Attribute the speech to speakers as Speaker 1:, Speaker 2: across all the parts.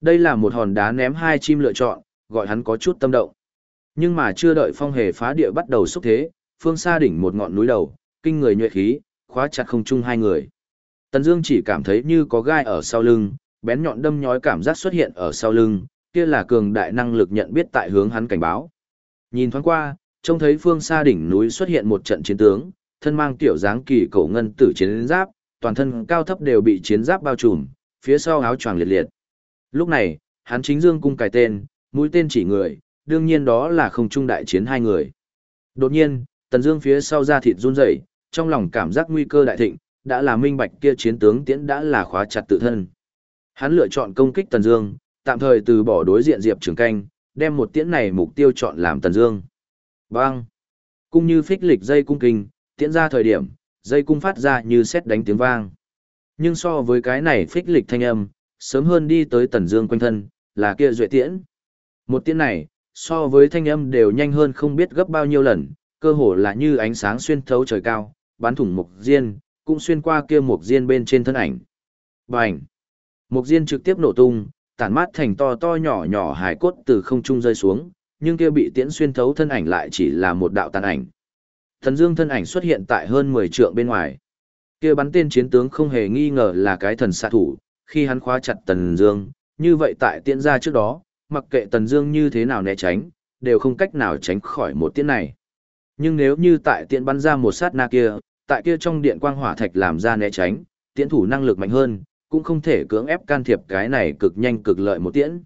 Speaker 1: Đây là một hòn đá ném hai chim lựa chọn, gọi hắn có chút tâm động. Nhưng mà chưa đợi phong hề phá địa bắt đầu xúc thế, phương xa đỉnh một ngọn núi đầu, kinh người nhuệ khí, khóa chặt không chung hai người. Tần Dương chỉ cảm thấy như có gai ở sau lưng, bén nhọn đâm nhói cảm giác xuất hiện ở sau lưng, kia là cường đại năng lực nhận biết tại hướng hắn cảnh báo. Nhìn thoáng qua, trông thấy phương xa đỉnh núi xuất hiện một trận chiến tướng, thân mang tiểu dáng kỳ cổ ngân tử chiến giáp, toàn thân cao thấp đều bị chiến giáp bao trùm, phía sau áo choàng liệt liệt. Lúc này, hắn chính dương cung cài tên, mũi tên chỉ người, đương nhiên đó là không trung đại chiến hai người. Đột nhiên, Tần Dương phía sau ra thịt run rẩy, trong lòng cảm giác nguy cơ đại thịnh, đã là minh bạch kia chiến tướng tiễn đã là khóa chặt tự thân. Hắn lựa chọn công kích Tần Dương, tạm thời từ bỏ đối diện Diệp Trường Canh, đem một tiễn này mục tiêu chọn làm Tần Dương. Bang! Cung như phích lịch dây cung kinh, tiễn ra thời điểm, dây cung phát ra như sét đánh tiếng vang. Nhưng so với cái này phích lịch thanh âm, sớm hơn đi tới Tần Dương quanh thân, là kia duệ tiễn. Một tiễn này, so với thanh âm đều nhanh hơn không biết gấp bao nhiêu lần, cơ hồ là như ánh sáng xuyên thấu trời cao, bắn thủng mục diên, cũng xuyên qua kia mục diên bên trên thân ảnh. Bành! Mục diên trực tiếp nổ tung, tản mát thành to to nhỏ nhỏ hài cốt từ không trung rơi xuống, nhưng kia bị tiễn xuyên thấu thân ảnh lại chỉ là một đạo tàn ảnh. Thần Dương thân ảnh xuất hiện tại hơn 10 trượng bên ngoài. Kia bắn tên chiến tướng không hề nghi ngờ là cái thần xạ thủ, khi hắn khóa chặt Tần Dương, như vậy tại tiễn ra trước đó, mặc kệ Tần Dương như thế nào né tránh, đều không cách nào tránh khỏi một tiễn này. Nhưng nếu như tại tiễn bắn ra một sát na kia, tại kia trong điện quang hỏa thạch làm ra né tránh, tiễn thủ năng lực mạnh hơn, cũng không thể cưỡng ép can thiệp cái này cực nhanh cực lợi một tiễn.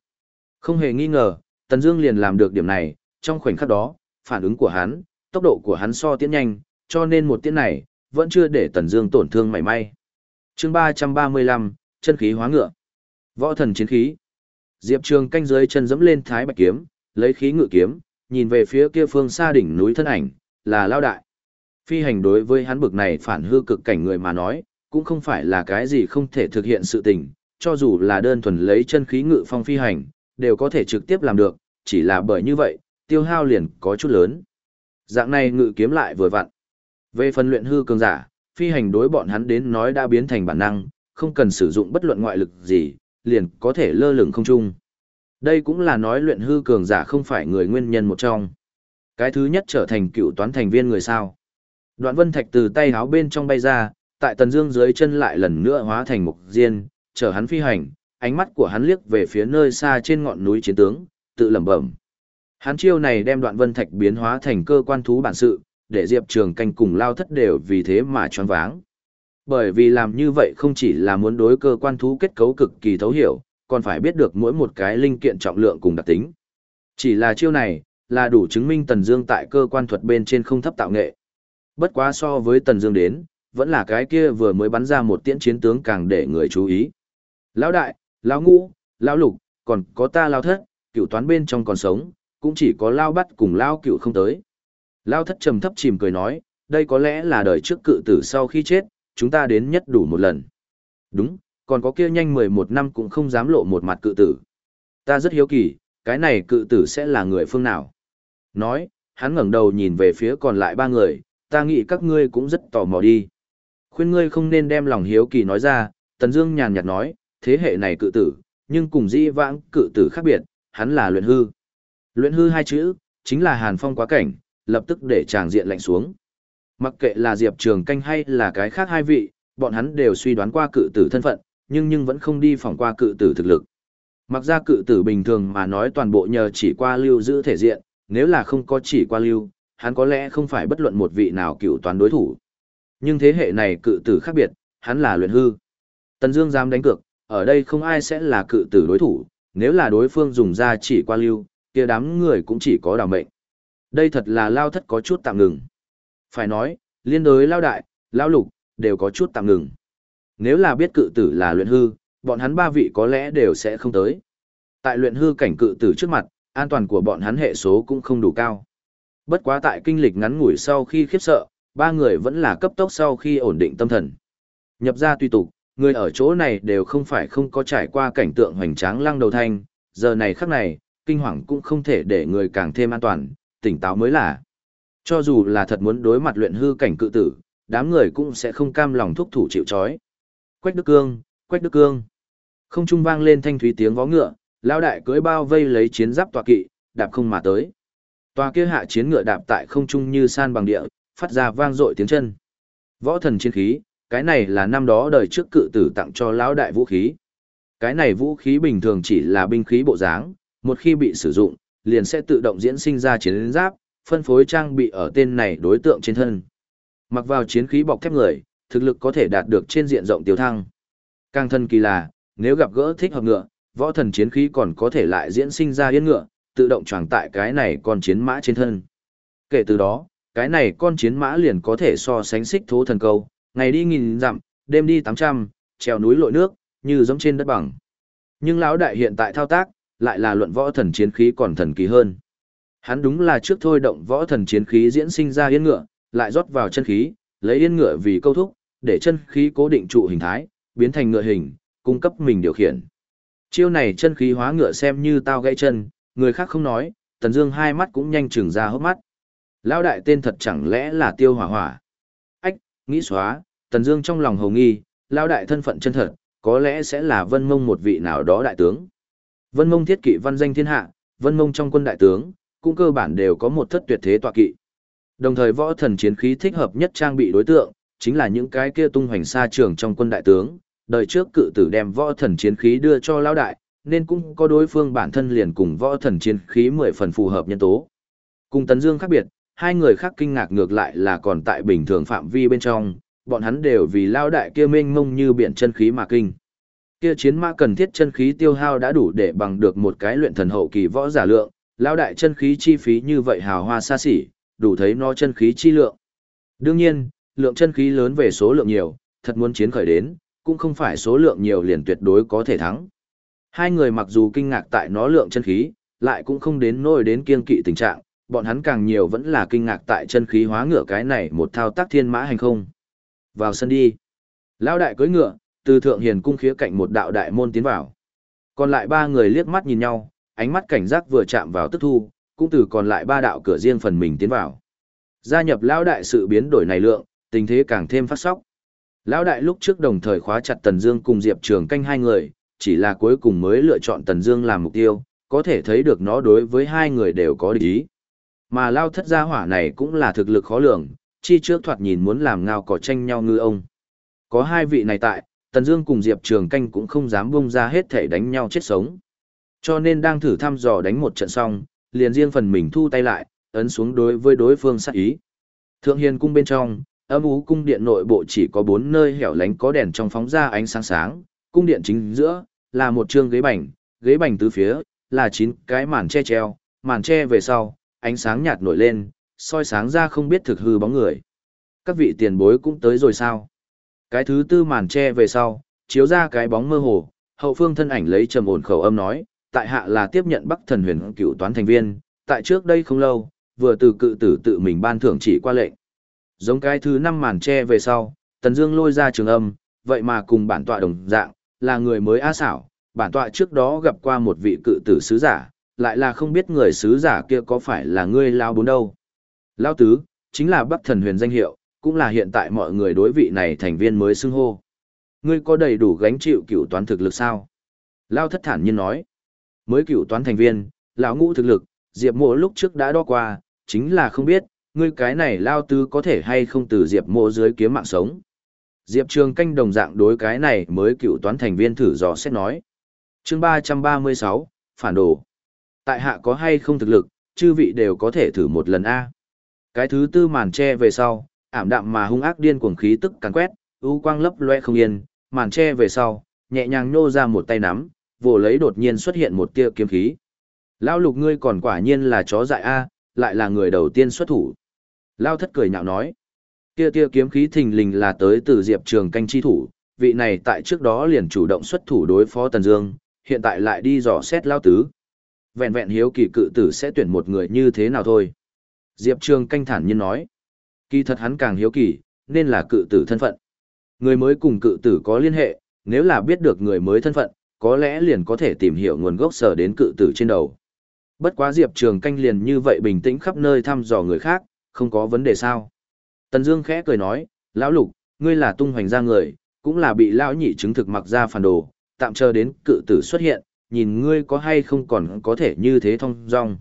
Speaker 1: Không hề nghi ngờ, Tần Dương liền làm được điểm này, trong khoảnh khắc đó, phản ứng của hắn, tốc độ của hắn so tiễn nhanh, cho nên một tiễn này vẫn chưa để Tần Dương tổn thương mảy may. Chương 335, chân khí hóa ngựa. Võ thần chiến khí. Diệp Trường canh dưới chân dẫm lên thái bạch kiếm, lấy khí ngự kiếm, nhìn về phía kia phương xa đỉnh núi thân ảnh, là Lao đại. Phi hành đối với hắn bực này phản hư cực cảnh người mà nói, cũng không phải là cái gì không thể thực hiện sự tình, cho dù là đơn thuần lấy chân khí ngự phong phi hành, đều có thể trực tiếp làm được, chỉ là bởi như vậy, tiêu hao liền có chút lớn. Dạng này ngự kiếm lại vừa vặn. Về phần luyện hư cường giả, phi hành đối bọn hắn đến nói đã biến thành bản năng, không cần sử dụng bất luận ngoại lực gì, liền có thể lơ lửng không trung. Đây cũng là nói luyện hư cường giả không phải người nguyên nhân một trong. Cái thứ nhất trở thành cựu toán thành viên người sao. Đoạn vân thạch từ tay háo bên trong bay ra, tại tần dương dưới chân lại lần nữa hóa thành mục diên, chở hắn phi hành, ánh mắt của hắn liếc về phía nơi xa trên ngọn núi chiến tướng, tự lẩm bẩm. Hắn chiêu này đem đoạn vân thạch biến hóa thành cơ quan thú bản sự, để Diệp Trường canh cùng lao thất đều vì thế mà choáng váng. Bởi vì làm như vậy không chỉ là muốn đối cơ quan thú kết cấu cực kỳ thấu hiểu, còn phải biết được mỗi một cái linh kiện trọng lượng cùng đặc tính. Chỉ là chiêu này, là đủ chứng minh Tần Dương tại cơ quan thuật bên trên không thấp tạo nghệ. Bất quá so với Tần Dương đến, vẫn là cái kia vừa mới bắn ra một tiễn chiến tướng càng để người chú ý. Lão đại, lão ngũ, lão lục, còn có ta lão thất, cựu toán bên trong còn sống, cũng chỉ có lão bắt cùng lão cựu không tới. Lão thất trầm thấp chìm cười nói, đây có lẽ là đời trước cự tử sau khi chết, chúng ta đến nhất đủ một lần. Đúng, còn có kia nhanh 11 năm cũng không dám lộ một mặt cự tử. Ta rất hiếu kỳ, cái này cự tử sẽ là người phương nào? Nói, hắn ngẩng đầu nhìn về phía còn lại ba người, ta nghĩ các ngươi cũng rất tò mò đi. Khuyên ngươi không nên đem lòng hiếu kỳ nói ra, Tần Dương nhàn nhạt nói, thế hệ này cự tử, nhưng cùng dĩ vãng cự tử khác biệt, hắn là luyện hư. Luyện hư hai chữ, chính là Hàn Phong quá cảnh, lập tức để tràng diện lạnh xuống. Mặc kệ là Diệp Trường Canh hay là cái khác hai vị, bọn hắn đều suy đoán qua cự tử thân phận, nhưng nhưng vẫn không đi phỏng qua cự tử thực lực. Mặc ra cự tử bình thường mà nói toàn bộ nhờ chỉ qua lưu giữ thể diện, nếu là không có chỉ qua lưu, hắn có lẽ không phải bất luận một vị nào cựu toán đối thủ. Nhưng thế hệ này cự tử khác biệt, hắn là luyện hư. Tần Dương dám đánh cược, ở đây không ai sẽ là cự tử đối thủ, nếu là đối phương dùng ra chỉ qua lưu, kia đám người cũng chỉ có đào mệnh. Đây thật là lao thất có chút tạm ngừng. Phải nói, liên đối lao đại, lao lục, đều có chút tạm ngừng. Nếu là biết cự tử là luyện hư, bọn hắn ba vị có lẽ đều sẽ không tới. Tại luyện hư cảnh cự tử trước mặt, an toàn của bọn hắn hệ số cũng không đủ cao. Bất quá tại kinh lịch ngắn ngủi sau khi khiếp sợ, ba người vẫn là cấp tốc sau khi ổn định tâm thần. Nhập ra tùy tục, người ở chỗ này đều không phải không có trải qua cảnh tượng hoành tráng lăng đầu thanh, giờ này khắc này, kinh hoàng cũng không thể để người càng thêm an toàn, tỉnh táo mới là. Cho dù là thật muốn đối mặt luyện hư cảnh cự tử, đám người cũng sẽ không cam lòng thúc thủ chịu chói. Quách Đức Cương, Quách Đức Cương. Không trung vang lên thanh thúy tiếng vó ngựa, Lão đại cưỡi bao vây lấy chiến giáp tọa kỵ, đạp không mà tới. Tòa kia hạ chiến ngựa đạp tại không trung như san bằng địa, phát ra vang dội tiếng chân. Võ thần chiến khí, cái này là năm đó đời trước cự tử tặng cho lão đại vũ khí. Cái này vũ khí bình thường chỉ là binh khí bộ dáng, một khi bị sử dụng, liền sẽ tự động diễn sinh ra chiến giáp, phân phối trang bị ở tên này đối tượng trên thân. Mặc vào chiến khí bọc thép người, thực lực có thể đạt được trên diện rộng tiêu thăng. Càng thân kỳ là, nếu gặp gỡ thích hợp ngựa, võ thần chiến khí còn có thể lại diễn sinh ra yên ngựa, tự động tròn tại cái này con chiến mã trên thân. Kể từ đó, cái này con chiến mã liền có thể so sánh xích thố thần câu, ngày đi nghìn dặm, đêm đi 800, trèo núi lội nước, như giống trên đất bằng. Nhưng lão đại hiện tại thao tác, lại là luận võ thần chiến khí còn thần kỳ hơn. Hắn đúng là trước thôi động võ thần chiến khí diễn sinh ra yên ngựa, lại rót vào chân khí, lấy yên ngựa vì câu thúc, để chân khí cố định trụ hình thái, biến thành ngựa hình, cung cấp mình điều khiển. Chiêu này chân khí hóa ngựa xem như tao gãy chân, người khác không nói, Tần Dương hai mắt cũng nhanh trừng ra hốc mắt. Lão đại tên thật chẳng lẽ là Tiêu Hỏa Hỏa? Ách, nghĩ xóa, Tần Dương trong lòng hồ nghi, lão đại thân phận chân thật, có lẽ sẽ là Vân Mông một vị nào đó đại tướng. Vân Mông thiết kỵ văn danh thiên hạ, Vân Mông trong quân đại tướng, cũng cơ bản đều có một thất tuyệt thế tọa kỵ. Đồng thời võ thần chiến khí thích hợp nhất trang bị đối tượng, chính là những cái kia tung hoành xa trường trong quân đại tướng, đời trước cự tử đem võ thần chiến khí đưa cho lão đại, nên cũng có đối phương bản thân liền cùng võ thần chiến khí mười phần phù hợp nhân tố. Cùng Tấn Dương khác biệt, hai người khác kinh ngạc ngược lại là còn tại bình thường phạm vi bên trong, bọn hắn đều vì lao đại kia mênh mông như biển chân khí mà kinh. Kia chiến mã cần thiết chân khí tiêu hao đã đủ để bằng được một cái luyện thần hậu kỳ võ giả lượng, lao đại chân khí chi phí như vậy hào hoa xa xỉ, đủ thấy nó chân khí chi lượng. Đương nhiên, lượng chân khí lớn về số lượng nhiều, thật muốn chiến khởi đến, cũng không phải số lượng nhiều liền tuyệt đối có thể thắng. Hai người mặc dù kinh ngạc tại nó lượng chân khí, lại cũng không đến nỗi đến kiên kỵ tình trạng, bọn hắn càng nhiều vẫn là kinh ngạc tại chân khí hóa ngựa cái này một thao tác thiên mã hành không. Vào sân đi. Lão đại cưỡi ngựa, từ thượng hiền cung khía cạnh một đạo đại môn tiến vào. Còn lại ba người liếc mắt nhìn nhau, ánh mắt cảnh giác vừa chạm vào tức thu, cũng từ còn lại ba đạo cửa riêng phần mình tiến vào. Gia nhập lão đại sự biến đổi này lượng, tình thế càng thêm phát sóc. Lão đại lúc trước đồng thời khóa chặt Tần Dương cùng Diệp Trường canh hai người, chỉ là cuối cùng mới lựa chọn Tần Dương làm mục tiêu, có thể thấy được nó đối với hai người đều có địch ý. Mà Lao thất gia hỏa này cũng là thực lực khó lường, chi trước thoạt nhìn muốn làm ngao cỏ tranh nhau ngư ông. Có hai vị này tại, Tần Dương cùng Diệp Trường Canh cũng không dám bung ra hết thể đánh nhau chết sống. Cho nên đang thử thăm dò đánh một trận xong, liền riêng phần mình thu tay lại, ấn xuống đối với đối phương sát ý. Thượng Hiền cung bên trong, âm ú cung điện nội bộ chỉ có bốn nơi hẻo lánh có đèn trong phóng ra ánh sáng sáng, cung điện chính giữa là một trương ghế bành, ghế bành tứ phía là chín cái màn che treo, màn che về sau, ánh sáng nhạt nổi lên, soi sáng ra không biết thực hư bóng người. Các vị tiền bối cũng tới rồi sao? Cái thứ tư màn che về sau, chiếu ra cái bóng mơ hồ, hậu phương thân ảnh lấy trầm ổn khẩu âm nói, tại hạ là tiếp nhận Bắc Thần Huyền cựu toán thành viên, tại trước đây không lâu, vừa từ cự tử tự mình ban thưởng chỉ qua lệnh. Giống cái thứ năm màn che về sau, Tần Dương lôi ra trường âm, vậy mà cùng bản tọa đồng dạng, là người mới a xảo, bản tọa trước đó gặp qua một vị cự tử sứ giả, lại là không biết người sứ giả kia có phải là ngươi lao bốn đâu. Lao tứ, chính là Bắc Thần Huyền danh hiệu, cũng là hiện tại mọi người đối vị này thành viên mới xưng hô. Ngươi có đầy đủ gánh chịu cựu toán thực lực sao? Lao thất thản nhiên nói. Mới cựu toán thành viên, lão ngũ thực lực, Diệp Mộ lúc trước đã đo qua, chính là không biết, ngươi cái này Lao tứ có thể hay không từ Diệp Mộ dưới kiếm mạng sống. Diệp Trường canh đồng dạng đối cái này mới cựu toán thành viên thử dò xét nói. chương 336, phản đồ. Tại hạ có hay không thực lực, chư vị đều có thể thử một lần A. Cái thứ tư màn che về sau, ảm đạm mà hung ác điên cuồng khí tức càn quét, u quang lấp loe không yên, màn che về sau, nhẹ nhàng nô ra một tay nắm, vồ lấy đột nhiên xuất hiện một tia kiếm khí. Lão lục ngươi còn quả nhiên là chó dại A, lại là người đầu tiên xuất thủ. Lao thất cười nhạo nói. Tia tia kiếm khí thình lình là tới từ Diệp Trường canh chi thủ, vị này tại trước đó liền chủ động xuất thủ đối phó Tần Dương, hiện tại lại đi dò xét Lao tứ. Vẹn vẹn hiếu kỳ cự tử sẽ tuyển một người như thế nào thôi. Diệp Trường canh thản nhiên nói. Kỳ thật hắn càng hiếu kỳ, nên là cự tử thân phận. Người mới cùng cự tử có liên hệ, nếu là biết được người mới thân phận, có lẽ liền có thể tìm hiểu nguồn gốc sở đến cự tử trên đầu. Bất quá Diệp Trường canh liền như vậy bình tĩnh khắp nơi thăm dò người khác, không có vấn đề sao. Tần Dương khẽ cười nói, lão lục, ngươi là tung hoành ra người, cũng là bị lão nhị chứng thực mặc ra phản đồ, tạm chờ đến cự tử xuất hiện, nhìn ngươi có hay không còn có thể như thế thông dong.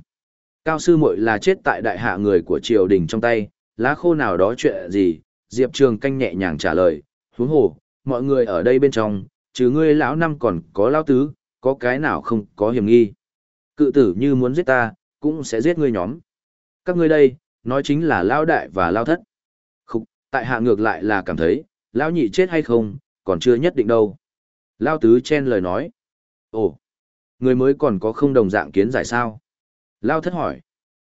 Speaker 1: Cao sư muội là chết tại đại hạ người của triều đình trong tay, lá khô nào đó chuyện gì, Diệp Trường canh nhẹ nhàng trả lời, huống hồ, mọi người ở đây bên trong, trừ ngươi lão năm còn có lão tứ, có cái nào không có hiểm nghi. Cự tử như muốn giết ta, cũng sẽ giết ngươi nhóm. Các ngươi đây, nói chính là lão đại và lão thất. Khúc, tại hạ ngược lại là cảm thấy, lão nhị chết hay không, còn chưa nhất định đâu. Lão tứ chen lời nói. Ồ, người mới còn có không đồng dạng kiến giải sao? Lão thất hỏi.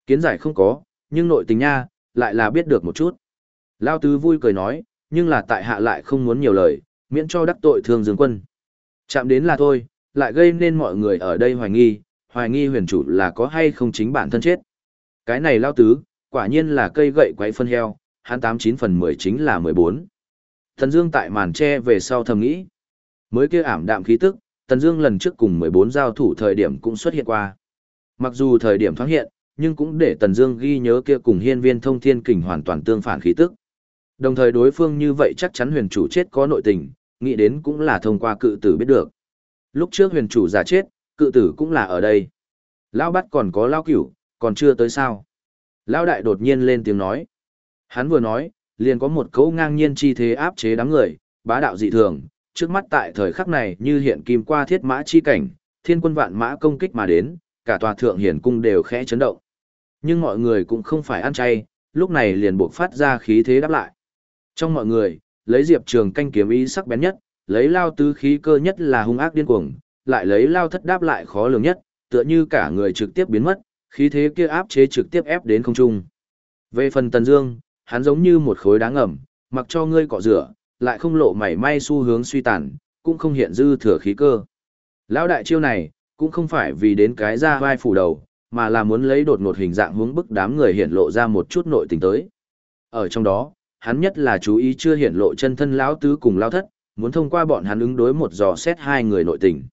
Speaker 1: Kiến giải không có, nhưng nội tình nha, lại là biết được một chút. Lão tứ vui cười nói, nhưng là tại hạ lại không muốn nhiều lời, miễn cho đắc tội thương dương quân. Chạm đến là thôi, lại gây nên mọi người ở đây hoài nghi, hoài nghi huyền chủ là có hay không chính bản thân chết. Cái này lao tứ, quả nhiên là cây gậy quấy phân heo, hắn tám chín phần mười chính là mười bốn. Thần Dương tại màn tre về sau thầm nghĩ. Mới kia ảm đạm khí tức, Tần Dương lần trước cùng mười bốn giao thủ thời điểm cũng xuất hiện qua. Mặc dù thời điểm thoáng hiện, nhưng cũng để Tần Dương ghi nhớ kia cùng hiên viên thông thiên kình hoàn toàn tương phản khí tức. Đồng thời đối phương như vậy chắc chắn huyền chủ chết có nội tình, nghĩ đến cũng là thông qua cự tử biết được. Lúc trước huyền chủ giả chết, cự tử cũng là ở đây. Lão bắt còn có lão cửu, còn chưa tới sao. Lão đại đột nhiên lên tiếng nói. Hắn vừa nói, liền có một cấu ngang nhiên chi thế áp chế đám người, bá đạo dị thường, trước mắt tại thời khắc này như hiện kim qua thiết mã chi cảnh, thiên quân vạn mã công kích mà đến, cả tòa thượng hiển cung đều khẽ chấn động. Nhưng mọi người cũng không phải ăn chay, lúc này liền buộc phát ra khí thế đáp lại. Trong mọi người, lấy Diệp Trường canh kiếm ý sắc bén nhất, lấy lao tứ khí cơ nhất là hung ác điên cuồng, lại lấy lao thất đáp lại khó lường nhất, tựa như cả người trực tiếp biến mất, khí thế kia áp chế trực tiếp ép đến không trung. Về phần Tần Dương, hắn giống như một khối đá ngầm, mặc cho ngươi cọ rửa, lại không lộ mảy may xu hướng suy tàn, cũng không hiện dư thừa khí cơ. Lão đại chiêu này, cũng không phải vì đến cái ra vai phủ đầu, mà là muốn lấy đột ngột hình dạng hướng bức đám người hiện lộ ra một chút nội tình tới. Ở trong đó, hắn nhất là chú ý chưa hiển lộ chân thân lão tứ cùng lão thất, muốn thông qua bọn hắn ứng đối một dò xét hai người nội tình.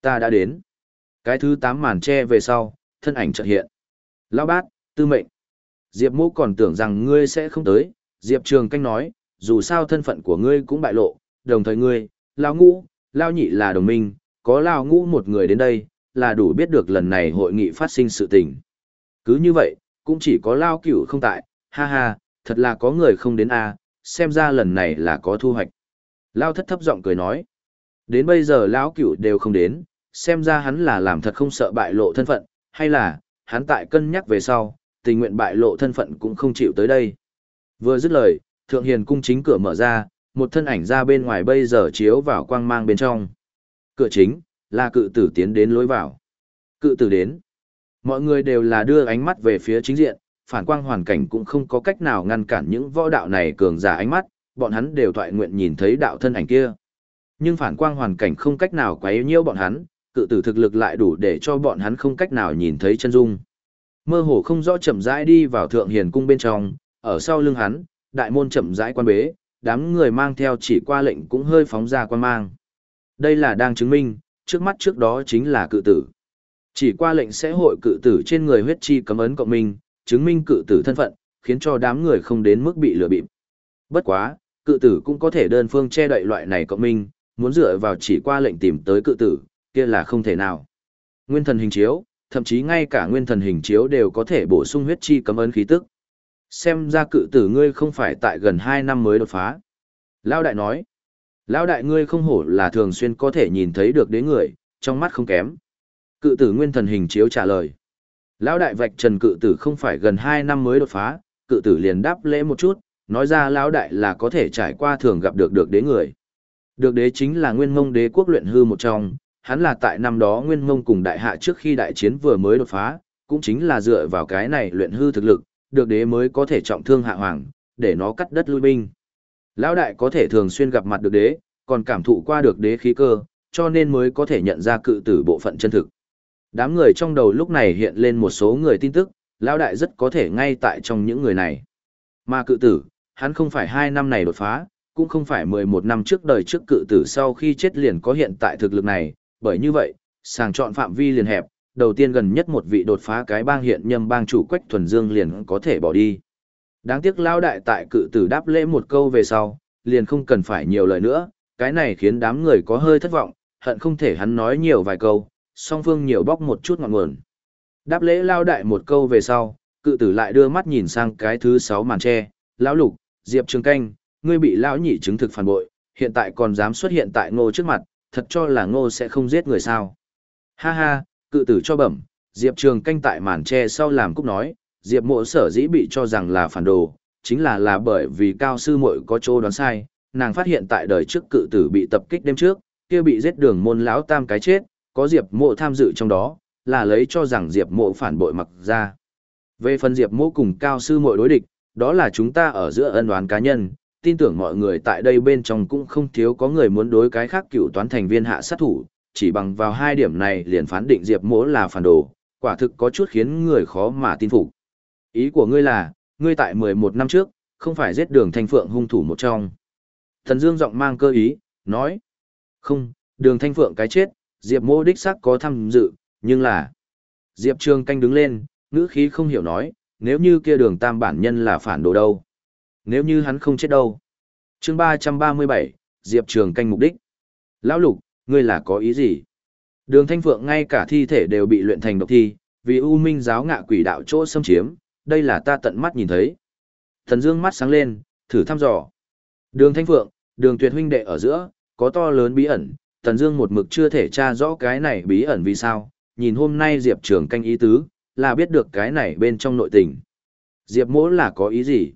Speaker 1: Ta đã đến. Cái thứ tám màn che về sau, thân ảnh chợt hiện. Lão bát, tư mệnh. Diệp mô còn tưởng rằng ngươi sẽ không tới, Diệp Trường Canh nói, dù sao thân phận của ngươi cũng bại lộ, đồng thời ngươi, Lão ngũ, Lão nhị là đồng minh, có Lão ngũ một người đến đây, là đủ biết được lần này hội nghị phát sinh sự tình. Cứ như vậy, cũng chỉ có Lão cửu không tại, ha ha, thật là có người không đến a xem ra lần này là có thu hoạch. Lao thất thấp giọng cười nói. Đến bây giờ lão cửu đều không đến, xem ra hắn là làm thật không sợ bại lộ thân phận, hay là, hắn tại cân nhắc về sau, tình nguyện bại lộ thân phận cũng không chịu tới đây. Vừa dứt lời, thượng hiền cung chính cửa mở ra, một thân ảnh ra bên ngoài bây giờ chiếu vào quang mang bên trong. Cửa chính, là cự tử tiến đến lối vào. Cự tử đến. Mọi người đều là đưa ánh mắt về phía chính diện, phản quang hoàn cảnh cũng không có cách nào ngăn cản những võ đạo này cường giả ánh mắt, bọn hắn đều thoại nguyện nhìn thấy đạo thân ảnh kia. Nhưng phản quang hoàn cảnh không cách nào quấy nhiễu bọn hắn, cự tử thực lực lại đủ để cho bọn hắn không cách nào nhìn thấy chân dung. Mơ hồ không rõ chậm rãi đi vào thượng hiền cung bên trong, ở sau lưng hắn, đại môn chậm rãi quan bế, đám người mang theo chỉ qua lệnh cũng hơi phóng ra quan mang. Đây là đang chứng minh, trước mắt trước đó chính là cự tử. Chỉ qua lệnh sẽ hội cự tử trên người huyết chi cấm ấn cộng minh, chứng minh cự tử thân phận, khiến cho đám người không đến mức bị lừa bịp. Bất quá, cự tử cũng có thể đơn phương che đậy loại này cộng minh, muốn dựa vào chỉ qua lệnh tìm tới cự tử, kia là không thể nào. Nguyên thần hình chiếu, thậm chí ngay cả nguyên thần hình chiếu đều có thể bổ sung huyết chi cấm ấn khí tức. Xem ra cự tử ngươi không phải tại gần 2 năm mới đột phá. Lao đại nói, Lao đại ngươi không hổ là thường xuyên có thể nhìn thấy được đế người, trong mắt không kém. Cự tử nguyên thần hình chiếu trả lời. Lão đại vạch trần cự tử không phải gần 2 năm mới đột phá, cự tử liền đáp lễ một chút, nói ra lão đại là có thể trải qua thường gặp được được đế người. Được đế chính là nguyên mông đế quốc luyện hư một trong, hắn là tại năm đó nguyên mông cùng đại hạ trước khi đại chiến vừa mới đột phá, cũng chính là dựa vào cái này luyện hư thực lực, được đế mới có thể trọng thương hạ hoàng, để nó cắt đất lui binh. Lão đại có thể thường xuyên gặp mặt được đế, còn cảm thụ qua được đế khí cơ, cho nên mới có thể nhận ra cự tử bộ phận chân thực. Đám người trong đầu lúc này hiện lên một số người tin tức, lão đại rất có thể ngay tại trong những người này. Mà cự tử, hắn không phải hai năm này đột phá, cũng không phải 11 năm trước đời trước cự tử sau khi chết liền có hiện tại thực lực này, bởi như vậy, sàng chọn phạm vi liền hẹp, đầu tiên gần nhất một vị đột phá cái bang hiện nhâm bang chủ Quách Thuần Dương liền có thể bỏ đi. Đáng tiếc lão đại tại cự tử đáp lễ một câu về sau, liền không cần phải nhiều lời nữa, cái này khiến đám người có hơi thất vọng, hận không thể hắn nói nhiều vài câu, song phương nhiều bóc một chút ngọn nguồn. Đáp lễ lao đại một câu về sau, cự tử lại đưa mắt nhìn sang cái thứ sáu màn tre, lão lục, diệp trường canh, ngươi bị lão nhị chứng thực phản bội, hiện tại còn dám xuất hiện tại ngô trước mặt, thật cho là ngô sẽ không giết người sao. Ha ha, cự tử cho bẩm, diệp trường canh tại màn tre sau làm cúc nói, diệp mộ sở dĩ bị cho rằng là phản đồ, chính là là bởi vì cao sư muội có chỗ đoán sai, nàng phát hiện tại đời trước cự tử bị tập kích đêm trước, kia bị giết đường môn lão tam cái chết, có diệp mộ tham dự trong đó, là lấy cho rằng diệp mộ phản bội mặc ra. Về phần diệp mộ cùng cao sư Mội đối địch, đó là chúng ta ở giữa ân đoán cá nhân, tin tưởng mọi người tại đây bên trong cũng không thiếu có người muốn đối cái khác cựu toán thành viên hạ sát thủ, chỉ bằng vào hai điểm này liền phán định diệp mộ là phản đồ, quả thực có chút khiến người khó mà tin phục. Ý của ngươi là, ngươi tại 11 năm trước, không phải giết đường thanh phượng hung thủ một trong. Thần Dương giọng mang cơ ý, nói. Không, đường thanh phượng cái chết, Diệp mô đích xác có tham dự, nhưng là... Diệp Trường canh đứng lên, ngữ khí không hiểu nói, nếu như kia đường tam bản nhân là phản đồ đâu. Nếu như hắn không chết đâu. chương 337, Diệp Trường canh mục đích. Lão Lục, ngươi là có ý gì? Đường Thanh Phượng ngay cả thi thể đều bị luyện thành độc thi, vì U Minh giáo ngạ quỷ đạo chỗ xâm chiếm, đây là ta tận mắt nhìn thấy. Thần Dương mắt sáng lên, thử thăm dò. Đường Thanh Phượng, đường tuyệt huynh đệ ở giữa, có to lớn bí ẩn, Tần Dương một mực chưa thể tra rõ cái này bí ẩn vì sao, nhìn hôm nay Diệp Trường canh ý tứ, là biết được cái này bên trong nội tình. Diệp mỗ là có ý gì?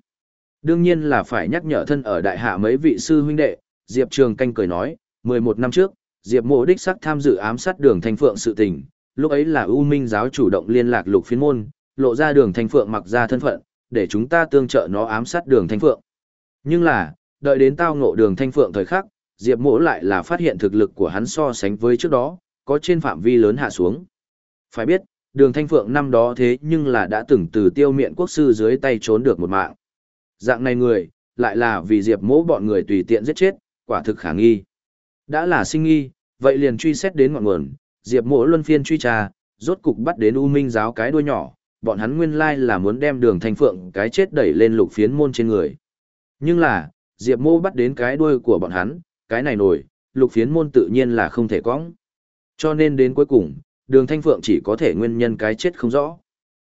Speaker 1: Đương nhiên là phải nhắc nhở thân ở đại hạ mấy vị sư huynh đệ, Diệp Trường canh cười nói, 11 năm trước, Diệp mỗ đích xác tham dự ám sát đường Thanh Phượng sự tình, lúc ấy là U Minh giáo chủ động liên lạc lục Phiên môn, lộ ra đường Thanh Phượng mặc ra thân phận, để chúng ta tương trợ nó ám sát đường Thanh Phượng. Nhưng là, đợi đến tao ngộ đường Thanh Phượng thời khắc, Diệp mỗ lại là phát hiện thực lực của hắn so sánh với trước đó, có trên phạm vi lớn hạ xuống. Phải biết, đường Thanh Phượng năm đó thế nhưng là đã từng từ tiêu miện quốc sư dưới tay trốn được một mạng. Dạng này người, lại là vì Diệp mỗ bọn người tùy tiện giết chết, quả thực khả nghi. Đã là sinh nghi, vậy liền truy xét đến ngọn nguồn, Diệp mỗ luân phiên truy tra, rốt cục bắt đến U Minh giáo cái đuôi nhỏ, bọn hắn nguyên lai là muốn đem đường thanh phượng cái chết đẩy lên lục phiến môn trên người. Nhưng là, Diệp Mỗ bắt đến cái đuôi của bọn hắn, cái này nổi, lục phiến môn tự nhiên là không thể cõng. Cho nên đến cuối cùng, đường thanh phượng chỉ có thể nguyên nhân cái chết không rõ.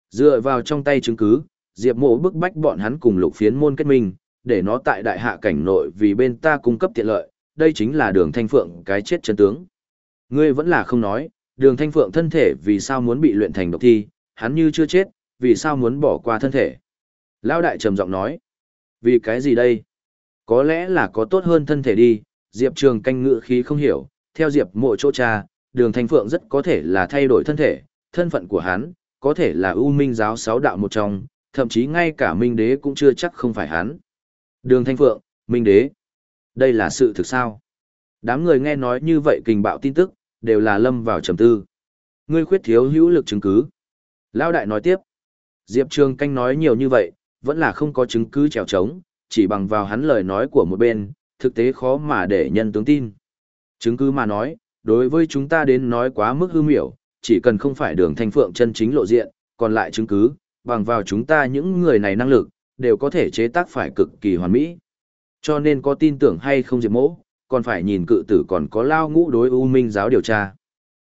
Speaker 1: Dựa vào trong tay chứng cứ, Diệp mộ bức bách bọn hắn cùng lục phiến môn kết minh, để nó tại đại hạ cảnh nội vì bên ta cung cấp tiện lợi, đây chính là đường thanh phượng cái chết chân tướng. Ngươi vẫn là không nói, đường thanh phượng thân thể vì sao muốn bị luyện thành độc thi, hắn như chưa chết, vì sao muốn bỏ qua thân thể. Lão đại trầm giọng nói, vì cái gì đây? Có lẽ là có tốt hơn thân thể đi, Diệp Trường canh ngự khí không hiểu, theo Diệp mộ chỗ cha, đường thanh phượng rất có thể là thay đổi thân thể, thân phận của hắn, có thể là ưu minh giáo sáu đạo một trong, thậm chí ngay cả minh đế cũng chưa chắc không phải hắn. Đường thanh phượng, minh đế. Đây là sự thực sao? Đám người nghe nói như vậy kình bạo tin tức, đều là lâm vào trầm tư. Ngươi khuyết thiếu hữu lực chứng cứ. Lão đại nói tiếp. Diệp Trường canh nói nhiều như vậy, vẫn là không có chứng cứ trèo trống, chỉ bằng vào hắn lời nói của một bên, thực tế khó mà để nhân tướng tin. Chứng cứ mà nói, đối với chúng ta đến nói quá mức hư miểu, chỉ cần không phải đường thanh phượng chân chính lộ diện, còn lại chứng cứ, bằng vào chúng ta những người này năng lực, đều có thể chế tác phải cực kỳ hoàn mỹ. Cho nên có tin tưởng hay không Diệp Mỗ, còn phải nhìn cự tử còn có lao ngũ đối U Minh giáo điều tra.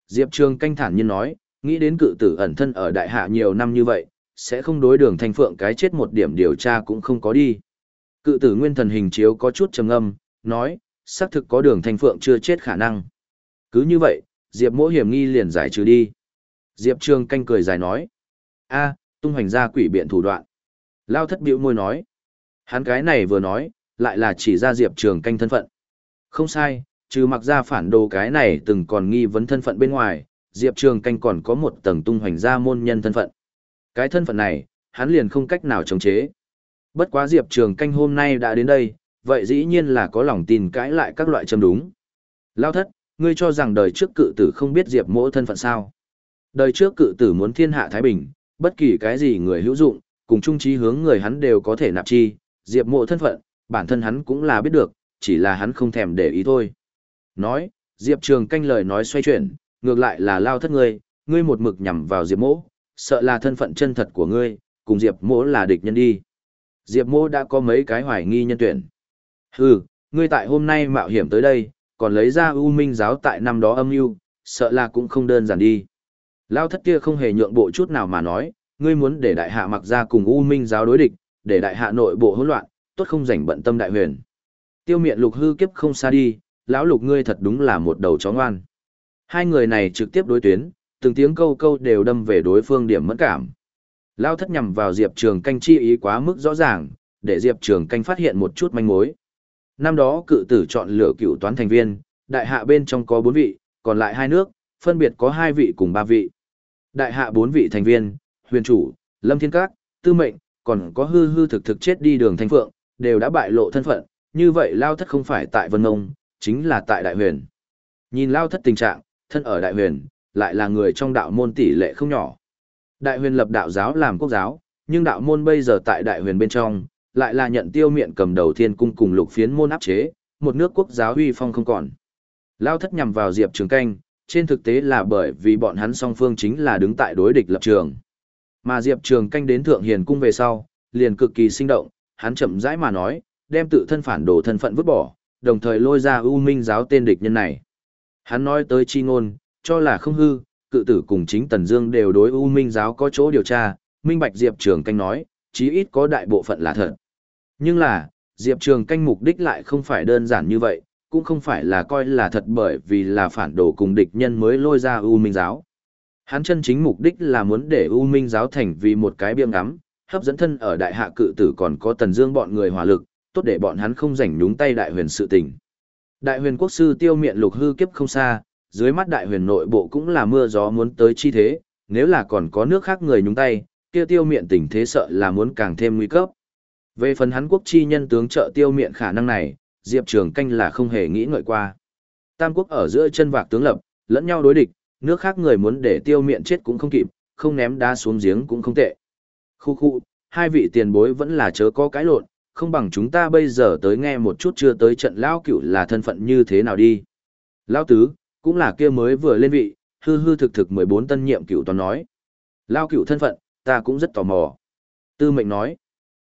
Speaker 1: Diệp Trường canh thản nhiên nói, nghĩ đến cự tử ẩn thân ở đại hạ nhiều năm như vậy, sẽ không đối đường thanh phượng cái chết một điểm điều tra cũng không có đi. Cự tử nguyên thần hình chiếu có chút trầm âm, nói, xác thực có đường thanh phượng chưa chết khả năng. Cứ như vậy, Diệp Mỗ hiểm nghi liền giải trừ đi. Diệp Trường canh cười dài nói, a tung hoành ra quỷ biện thủ đoạn. Lao thất biểu môi nói, hắn cái này vừa nói, lại là chỉ ra Diệp Trường canh thân phận. Không sai, trừ mặc ra phản đồ cái này từng còn nghi vấn thân phận bên ngoài, Diệp Trường canh còn có một tầng tung hoành ra môn nhân thân phận. Cái thân phận này, hắn liền không cách nào chống chế. Bất quá Diệp Trường canh hôm nay đã đến đây, vậy dĩ nhiên là có lòng tin cãi lại các loại châm đúng. Lao thất, ngươi cho rằng đời trước cự tử không biết Diệp mỗ thân phận sao. Đời trước cự tử muốn thiên hạ Thái Bình, bất kỳ cái gì người hữu dụng, cùng chung trí hướng người hắn đều có thể nạp chi, Diệp mộ thân phận, bản thân hắn cũng là biết được, chỉ là hắn không thèm để ý thôi. Nói, Diệp Trường canh lời nói xoay chuyển, ngược lại là lao thất ngươi, ngươi một mực nhằm vào Diệp mỗ, sợ là thân phận chân thật của ngươi, cùng Diệp mỗ là địch nhân đi. Diệp mỗ đã có mấy cái hoài nghi nhân tuyển. Hừ, ngươi tại hôm nay mạo hiểm tới đây, còn lấy ra U Minh giáo tại năm đó âm mưu, sợ là cũng không đơn giản đi. Lao thất kia không hề nhượng bộ chút nào mà nói, ngươi muốn để đại hạ mặc ra cùng U Minh giáo đối địch, để đại hạ nội bộ hỗn loạn, tốt không rảnh bận tâm đại huyền. Tiêu miện lục hư kiếp không xa đi, lão lục ngươi thật đúng là một đầu chó ngoan. Hai người này trực tiếp đối tuyến, từng tiếng câu câu đều đâm về đối phương điểm mẫn cảm. Lao thất nhằm vào Diệp Trường canh chi ý quá mức rõ ràng, để Diệp Trường canh phát hiện một chút manh mối. Năm đó cự tử chọn lựa cựu toán thành viên, đại hạ bên trong có bốn vị, còn lại hai nước, phân biệt có hai vị cùng ba vị. Đại hạ bốn vị thành viên, huyền chủ, lâm thiên các, tư mệnh, còn có hư hư thực thực chết đi đường thanh phượng, đều đã bại lộ thân phận, như vậy lao thất không phải tại vân Ông, chính là tại đại huyền. Nhìn lao thất tình trạng, thân ở đại huyền, lại là người trong đạo môn tỷ lệ không nhỏ. Đại huyền lập đạo giáo làm quốc giáo, nhưng đạo môn bây giờ tại đại huyền bên trong, lại là nhận tiêu miệng cầm đầu thiên cung cùng lục phiến môn áp chế, một nước quốc giáo huy phong không còn. Lao thất nhằm vào Diệp Trường Canh, trên thực tế là bởi vì bọn hắn song phương chính là đứng tại đối địch lập trường. Mà Diệp Trường Canh đến Thượng Hiền Cung về sau, liền cực kỳ sinh động, hắn chậm rãi mà nói, đem tự thân phản đồ thân phận vứt bỏ, đồng thời lôi ra ưu Minh giáo tên địch nhân này. Hắn nói tới chi ngôn, cho là không hư, cự tử cùng chính Tần Dương đều đối U Minh giáo có chỗ điều tra, Minh Bạch Diệp Trường Canh nói, chí ít có đại bộ phận là thật. Nhưng là, Diệp Trường Canh mục đích lại không phải đơn giản như vậy, cũng không phải là coi là thật bởi vì là phản đồ cùng địch nhân mới lôi ra U Minh giáo. Hắn chân chính mục đích là muốn để U Minh giáo thành vì một cái biêm ngắm, hấp dẫn thân ở đại hạ cự tử còn có Tần Dương bọn người hỏa lực, tốt để bọn hắn không rảnh nhúng tay đại huyền sự tình. Đại huyền quốc sư tiêu miện lục hư kiếp không xa, dưới mắt đại huyền nội bộ cũng là mưa gió muốn tới chi thế, nếu là còn có nước khác người nhúng tay, kia tiêu miện tình thế sợ là muốn càng thêm nguy cấp. Về phần hắn quốc chi nhân tướng trợ tiêu miện khả năng này, Diệp Trường Canh là không hề nghĩ ngợi qua. Tam quốc ở giữa chân vạc tướng lập, lẫn nhau đối địch, nước khác người muốn để tiêu miện chết cũng không kịp, không ném đá xuống giếng cũng không tệ. Khu khu, hai vị tiền bối vẫn là chớ có cái lộn, không bằng chúng ta bây giờ tới nghe một chút chưa tới trận lao cửu là thân phận như thế nào đi. Lao tứ, cũng là kia mới vừa lên vị, hư hư thực thực 14 tân nhiệm cửu toàn nói. Lao cửu thân phận, ta cũng rất tò mò. Tư mệnh nói,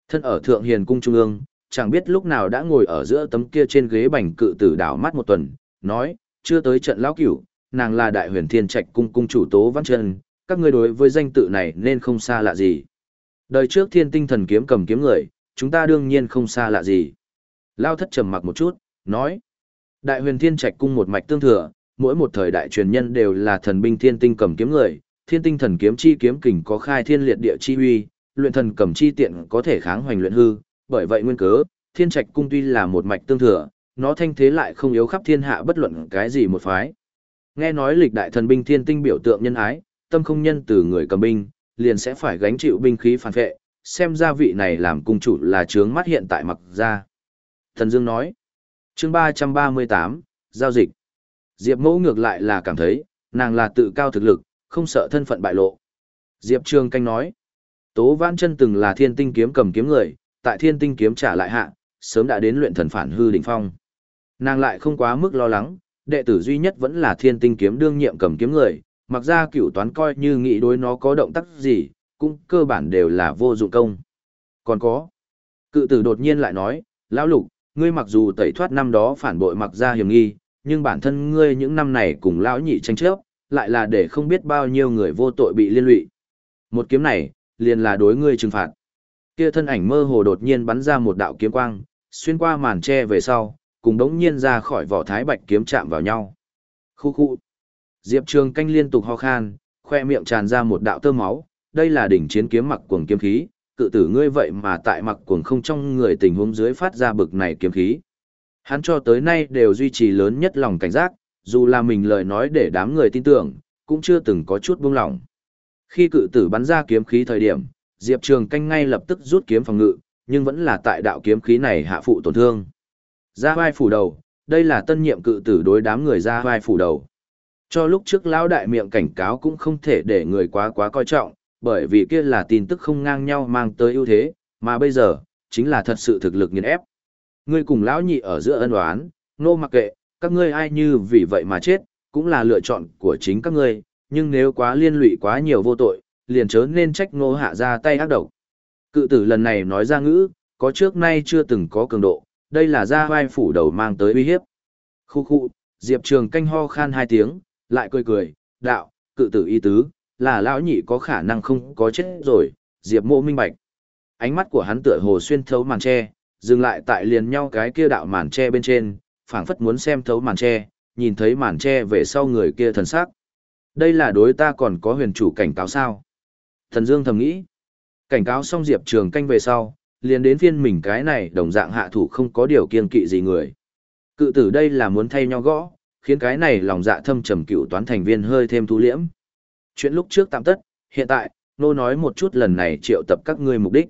Speaker 1: thân ở thượng hiền cung trung ương, chẳng biết lúc nào đã ngồi ở giữa tấm kia trên ghế bành cự tử đảo mắt một tuần, nói, chưa tới trận lao cửu, nàng là đại huyền thiên trạch cung cung chủ tố văn chân, các ngươi đối với danh tự này nên không xa lạ gì. Đời trước thiên tinh thần kiếm cầm kiếm người, chúng ta đương nhiên không xa lạ gì. Lao thất trầm mặc một chút, nói. Đại huyền thiên trạch cung một mạch tương thừa, mỗi một thời đại truyền nhân đều là thần binh thiên tinh cầm kiếm người, thiên tinh thần kiếm chi kiếm kình có khai thiên liệt địa chi uy, luyện thần cầm chi tiện có thể kháng hoành luyện hư, bởi vậy nguyên cớ, thiên trạch cung tuy là một mạch tương thừa, nó thanh thế lại không yếu khắp thiên hạ bất luận cái gì một phái. Nghe nói lịch đại thần binh thiên tinh biểu tượng nhân ái, tâm không nhân từ người cầm binh, liền sẽ phải gánh chịu binh khí phản vệ, xem ra vị này làm cung chủ là trướng mắt hiện tại mặc ra. Thần Dương nói, chương 338, giao dịch. Diệp mẫu ngược lại là cảm thấy, nàng là tự cao thực lực, không sợ thân phận bại lộ. Diệp Trường Canh nói, Tố Vãn Chân từng là thiên tinh kiếm cầm kiếm người, tại thiên tinh kiếm trả lại hạ, sớm đã đến luyện thần phản hư đỉnh phong. Nàng lại không quá mức lo lắng, đệ tử duy nhất vẫn là thiên tinh kiếm đương nhiệm cầm kiếm người, mặc ra cửu toán coi như nghĩ đối nó có động tác gì, cũng cơ bản đều là vô dụng công. Còn có, cự tử đột nhiên lại nói, lão lục, ngươi mặc dù tẩy thoát năm đó phản bội mặc ra hiểm nghi, nhưng bản thân ngươi những năm này cùng lão nhị tranh chấp, lại là để không biết bao nhiêu người vô tội bị liên lụy. Một kiếm này, liền là đối ngươi trừng phạt. Kia thân ảnh mơ hồ đột nhiên bắn ra một đạo kiếm quang, xuyên qua màn tre về sau, cùng đống nhiên ra khỏi vỏ thái bạch kiếm chạm vào nhau. Khu khu. Diệp Trường canh liên tục ho khan, khoe miệng tràn ra một đạo tơ máu, đây là đỉnh chiến kiếm mặc cuồng kiếm khí, cự tử ngươi vậy mà tại mặc cuồng không trong người tình huống dưới phát ra bực này kiếm khí. Hắn cho tới nay đều duy trì lớn nhất lòng cảnh giác, dù là mình lời nói để đám người tin tưởng, cũng chưa từng có chút buông lỏng. Khi cự tử bắn ra kiếm khí thời điểm, Diệp Trường canh ngay lập tức rút kiếm phòng ngự, nhưng vẫn là tại đạo kiếm khí này hạ phụ tổn thương. Ra vai phủ đầu, đây là tân nhiệm cự tử đối đám người ra vai phủ đầu. Cho lúc trước lão đại miệng cảnh cáo cũng không thể để người quá quá coi trọng, bởi vì kia là tin tức không ngang nhau mang tới ưu thế, mà bây giờ, chính là thật sự thực lực nghiền ép. Ngươi cùng lão nhị ở giữa ân oán, nô mặc kệ, các ngươi ai như vì vậy mà chết, cũng là lựa chọn của chính các ngươi, nhưng nếu quá liên lụy quá nhiều vô tội, liền chớ nên trách nô hạ ra tay ác độc. Cự tử lần này nói ra ngữ, có trước nay chưa từng có cường độ, đây là ra vai phủ đầu mang tới uy hiếp. Khu khu, Diệp Trường canh ho khan hai tiếng, lại cười cười, đạo, cự tử y tứ, là lão nhị có khả năng không có chết rồi, Diệp Mộ minh bạch. Ánh mắt của hắn tựa hồ xuyên thấu màn che, dừng lại tại liền nhau cái kia đạo màn tre bên trên, phảng phất muốn xem thấu màn tre nhìn thấy màn tre về sau người kia thần sắc. Đây là đối ta còn có huyền chủ cảnh cáo sao? Thần Dương thầm nghĩ. Cảnh cáo xong Diệp Trường canh về sau, liền đến phiên mình cái này đồng dạng hạ thủ không có điều kiên kỵ gì người. Cự tử đây là muốn thay nhau gõ, khiến cái này lòng dạ thâm trầm cựu toán thành viên hơi thêm thu liễm. Chuyện lúc trước tạm tất, hiện tại, nô nói một chút lần này triệu tập các ngươi mục đích.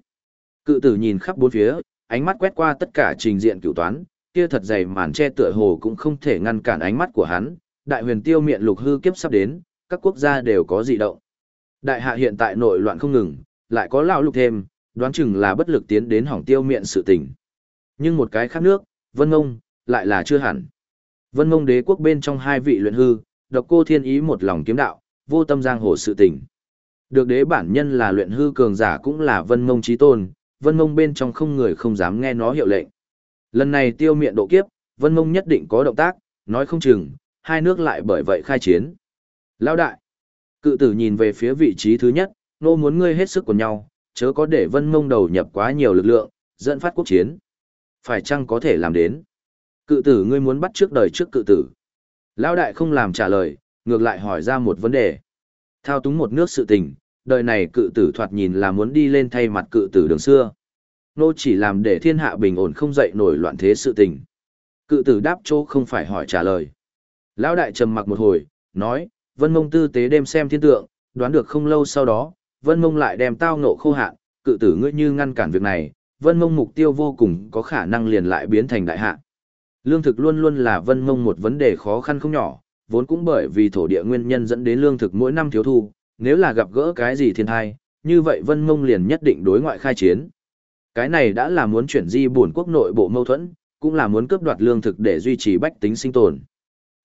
Speaker 1: Cự tử nhìn khắp bốn phía, ánh mắt quét qua tất cả trình diện cửu toán, kia thật dày màn che tựa hồ cũng không thể ngăn cản ánh mắt của hắn, đại huyền tiêu miệng lục hư kiếp sắp đến, các quốc gia đều có dị động. Đại hạ hiện tại nội loạn không ngừng, lại có lão lục thêm, đoán chừng là bất lực tiến đến hỏng tiêu miệng sự tình. Nhưng một cái khác nước, Vân Ngông, lại là chưa hẳn. Vân Ngông đế quốc bên trong hai vị luyện hư, độc cô thiên ý một lòng kiếm đạo, vô tâm giang hồ sự tình. Được đế bản nhân là luyện hư cường giả cũng là Vân Ngông trí tôn, Vân Mông bên trong không người không dám nghe nó hiệu lệnh. Lần này tiêu miệng độ kiếp, Vân Mông nhất định có động tác, nói không chừng, hai nước lại bởi vậy khai chiến. Lão đại, cự tử nhìn về phía vị trí thứ nhất, nô muốn ngươi hết sức của nhau, chớ có để vân mông đầu nhập quá nhiều lực lượng, dẫn phát quốc chiến. Phải chăng có thể làm đến? Cự tử ngươi muốn bắt trước đời trước cự tử. Lão đại không làm trả lời, ngược lại hỏi ra một vấn đề. Thao túng một nước sự tình, đời này cự tử thoạt nhìn là muốn đi lên thay mặt cự tử đường xưa. Nô chỉ làm để thiên hạ bình ổn không dậy nổi loạn thế sự tình. Cự tử đáp chỗ không phải hỏi trả lời. Lão đại trầm mặc một hồi, nói, vân mông tư tế đêm xem thiên tượng, đoán được không lâu sau đó, vân mông lại đem tao ngộ khô hạn, cự tử ngươi như ngăn cản việc này, vân mông mục tiêu vô cùng có khả năng liền lại biến thành đại hạ. Lương thực luôn luôn là vân mông một vấn đề khó khăn không nhỏ, vốn cũng bởi vì thổ địa nguyên nhân dẫn đến lương thực mỗi năm thiếu thu, nếu là gặp gỡ cái gì thiên thai, như vậy vân mông liền nhất định đối ngoại khai chiến. Cái này đã là muốn chuyển di buồn quốc nội bộ mâu thuẫn, cũng là muốn cướp đoạt lương thực để duy trì bách tính sinh tồn.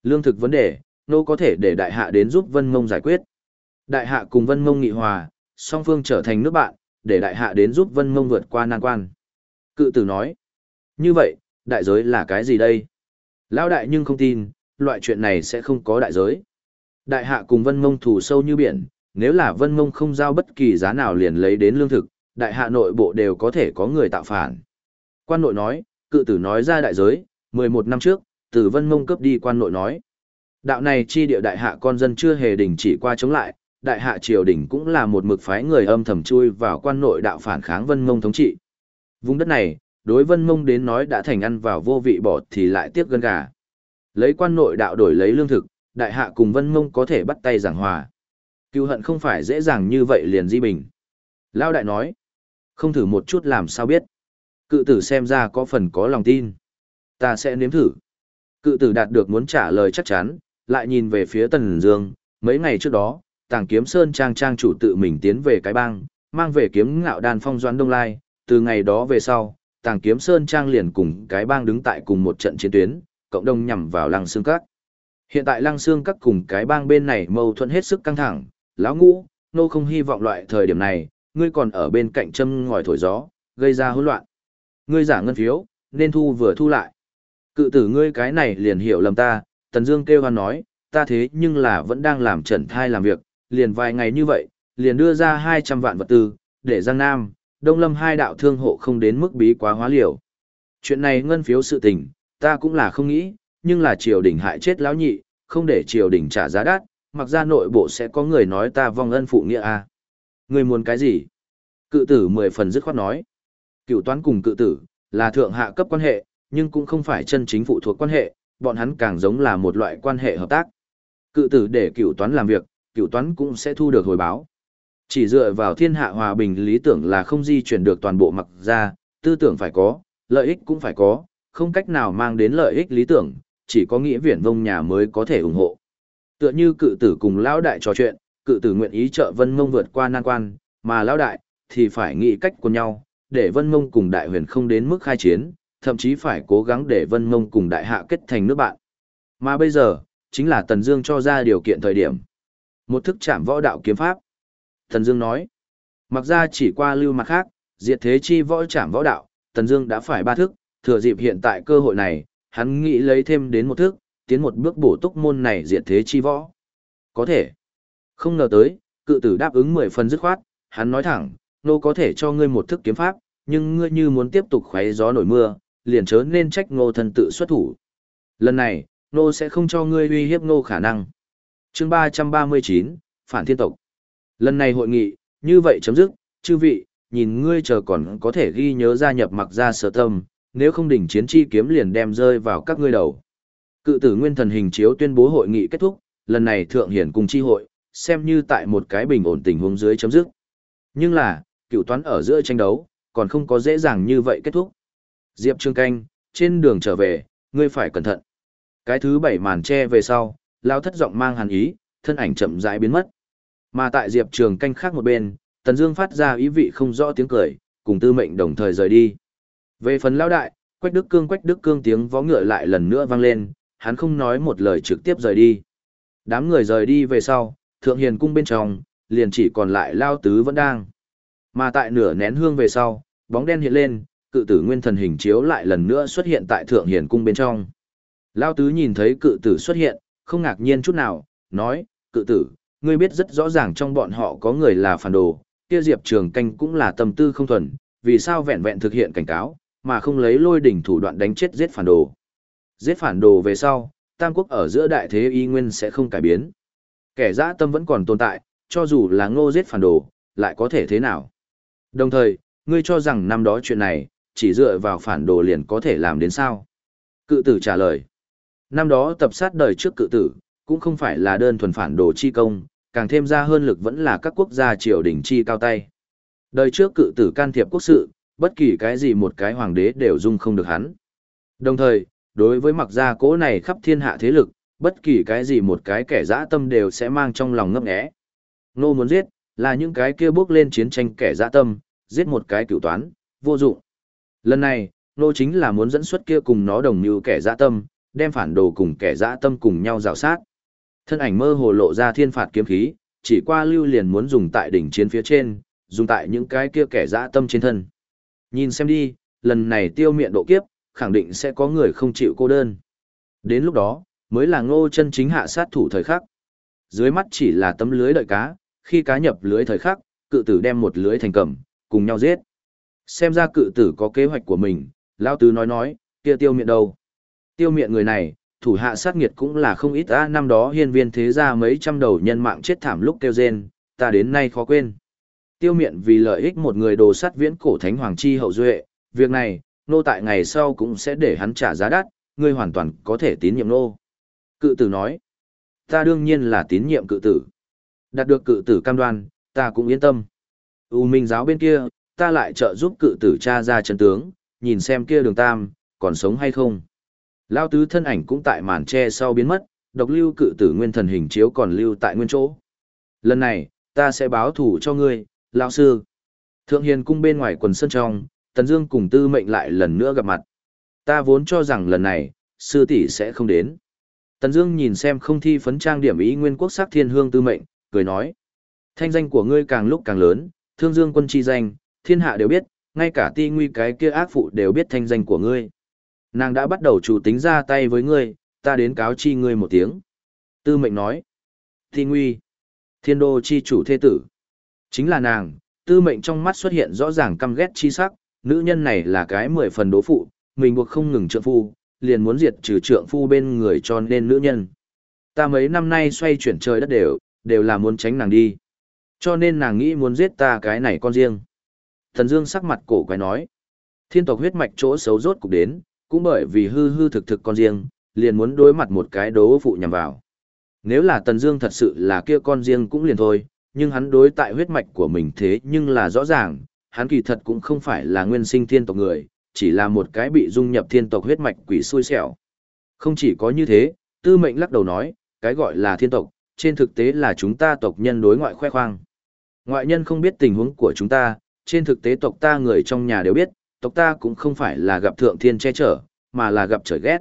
Speaker 1: Lương thực vấn đề, nô có thể để đại hạ đến giúp vân mông giải quyết. Đại hạ cùng vân mông nghị hòa, song phương trở thành nước bạn, để đại hạ đến giúp vân mông vượt qua nan quan. Cự tử nói, như vậy, đại giới là cái gì đây? Lão đại nhưng không tin, loại chuyện này sẽ không có đại giới. Đại hạ cùng vân mông thủ sâu như biển, nếu là vân mông không giao bất kỳ giá nào liền lấy đến lương thực, đại hạ nội bộ đều có thể có người tạo phản. Quan nội nói, cự tử nói ra đại giới, 11 năm trước, từ vân mông cướp đi quan nội nói. Đạo này chi địa đại hạ con dân chưa hề đình chỉ qua chống lại, đại hạ triều đình cũng là một mực phái người âm thầm chui vào quan nội đạo phản kháng vân mông thống trị. Vùng đất này, đối vân mông đến nói đã thành ăn vào vô vị bỏ thì lại tiếc gân gà. Lấy quan nội đạo đổi lấy lương thực, đại hạ cùng vân mông có thể bắt tay giảng hòa. Cựu hận không phải dễ dàng như vậy liền di bình. Lao đại nói, không thử một chút làm sao biết. Cự tử xem ra có phần có lòng tin. Ta sẽ nếm thử. Cự tử đạt được muốn trả lời chắc chắn, lại nhìn về phía Tần Dương, mấy ngày trước đó, Tàng Kiếm Sơn trang trang chủ tự mình tiến về cái bang, mang về kiếm ngạo đan phong doãn đông lai, từ ngày đó về sau, Tàng Kiếm Sơn trang liền cùng cái bang đứng tại cùng một trận chiến tuyến, cộng đồng nhằm vào Lăng Xương Các. Hiện tại Lăng Xương Các cùng cái bang bên này mâu thuẫn hết sức căng thẳng, lão ngũ, nô không hy vọng loại thời điểm này, ngươi còn ở bên cạnh châm ngòi thổi gió, gây ra hỗn loạn. Ngươi giả ngân phiếu, nên thu vừa thu lại. Cự tử ngươi cái này liền hiểu lầm ta, Tần Dương kêu hoan nói, ta thế nhưng là vẫn đang làm trần thai làm việc, liền vài ngày như vậy, liền đưa ra 200 vạn vật tư, để Giang Nam, Đông Lâm hai đạo thương hộ không đến mức bí quá hóa liều. Chuyện này ngân phiếu sự tình, ta cũng là không nghĩ, nhưng là triều đình hại chết lão nhị, không để triều đình trả giá đắt, mặc ra nội bộ sẽ có người nói ta vong ân phụ nghĩa a. À. Người muốn cái gì? Cự tử mười phần dứt khoát nói. Cựu toán cùng cự tử, là thượng hạ cấp quan hệ, nhưng cũng không phải chân chính phụ thuộc quan hệ, bọn hắn càng giống là một loại quan hệ hợp tác. Cự tử để cựu toán làm việc, cựu toán cũng sẽ thu được hồi báo. Chỉ dựa vào thiên hạ hòa bình lý tưởng là không di chuyển được toàn bộ mặc ra, tư tưởng phải có, lợi ích cũng phải có, không cách nào mang đến lợi ích lý tưởng, chỉ có nghĩa viển vông nhà mới có thể ủng hộ. Tựa như cự tử cùng lão đại trò chuyện, cự tử nguyện ý trợ vân mông vượt qua nan quan, mà lão đại, thì phải nghĩ cách của nhau, để vân mông cùng đại huyền không đến mức khai chiến, thậm chí phải cố gắng để vân mông cùng đại hạ kết thành nước bạn. Mà bây giờ, chính là Tần Dương cho ra điều kiện thời điểm. Một thức chạm võ đạo kiếm pháp. Tần Dương nói, mặc ra chỉ qua lưu mặt khác, diệt thế chi võ chạm võ đạo, Tần Dương đã phải ba thức, thừa dịp hiện tại cơ hội này, hắn nghĩ lấy thêm đến một thức, tiến một bước bổ túc môn này diệt thế chi võ. có thể. Không ngờ tới, cự tử đáp ứng mười phần dứt khoát, hắn nói thẳng, nô có thể cho ngươi một thức kiếm pháp, nhưng ngươi như muốn tiếp tục khoé gió nổi mưa, liền chớ nên trách ngô thần tự xuất thủ. Lần này, nô sẽ không cho ngươi uy hiếp ngô khả năng. chương ba ba mươi chín Phản Thiên Tộc. Lần này hội nghị, như vậy chấm dứt, chư vị, nhìn ngươi chờ còn có thể ghi nhớ gia nhập mặc ra sở tâm, nếu không đỉnh chiến chi kiếm liền đem rơi vào các ngươi đầu. Cự tử nguyên thần hình chiếu tuyên bố hội nghị kết thúc, lần này thượng hiển cùng chi hội, xem như tại một cái bình ổn tình huống dưới chấm dứt. Nhưng là, cựu toán ở giữa tranh đấu, còn không có dễ dàng như vậy kết thúc. Diệp Trương Canh, trên đường trở về, ngươi phải cẩn thận. Cái thứ bảy màn che về sau, lao thất giọng mang hàn ý, thân ảnh chậm rãi biến mất. Mà tại Diệp Trường Canh khác một bên, Tần Dương phát ra ý vị không rõ tiếng cười, cùng Tư Mệnh đồng thời rời đi. Về phần lão đại, Quách Đức Cương Quách Đức Cương tiếng vó ngựa lại lần nữa vang lên, hắn không nói một lời trực tiếp rời đi. Đám người rời đi về sau, Thượng Hiền cung bên trong, liền chỉ còn lại Lao Tứ vẫn đang. Mà tại nửa nén hương về sau, bóng đen hiện lên, cự tử nguyên thần hình chiếu lại lần nữa xuất hiện tại Thượng Hiền cung bên trong. Lao Tứ nhìn thấy cự tử xuất hiện, không ngạc nhiên chút nào, nói, cự tử, ngươi biết rất rõ ràng trong bọn họ có người là phản đồ, kia Diệp Trường Canh cũng là tâm tư không thuần, vì sao vẹn vẹn thực hiện cảnh cáo, mà không lấy lôi đỉnh thủ đoạn đánh chết giết phản đồ. Giết phản đồ về sau, Tam Quốc ở giữa đại thế y nguyên sẽ không cải biến. Kẻ dã tâm vẫn còn tồn tại, cho dù là ngô giết phản đồ, lại có thể thế nào. Đồng thời, ngươi cho rằng năm đó chuyện này, chỉ dựa vào phản đồ liền có thể làm đến sao? Cự tử trả lời. Năm đó tập sát đời trước cự tử, cũng không phải là đơn thuần phản đồ chi công, càng thêm ra hơn lực vẫn là các quốc gia triều đình chi cao tay. Đời trước cự tử can thiệp quốc sự, bất kỳ cái gì một cái hoàng đế đều dung không được hắn. Đồng thời, đối với mặc gia cố này khắp thiên hạ thế lực, bất kỳ cái gì một cái kẻ dã tâm đều sẽ mang trong lòng ngấp nghé. Nô muốn giết, là những cái kia bước lên chiến tranh kẻ dã tâm, giết một cái cửu toán, vô dụng. Lần này, nô chính là muốn dẫn xuất kia cùng nó đồng như kẻ dã tâm, đem phản đồ cùng kẻ dã tâm cùng nhau rào sát. Thân ảnh mơ hồ lộ ra thiên phạt kiếm khí, chỉ qua lưu liền muốn dùng tại đỉnh chiến phía trên, dùng tại những cái kia kẻ dã tâm trên thân. Nhìn xem đi, lần này tiêu miệng độ kiếp, khẳng định sẽ có người không chịu cô đơn. Đến lúc đó, mới là ngô chân chính hạ sát thủ thời khắc. Dưới mắt chỉ là tấm lưới đợi cá, khi cá nhập lưới thời khắc, cự tử đem một lưới thành cầm, cùng nhau giết. Xem ra cự tử có kế hoạch của mình, Lao Tứ nói nói, kia tiêu miệng đâu. Tiêu miệng người này, thủ hạ sát nghiệt cũng là không ít á năm đó hiên viên thế ra mấy trăm đầu nhân mạng chết thảm lúc kêu rên, ta đến nay khó quên. Tiêu miệng vì lợi ích một người đồ sát viễn cổ thánh hoàng chi hậu duệ, việc này, nô tại ngày sau cũng sẽ để hắn trả giá đắt, ngươi hoàn toàn có thể tín nhiệm nô. Cự tử nói, ta đương nhiên là tín nhiệm cự tử. Đạt được cự tử cam đoan, ta cũng yên tâm. U minh giáo bên kia, ta lại trợ giúp cự tử cha ra chân tướng, nhìn xem kia đường tam, còn sống hay không. Lao tứ thân ảnh cũng tại màn tre sau biến mất, độc lưu cự tử nguyên thần hình chiếu còn lưu tại nguyên chỗ. Lần này, ta sẽ báo thủ cho ngươi, lão sư. Thượng hiền cung bên ngoài quần sân trong, Tần Dương cùng Tư Mệnh lại lần nữa gặp mặt. Ta vốn cho rằng lần này, sư tỷ sẽ không đến. Tần Dương nhìn xem không thi phấn trang điểm ý nguyên quốc sắc thiên hương Tư Mệnh, cười nói: "Thanh danh của ngươi càng lúc càng lớn, Thương Dương quân chi danh, thiên hạ đều biết, ngay cả Ti Nguy cái kia ác phụ đều biết thanh danh của ngươi. Nàng đã bắt đầu chủ tính ra tay với ngươi, ta đến cáo chi ngươi một tiếng." Tư Mệnh nói: "Ti Nguy, Thiên Đô chi chủ thế tử." Chính là nàng, Tư Mệnh trong mắt xuất hiện rõ ràng căm ghét chi sắc, nữ nhân này là cái mười phần đố phụ, mình buộc không ngừng trượng phu, liền muốn diệt trừ trượng phu bên người cho nên nữ nhân. Ta mấy năm nay xoay chuyển trời đất đều, đều là muốn tránh nàng đi. Cho nên nàng nghĩ muốn giết ta cái này con riêng. Thần Dương sắc mặt cổ quái nói. Thiên tộc huyết mạch chỗ xấu rốt cục đến, cũng bởi vì hư hư thực thực con riêng, liền muốn đối mặt một cái đố phụ nhằm vào. Nếu là Tần Dương thật sự là kia con riêng cũng liền thôi, nhưng hắn đối tại huyết mạch của mình thế nhưng là rõ ràng, hắn kỳ thật cũng không phải là nguyên sinh thiên tộc người, chỉ là một cái bị dung nhập thiên tộc huyết mạch quỷ xui xẻo. Không chỉ có như thế, tư mệnh lắc đầu nói, cái gọi là thiên tộc, trên thực tế là chúng ta tộc nhân đối ngoại khoe khoang. Ngoại nhân không biết tình huống của chúng ta, trên thực tế tộc ta người trong nhà đều biết, tộc ta cũng không phải là gặp thượng thiên che chở, mà là gặp trời ghét.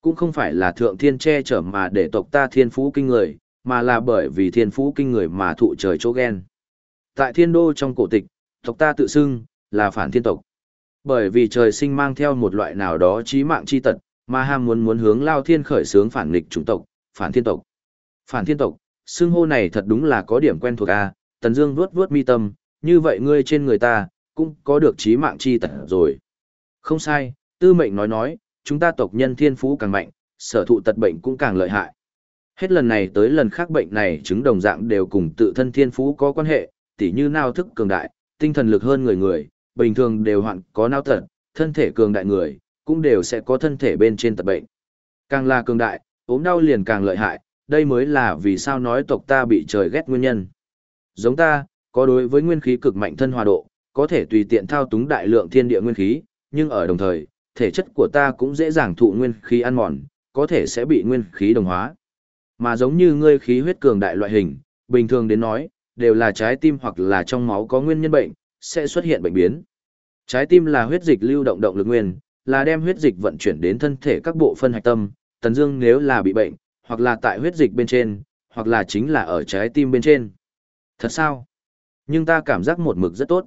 Speaker 1: Cũng không phải là thượng thiên che chở mà để tộc ta thiên phú kinh người, mà là bởi vì thiên phú kinh người mà thụ trời chỗ ghen. Tại thiên đô trong cổ tịch, tộc ta tự xưng là phản thiên tộc. Bởi vì trời sinh mang theo một loại nào đó trí mạng chi tật, mà ham muốn muốn hướng lao thiên khởi sướng phản nghịch chủng tộc, phản thiên tộc. Phản thiên tộc, xưng hô này thật đúng là có điểm quen thuộc a tần dương vuốt vuốt mi tâm như vậy ngươi trên người ta cũng có được trí mạng chi tật rồi không sai tư mệnh nói nói chúng ta tộc nhân thiên phú càng mạnh sở thụ tật bệnh cũng càng lợi hại hết lần này tới lần khác bệnh này chứng đồng dạng đều cùng tự thân thiên phú có quan hệ tỉ như nao thức cường đại tinh thần lực hơn người người bình thường đều hoạn có não tật thân thể cường đại người cũng đều sẽ có thân thể bên trên tật bệnh càng là cường đại ốm đau liền càng lợi hại đây mới là vì sao nói tộc ta bị trời ghét nguyên nhân. Giống ta, có đối với nguyên khí cực mạnh thân hòa độ, có thể tùy tiện thao túng đại lượng thiên địa nguyên khí, nhưng ở đồng thời, thể chất của ta cũng dễ dàng thụ nguyên khí ăn mòn, có thể sẽ bị nguyên khí đồng hóa. Mà giống như ngươi khí huyết cường đại loại hình, bình thường đến nói, đều là trái tim hoặc là trong máu có nguyên nhân bệnh, sẽ xuất hiện bệnh biến. Trái tim là huyết dịch lưu động động lực nguyên, là đem huyết dịch vận chuyển đến thân thể các bộ phân hạch tâm, tần dương nếu là bị bệnh, hoặc là tại huyết dịch bên trên, hoặc là chính là ở trái tim bên trên. Thật sao? Nhưng ta cảm giác một mực rất tốt.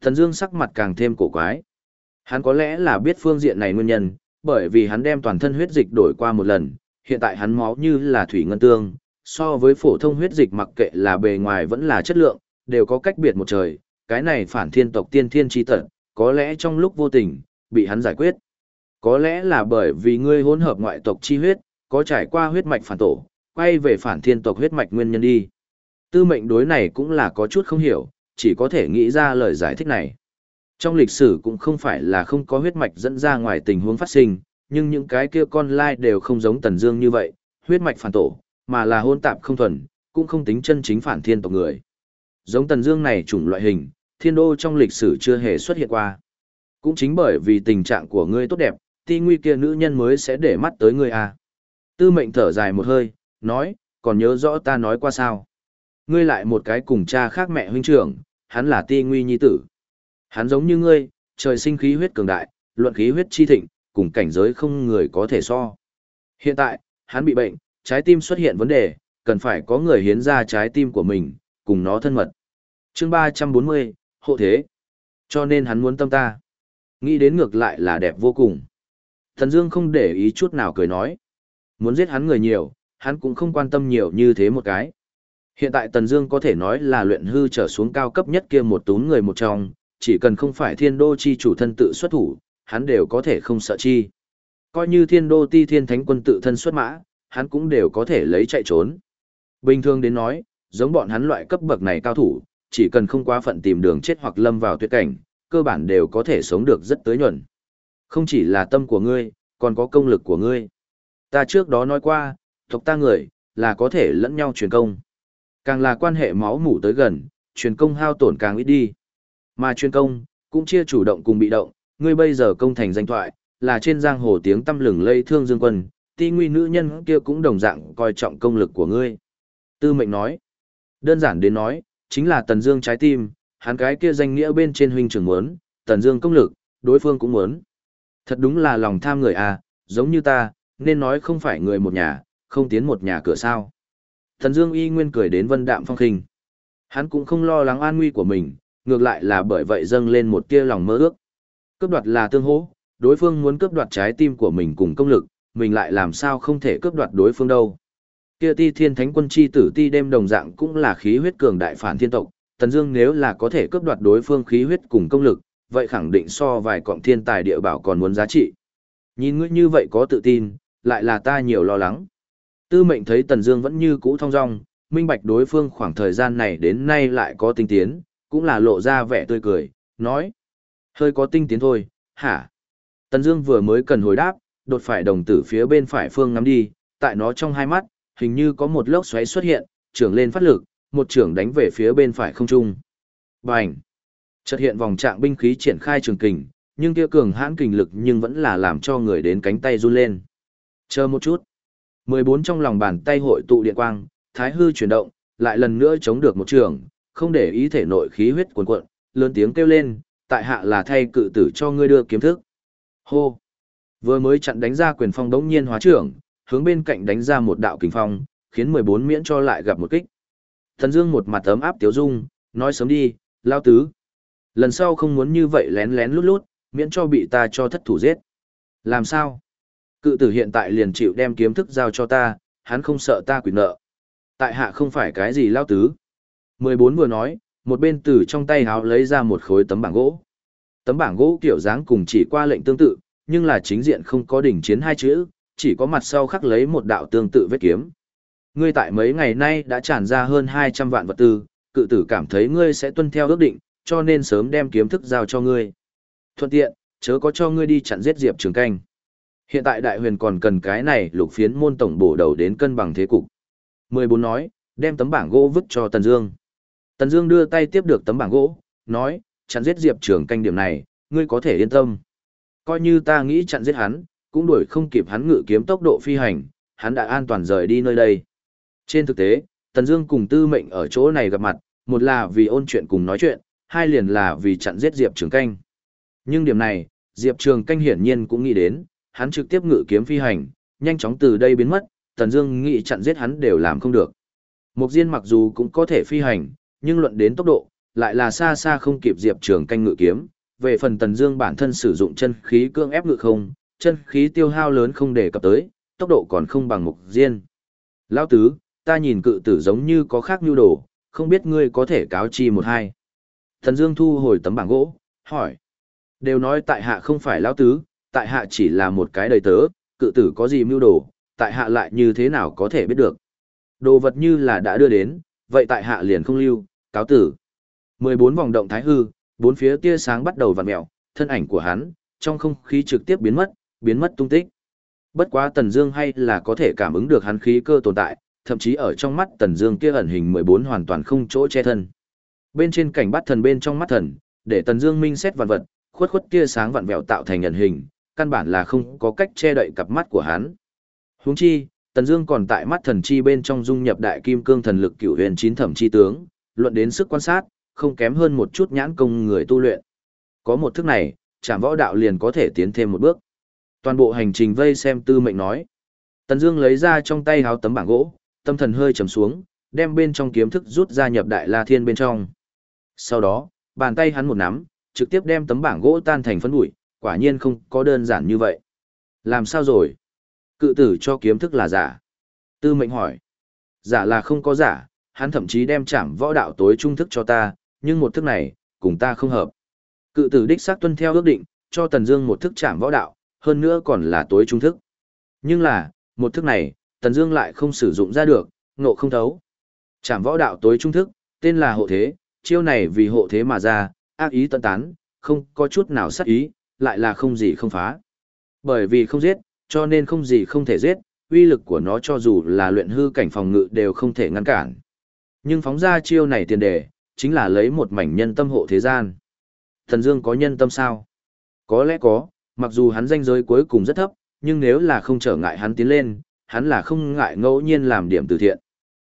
Speaker 1: Thần Dương sắc mặt càng thêm cổ quái. Hắn có lẽ là biết phương diện này nguyên nhân, bởi vì hắn đem toàn thân huyết dịch đổi qua một lần, hiện tại hắn máu như là thủy ngân tương, so với phổ thông huyết dịch mặc kệ là bề ngoài vẫn là chất lượng, đều có cách biệt một trời, cái này phản thiên tộc tiên thiên chi tận, có lẽ trong lúc vô tình, bị hắn giải quyết. Có lẽ là bởi vì ngươi hỗn hợp ngoại tộc chi huyết, có trải qua huyết mạch phản tổ, quay về phản thiên tộc huyết mạch nguyên nhân đi. Tư mệnh đối này cũng là có chút không hiểu, chỉ có thể nghĩ ra lời giải thích này. Trong lịch sử cũng không phải là không có huyết mạch dẫn ra ngoài tình huống phát sinh, nhưng những cái kia con lai đều không giống Tần Dương như vậy, huyết mạch phản tổ, mà là hôn tạp không thuần, cũng không tính chân chính phản thiên tộc người. Giống Tần Dương này chủng loại hình, thiên đô trong lịch sử chưa hề xuất hiện qua. Cũng chính bởi vì tình trạng của ngươi tốt đẹp, ti nguy kia nữ nhân mới sẽ để mắt tới ngươi à. Tư mệnh thở dài một hơi, nói, còn nhớ rõ ta nói qua sao. Ngươi lại một cái cùng cha khác mẹ huynh trưởng, hắn là ti nguy nhi tử. Hắn giống như ngươi, trời sinh khí huyết cường đại, luận khí huyết chi thịnh, cùng cảnh giới không người có thể so. Hiện tại, hắn bị bệnh, trái tim xuất hiện vấn đề, cần phải có người hiến ra trái tim của mình, cùng nó thân mật. chương 340, hộ thế. Cho nên hắn muốn tâm ta. Nghĩ đến ngược lại là đẹp vô cùng. Thần Dương không để ý chút nào cười nói. Muốn giết hắn người nhiều, hắn cũng không quan tâm nhiều như thế một cái. Hiện tại Tần Dương có thể nói là luyện hư trở xuống cao cấp nhất kia một túm người một trong, chỉ cần không phải thiên đô chi chủ thân tự xuất thủ, hắn đều có thể không sợ chi. Coi như thiên đô ti thiên thánh quân tự thân xuất mã, hắn cũng đều có thể lấy chạy trốn. Bình thường đến nói, giống bọn hắn loại cấp bậc này cao thủ, chỉ cần không quá phận tìm đường chết hoặc lâm vào tuyệt cảnh, cơ bản đều có thể sống được rất tới nhuận. Không chỉ là tâm của ngươi, còn có công lực của ngươi. Ta trước đó nói qua, tộc ta người, là có thể lẫn nhau truyền công. Càng là quan hệ máu mủ tới gần, truyền công hao tổn càng ít đi. Mà truyền công, cũng chia chủ động cùng bị động, ngươi bây giờ công thành danh thoại, là trên giang hồ tiếng tâm lừng lây thương dương quân, ti nguy nữ nhân kia cũng đồng dạng coi trọng công lực của ngươi. Tư mệnh nói, đơn giản đến nói, chính là tần dương trái tim, hắn cái kia danh nghĩa bên trên huynh trưởng muốn, tần dương công lực, đối phương cũng muốn. Thật đúng là lòng tham người à, giống như ta, nên nói không phải người một nhà, không tiến một nhà cửa sao. Tần Dương y nguyên cười đến vân đạm phong khinh. Hắn cũng không lo lắng an nguy của mình, ngược lại là bởi vậy dâng lên một tia lòng mơ ước. Cướp đoạt là tương hỗ, đối phương muốn cướp đoạt trái tim của mình cùng công lực, mình lại làm sao không thể cướp đoạt đối phương đâu. Kia ti thiên thánh quân chi tử ti đêm đồng dạng cũng là khí huyết cường đại phản thiên tộc, Tần Dương nếu là có thể cướp đoạt đối phương khí huyết cùng công lực, vậy khẳng định so vài cọng thiên tài địa bảo còn muốn giá trị. Nhìn ngươi như vậy có tự tin, lại là ta nhiều lo lắng. Tư mệnh thấy Tần Dương vẫn như cũ thong dong, minh bạch đối phương khoảng thời gian này đến nay lại có tinh tiến, cũng là lộ ra vẻ tươi cười, nói: "Hơi có tinh tiến thôi, hả?" Tần Dương vừa mới cần hồi đáp, đột phải đồng tử phía bên phải phương ngắm đi, tại nó trong hai mắt, hình như có một lốc xoáy xuất hiện, trưởng lên phát lực, một trưởng đánh về phía bên phải không trung. Bành! Chợt hiện vòng trạng binh khí triển khai trường kình, nhưng kia cường hãn kình lực nhưng vẫn là làm cho người đến cánh tay run lên. Chờ một chút. 14 trong lòng bàn tay hội tụ điện quang, thái hư chuyển động, lại lần nữa chống được một trường, không để ý thể nội khí huyết cuồn cuộn, lớn tiếng kêu lên, tại hạ là thay cự tử cho ngươi đưa kiếm thức. Hô. Vừa mới chặn đánh ra quyền phong đống nhiên hóa trưởng, hướng bên cạnh đánh ra một đạo kình phong, khiến 14 miễn cho lại gặp một kích. Thần Dương một mặt ấm áp tiếu dung, nói sớm đi, lao tứ. Lần sau không muốn như vậy lén lén lút lút, miễn cho bị ta cho thất thủ giết. Làm sao? Cự tử hiện tại liền chịu đem kiếm thức giao cho ta, hắn không sợ ta quỷ nợ. Tại hạ không phải cái gì lao tứ. 14 vừa nói, một bên từ trong tay háo lấy ra một khối tấm bảng gỗ. Tấm bảng gỗ kiểu dáng cùng chỉ qua lệnh tương tự, nhưng là chính diện không có đỉnh chiến hai chữ, chỉ có mặt sau khắc lấy một đạo tương tự vết kiếm. Ngươi tại mấy ngày nay đã tràn ra hơn 200 vạn vật tư, cự tử cảm thấy ngươi sẽ tuân theo ước định, cho nên sớm đem kiếm thức giao cho ngươi. Thuận tiện, chớ có cho ngươi đi chặn giết Diệp Trường Canh. Hiện tại đại huyền còn cần cái này lục phiến môn tổng bổ đầu đến cân bằng thế cục. 14 nói, đem tấm bảng gỗ vứt cho Tần Dương. Tần Dương đưa tay tiếp được tấm bảng gỗ, nói, chặn giết Diệp Trường Canh điểm này, ngươi có thể yên tâm. Coi như ta nghĩ chặn giết hắn, cũng đuổi không kịp hắn ngự kiếm tốc độ phi hành, hắn đã an toàn rời đi nơi đây. Trên thực tế, Tần Dương cùng Tư Mệnh ở chỗ này gặp mặt, một là vì ôn chuyện cùng nói chuyện, hai liền là vì chặn giết Diệp Trường Canh. Nhưng điểm này, Diệp Trường Canh hiển nhiên cũng nghĩ đến, hắn trực tiếp ngự kiếm phi hành, nhanh chóng từ đây biến mất, Tần Dương nghĩ chặn giết hắn đều làm không được. Mục Diên mặc dù cũng có thể phi hành, nhưng luận đến tốc độ, lại là xa xa không kịp Diệp Trường Canh ngự kiếm. Về phần Tần Dương bản thân sử dụng chân khí cưỡng ép ngự không, chân khí tiêu hao lớn không để cập tới, tốc độ còn không bằng Mục Diên. Lão tứ, ta nhìn cự tử giống như có khác nhu đồ, không biết ngươi có thể cáo chi một hai. Tần Dương thu hồi tấm bảng gỗ, hỏi. Đều nói tại hạ không phải lão tứ, tại hạ chỉ là một cái đầy tớ, cự tử có gì mưu đồ, tại hạ lại như thế nào có thể biết được. Đồ vật như là đã đưa đến, vậy tại hạ liền không lưu, cáo tử. 14 vòng động thái hư, bốn phía tia sáng bắt đầu vặn mèo, thân ảnh của hắn, trong không khí trực tiếp biến mất, biến mất tung tích. Bất quá Tần Dương hay là có thể cảm ứng được hắn khí cơ tồn tại, thậm chí ở trong mắt Tần Dương kia ẩn hình 14 hoàn toàn không chỗ che thân. Bên trên cảnh bắt thần bên trong mắt thần, để Tần Dương minh xét vạn vật, khuất khuất tia sáng vặn vẹo tạo thành ẩn hình, căn bản là không có cách che đậy cặp mắt của hắn. Huống chi, Tần Dương còn tại mắt thần chi bên trong dung nhập đại kim cương thần lực cửu huyền chín thẩm chi tướng, luận đến sức quan sát, không kém hơn một chút nhãn công người tu luyện. Có một thức này, chạm Võ đạo liền có thể tiến thêm một bước. Toàn bộ hành trình vây xem Tư Mệnh nói. Tần Dương lấy ra trong tay háo tấm bảng gỗ, tâm thần hơi trầm xuống, đem bên trong kiếm thức rút ra nhập Đại La Thiên bên trong. Sau đó, bàn tay hắn một nắm, trực tiếp đem tấm bảng gỗ tan thành phấn bụi, quả nhiên không có đơn giản như vậy. Làm sao rồi? Cự tử cho kiếm thức là giả. Tư mệnh hỏi. Giả là không có giả, hắn thậm chí đem chạm võ đạo tối trung thức cho ta, nhưng một thức này, cùng ta không hợp. Cự tử đích xác tuân theo ước định, cho Tần Dương một thức chạm võ đạo, hơn nữa còn là tối trung thức. Nhưng là, một thức này, Tần Dương lại không sử dụng ra được, ngộ không thấu. Chạm võ đạo tối trung thức, tên là hộ thế, chiêu này vì hộ thế mà ra, ác ý tận tán, không có chút nào sát ý, lại là không gì không phá. Bởi vì không giết, cho nên không gì không thể giết, uy lực của nó cho dù là luyện hư cảnh phòng ngự đều không thể ngăn cản. Nhưng phóng ra chiêu này tiền đề, chính là lấy một mảnh nhân tâm hộ thế gian. Thần Dương có nhân tâm sao? Có lẽ có, mặc dù hắn danh giới cuối cùng rất thấp, nhưng nếu là không trở ngại hắn tiến lên, hắn là không ngại ngẫu nhiên làm điểm từ thiện.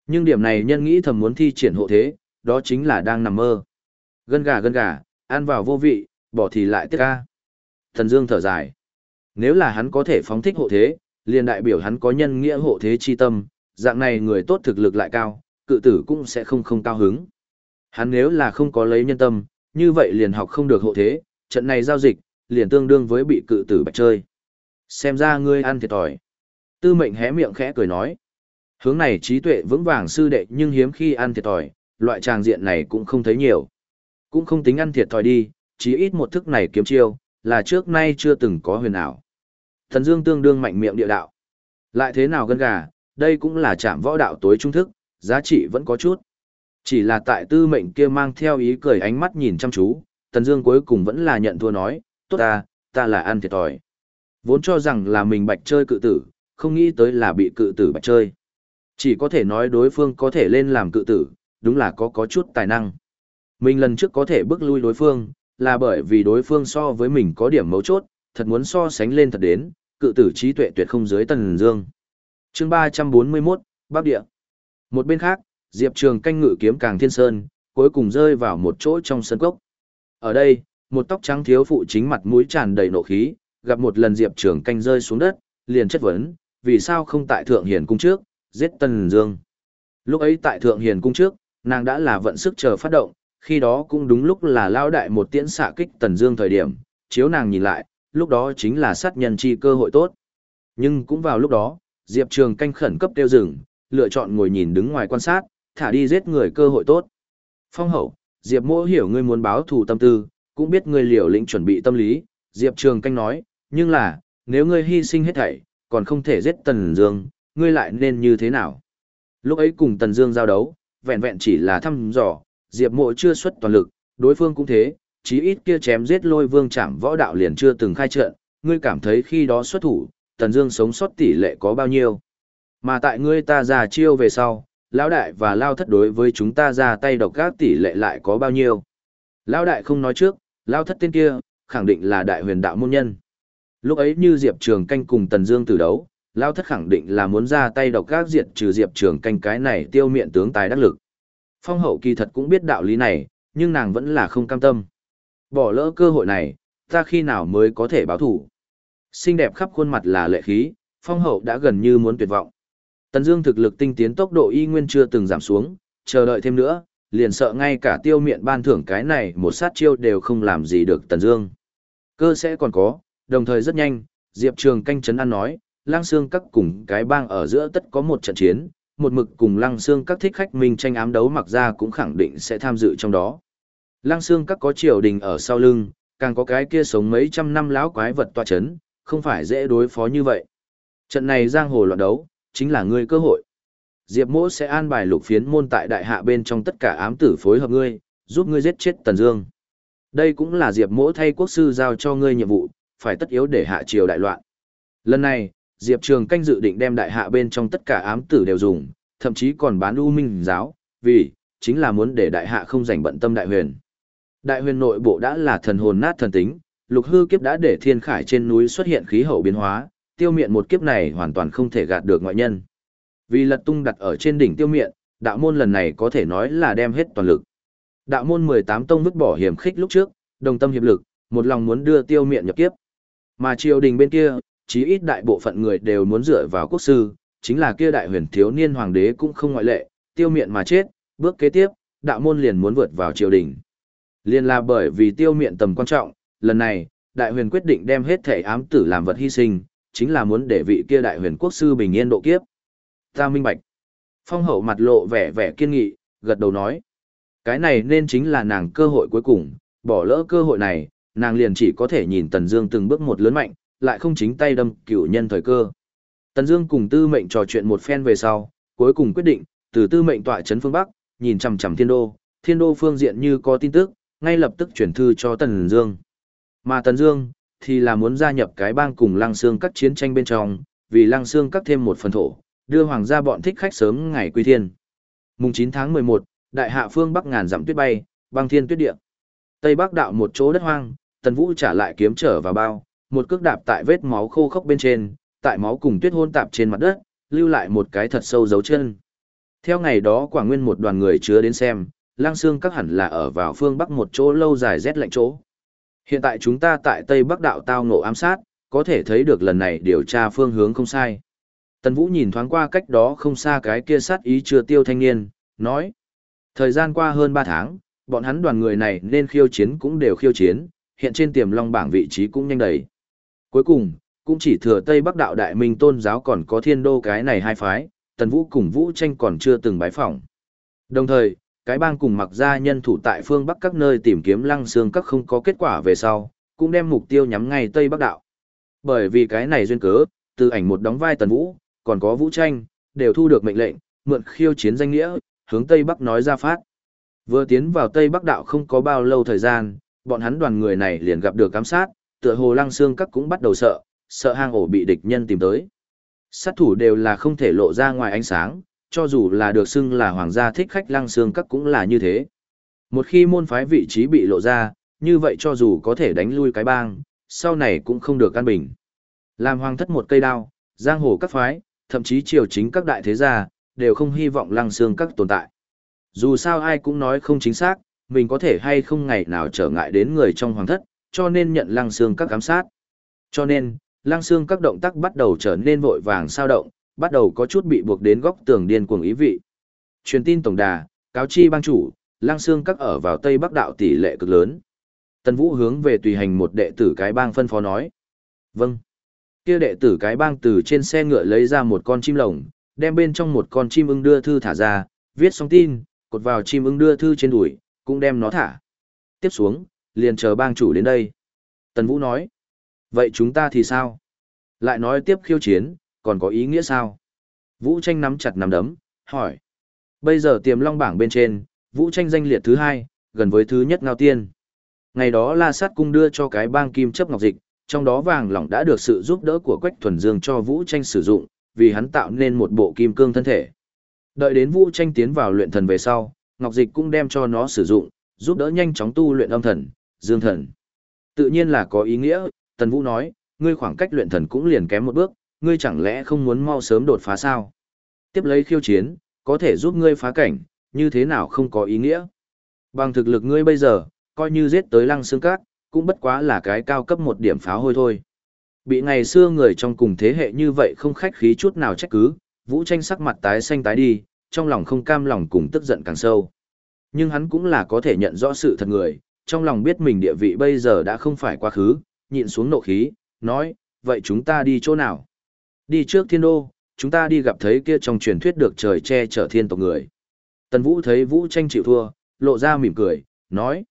Speaker 1: Nhưng điểm này nhân nghĩ thầm muốn thi triển hộ thế, đó chính là đang nằm mơ. Gân gà gân gà, ăn vào vô vị, bỏ thì lại tiếc ca. Thần Dương thở dài. Nếu là hắn có thể phóng thích hộ thế, liền đại biểu hắn có nhân nghĩa hộ thế chi tâm, dạng này người tốt thực lực lại cao, cự tử cũng sẽ không không cao hứng. Hắn nếu là không có lấy nhân tâm, như vậy liền học không được hộ thế, trận này giao dịch, liền tương đương với bị cự tử bạch chơi. Xem ra ngươi ăn thiệt thòi. Tư mệnh hé miệng khẽ cười nói. Hướng này trí tuệ vững vàng sư đệ nhưng hiếm khi ăn thiệt thòi, loại tràng diện này cũng không thấy nhiều. Cũng không tính ăn thiệt thòi đi, chí ít một thức này kiếm chiêu, là trước nay chưa từng có huyền ảo. Thần Dương tương đương mạnh miệng địa đạo. Lại thế nào gân gà, đây cũng là chạm võ đạo tối trung thức, giá trị vẫn có chút. Chỉ là tại tư mệnh kia mang theo ý cười ánh mắt nhìn chăm chú, Tần Dương cuối cùng vẫn là nhận thua nói, tốt ta, ta là ăn thiệt thòi. Vốn cho rằng là mình bạch chơi cự tử, không nghĩ tới là bị cự tử bạch chơi. Chỉ có thể nói đối phương có thể lên làm cự tử, đúng là có có chút tài năng. Mình lần trước có thể bước lui đối phương, là bởi vì đối phương so với mình có điểm mấu chốt, thật muốn so sánh lên thật đến, cự tử trí tuệ tuyệt không dưới tần dương. chương 341, Bắc Địa. Một bên khác, Diệp Trường canh ngự kiếm càng thiên sơn, cuối cùng rơi vào một chỗ trong sân cốc. Ở đây, một tóc trắng thiếu phụ chính mặt mũi tràn đầy nộ khí, gặp một lần Diệp Trường canh rơi xuống đất, liền chất vấn, vì sao không tại Thượng Hiền cung trước, giết Tần Dương. Lúc ấy tại Thượng Hiền cung trước, nàng đã là vận sức chờ phát động, khi đó cũng đúng lúc là lao đại một tiễn xạ kích Tần Dương thời điểm, chiếu nàng nhìn lại, lúc đó chính là sát nhân chi cơ hội tốt. Nhưng cũng vào lúc đó, Diệp Trường canh khẩn cấp tiêu rừng, lựa chọn ngồi nhìn đứng ngoài quan sát, thả đi giết người cơ hội tốt. Phong hậu, Diệp mỗ hiểu ngươi muốn báo thù tâm tư, cũng biết ngươi liều lĩnh chuẩn bị tâm lý, Diệp Trường Canh nói, nhưng là, nếu ngươi hy sinh hết thảy, còn không thể giết Tần Dương, ngươi lại nên như thế nào? Lúc ấy cùng Tần Dương giao đấu, vẹn vẹn chỉ là thăm dò, Diệp Mộ chưa xuất toàn lực, đối phương cũng thế, chí ít kia chém giết Lôi Vương Trảm võ đạo liền chưa từng khai trận, ngươi cảm thấy khi đó xuất thủ, Tần Dương sống sót tỷ lệ có bao nhiêu? Mà tại ngươi ta già chiêu về sau, lão đại và lao thất đối với chúng ta ra tay độc gác tỷ lệ lại có bao nhiêu? Lão đại không nói trước, lao thất tên kia, khẳng định là đại huyền đạo môn nhân. Lúc ấy như Diệp Trường canh cùng Tần Dương tử đấu, lao thất khẳng định là muốn ra tay độc gác diệt trừ Diệp Trường canh cái này tiêu miệng tướng tài đắc lực. Phong hậu kỳ thật cũng biết đạo lý này, nhưng nàng vẫn là không cam tâm. Bỏ lỡ cơ hội này, ta khi nào mới có thể báo thủ. Xinh đẹp khắp khuôn mặt là lệ khí, phong hậu đã gần như muốn tuyệt vọng. Tần Dương thực lực tinh tiến tốc độ y nguyên chưa từng giảm xuống, chờ đợi thêm nữa, liền sợ ngay cả tiêu miệng ban thưởng cái này một sát chiêu đều không làm gì được Tần Dương. Cơ sẽ còn có, đồng thời rất nhanh, Diệp Trường canh chấn an nói, Lăng Xương các cùng cái bang ở giữa tất có một trận chiến, một mực cùng Lăng Xương các thích khách minh tranh ám đấu mặc ra cũng khẳng định sẽ tham dự trong đó. Lăng Xương các có triều đình ở sau lưng, càng có cái kia sống mấy trăm năm lão quái vật tọa chấn, không phải dễ đối phó như vậy. Trận này giang hồ loạn đấu, chính là ngươi cơ hội. Diệp Mỗ sẽ an bài lục phiến môn tại đại hạ bên trong tất cả ám tử phối hợp ngươi, giúp ngươi giết chết Tần Dương. Đây cũng là Diệp Mỗ thay quốc sư giao cho ngươi nhiệm vụ, phải tất yếu để hạ triều đại loạn. Lần này, Diệp Trường canh dự định đem đại hạ bên trong tất cả ám tử đều dùng, thậm chí còn bán U Minh giáo, vì chính là muốn để đại hạ không rảnh bận tâm đại huyền. Đại huyền nội bộ đã là thần hồn nát thần tính, lục hư kiếp đã để thiên khải trên núi xuất hiện khí hậu biến hóa, tiêu miện một kiếp này hoàn toàn không thể gạt được ngoại nhân. Vì lật tung đặt ở trên đỉnh tiêu miện, đạo môn lần này có thể nói là đem hết toàn lực. Đạo môn 18 tông vứt bỏ hiểm khích lúc trước, đồng tâm hiệp lực, một lòng muốn đưa tiêu miện nhập kiếp. Mà triều đình bên kia, chí ít đại bộ phận người đều muốn dựa vào quốc sư, chính là kia đại huyền thiếu niên hoàng đế cũng không ngoại lệ, tiêu miện mà chết, bước kế tiếp, đạo môn liền muốn vượt vào triều đình. Liên là bởi vì tiêu miện tầm quan trọng, lần này, đại huyền quyết định đem hết thể ám tử làm vật hy sinh, chính là muốn để vị kia đại huyền quốc sư bình yên độ kiếp. Ta minh bạch. Phong hậu mặt lộ vẻ vẻ kiên nghị, gật đầu nói. Cái này nên chính là nàng cơ hội cuối cùng, bỏ lỡ cơ hội này, nàng liền chỉ có thể nhìn Tần Dương từng bước một lớn mạnh, lại không chính tay đâm cửu nhân thời cơ. Tần Dương cùng Tư Mệnh trò chuyện một phen về sau, cuối cùng quyết định, từ Tư Mệnh tọa trấn phương Bắc, nhìn chằm chằm Thiên Đô, Thiên Đô phương diện như có tin tức, ngay lập tức chuyển thư cho Tần Dương. Mà Tần Dương thì là muốn gia nhập cái bang cùng Lăng Xương các chiến tranh bên trong, vì Lăng Xương các thêm một phần thổ, đưa hoàng gia bọn thích khách sớm ngày quy thiên. Mùng 9 tháng 11, đại hạ phương Bắc ngàn dặm tuyết bay, băng thiên tuyết địa. Tây Bắc đạo một chỗ đất hoang, Tần Vũ trả lại kiếm trở vào bao, một cước đạp tại vết máu khô khốc bên trên, tại máu cùng tuyết hôn tạp trên mặt đất, lưu lại một cái thật sâu dấu chân. Theo ngày đó quả Nguyên một đoàn người chứa đến xem, lang xương các hẳn là ở vào phương Bắc một chỗ lâu dài rét lạnh chỗ. Hiện tại chúng ta tại Tây Bắc đạo tao ngộ ám sát, có thể thấy được lần này điều tra phương hướng không sai. Tần Vũ nhìn thoáng qua cách đó không xa cái kia sát ý chưa tiêu thanh niên, nói. Thời gian qua hơn 3 tháng, bọn hắn đoàn người này nên khiêu chiến cũng đều khiêu chiến, hiện trên tiềm long bảng vị trí cũng nhanh đầy. Cuối cùng, cũng chỉ thừa Tây Bắc đạo đại minh tôn giáo còn có thiên đô cái này hai phái, Tần Vũ cùng Vũ tranh còn chưa từng bái phỏng. Đồng thời, cái bang cùng mặc gia nhân thủ tại phương Bắc các nơi tìm kiếm lăng xương các không có kết quả về sau, cũng đem mục tiêu nhắm ngay Tây Bắc đạo. Bởi vì cái này duyên cớ, từ ảnh một đóng vai Tần Vũ, còn có Vũ tranh, đều thu được mệnh lệnh, mượn khiêu chiến danh nghĩa, hướng Tây Bắc nói ra phát. Vừa tiến vào Tây Bắc đạo không có bao lâu thời gian, bọn hắn đoàn người này liền gặp được cám sát, tựa hồ lăng xương các cũng bắt đầu sợ, sợ hang ổ bị địch nhân tìm tới. Sát thủ đều là không thể lộ ra ngoài ánh sáng, cho dù là được xưng là hoàng gia thích khách lăng xương các cũng là như thế. Một khi môn phái vị trí bị lộ ra, như vậy cho dù có thể đánh lui cái bang, sau này cũng không được căn bình. Làm hoàng thất một cây đao, giang hồ các phái, thậm chí triều chính các đại thế gia, đều không hy vọng lăng xương các tồn tại. Dù sao ai cũng nói không chính xác, mình có thể hay không ngày nào trở ngại đến người trong hoàng thất, cho nên nhận lăng xương các giám sát. Cho nên, lăng xương các động tác bắt đầu trở nên vội vàng sao động, bắt đầu có chút bị buộc đến góc tường điên cuồng ý vị. Truyền tin tổng đà, cáo chi bang chủ, lang xương các ở vào Tây Bắc đạo tỷ lệ cực lớn. Tần Vũ hướng về tùy hành một đệ tử cái bang phân phó nói. Vâng. Kia đệ tử cái bang từ trên xe ngựa lấy ra một con chim lồng, đem bên trong một con chim ưng đưa thư thả ra, viết xong tin, cột vào chim ưng đưa thư trên đùi, cũng đem nó thả. Tiếp xuống, liền chờ bang chủ đến đây. Tần Vũ nói, vậy chúng ta thì sao? Lại nói tiếp khiêu chiến, còn có ý nghĩa sao? Vũ tranh nắm chặt nắm đấm, hỏi. Bây giờ tiềm long bảng bên trên, Vũ tranh danh liệt thứ hai, gần với thứ nhất ngao tiên. Ngày đó La Sát Cung đưa cho cái bang kim chấp ngọc dịch, trong đó vàng lỏng đã được sự giúp đỡ của Quách Thuần Dương cho Vũ Tranh sử dụng, vì hắn tạo nên một bộ kim cương thân thể. Đợi đến Vũ Tranh tiến vào luyện thần về sau, ngọc dịch cũng đem cho nó sử dụng, giúp đỡ nhanh chóng tu luyện âm thần, dương thần. Tự nhiên là có ý nghĩa, Tần Vũ nói, ngươi khoảng cách luyện thần cũng liền kém một bước, ngươi chẳng lẽ không muốn mau sớm đột phá sao? Tiếp lấy khiêu chiến, có thể giúp ngươi phá cảnh, như thế nào không có ý nghĩa? Bằng thực lực ngươi bây giờ, coi như giết tới lăng xương cát, cũng bất quá là cái cao cấp một điểm pháo hôi thôi. Bị ngày xưa người trong cùng thế hệ như vậy không khách khí chút nào trách cứ, Vũ Tranh sắc mặt tái xanh tái đi, trong lòng không cam lòng cùng tức giận càng sâu. Nhưng hắn cũng là có thể nhận rõ sự thật người, trong lòng biết mình địa vị bây giờ đã không phải quá khứ, nhịn xuống nộ khí, nói, vậy chúng ta đi chỗ nào? Đi trước thiên đô, chúng ta đi gặp thấy kia trong truyền thuyết được trời che chở thiên tộc người. Tần Vũ thấy Vũ tranh chịu thua, lộ ra mỉm cười, nói,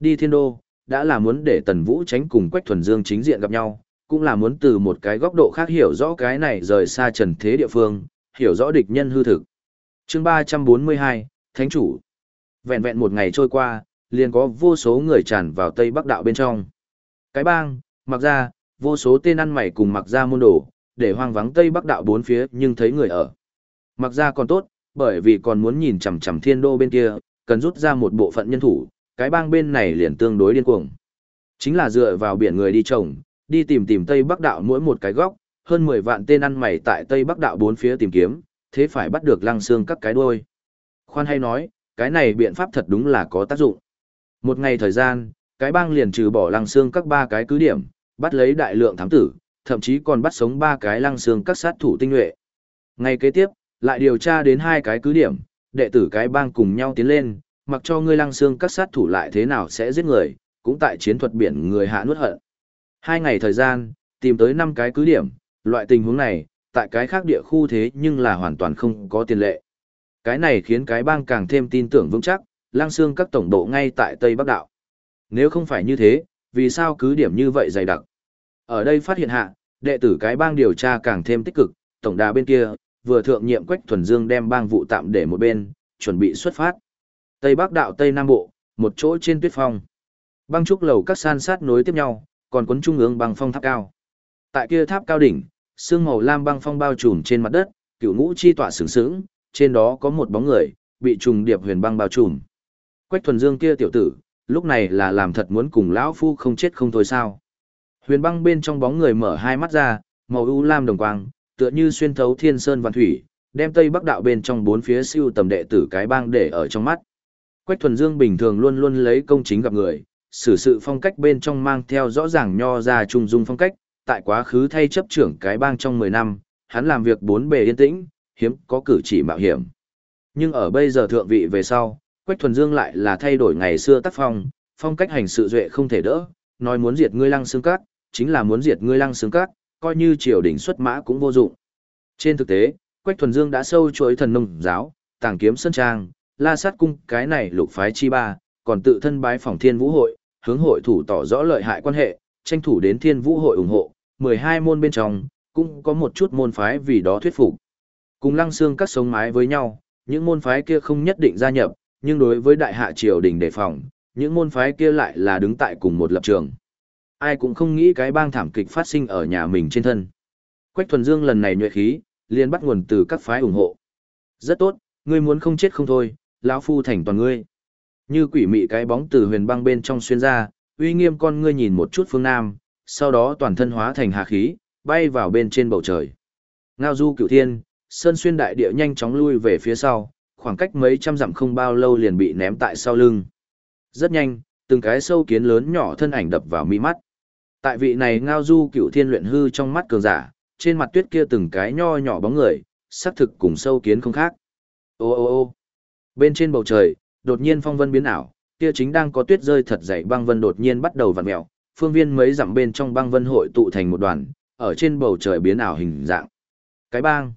Speaker 1: đi thiên đô, đã là muốn để Tần Vũ tránh cùng Quách Thuần Dương chính diện gặp nhau, cũng là muốn từ một cái góc độ khác hiểu rõ cái này rời xa trần thế địa phương, hiểu rõ địch nhân hư thực. Chương 342, Thánh chủ. Vẹn vẹn một ngày trôi qua, liền có vô số người tràn vào Tây Bắc đạo bên trong. Cái bang, mặc ra, vô số tên ăn mày cùng mặc ra môn đồ, để hoang vắng Tây Bắc đạo bốn phía nhưng thấy người ở. Mặc ra còn tốt, bởi vì còn muốn nhìn chằm chằm thiên đô bên kia, cần rút ra một bộ phận nhân thủ, cái bang bên này liền tương đối điên cuồng. Chính là dựa vào biển người đi trồng, đi tìm tìm Tây Bắc đạo mỗi một cái góc, hơn 10 vạn tên ăn mày tại Tây Bắc đạo bốn phía tìm kiếm, thế phải bắt được lăng xương các cái đuôi. Khoan hay nói, cái này biện pháp thật đúng là có tác dụng. Một ngày thời gian, cái bang liền trừ bỏ lăng xương các ba cái cứ điểm, bắt lấy đại lượng thám tử, thậm chí còn bắt sống ba cái lăng xương các sát thủ tinh nhuệ. Ngày kế tiếp, lại điều tra đến hai cái cứ điểm, đệ tử cái bang cùng nhau tiến lên, mặc cho ngươi lăng xương các sát thủ lại thế nào sẽ giết người, cũng tại chiến thuật biển người hạ nuốt hận. Hai ngày thời gian, tìm tới năm cái cứ điểm, loại tình huống này, tại cái khác địa khu thế nhưng là hoàn toàn không có tiền lệ. Cái này khiến cái bang càng thêm tin tưởng vững chắc, lang xương các tổng độ ngay tại Tây Bắc Đạo. Nếu không phải như thế, vì sao cứ điểm như vậy dày đặc? Ở đây phát hiện hạ, đệ tử cái bang điều tra càng thêm tích cực, tổng đà bên kia, vừa thượng nhiệm Quách Thuần Dương đem bang vụ tạm để một bên, chuẩn bị xuất phát. Tây Bắc Đạo Tây Nam Bộ, một chỗ trên tuyết phong. Băng trúc lầu các san sát nối tiếp nhau, còn cuốn trung ương băng phong tháp cao. Tại kia tháp cao đỉnh, sương màu lam băng phong bao trùm trên mặt đất, cựu ngũ chi tỏa sướng sướng, trên đó có một bóng người, bị trùng điệp huyền băng bao trùm. Quách thuần dương kia tiểu tử, lúc này là làm thật muốn cùng lão phu không chết không thôi sao. Huyền băng bên trong bóng người mở hai mắt ra, màu u lam đồng quang, tựa như xuyên thấu thiên sơn văn thủy, đem tây bắc đạo bên trong bốn phía siêu tầm đệ tử cái bang để ở trong mắt. Quách thuần dương bình thường luôn luôn lấy công chính gặp người, xử sự phong cách bên trong mang theo rõ ràng nho ra trung dung phong cách, tại quá khứ thay chấp trưởng cái bang trong 10 năm, hắn làm việc bốn bề yên tĩnh, hiếm có cử chỉ mạo hiểm. Nhưng ở bây giờ thượng vị về sau, Quách Thuần Dương lại là thay đổi ngày xưa tác phong, phong cách hành sự duệ không thể đỡ, nói muốn diệt ngươi lăng xương cát, chính là muốn diệt ngươi lăng xương cát, coi như triều đình xuất mã cũng vô dụng. Trên thực tế, Quách Thuần Dương đã sâu chuỗi thần nông giáo, tàng kiếm sơn trang, la sát cung cái này lục phái chi ba, còn tự thân bái phỏng thiên vũ hội, hướng hội thủ tỏ rõ lợi hại quan hệ, tranh thủ đến thiên vũ hội ủng hộ, 12 môn bên trong, cũng có một chút môn phái vì đó thuyết phục. Cùng lăng xương các sống mái với nhau, những môn phái kia không nhất định gia nhập, nhưng đối với đại hạ triều đình đề phòng, những môn phái kia lại là đứng tại cùng một lập trường. Ai cũng không nghĩ cái bang thảm kịch phát sinh ở nhà mình trên thân. Quách thuần dương lần này nhuệ khí, liền bắt nguồn từ các phái ủng hộ. Rất tốt, ngươi muốn không chết không thôi, lão phu thành toàn ngươi. Như quỷ mị cái bóng từ huyền băng bên trong xuyên ra, uy nghiêm con ngươi nhìn một chút phương nam, sau đó toàn thân hóa thành hà khí, bay vào bên trên bầu trời. Ngao du cửu thiên, sơn xuyên đại địa nhanh chóng lui về phía sau, khoảng cách mấy trăm dặm không bao lâu liền bị ném tại sau lưng. Rất nhanh, từng cái sâu kiến lớn nhỏ thân ảnh đập vào mi mắt. Tại vị này ngao du cựu thiên luyện hư trong mắt cường giả, trên mặt tuyết kia từng cái nho nhỏ bóng người, sắc thực cùng sâu kiến không khác. Ô ô ô bên trên bầu trời, đột nhiên phong vân biến ảo, kia chính đang có tuyết rơi thật dày băng vân đột nhiên bắt đầu vặn mèo, phương viên mấy dặm bên trong băng vân hội tụ thành một đoàn, ở trên bầu trời biến ảo hình dạng. Cái bang.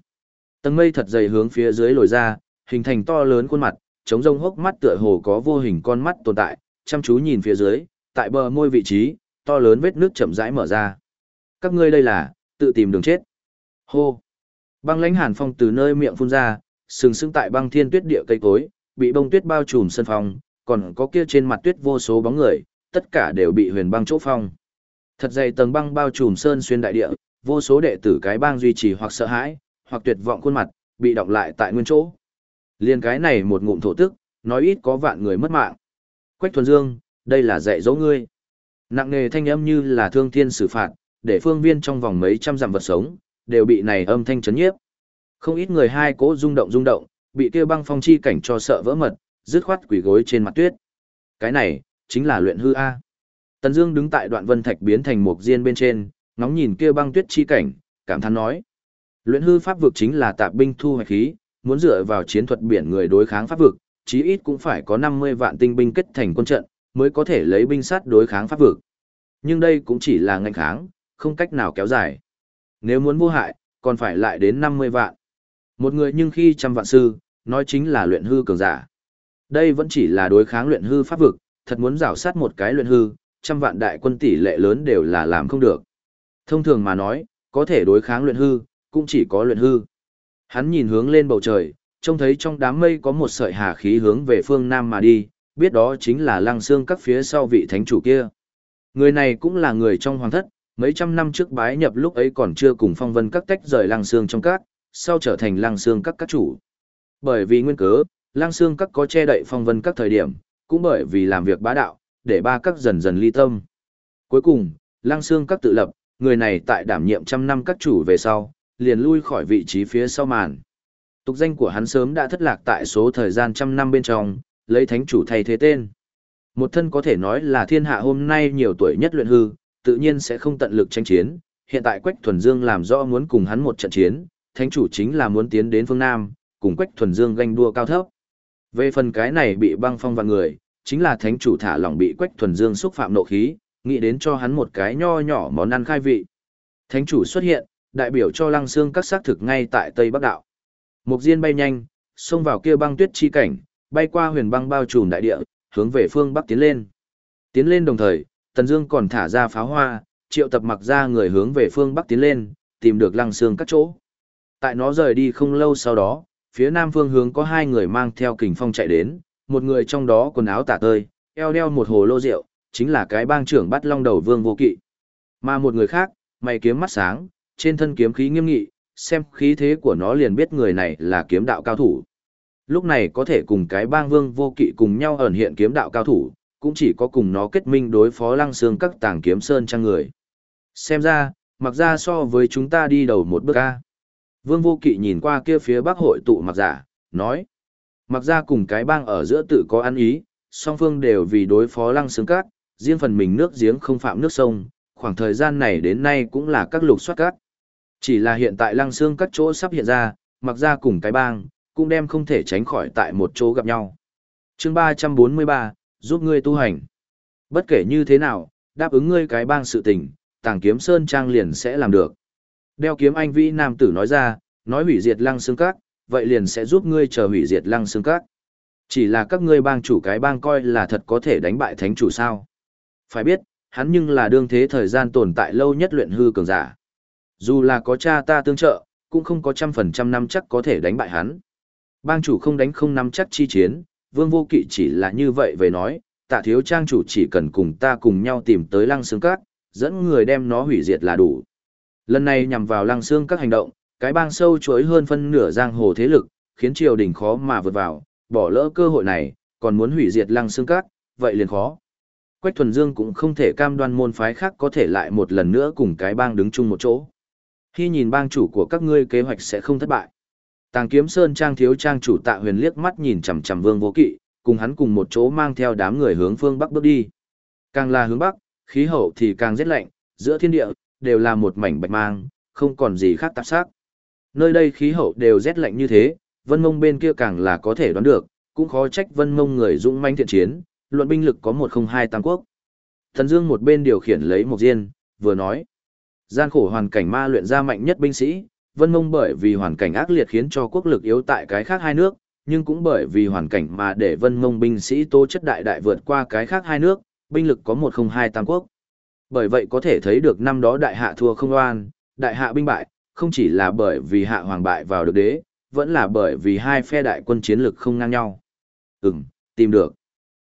Speaker 1: Tầng mây thật dày hướng phía dưới lồi ra, hình thành to lớn khuôn mặt, chống rông hốc mắt tựa hồ có vô hình con mắt tồn tại, chăm chú nhìn phía dưới, tại bờ môi vị trí, to lớn vết nước chậm rãi mở ra. Các ngươi đây là, tự tìm đường chết. Hô! Băng lãnh hàn phong từ nơi miệng phun ra, sừng sững tại băng thiên tuyết địa cây cối, bị bông tuyết bao trùm sân phong, còn có kia trên mặt tuyết vô số bóng người, tất cả đều bị huyền băng chỗ phong. Thật dày tầng băng bao trùm sơn xuyên đại địa, vô số đệ tử cái bang duy trì hoặc sợ hãi, hoặc tuyệt vọng khuôn mặt, bị động lại tại nguyên chỗ. Liên cái này một ngụm thổ tức, nói ít có vạn người mất mạng. Quách thuần dương, đây là dạy dỗ ngươi. Nặng nề thanh âm như là thương thiên xử phạt, để phương viên trong vòng mấy trăm dặm vật sống, đều bị này âm thanh chấn nhiếp. Không ít người hai cố rung động rung động, bị kia băng phong chi cảnh cho sợ vỡ mật, dứt khoát quỷ gối trên mặt tuyết. Cái này, chính là luyện hư A. Tần Dương đứng tại đoạn vân thạch biến thành một diên bên trên, ngóng nhìn kia băng tuyết chi cảnh, cảm thán nói: Luyện hư pháp vực chính là tạp binh thu hoạch khí, muốn dựa vào chiến thuật biển người đối kháng pháp vực, chí ít cũng phải có 50 vạn tinh binh kết thành quân trận, mới có thể lấy binh sát đối kháng pháp vực. Nhưng đây cũng chỉ là ngành kháng, không cách nào kéo dài. Nếu muốn vô hại, còn phải lại đến 50 vạn. Một người nhưng khi trăm vạn sư, nói chính là luyện hư cường giả. Đây vẫn chỉ là đối kháng luyện hư pháp vực, thật muốn rào sát một cái luyện hư, trăm vạn đại quân tỷ lệ lớn đều là làm không được. Thông thường mà nói, có thể đối kháng luyện hư, cũng chỉ có luyện hư. Hắn nhìn hướng lên bầu trời, trông thấy trong đám mây có một sợi hà khí hướng về phương Nam mà đi, biết đó chính là lăng xương các phía sau vị thánh chủ kia. Người này cũng là người trong hoàng thất, mấy trăm năm trước bái nhập lúc ấy còn chưa cùng phong vân các tách rời lăng xương trong các, sau trở thành lăng xương các các chủ. Bởi vì nguyên cớ, lăng xương các có che đậy phong vân các thời điểm, cũng bởi vì làm việc bá đạo, để ba các dần dần ly tâm. Cuối cùng, lăng xương các tự lập, người này tại đảm nhiệm trăm năm các chủ về sau, liền lui khỏi vị trí phía sau màn. Tục danh của hắn sớm đã thất lạc tại số thời gian trăm năm bên trong, lấy thánh chủ thay thế tên. Một thân có thể nói là thiên hạ hôm nay nhiều tuổi nhất luyện hư, tự nhiên sẽ không tận lực tranh chiến. Hiện tại Quách Thuần Dương làm rõ muốn cùng hắn một trận chiến, thánh chủ chính là muốn tiến đến phương Nam, cùng Quách Thuần Dương ganh đua cao thấp. Về phần cái này bị băng phong và người, chính là thánh chủ thả lỏng bị Quách Thuần Dương xúc phạm nộ khí, nghĩ đến cho hắn một cái nho nhỏ món ăn khai vị. Thánh chủ xuất hiện, đại biểu cho lăng xương các xác thực ngay tại Tây Bắc Đạo. Mục Diên bay nhanh, xông vào kia băng tuyết chi cảnh, bay qua huyền băng bao trùm đại địa, hướng về phương Bắc tiến lên. Tiến lên đồng thời, Tần Dương còn thả ra pháo hoa, triệu tập mặc ra người hướng về phương Bắc tiến lên, tìm được lăng xương các chỗ. Tại nó rời đi không lâu sau đó, phía nam phương hướng có hai người mang theo kình phong chạy đến, một người trong đó quần áo tả tơi, eo đeo một hồ lô rượu, chính là cái bang trưởng bắt long đầu vương vô kỵ. Mà một người khác, mày kiếm mắt sáng, trên thân kiếm khí nghiêm nghị, xem khí thế của nó liền biết người này là kiếm đạo cao thủ. Lúc này có thể cùng cái bang vương vô kỵ cùng nhau ẩn hiện kiếm đạo cao thủ, cũng chỉ có cùng nó kết minh đối phó lăng xương các tàng kiếm sơn trang người. Xem ra, mặc ra so với chúng ta đi đầu một bước ca. Vương vô kỵ nhìn qua kia phía bắc hội tụ mặc giả, nói. Mặc ra cùng cái bang ở giữa tự có ăn ý, song phương đều vì đối phó lăng xương các, riêng phần mình nước giếng không phạm nước sông, khoảng thời gian này đến nay cũng là các lục soát cát. Chỉ là hiện tại lăng xương các chỗ sắp hiện ra, mặc ra cùng cái bang, cũng đem không thể tránh khỏi tại một chỗ gặp nhau. chương 343, giúp ngươi tu hành. Bất kể như thế nào, đáp ứng ngươi cái bang sự tình, tàng kiếm sơn trang liền sẽ làm được. Đeo kiếm anh vĩ nam tử nói ra, nói hủy diệt lăng xương các, vậy liền sẽ giúp ngươi chờ hủy diệt lăng xương các. Chỉ là các ngươi bang chủ cái bang coi là thật có thể đánh bại thánh chủ sao. Phải biết, hắn nhưng là đương thế thời gian tồn tại lâu nhất luyện hư cường giả. Dù là có cha ta tương trợ, cũng không có trăm phần trăm năm chắc có thể đánh bại hắn. Bang chủ không đánh không nắm chắc chi chiến, vương vô kỵ chỉ là như vậy về nói, tạ thiếu trang chủ chỉ cần cùng ta cùng nhau tìm tới lăng xương các, dẫn người đem nó hủy diệt là đủ. Lần này nhằm vào lăng xương các hành động, cái bang sâu chuối hơn phân nửa giang hồ thế lực, khiến triều đình khó mà vượt vào, bỏ lỡ cơ hội này, còn muốn hủy diệt lăng xương các, vậy liền khó. Quách thuần dương cũng không thể cam đoan môn phái khác có thể lại một lần nữa cùng cái bang đứng chung một chỗ. Khi nhìn bang chủ của các ngươi kế hoạch sẽ không thất bại. Tàng kiếm sơn trang thiếu trang chủ tạ huyền liếc mắt nhìn chằm chằm vương vô kỵ, cùng hắn cùng một chỗ mang theo đám người hướng phương bắc bước đi. Càng là hướng bắc, khí hậu thì càng rét lạnh, giữa thiên địa, đều là một mảnh bạch mang, không còn gì khác tạp sắc. Nơi đây khí hậu đều rét lạnh như thế, vân mông bên kia càng là có thể đoán được, cũng khó trách vân mông người dũng manh thiện chiến, luận binh lực có một không hai tam quốc. Thần Dương một bên điều khiển lấy một diên, vừa nói. Gian khổ hoàn cảnh ma luyện ra mạnh nhất binh sĩ, Vân Mông bởi vì hoàn cảnh ác liệt khiến cho quốc lực yếu tại cái khác hai nước, nhưng cũng bởi vì hoàn cảnh mà để Vân Mông binh sĩ tố chất đại đại vượt qua cái khác hai nước, binh lực có một không hai tam quốc. Bởi vậy có thể thấy được năm đó đại hạ thua không oan, đại hạ binh bại, không chỉ là bởi vì hạ hoàng bại vào được đế, vẫn là bởi vì hai phe đại quân chiến lực không ngang nhau. Ừm, tìm được.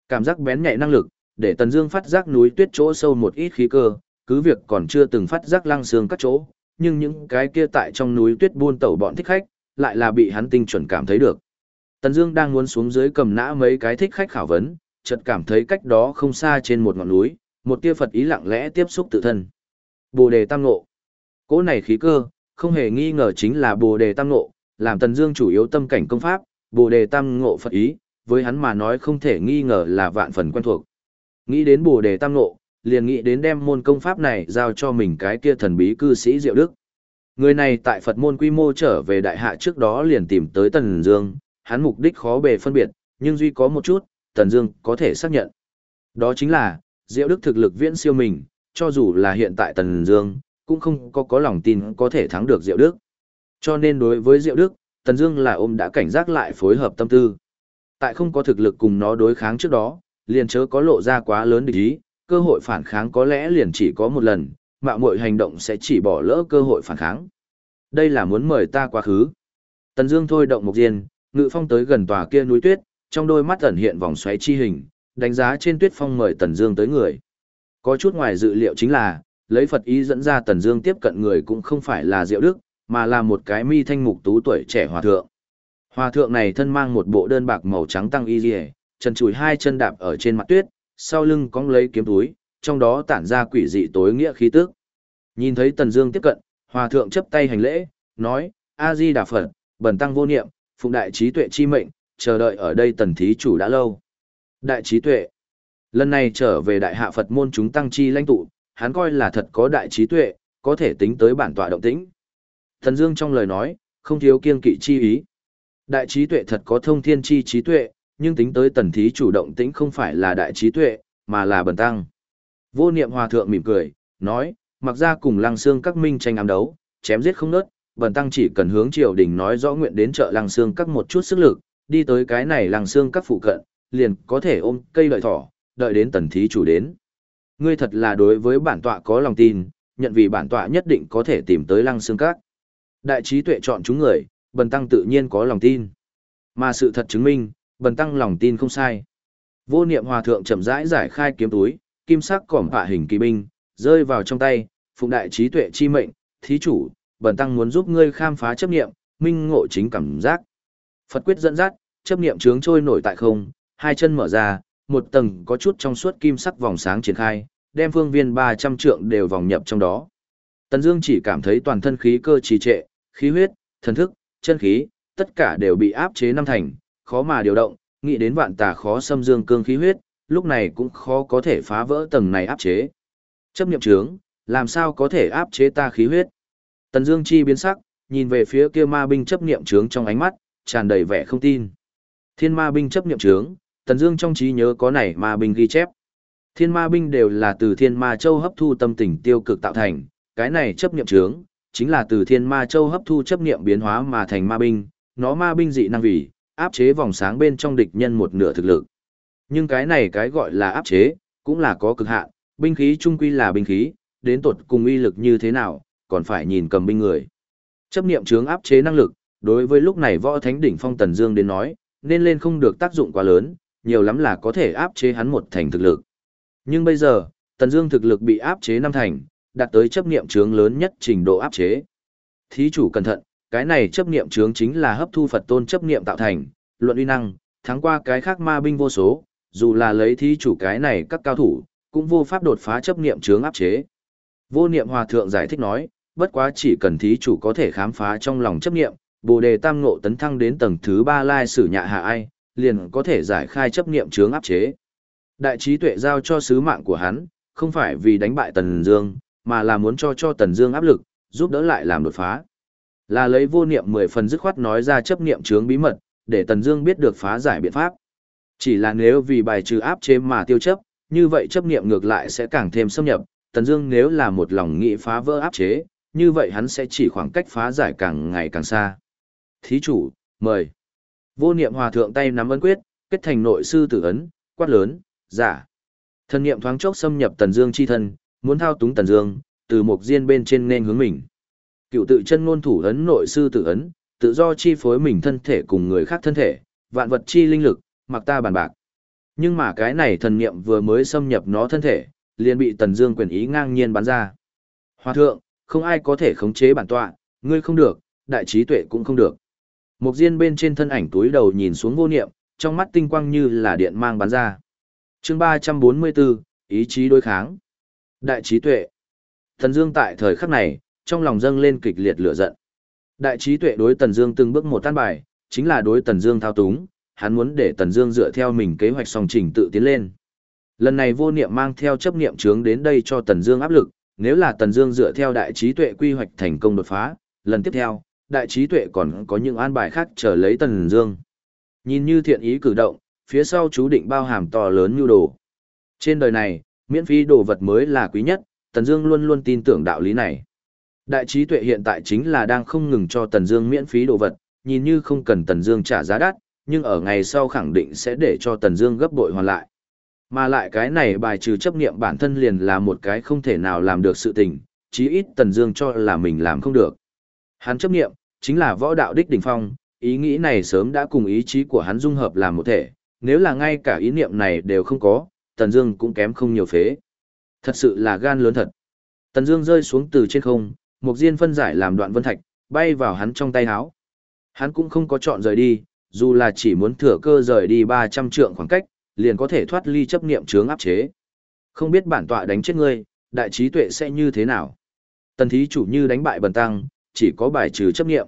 Speaker 1: Cảm giác bén nhạy năng lực, để Tần Dương phát giác núi tuyết chỗ sâu một ít khí cơ, cứ việc còn chưa từng phát giác lăng xương các chỗ, nhưng những cái kia tại trong núi tuyết buôn tẩu bọn thích khách, lại là bị hắn tinh chuẩn cảm thấy được. Tần Dương đang muốn xuống dưới cầm nã mấy cái thích khách khảo vấn, chợt cảm thấy cách đó không xa trên một ngọn núi, một tia Phật ý lặng lẽ tiếp xúc tự thân. Bồ đề tam ngộ. Cỗ này khí cơ, không hề nghi ngờ chính là Bồ đề tam ngộ, làm Tần Dương chủ yếu tâm cảnh công pháp, Bồ đề tam ngộ Phật ý, với hắn mà nói không thể nghi ngờ là vạn phần quen thuộc. Nghĩ đến Bồ đề tam ngộ, liền nghĩ đến đem môn công pháp này giao cho mình cái kia thần bí cư sĩ Diệu Đức. Người này tại Phật môn quy mô trở về đại hạ trước đó liền tìm tới Tần Dương, hắn mục đích khó bề phân biệt, nhưng duy có một chút, Tần Dương có thể xác nhận. Đó chính là, Diệu Đức thực lực viễn siêu mình, cho dù là hiện tại Tần Dương, cũng không có có lòng tin có thể thắng được Diệu Đức. Cho nên đối với Diệu Đức, Tần Dương là ôm đã cảnh giác lại phối hợp tâm tư. Tại không có thực lực cùng nó đối kháng trước đó, liền chớ có lộ ra quá lớn địch ý, cơ hội phản kháng có lẽ liền chỉ có một lần, mạo muội hành động sẽ chỉ bỏ lỡ cơ hội phản kháng. Đây là muốn mời ta quá khứ. Tần Dương thôi động một diên, ngự phong tới gần tòa kia núi tuyết, trong đôi mắt ẩn hiện vòng xoáy chi hình, đánh giá trên tuyết phong mời Tần Dương tới người. Có chút ngoài dự liệu chính là, lấy Phật ý dẫn ra Tần Dương tiếp cận người cũng không phải là Diệu Đức, mà là một cái mi thanh mục tú tuổi trẻ hòa thượng. Hòa thượng này thân mang một bộ đơn bạc màu trắng tăng y liễu, chân chùi hai chân đạp ở trên mặt tuyết, sau lưng cong lấy kiếm túi, trong đó tản ra quỷ dị tối nghĩa khí tức. Nhìn thấy Tần Dương tiếp cận, hòa thượng chấp tay hành lễ, nói: "A Di Đà Phật, bần tăng vô niệm, phụng đại trí tuệ chi mệnh, chờ đợi ở đây tần thí chủ đã lâu." Đại trí tuệ. Lần này trở về đại hạ Phật môn chúng tăng chi lãnh tụ, hắn coi là thật có đại trí tuệ, có thể tính tới bản tọa động tĩnh. Thần Dương trong lời nói, không thiếu kiên kỵ chi ý. Đại trí tuệ thật có thông thiên chi trí tuệ, nhưng tính tới tần thí chủ động tĩnh không phải là đại trí tuệ, mà là bần tăng. Vô niệm hòa thượng mỉm cười, nói, mặc ra cùng lăng xương các minh tranh ám đấu, chém giết không nớt, bần tăng chỉ cần hướng triều đình nói rõ nguyện đến chợ lăng xương các một chút sức lực, đi tới cái này lăng xương các phụ cận, liền có thể ôm cây lợi thỏ, đợi đến tần thí chủ đến. Ngươi thật là đối với bản tọa có lòng tin, nhận vì bản tọa nhất định có thể tìm tới lăng xương các. Đại trí tuệ chọn chúng người, bần tăng tự nhiên có lòng tin. Mà sự thật chứng minh, bần tăng lòng tin không sai. Vô niệm hòa thượng chậm rãi giải khai kiếm túi, kim sắc cỏm hạ hình kỳ binh, rơi vào trong tay, phụng đại trí tuệ chi mệnh, thí chủ, bần tăng muốn giúp ngươi khám phá chấp niệm, minh ngộ chính cảm giác. Phật quyết dẫn dắt, chấp niệm trướng trôi nổi tại không, hai chân mở ra, một tầng có chút trong suốt kim sắc vòng sáng triển khai, đem phương viên 300 trượng đều vòng nhập trong đó. Tần Dương chỉ cảm thấy toàn thân khí cơ trì trệ, khí huyết, thần thức, chân khí, tất cả đều bị áp chế năm thành, khó mà điều động, nghĩ đến vạn tà khó xâm dương cương khí huyết, lúc này cũng khó có thể phá vỡ tầng này áp chế. Chấp niệm trướng, làm sao có thể áp chế ta khí huyết? Tần Dương chi biến sắc, nhìn về phía kia ma binh chấp niệm trướng trong ánh mắt, tràn đầy vẻ không tin. Thiên ma binh chấp niệm trướng, Tần Dương trong trí nhớ có này ma binh ghi chép. Thiên ma binh đều là từ thiên ma châu hấp thu tâm tình tiêu cực tạo thành, cái này chấp niệm trướng, chính là từ thiên ma châu hấp thu chấp niệm biến hóa mà thành ma binh, nó ma binh dị năng vì, áp chế vòng sáng bên trong địch nhân một nửa thực lực. Nhưng cái này cái gọi là áp chế, cũng là có cực hạn, binh khí trung quy là binh khí, đến tột cùng uy lực như thế nào, còn phải nhìn cầm binh người. Chấp niệm chướng áp chế năng lực, đối với lúc này võ thánh đỉnh phong Tần Dương đến nói, nên lên không được tác dụng quá lớn, nhiều lắm là có thể áp chế hắn một thành thực lực. Nhưng bây giờ, Tần Dương thực lực bị áp chế năm thành, đạt tới chấp niệm chướng lớn nhất trình độ áp chế. Thí chủ cẩn thận, cái này chấp niệm chướng chính là hấp thu Phật tôn chấp niệm tạo thành, luận uy năng, thắng qua cái khác ma binh vô số, dù là lấy thí chủ cái này các cao thủ, cũng vô pháp đột phá chấp niệm chướng áp chế. Vô niệm hòa thượng giải thích nói, bất quá chỉ cần thí chủ có thể khám phá trong lòng chấp niệm, Bồ đề tam ngộ tấn thăng đến tầng thứ ba lai sử nhạ hạ ai, liền có thể giải khai chấp niệm chướng áp chế. Đại trí tuệ giao cho sứ mạng của hắn, không phải vì đánh bại Tần Dương, mà là muốn cho cho Tần Dương áp lực, giúp đỡ lại làm đột phá. Là lấy vô niệm mười phần dứt khoát nói ra chấp niệm chướng bí mật, để Tần Dương biết được phá giải biện pháp. Chỉ là nếu vì bài trừ áp chế mà tiêu chấp, như vậy chấp niệm ngược lại sẽ càng thêm xâm nhập, Tần Dương nếu là một lòng nghĩ phá vỡ áp chế, như vậy hắn sẽ chỉ khoảng cách phá giải càng ngày càng xa. Thí chủ, mời. Vô niệm hòa thượng tay nắm ấn quyết, kết thành nội sư tử ấn, quát lớn, giả. Thần niệm thoáng chốc xâm nhập Tần Dương chi thân, muốn thao túng Tần Dương, từ một diên bên trên nên hướng mình. Cựu tự chân ngôn thủ ấn nội sư tự ấn, tự do chi phối mình thân thể cùng người khác thân thể, vạn vật chi linh lực, mặc ta bàn bạc. Nhưng mà cái này thần niệm vừa mới xâm nhập nó thân thể, liền bị Tần Dương quyền ý ngang nhiên bắn ra. Hòa thượng, không ai có thể khống chế bản tọa, ngươi không được, đại trí tuệ cũng không được. mục diên bên trên thân ảnh túi đầu nhìn xuống vô niệm, trong mắt tinh quang như là điện mang bắn ra. Chương 344, ý chí đối kháng. Đại trí tuệ. Tần Dương tại thời khắc này, trong lòng dâng lên kịch liệt lửa giận. Đại trí tuệ đối Tần Dương từng bước một tan bài, chính là đối Tần Dương thao túng, hắn muốn để Tần Dương dựa theo mình kế hoạch song trình tự tiến lên. Lần này vô niệm mang theo chấp niệm chướng đến đây cho Tần Dương áp lực, nếu là Tần Dương dựa theo đại trí tuệ quy hoạch thành công đột phá, lần tiếp theo, đại trí tuệ còn có những an bài khác chờ lấy Tần Dương. Nhìn như thiện ý cử động, phía sau chú định bao hàm to lớn nhu đồ. Trên đời này, miễn phí đồ vật mới là quý nhất, Tần Dương luôn luôn tin tưởng đạo lý này. Đại trí tuệ hiện tại chính là đang không ngừng cho Tần Dương miễn phí đồ vật, nhìn như không cần Tần Dương trả giá đắt, nhưng ở ngày sau khẳng định sẽ để cho Tần Dương gấp bội hoàn lại. Mà lại cái này bài trừ chấp niệm bản thân liền là một cái không thể nào làm được sự tình, chí ít Tần Dương cho là mình làm không được. Hắn chấp niệm chính là võ đạo đích đỉnh phong, ý nghĩ này sớm đã cùng ý chí của hắn dung hợp làm một thể, nếu là ngay cả ý niệm này đều không có, Tần Dương cũng kém không nhiều phế. Thật sự là gan lớn thật. Tần Dương rơi xuống từ trên không, một diên phân giải làm đoạn vân thạch, bay vào hắn trong tay áo. Hắn cũng không có chọn rời đi, dù là chỉ muốn thừa cơ rời đi 300 trượng khoảng cách, liền có thể thoát ly chấp niệm chướng áp chế. Không biết bản tọa đánh chết ngươi, đại trí tuệ sẽ như thế nào? Tần thí chủ như đánh bại bần tăng, chỉ có bài trừ chấp niệm.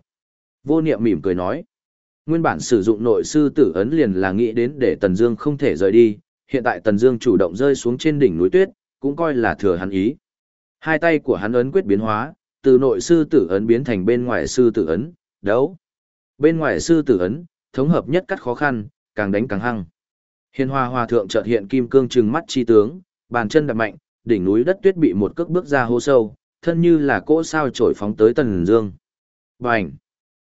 Speaker 1: Vô niệm mỉm cười nói. Nguyên bản sử dụng nội sư tử ấn liền là nghĩ đến để Tần Dương không thể rời đi, hiện tại Tần Dương chủ động rơi xuống trên đỉnh núi tuyết, cũng coi là thừa hắn ý. Hai tay của hắn ấn quyết biến hóa, từ nội sư tử ấn biến thành bên ngoài sư tử ấn, đấu. Bên ngoài sư tử ấn, thống hợp nhất cắt khó khăn, càng đánh càng hăng. Hiền Hoa Hòa thượng chợt hiện kim cương trừng mắt chi tướng, bàn chân đạp mạnh, đỉnh núi đất tuyết bị một cước bước ra hố sâu, thân như là cỗ sao trổi phóng tới Tần Dương. Bành!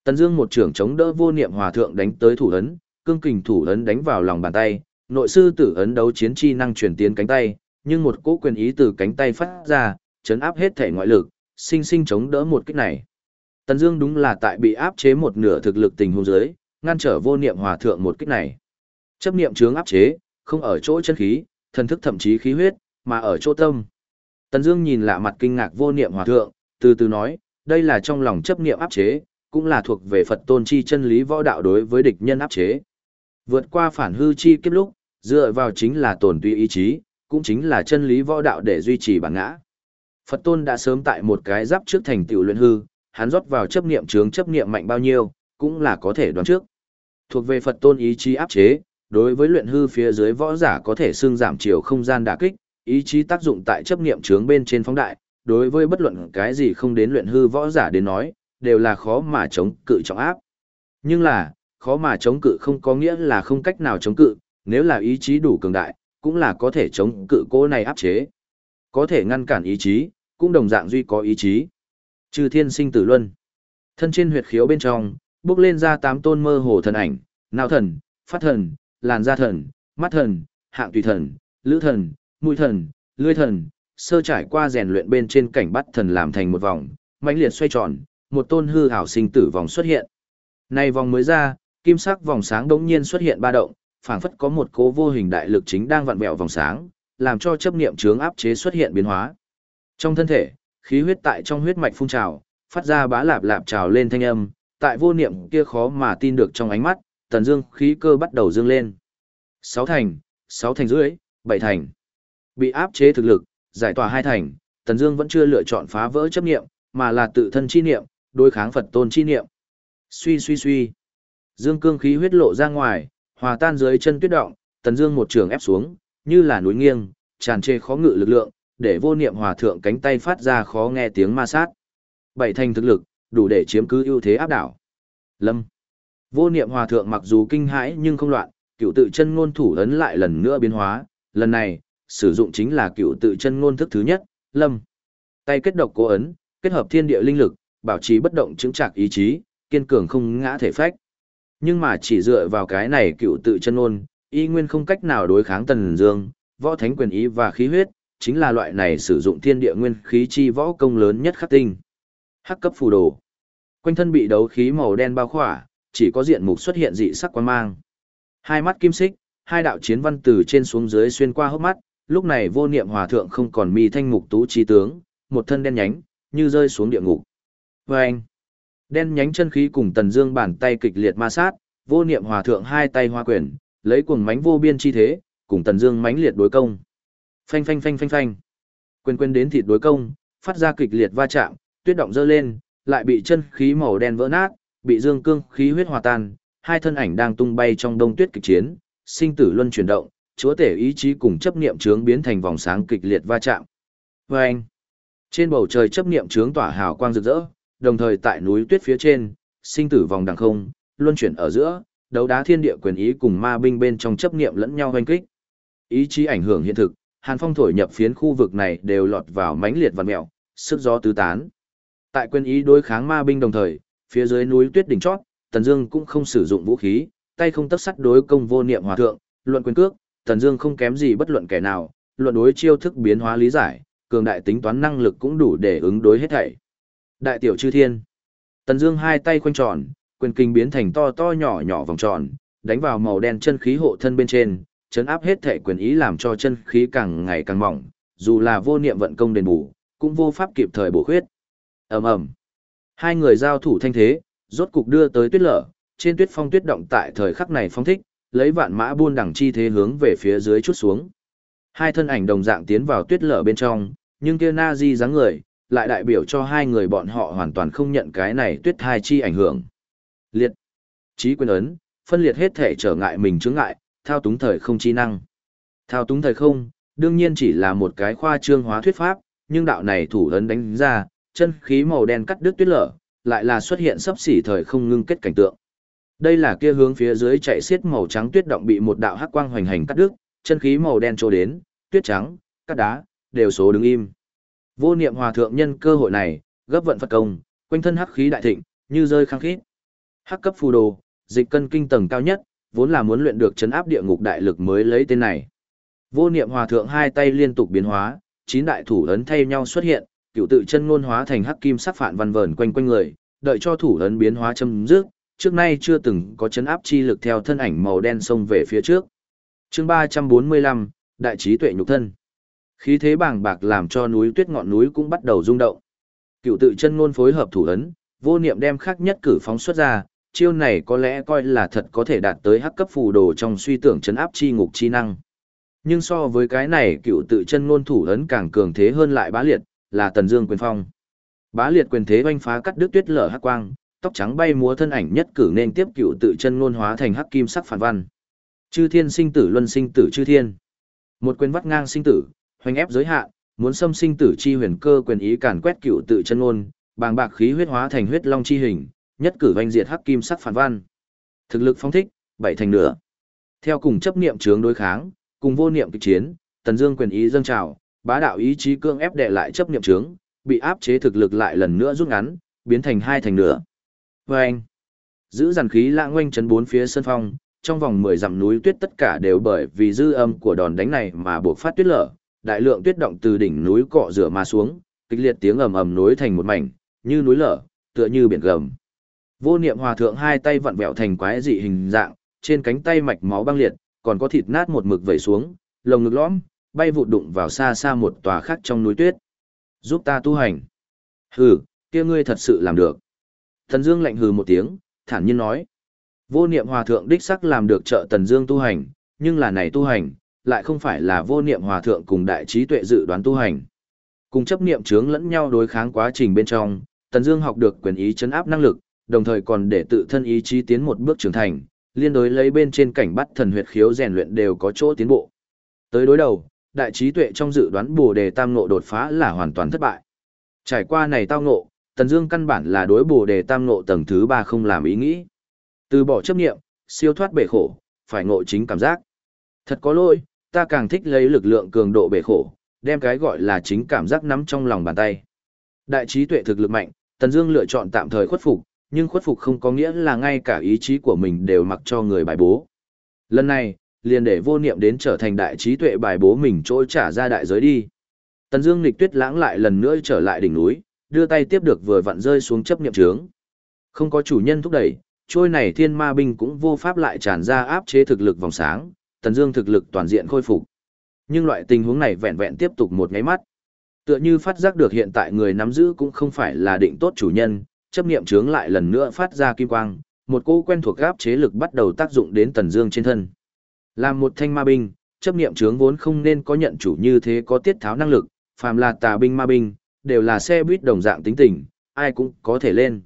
Speaker 1: Tần Dương một trưởng chống đỡ vô niệm hòa thượng đánh tới thủ ấn, cương kình thủ ấn đánh vào lòng bàn tay, nội sư tử ấn đấu chiến chi năng truyền tiến cánh tay, nhưng một cỗ quyền ý từ cánh tay phát ra, chấn áp hết thể ngoại lực, sinh sinh chống đỡ một kích này. Tần Dương đúng là tại bị áp chế một nửa thực lực tình huống dưới, ngăn trở vô niệm hòa thượng một kích này. Chấp niệm chướng áp chế, không ở chỗ chân khí, thần thức thậm chí khí huyết, mà ở chỗ tâm. Tần Dương nhìn lạ mặt kinh ngạc vô niệm hòa thượng, từ từ nói, đây là trong lòng chấp niệm áp chế, cũng là thuộc về Phật tôn chi chân lý võ đạo đối với địch nhân áp chế. Vượt qua phản hư chi kiếp lúc, dựa vào chính là tổn tùy ý chí, cũng chính là chân lý võ đạo để duy trì bản ngã. Phật tôn đã sớm tại một cái giáp trước thành tựu luyện hư, hắn rót vào chấp niệm chướng chấp niệm mạnh bao nhiêu, cũng là có thể đoán trước. Thuộc về Phật tôn ý chí áp chế, đối với luyện hư phía dưới võ giả có thể xương giảm chiều không gian đả kích, ý chí tác dụng tại chấp niệm chướng bên trên phóng đại, đối với bất luận cái gì không đến luyện hư võ giả đến nói, đều là khó mà chống cự trọng áp. Nhưng là, khó mà chống cự không có nghĩa là không cách nào chống cự, nếu là ý chí đủ cường đại, cũng là có thể chống cự cô này áp chế. Có thể ngăn cản ý chí, cũng đồng dạng duy có ý chí. Trừ thiên sinh tử luân. Thân trên huyệt khiếu bên trong, bước lên ra tám tôn mơ hồ thần ảnh, nào thần, phát thần, làn da thần, mắt thần, hạng tùy thần, lữ thần, mũi thần, lưỡi thần, sơ trải qua rèn luyện bên trên cảnh bắt thần làm thành một vòng, mãnh liệt xoay tròn, một tôn hư ảo sinh tử vòng xuất hiện. Này vòng mới ra, kim sắc vòng sáng đống nhiên xuất hiện ba động, phảng phất có một cố vô hình đại lực chính đang vặn vẹo vòng sáng, làm cho chấp niệm chướng áp chế xuất hiện biến hóa. Trong thân thể, khí huyết tại trong huyết mạch phun trào, phát ra bá lạp lạp trào lên thanh âm, tại vô niệm kia khó mà tin được trong ánh mắt, tần dương khí cơ bắt đầu dương lên. Sáu thành, sáu thành rưỡi, bảy thành. Bị áp chế thực lực, giải tỏa hai thành, tần dương vẫn chưa lựa chọn phá vỡ chấp niệm, mà là tự thân chi niệm, đối kháng Phật tôn chi niệm. Suy suy suy. Dương cương khí huyết lộ ra ngoài, hòa tan dưới chân tuyết động, tần dương một trường ép xuống, như là núi nghiêng, tràn trề khó ngự lực lượng, để vô niệm hòa thượng cánh tay phát ra khó nghe tiếng ma sát. Bảy thành thực lực, đủ để chiếm cứ ưu thế áp đảo. Lâm. Vô niệm hòa thượng mặc dù kinh hãi nhưng không loạn, cựu tự chân ngôn thủ ấn lại lần nữa biến hóa, lần này, sử dụng chính là cựu tự chân ngôn thức thứ nhất, lâm. Tay kết độc cố ấn, kết hợp thiên địa linh lực, bảo trì bất động chứng trạc ý chí, kiên cường không ngã thể phách. Nhưng mà chỉ dựa vào cái này cựu tự chân ngôn y nguyên không cách nào đối kháng Tần Dương, võ thánh quyền ý và khí huyết, chính là loại này sử dụng thiên địa nguyên khí chi võ công lớn nhất khắc tinh. Hắc cấp phù đồ. Quanh thân bị đấu khí màu đen bao khỏa, chỉ có diện mục xuất hiện dị sắc quang mang. Hai mắt kim xích, hai đạo chiến văn từ trên xuống dưới xuyên qua hốc mắt, lúc này vô niệm hòa thượng không còn mi thanh mục tú trí tướng, một thân đen nhánh, như rơi xuống địa ngục. Và anh, đen nhánh chân khí cùng tần dương bàn tay kịch liệt ma sát, vô niệm hòa thượng hai tay hoa quyền, lấy cuồng mánh vô biên chi thế, cùng tần dương mánh liệt đối công. Phanh phanh phanh phanh phanh. Quên quên đến thịt đối công, phát ra kịch liệt va chạm, tuyết động dơ lên, lại bị chân khí màu đen vỡ nát, bị dương cương khí huyết hòa tan, hai thân ảnh đang tung bay trong đông tuyết kịch chiến, sinh tử luân chuyển động, chúa tể ý chí cùng chấp niệm chướng biến thành vòng sáng kịch liệt va chạm. Và anh, trên bầu trời chấp niệm chướng tỏa hào quang rực rỡ, đồng thời tại núi tuyết phía trên, sinh tử vòng đằng không, luân chuyển ở giữa, đấu đá thiên địa quyền ý cùng ma binh bên trong chấp niệm lẫn nhau hoanh kích. Ý chí ảnh hưởng hiện thực, hàn phong thổi nhập phiến khu vực này đều lọt vào mãnh liệt vằn mèo, sức gió tứ tán. Tại quyền ý đối kháng ma binh đồng thời, phía dưới núi tuyết đỉnh chót, Tần Dương cũng không sử dụng vũ khí, tay không tấc sắt đối công vô niệm hòa thượng, luận quyền cước, Tần Dương không kém gì bất luận kẻ nào, luận đối chiêu thức biến hóa lý giải, cường đại tính toán năng lực cũng đủ để ứng đối hết thảy. Đại tiểu chư thiên. Tần Dương hai tay quanh tròn, quyền kinh biến thành to to nhỏ nhỏ vòng tròn, đánh vào màu đen chân khí hộ thân bên trên, chấn áp hết thể quyền ý làm cho chân khí càng ngày càng mỏng, dù là vô niệm vận công đền bù, cũng vô pháp kịp thời bổ khuyết. Ầm ầm. Hai người giao thủ thanh thế, rốt cục đưa tới tuyết lở, trên tuyết phong tuyết động tại thời khắc này phong thích, lấy vạn mã buôn đẳng chi thế hướng về phía dưới chút xuống. Hai thân ảnh đồng dạng tiến vào tuyết lở bên trong, nhưng kia na di dáng người, lại đại biểu cho hai người bọn họ hoàn toàn không nhận cái này tuyết thai chi ảnh hưởng. Liệt. trí quyền ấn, phân liệt hết thể trở ngại mình chướng ngại, thao túng thời không chi năng. Thao túng thời không, đương nhiên chỉ là một cái khoa trương hóa thuyết pháp, nhưng đạo này thủ ấn đánh ra, chân khí màu đen cắt đứt tuyết lở, lại là xuất hiện sấp xỉ thời không ngưng kết cảnh tượng. Đây là kia hướng phía dưới chạy xiết màu trắng tuyết động bị một đạo hắc quang hoành hành cắt đứt, chân khí màu đen trôi đến, tuyết trắng, cắt đá, đều số đứng im. Vô niệm hòa thượng nhân cơ hội này, gấp vận Phật công, quanh thân hắc khí đại thịnh, như rơi khăng khít. Hắc cấp phù đồ, dịch cân kinh tầng cao nhất, vốn là muốn luyện được chấn áp địa ngục đại lực mới lấy tên này. Vô niệm hòa thượng hai tay liên tục biến hóa, chín đại thủ ấn thay nhau xuất hiện, cựu tự chân ngôn hóa thành hắc kim sắc phản văn vờn quanh quanh người, đợi cho thủ ấn biến hóa châm dứt, trước nay chưa từng có chấn áp chi lực theo thân ảnh màu đen xông về phía trước. Chương 345, Đại trí tuệ nhục thân. Khí thế bàng bạc làm cho núi tuyết ngọn núi cũng bắt đầu rung động. Cựu tự chân ngôn phối hợp thủ ấn, vô niệm đem khắc nhất cử phóng xuất ra, chiêu này có lẽ coi là thật có thể đạt tới hắc cấp phù đồ trong suy tưởng chấn áp chi ngục chi năng. Nhưng so với cái này cựu tự chân ngôn thủ ấn càng cường thế hơn lại bá liệt, là Tần Dương quyền phong. Bá liệt quyền thế oanh phá cắt đứt tuyết lở hắc quang, tóc trắng bay múa thân ảnh nhất cử nên tiếp cựu tự chân ngôn hóa thành hắc kim sắc phản văn. Chư thiên sinh tử luân sinh tử chư thiên. Một quyền vắt ngang sinh tử, hoành ép giới hạn, muốn xâm sinh tử chi huyền cơ quyền ý càn quét cựu tự chân ngôn, bàng bạc khí huyết hóa thành huyết long chi hình, nhất cử vành diệt hắc kim sắc phản văn. Thực lực phóng thích, bảy thành nửa. Theo cùng chấp niệm chướng đối kháng, cùng vô niệm kịch chiến, Tần Dương quyền ý dâng trào, bá đạo ý chí cương ép đệ lại chấp niệm chướng, bị áp chế thực lực lại lần nữa rút ngắn, biến thành hai thành nửa. Và giữ dàn khí lãng ngoênh chấn bốn phía sân phong, trong vòng 10 dặm núi tuyết tất cả đều bởi vì dư âm của đòn đánh này mà buộc phát tuyết lở, đại lượng tuyết động từ đỉnh núi cọ rửa mà xuống, kịch liệt tiếng ầm ầm nối thành một mảnh, như núi lở, tựa như biển gầm. Vô niệm hòa thượng hai tay vặn vẹo thành quái dị hình dạng, trên cánh tay mạch máu băng liệt, còn có thịt nát một mực vẩy xuống, lồng ngực lõm, bay vụt đụng vào xa xa một tòa khác trong núi tuyết. Giúp ta tu hành. Hừ, kia ngươi thật sự làm được. Thần Dương lạnh hừ một tiếng, thản nhiên nói. Vô niệm hòa thượng đích sắc làm được trợ Tần Dương tu hành, nhưng là này tu hành, lại không phải là vô niệm hòa thượng cùng đại trí tuệ dự đoán tu hành. Cùng chấp niệm chướng lẫn nhau đối kháng quá trình bên trong, Tần Dương học được quyền ý chấn áp năng lực, đồng thời còn để tự thân ý chí tiến một bước trưởng thành, liên đối lấy bên trên cảnh bắt thần huyệt khiếu rèn luyện đều có chỗ tiến bộ. Tới đối đầu, đại trí tuệ trong dự đoán bồ đề tam ngộ đột phá là hoàn toàn thất bại. Trải qua này tao ngộ, Tần Dương căn bản là đối bồ đề tam ngộ tầng thứ 3 không làm ý nghĩ. Từ bỏ chấp niệm, siêu thoát bể khổ, phải ngộ chính cảm giác. Thật có lỗi, ta càng thích lấy lực lượng cường độ bể khổ, đem cái gọi là chính cảm giác nắm trong lòng bàn tay. Đại trí tuệ thực lực mạnh, Tần Dương lựa chọn tạm thời khuất phục, nhưng khuất phục không có nghĩa là ngay cả ý chí của mình đều mặc cho người bài bố. Lần này, liền để vô niệm đến trở thành đại trí tuệ bài bố mình trôi trả ra đại giới đi. Tần Dương nghịch tuyết lãng lại lần nữa trở lại đỉnh núi, đưa tay tiếp được vừa vặn rơi xuống chấp niệm trướng. Không có chủ nhân thúc đẩy, trôi này thiên ma binh cũng vô pháp lại tràn ra áp chế thực lực vòng sáng, Tần Dương thực lực toàn diện khôi phục. Nhưng loại tình huống này vẹn vẹn tiếp tục một cái mắt. Tựa như phát giác được hiện tại người nắm giữ cũng không phải là định tốt chủ nhân, chấp niệm trướng lại lần nữa phát ra kim quang, một cô quen thuộc áp chế lực bắt đầu tác dụng đến Tần Dương trên thân. Làm một thanh ma binh, chấp niệm trướng vốn không nên có nhận chủ như thế có tiết tháo năng lực, phàm là tà binh ma binh, đều là xe buýt đồng dạng tính tình, ai cũng có thể lên.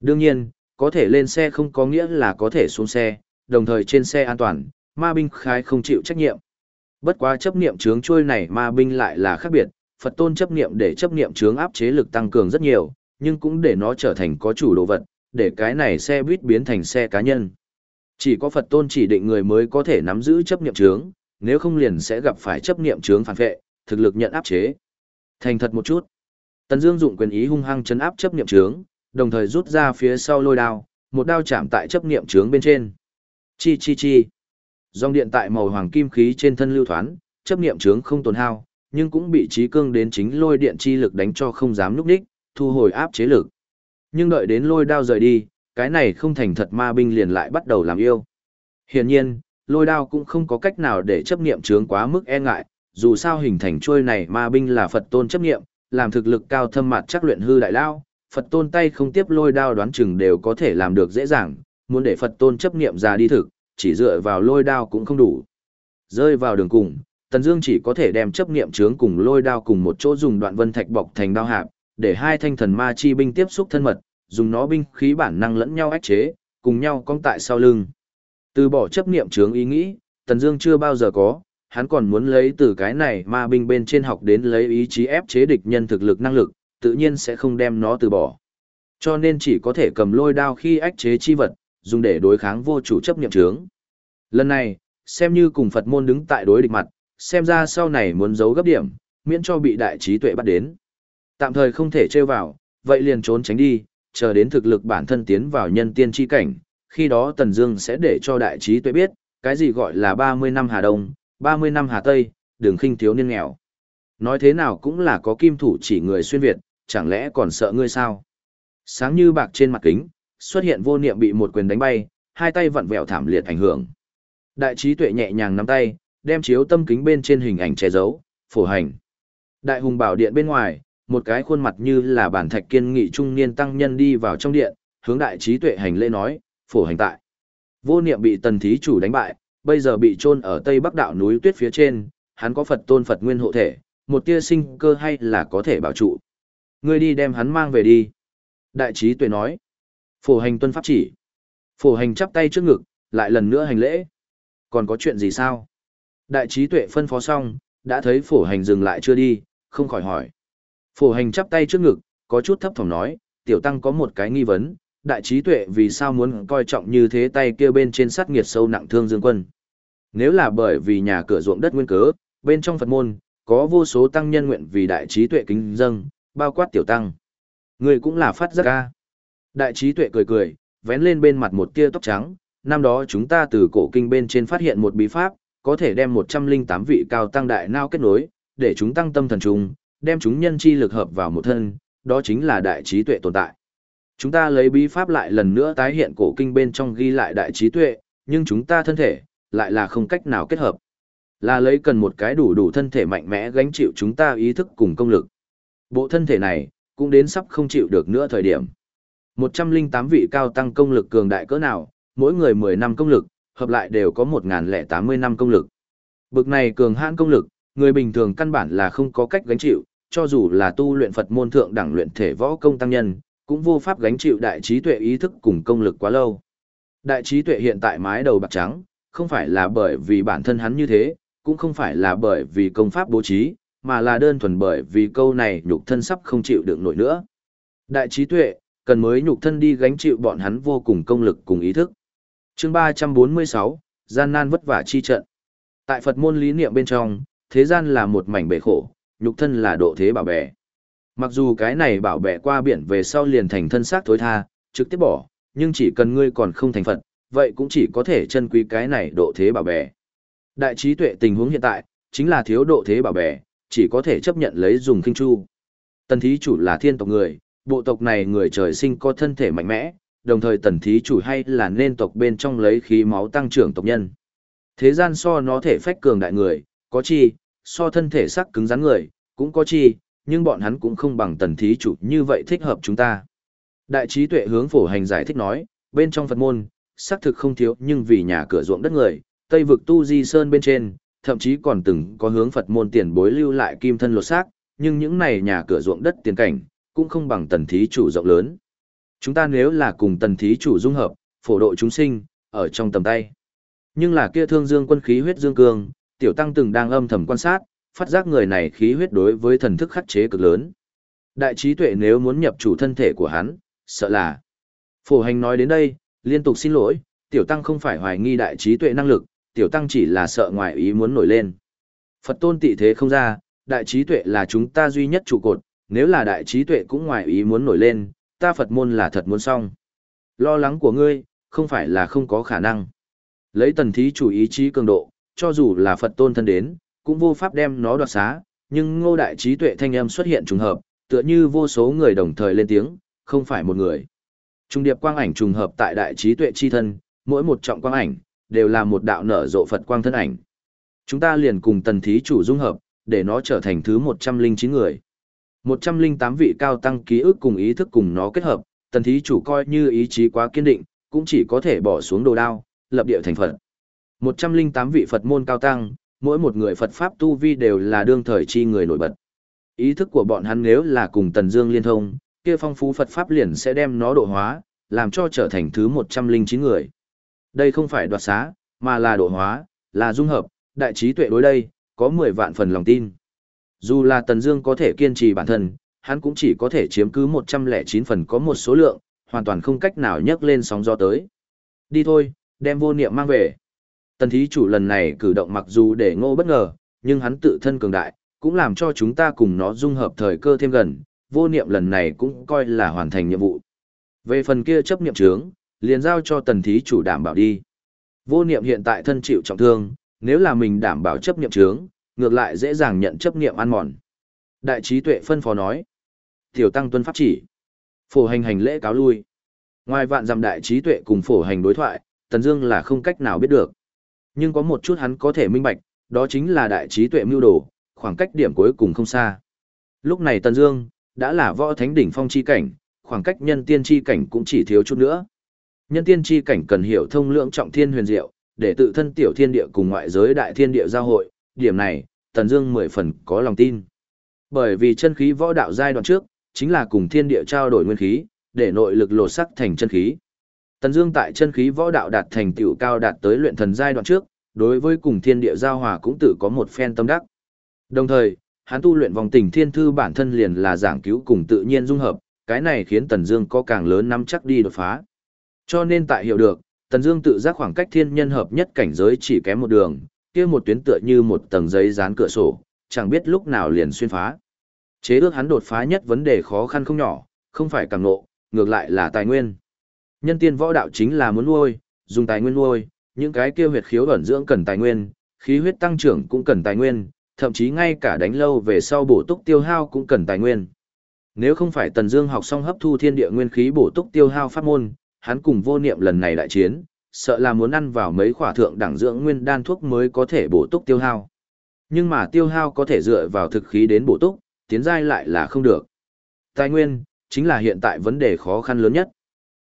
Speaker 1: Đương nhiên, có thể lên xe không có nghĩa là có thể xuống xe, đồng thời trên xe an toàn, ma binh khai không chịu trách nhiệm. Bất quá chấp niệm trướng trôi này ma binh lại là khác biệt, Phật tôn chấp niệm để chấp niệm trướng áp chế lực tăng cường rất nhiều, nhưng cũng để nó trở thành có chủ đồ vật, để cái này xe buýt biến thành xe cá nhân. Chỉ có Phật tôn chỉ định người mới có thể nắm giữ chấp niệm chướng, nếu không liền sẽ gặp phải chấp niệm chướng phản vệ, thực lực nhận áp chế. Thành thật một chút. Tần Dương dụng quyền ý hung hăng chấn áp chấp niệm chướng, đồng thời rút ra phía sau lôi đao, một đao chạm tại chấp niệm chướng bên trên. Chi chi chi. Dòng điện tại màu hoàng kim khí trên thân lưu thoán, chấp niệm chướng không tổn hao, nhưng cũng bị trí cương đến chính lôi điện chi lực đánh cho không dám lúc đích, thu hồi áp chế lực. Nhưng đợi đến lôi đao rời đi, cái này không thành thật ma binh liền lại bắt đầu làm yêu. Hiển nhiên, lôi đao cũng không có cách nào để chấp niệm trướng quá mức e ngại, dù sao hình thành chuôi này ma binh là Phật tôn chấp niệm, làm thực lực cao thâm mặt chắc luyện hư đại lao, Phật tôn tay không tiếp lôi đao đoán chừng đều có thể làm được dễ dàng, muốn để Phật tôn chấp niệm ra đi thực, chỉ dựa vào lôi đao cũng không đủ. Rơi vào đường cùng, Tần Dương chỉ có thể đem chấp niệm chướng cùng lôi đao cùng một chỗ dùng đoạn vân thạch bọc thành đao hạp, để hai thanh thần ma chi binh tiếp xúc thân mật, dùng nó binh khí bản năng lẫn nhau ách chế, cùng nhau cong tại sau lưng. Từ bỏ chấp niệm chướng ý nghĩ, Tần Dương chưa bao giờ có, hắn còn muốn lấy từ cái này ma binh bên trên học đến lấy ý chí ép chế địch nhân thực lực năng lực, tự nhiên sẽ không đem nó từ bỏ. Cho nên chỉ có thể cầm lôi đao khi ách chế chi vật, dùng để đối kháng vô chủ chấp niệm chướng. Lần này, xem như cùng Phật môn đứng tại đối địch mặt, xem ra sau này muốn giấu gấp điểm, miễn cho bị đại trí tuệ bắt đến. Tạm thời không thể trêu vào, vậy liền trốn tránh đi, chờ đến thực lực bản thân tiến vào nhân tiên chi cảnh, khi đó Tần Dương sẽ để cho đại trí tuệ biết, cái gì gọi là 30 năm Hà Đông, 30 năm Hà Tây, đường khinh thiếu niên nghèo. Nói thế nào cũng là có kim thủ chỉ người xuyên Việt, chẳng lẽ còn sợ ngươi sao? Sáng như bạc trên mặt kính, xuất hiện vô niệm bị một quyền đánh bay, hai tay vặn vẹo thảm liệt ảnh hưởng. Đại trí tuệ nhẹ nhàng nắm tay, đem chiếu tâm kính bên trên hình ảnh che giấu, phổ hành. Đại hùng bảo điện bên ngoài, một cái khuôn mặt như là bản thạch kiên nghị trung niên tăng nhân đi vào trong điện, hướng đại trí tuệ hành lễ nói, phổ hành tại. Vô niệm bị tần thí chủ đánh bại, bây giờ bị chôn ở tây bắc đạo núi tuyết phía trên, hắn có Phật tôn Phật nguyên hộ thể, một tia sinh cơ hay là có thể bảo trụ. Ngươi đi đem hắn mang về đi. Đại trí tuệ nói. Phổ hành tuân pháp chỉ. Phổ hành chắp tay trước ngực, lại lần nữa hành lễ. Còn có chuyện gì sao? Đại trí tuệ phân phó xong, đã thấy phổ hành dừng lại chưa đi, không khỏi hỏi. Phổ hành chắp tay trước ngực, có chút thấp thỏm nói, tiểu tăng có một cái nghi vấn, đại trí tuệ vì sao muốn coi trọng như thế tay kia bên trên sát nghiệt sâu nặng thương dương quân. Nếu là bởi vì nhà cửa ruộng đất nguyên cớ, bên trong Phật môn, có vô số tăng nhân nguyện vì đại trí tuệ kính dâng, bao quát tiểu tăng. Người cũng là phát giác ca. Đại trí tuệ cười cười, vén lên bên mặt một tia tóc trắng, năm đó chúng ta từ cổ kinh bên trên phát hiện một bí pháp, có thể đem 108 vị cao tăng đại nao kết nối, để chúng tăng tâm thần trùng, đem chúng nhân chi lực hợp vào một thân, đó chính là đại trí tuệ tồn tại. Chúng ta lấy bí pháp lại lần nữa tái hiện cổ kinh bên trong ghi lại đại trí tuệ, nhưng chúng ta thân thể, lại là không cách nào kết hợp. Là lấy cần một cái đủ đủ thân thể mạnh mẽ gánh chịu chúng ta ý thức cùng công lực. Bộ thân thể này, cũng đến sắp không chịu được nữa thời điểm. 108 vị cao tăng công lực cường đại cỡ nào, mỗi người 10 năm công lực, hợp lại đều có 1080 năm công lực. Bực này cường hãn công lực, người bình thường căn bản là không có cách gánh chịu, cho dù là tu luyện Phật môn thượng đẳng luyện thể võ công tăng nhân, cũng vô pháp gánh chịu đại trí tuệ ý thức cùng công lực quá lâu. Đại trí tuệ hiện tại mái đầu bạc trắng, không phải là bởi vì bản thân hắn như thế, cũng không phải là bởi vì công pháp bố trí, mà là đơn thuần bởi vì câu này nhục thân sắp không chịu được nổi nữa. Đại trí tuệ, cần mới nhục thân đi gánh chịu bọn hắn vô cùng công lực cùng ý thức. chương 346, gian nan vất vả chi trận. Tại Phật môn lý niệm bên trong, thế gian là một mảnh bể khổ, nhục thân là độ thế bảo bẻ. Mặc dù cái này bảo bẻ qua biển về sau liền thành thân xác thối tha, trực tiếp bỏ, nhưng chỉ cần ngươi còn không thành Phật, vậy cũng chỉ có thể chân quý cái này độ thế bảo bẻ. Đại trí tuệ tình huống hiện tại, chính là thiếu độ thế bảo bẻ, chỉ có thể chấp nhận lấy dùng kinh chu. Tần thí chủ là thiên tộc người, bộ tộc này người trời sinh có thân thể mạnh mẽ, đồng thời tần thí chủ hay là nên tộc bên trong lấy khí máu tăng trưởng tộc nhân. Thế gian so nó thể phách cường đại người, có chi, so thân thể sắc cứng rắn người, cũng có chi, nhưng bọn hắn cũng không bằng tần thí chủ như vậy thích hợp chúng ta. Đại trí tuệ hướng phổ hành giải thích nói, bên trong Phật môn, xác thực không thiếu nhưng vì nhà cửa ruộng đất người, Tây vực tu di sơn bên trên, thậm chí còn từng có hướng Phật môn tiền bối lưu lại kim thân lột xác, nhưng những này nhà cửa ruộng đất tiền cảnh, cũng không bằng tần thí chủ rộng lớn. Chúng ta nếu là cùng tần thí chủ dung hợp, phổ độ chúng sinh, ở trong tầm tay. Nhưng là kia thương dương quân khí huyết dương cương, tiểu tăng từng đang âm thầm quan sát, phát giác người này khí huyết đối với thần thức khắc chế cực lớn. Đại trí tuệ nếu muốn nhập chủ thân thể của hắn, sợ là. Phổ hành nói đến đây, liên tục xin lỗi, tiểu tăng không phải hoài nghi đại trí tuệ năng lực, tiểu tăng chỉ là sợ ngoại ý muốn nổi lên. Phật tôn tị thế không ra, đại trí tuệ là chúng ta duy nhất trụ cột, nếu là đại trí tuệ cũng ngoại ý muốn nổi lên, ta Phật môn là thật muốn xong. Lo lắng của ngươi, không phải là không có khả năng. Lấy tần thí chủ ý chí cường độ, cho dù là Phật tôn thân đến, cũng vô pháp đem nó đoạt xá, nhưng ngô đại trí tuệ thanh âm xuất hiện trùng hợp, tựa như vô số người đồng thời lên tiếng, không phải một người. Trung điệp quang ảnh trùng hợp tại đại trí tuệ chi thân, mỗi một trọng quang ảnh, đều là một đạo nở rộ Phật quang thân ảnh. Chúng ta liền cùng tần thí chủ dung hợp, để nó trở thành thứ 109 người. 108 vị cao tăng ký ức cùng ý thức cùng nó kết hợp, tần thí chủ coi như ý chí quá kiên định, cũng chỉ có thể bỏ xuống đồ đao, lập địa thành Phật. 108 vị Phật môn cao tăng, mỗi một người Phật Pháp tu vi đều là đương thời chi người nổi bật. Ý thức của bọn hắn nếu là cùng Tần Dương liên thông, kia phong phú Phật Pháp liền sẽ đem nó độ hóa, làm cho trở thành thứ 109 người. Đây không phải đoạt xá, mà là độ hóa, là dung hợp, đại trí tuệ đối đây, có 10 vạn phần lòng tin. Dù là Tần Dương có thể kiên trì bản thân, hắn cũng chỉ có thể chiếm cứ 109 phần có một số lượng, hoàn toàn không cách nào nhấc lên sóng gió tới. Đi thôi, đem vô niệm mang về. Tần thí chủ lần này cử động mặc dù để ngô bất ngờ, nhưng hắn tự thân cường đại, cũng làm cho chúng ta cùng nó dung hợp thời cơ thêm gần, vô niệm lần này cũng coi là hoàn thành nhiệm vụ. Về phần kia chấp niệm trướng, liền giao cho tần thí chủ đảm bảo đi. Vô niệm hiện tại thân chịu trọng thương, nếu là mình đảm bảo chấp niệm trướng, ngược lại dễ dàng nhận chấp niệm ăn mòn. Đại trí tuệ phân phó nói. Tiểu tăng tuân pháp chỉ. Phổ hành hành lễ cáo lui. Ngoài vạn dặm đại trí tuệ cùng phổ hành đối thoại, Tần Dương là không cách nào biết được. Nhưng có một chút hắn có thể minh bạch, đó chính là đại trí tuệ mưu đồ, khoảng cách điểm cuối cùng không xa. Lúc này Tần Dương đã là võ thánh đỉnh phong chi cảnh, khoảng cách nhân tiên chi cảnh cũng chỉ thiếu chút nữa. Nhân tiên chi cảnh cần hiểu thông lượng trọng thiên huyền diệu, để tự thân tiểu thiên địa cùng ngoại giới đại thiên địa giao hội, điểm này, Tần Dương mười phần có lòng tin. Bởi vì chân khí võ đạo giai đoạn trước, chính là cùng thiên địa trao đổi nguyên khí, để nội lực lột sắc thành chân khí. Tần Dương tại chân khí võ đạo đạt thành tựu cao đạt tới luyện thần giai đoạn trước, đối với cùng thiên địa giao hòa cũng tự có một phen tâm đắc. Đồng thời, hắn tu luyện vòng tình thiên thư bản thân liền là giảng cứu cùng tự nhiên dung hợp, cái này khiến Tần Dương có càng lớn nắm chắc đi đột phá. Cho nên tại hiểu được, Tần Dương tự giác khoảng cách thiên nhân hợp nhất cảnh giới chỉ kém một đường, kia một tuyến tựa như một tầng giấy dán cửa sổ, chẳng biết lúc nào liền xuyên phá. Chế ước hắn đột phá nhất vấn đề khó khăn không nhỏ, không phải càng nộ, ngược lại là tài nguyên. Nhân tiên võ đạo chính là muốn nuôi, dùng tài nguyên nuôi, những cái kia huyệt khiếu ẩn dưỡng cần tài nguyên, khí huyết tăng trưởng cũng cần tài nguyên, thậm chí ngay cả đánh lâu về sau bổ túc tiêu hao cũng cần tài nguyên. Nếu không phải Tần Dương học xong hấp thu thiên địa nguyên khí bổ túc tiêu hao pháp môn, hắn cùng vô niệm lần này đại chiến, sợ là muốn ăn vào mấy khỏa thượng đẳng dưỡng nguyên đan thuốc mới có thể bổ túc tiêu hao. Nhưng mà tiêu hao có thể dựa vào thực khí đến bổ túc, tiến giai lại là không được. Tài nguyên chính là hiện tại vấn đề khó khăn lớn nhất.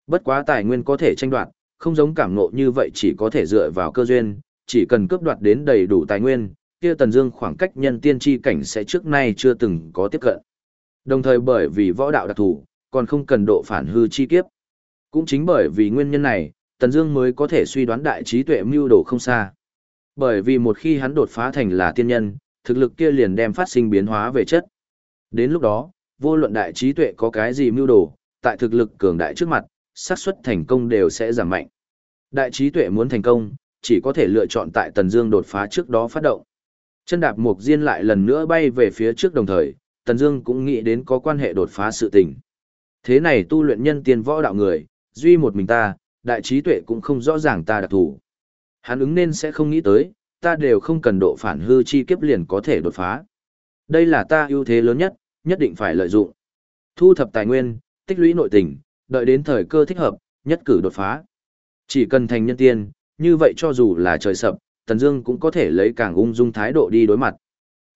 Speaker 1: Bất quá tài nguyên có thể tranh đoạt, không giống cảm ngộ như vậy chỉ có thể dựa vào cơ duyên, chỉ cần cướp đoạt đến đầy đủ tài nguyên, kia Tần Dương khoảng cách nhân tiên chi cảnh sẽ trước nay chưa từng có tiếp cận. Đồng thời bởi vì võ đạo đặc thù, còn không cần độ phản hư chi kiếp. Cũng chính bởi vì nguyên nhân này, Tần Dương mới có thể suy đoán đại trí tuệ mưu đồ không xa. Bởi vì một khi hắn đột phá thành là tiên nhân, thực lực kia liền đem phát sinh biến hóa về chất. Đến lúc đó, vô luận đại trí tuệ có cái gì mưu đồ, tại thực lực cường đại trước mặt, xác suất thành công đều sẽ giảm mạnh. Đại trí tuệ muốn thành công, chỉ có thể lựa chọn tại Tần Dương đột phá trước đó phát động. Chân đạp mục diên lại lần nữa bay về phía trước đồng thời, Tần Dương cũng nghĩ đến có quan hệ đột phá sự tình. Thế này tu luyện nhân tiên võ đạo người, duy một mình ta, đại trí tuệ cũng không rõ ràng ta đặc thù. Hắn ứng nên sẽ không nghĩ tới, ta đều không cần độ phản hư chi kiếp liền có thể đột phá. Đây là ta ưu thế lớn nhất, nhất định phải lợi dụng. Thu thập tài nguyên, tích lũy nội tình, đợi đến thời cơ thích hợp, nhất cử đột phá. Chỉ cần thành nhân tiên, như vậy cho dù là trời sập, Tần Dương cũng có thể lấy càng ung dung thái độ đi đối mặt.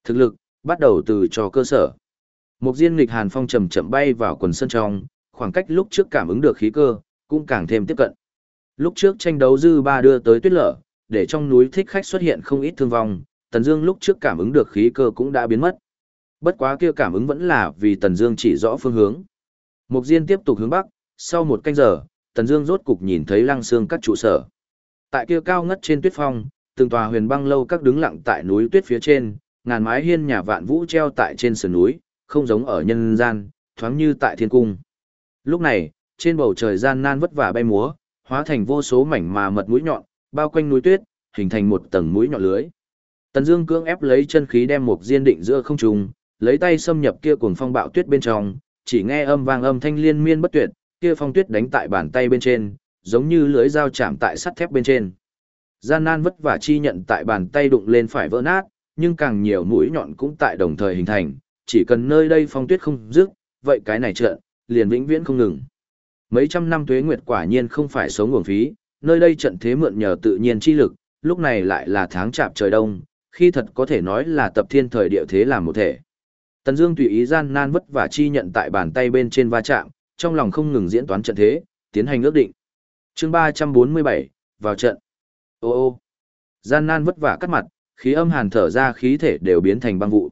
Speaker 1: Thực lực, bắt đầu từ cho cơ sở. Một diên nghịch hàn phong chậm chậm bay vào quần sân trong, khoảng cách lúc trước cảm ứng được khí cơ, cũng càng thêm tiếp cận. Lúc trước tranh đấu dư ba đưa tới tuyết lở, để trong núi thích khách xuất hiện không ít thương vong, Tần Dương lúc trước cảm ứng được khí cơ cũng đã biến mất. Bất quá kia cảm ứng vẫn là vì Tần Dương chỉ rõ phương hướng. Mục Diên tiếp tục hướng bắc, sau một canh giờ, Tần Dương rốt cục nhìn thấy Lăng Xương các trụ sở. Tại kia cao ngất trên tuyết phong, từng tòa huyền băng lâu các đứng lặng tại núi tuyết phía trên, ngàn mái hiên nhà vạn vũ treo tại trên sườn núi, không giống ở nhân gian, thoáng như tại thiên cung. Lúc này, trên bầu trời gian nan vất vả bay múa, hóa thành vô số mảnh mà mật mũi nhọn, bao quanh núi tuyết, hình thành một tầng mũi nhọn lưới. Tần Dương cưỡng ép lấy chân khí đem một diên định giữa không trung, lấy tay xâm nhập kia cuồng phong bạo tuyết bên trong, chỉ nghe âm vang âm thanh liên miên bất tuyệt, kia phong tuyết đánh tại bàn tay bên trên, giống như lưới dao chạm tại sắt thép bên trên. Gian nan vất vả chi nhận tại bàn tay đụng lên phải vỡ nát, nhưng càng nhiều mũi nhọn cũng tại đồng thời hình thành, chỉ cần nơi đây phong tuyết không dứt, vậy cái này trận liền vĩnh viễn không ngừng. Mấy trăm năm tuế nguyệt quả nhiên không phải sống nguồn phí, nơi đây trận thế mượn nhờ tự nhiên chi lực, lúc này lại là tháng chạp trời đông, khi thật có thể nói là tập thiên thời địa thế làm một thể. Tần Dương tùy ý gian nan vất vả chi nhận tại bàn tay bên trên va chạm, trong lòng không ngừng diễn toán trận thế, tiến hành ước định. Chương 347, vào trận. Ô ô. Gian nan vất vả cắt mặt, khí âm hàn thở ra khí thể đều biến thành băng vụ.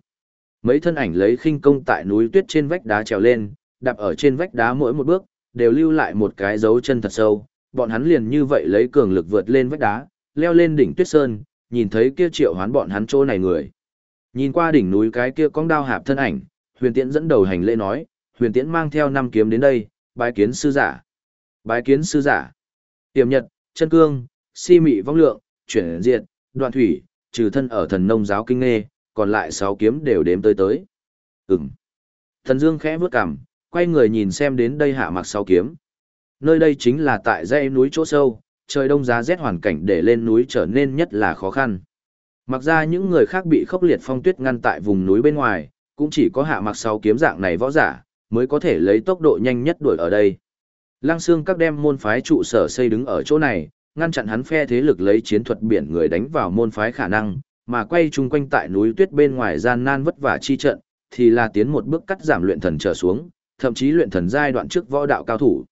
Speaker 1: Mấy thân ảnh lấy khinh công tại núi tuyết trên vách đá trèo lên, đạp ở trên vách đá mỗi một bước, đều lưu lại một cái dấu chân thật sâu, bọn hắn liền như vậy lấy cường lực vượt lên vách đá, leo lên đỉnh tuyết sơn, nhìn thấy kia triệu hoán bọn hắn chỗ này người. Nhìn qua đỉnh núi cái kia cong đao hạp thân ảnh, huyền tiễn dẫn đầu hành lễ nói, huyền tiễn mang theo năm kiếm đến đây, bái kiến sư giả. Bái kiến sư giả. Tiềm nhật, chân cương, si mị vong lượng, chuyển diệt, đoạn thủy, trừ thân ở thần nông giáo kinh nghê, còn lại sáu kiếm đều đếm tới tới. ừng Thần Dương khẽ bước cằm, quay người nhìn xem đến đây hạ mặc sáu kiếm. Nơi đây chính là tại dãy núi chỗ sâu, trời đông giá rét hoàn cảnh để lên núi trở nên nhất là khó khăn. Mặc ra những người khác bị khốc liệt phong tuyết ngăn tại vùng núi bên ngoài, cũng chỉ có hạ mặc sáu kiếm dạng này võ giả, mới có thể lấy tốc độ nhanh nhất đuổi ở đây. Lăng xương các đem môn phái trụ sở xây đứng ở chỗ này, ngăn chặn hắn phe thế lực lấy chiến thuật biển người đánh vào môn phái khả năng, mà quay chung quanh tại núi tuyết bên ngoài gian nan vất vả chi trận, thì là tiến một bước cắt giảm luyện thần trở xuống, thậm chí luyện thần giai đoạn trước võ đạo cao thủ.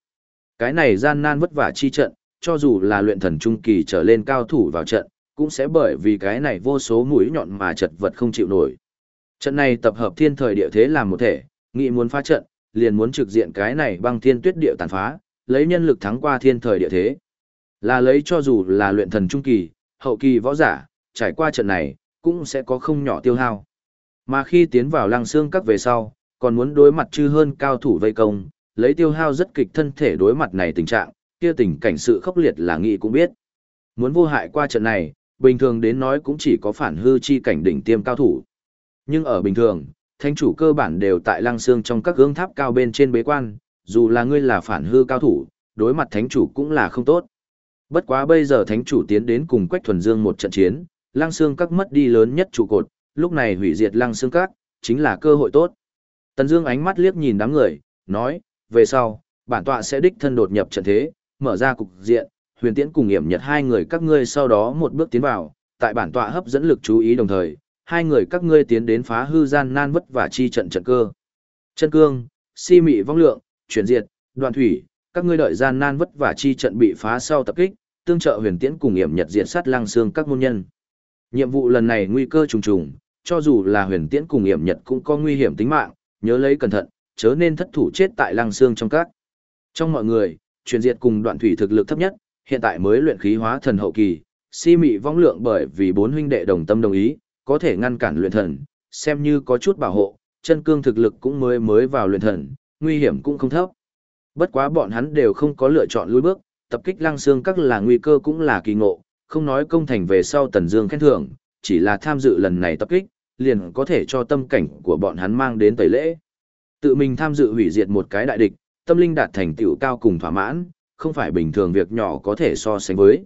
Speaker 1: Cái này gian nan vất vả chi trận, cho dù là luyện thần trung kỳ trở lên cao thủ vào trận, cũng sẽ bởi vì cái này vô số mũi nhọn mà chật vật không chịu nổi. Trận này tập hợp thiên thời địa thế làm một thể, nghĩ muốn phá trận, liền muốn trực diện cái này băng thiên tuyết địa tàn phá, lấy nhân lực thắng qua thiên thời địa thế. Là lấy cho dù là luyện thần trung kỳ, hậu kỳ võ giả, trải qua trận này, cũng sẽ có không nhỏ tiêu hao. Mà khi tiến vào lăng xương các về sau, còn muốn đối mặt chư hơn cao thủ vây công, lấy tiêu hao rất kịch thân thể đối mặt này tình trạng, kia tình cảnh sự khốc liệt là nghĩ cũng biết. Muốn vô hại qua trận này, bình thường đến nói cũng chỉ có phản hư chi cảnh đỉnh tiêm cao thủ. Nhưng ở bình thường, thánh chủ cơ bản đều tại lăng xương trong các gương tháp cao bên trên bế quan, dù là ngươi là phản hư cao thủ, đối mặt thánh chủ cũng là không tốt. Bất quá bây giờ thánh chủ tiến đến cùng Quách Thuần Dương một trận chiến, lăng xương các mất đi lớn nhất trụ cột, lúc này hủy diệt lăng xương các, chính là cơ hội tốt. Tần Dương ánh mắt liếc nhìn đám người, nói, về sau, bản tọa sẽ đích thân đột nhập trận thế, mở ra cục diện, huyền tiễn cùng hiểm nhật hai người các ngươi sau đó một bước tiến vào, tại bản tọa hấp dẫn lực chú ý đồng thời, hai người các ngươi tiến đến phá hư gian nan vất và chi trận trận cơ. Chân cương, si mị vong lượng, chuyển diệt, đoạn thủy, các ngươi đợi gian nan vất vả chi trận bị phá sau tập kích, tương trợ huyền tiễn cùng hiểm nhật diệt sát lăng xương các môn nhân. Nhiệm vụ lần này nguy cơ trùng trùng, cho dù là huyền tiễn cùng hiểm nhật cũng có nguy hiểm tính mạng, nhớ lấy cẩn thận, chớ nên thất thủ chết tại lăng xương trong các. Trong mọi người, truyền diệt cùng đoạn thủy thực lực thấp nhất, hiện tại mới luyện khí hóa thần hậu kỳ, si mị vong lượng bởi vì bốn huynh đệ đồng tâm đồng ý, có thể ngăn cản luyện thần, xem như có chút bảo hộ, chân cương thực lực cũng mới mới vào luyện thần, nguy hiểm cũng không thấp. Bất quá bọn hắn đều không có lựa chọn lùi bước, tập kích lăng xương các là nguy cơ cũng là kỳ ngộ, không nói công thành về sau Tần Dương khen thưởng, chỉ là tham dự lần này tập kích, liền có thể cho tâm cảnh của bọn hắn mang đến tẩy lễ. Tự mình tham dự hủy diệt một cái đại địch, tâm linh đạt thành tựu cao cùng thỏa mãn, không phải bình thường việc nhỏ có thể so sánh với.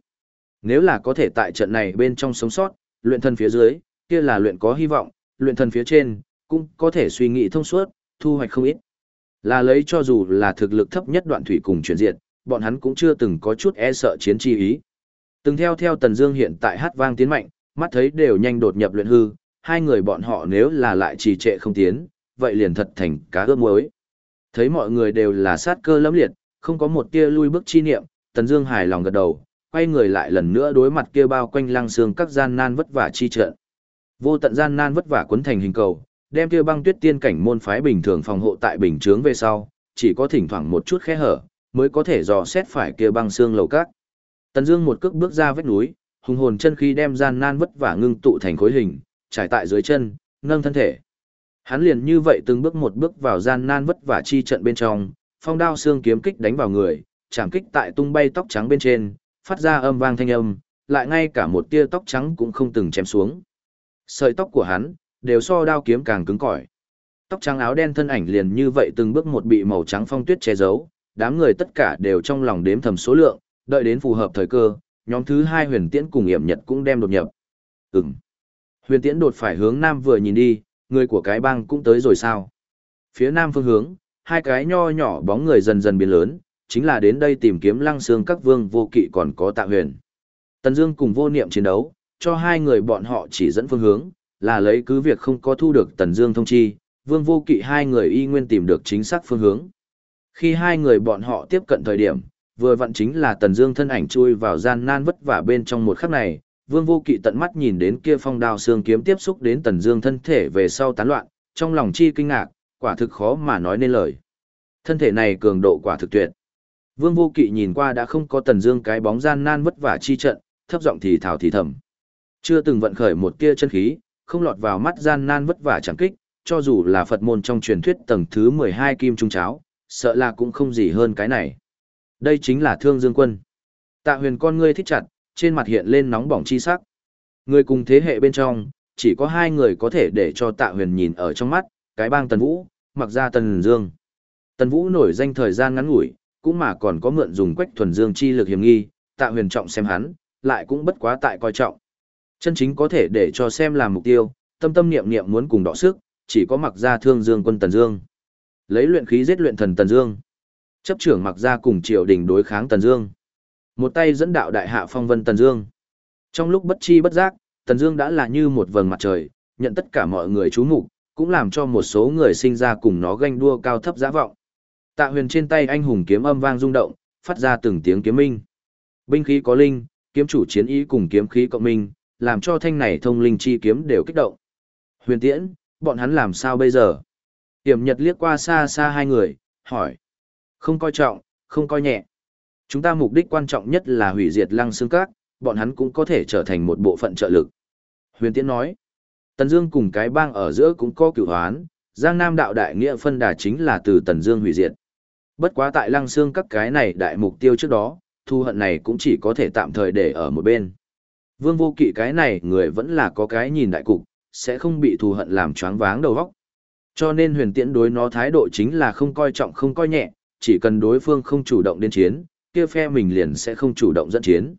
Speaker 1: Nếu là có thể tại trận này bên trong sống sót, luyện thân phía dưới, kia là luyện có hy vọng, luyện thần phía trên, cũng có thể suy nghĩ thông suốt, thu hoạch không ít. Là lấy cho dù là thực lực thấp nhất đoạn thủy cùng chuyển diện, bọn hắn cũng chưa từng có chút e sợ chiến chi ý. Từng theo theo Tần Dương hiện tại hát vang tiến mạnh, mắt thấy đều nhanh đột nhập luyện hư, hai người bọn họ nếu là lại trì trệ không tiến, vậy liền thật thành cá ướp muối. Thấy mọi người đều là sát cơ lẫm liệt, không có một tia lui bước chi niệm, Tần Dương hài lòng gật đầu, quay người lại lần nữa đối mặt kia bao quanh lăng xương các gian nan vất vả chi trận. Vô tận gian nan vất vả quấn thành hình cầu, đem kia băng tuyết tiên cảnh môn phái bình thường phòng hộ tại bình chướng về sau, chỉ có thỉnh thoảng một chút khe hở, mới có thể dò xét phải kia băng xương lầu các. Tần Dương một cước bước ra vách núi, hùng hồn chân khí đem gian nan vất vả ngưng tụ thành khối hình, trải tại dưới chân, nâng thân thể. Hắn liền như vậy từng bước một bước vào gian nan vất vả chi trận bên trong, phong đao xương kiếm kích đánh vào người, chạm kích tại tung bay tóc trắng bên trên, phát ra âm vang thanh âm, lại ngay cả một tia tóc trắng cũng không từng chém xuống. Sợi tóc của hắn đều so đao kiếm càng cứng cỏi. Tóc trắng áo đen thân ảnh liền như vậy từng bước một bị màu trắng phong tuyết che giấu, đám người tất cả đều trong lòng đếm thầm số lượng, đợi đến phù hợp thời cơ, nhóm thứ hai huyền tiễn cùng hiểm nhật cũng đem đột nhập. Ừm. Huyền tiễn đột phải hướng nam vừa nhìn đi, người của cái bang cũng tới rồi sao? Phía nam phương hướng, hai cái nho nhỏ bóng người dần dần biến lớn, chính là đến đây tìm kiếm lăng xương các vương vô kỵ còn có tạ huyền. Tần Dương cùng vô niệm chiến đấu, cho hai người bọn họ chỉ dẫn phương hướng, là lấy cứ việc không có thu được Tần Dương thông chi, vương vô kỵ hai người y nguyên tìm được chính xác phương hướng. Khi hai người bọn họ tiếp cận thời điểm, vừa vặn chính là Tần Dương thân ảnh chui vào gian nan vất vả bên trong một khắc này, Vương Vô Kỵ tận mắt nhìn đến kia phong đao xương kiếm tiếp xúc đến Tần Dương thân thể về sau tán loạn, trong lòng chi kinh ngạc, quả thực khó mà nói nên lời. Thân thể này cường độ quả thực tuyệt. Vương Vô Kỵ nhìn qua đã không có Tần Dương cái bóng gian nan vất vả chi trận, thấp giọng thì thào thì thầm. Chưa từng vận khởi một tia chân khí, không lọt vào mắt gian nan vất vả chẳng kích, cho dù là Phật môn trong truyền thuyết tầng thứ 12 kim trung cháo, sợ là cũng không gì hơn cái này. Đây chính là Thương Dương Quân. Tạ Huyền con ngươi thích chặt, trên mặt hiện lên nóng bỏng chi sắc. Người cùng thế hệ bên trong, chỉ có hai người có thể để cho Tạ Huyền nhìn ở trong mắt, cái bang Tần Vũ, mặc ra Tần Dương. Tần Vũ nổi danh thời gian ngắn ngủi, cũng mà còn có mượn dùng quách thuần dương chi lực hiểm nghi, Tạ Huyền trọng xem hắn, lại cũng bất quá tại coi trọng. Chân chính có thể để cho xem làm mục tiêu, tâm tâm niệm niệm muốn cùng đọ sức, chỉ có mặc ra Thương Dương quân Tần Dương. Lấy luyện khí giết luyện thần Tần Dương. Chấp trưởng mặc ra cùng triều đình đối kháng Tần Dương. Một tay dẫn đạo đại hạ phong vân Tần Dương. Trong lúc bất chi bất giác, Tần Dương đã là như một vầng mặt trời, nhận tất cả mọi người chú mục, cũng làm cho một số người sinh ra cùng nó ganh đua cao thấp giá vọng. Tạ Huyền trên tay anh hùng kiếm âm vang rung động, phát ra từng tiếng kiếm minh. Binh khí có linh, kiếm chủ chiến ý cùng kiếm khí cộng minh, làm cho thanh này thông linh chi kiếm đều kích động. Huyền Tiễn, bọn hắn làm sao bây giờ? Tiểm Nhật liếc qua xa xa hai người, hỏi. Không coi trọng, không coi nhẹ. Chúng ta mục đích quan trọng nhất là hủy diệt lăng xương các, bọn hắn cũng có thể trở thành một bộ phận trợ lực. Huyền Tiễn nói, Tần Dương cùng cái bang ở giữa cũng có cửu hoán, Giang Nam đạo đại nghĩa phân đà chính là từ Tần Dương hủy diệt. Bất quá tại lăng xương các cái này đại mục tiêu trước đó, thu hận này cũng chỉ có thể tạm thời để ở một bên. Vương vô kỵ cái này người vẫn là có cái nhìn đại cục, sẽ không bị thù hận làm choáng váng đầu óc. Cho nên huyền tiễn đối nó thái độ chính là không coi trọng không coi nhẹ, chỉ cần đối phương không chủ động đến chiến, kia phe mình liền sẽ không chủ động dẫn chiến.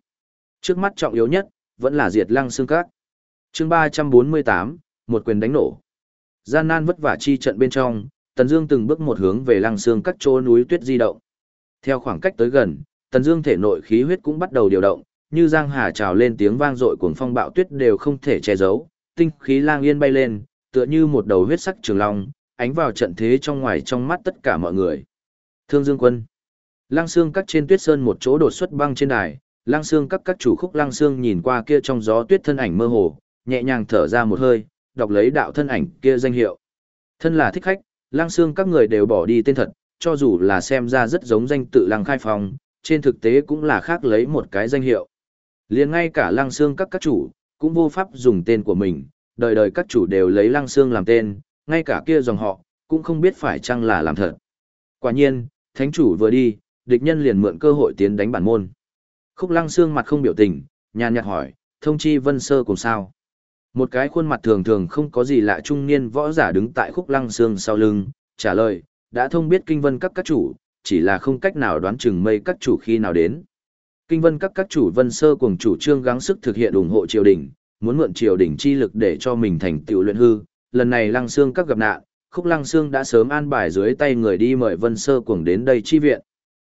Speaker 1: Trước mắt trọng yếu nhất, vẫn là diệt lăng xương cát. chương 348, một quyền đánh nổ. Gian nan vất vả chi trận bên trong, Tần Dương từng bước một hướng về lăng xương các chỗ núi tuyết di động. Theo khoảng cách tới gần, Tần Dương thể nội khí huyết cũng bắt đầu điều động, như giang hà trào lên tiếng vang dội cuồng phong bạo tuyết đều không thể che giấu, tinh khí lang yên bay lên, tựa như một đầu huyết sắc trường long, ánh vào trận thế trong ngoài trong mắt tất cả mọi người. Thương Dương Quân. Lang Xương các trên tuyết sơn một chỗ đột xuất băng trên đài, Lang Xương các các chủ khúc Lang Xương nhìn qua kia trong gió tuyết thân ảnh mơ hồ, nhẹ nhàng thở ra một hơi, đọc lấy đạo thân ảnh kia danh hiệu. Thân là thích khách, Lang Xương các người đều bỏ đi tên thật, cho dù là xem ra rất giống danh tự Lang Khai Phong, trên thực tế cũng là khác lấy một cái danh hiệu. Liền ngay cả Lăng Xương các các chủ, cũng vô pháp dùng tên của mình, đời đời các chủ đều lấy Lăng Xương làm tên, ngay cả kia dòng họ, cũng không biết phải chăng là làm thật. Quả nhiên, thánh chủ vừa đi, địch nhân liền mượn cơ hội tiến đánh bản môn. Khúc lăng xương mặt không biểu tình, nhàn nhạt hỏi, thông chi vân sơ cùng sao. Một cái khuôn mặt thường thường không có gì lạ trung niên võ giả đứng tại khúc lăng xương sau lưng, trả lời, đã thông biết kinh vân các các chủ, chỉ là không cách nào đoán chừng mây các chủ khi nào đến. Kinh vân các các chủ vân sơ cùng chủ trương gắng sức thực hiện ủng hộ triều đình, muốn mượn triều đình chi lực để cho mình thành tựu luyện hư, lần này lăng xương các gặp nạn, khúc lăng xương đã sớm an bài dưới tay người đi mời vân sơ cuồng đến đây chi viện.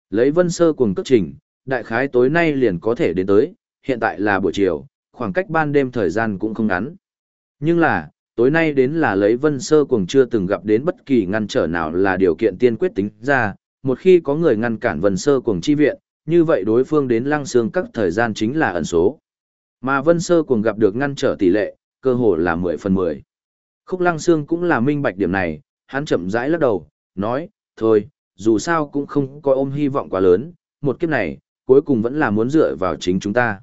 Speaker 1: Lấy vân sơ cuồng cất trình, đại khái tối nay liền có thể đến tới, hiện tại là buổi chiều, khoảng cách ban đêm thời gian cũng không ngắn. Nhưng là, tối nay đến là lấy vân sơ cuồng chưa từng gặp đến bất kỳ ngăn trở nào là điều kiện tiên quyết tính ra, một khi có người ngăn cản vân sơ cuồng chi viện, như vậy đối phương đến lăng xương các thời gian chính là ẩn số. Mà vân sơ cuồng gặp được ngăn trở tỷ lệ, cơ hồ là 10 phần 10. Khúc lăng xương cũng là minh bạch điểm này, hắn chậm rãi lắc đầu, nói, thôi, dù sao cũng không có ôm hy vọng quá lớn, một kiếp này, cuối cùng vẫn là muốn dựa vào chính chúng ta.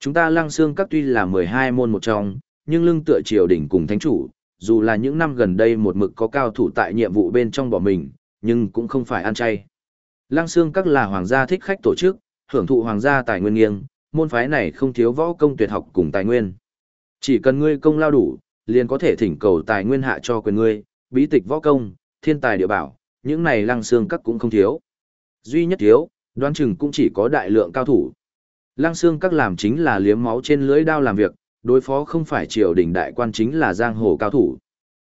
Speaker 1: Chúng ta lăng xương các tuy là 12 môn một trong, nhưng lưng tựa triều đỉnh cùng thánh chủ, dù là những năm gần đây một mực có cao thủ tại nhiệm vụ bên trong bỏ mình, nhưng cũng không phải ăn chay. Lăng xương các là hoàng gia thích khách tổ chức, hưởng thụ hoàng gia tài nguyên nghiêng, môn phái này không thiếu võ công tuyệt học cùng tài nguyên. Chỉ cần ngươi công lao đủ, liền có thể thỉnh cầu tài nguyên hạ cho quyền ngươi, bí tịch võ công, thiên tài địa bảo, những này lăng xương các cũng không thiếu. Duy nhất thiếu, đoán chừng cũng chỉ có đại lượng cao thủ. Lăng xương các làm chính là liếm máu trên lưỡi đao làm việc, đối phó không phải triều đình đại quan chính là giang hồ cao thủ.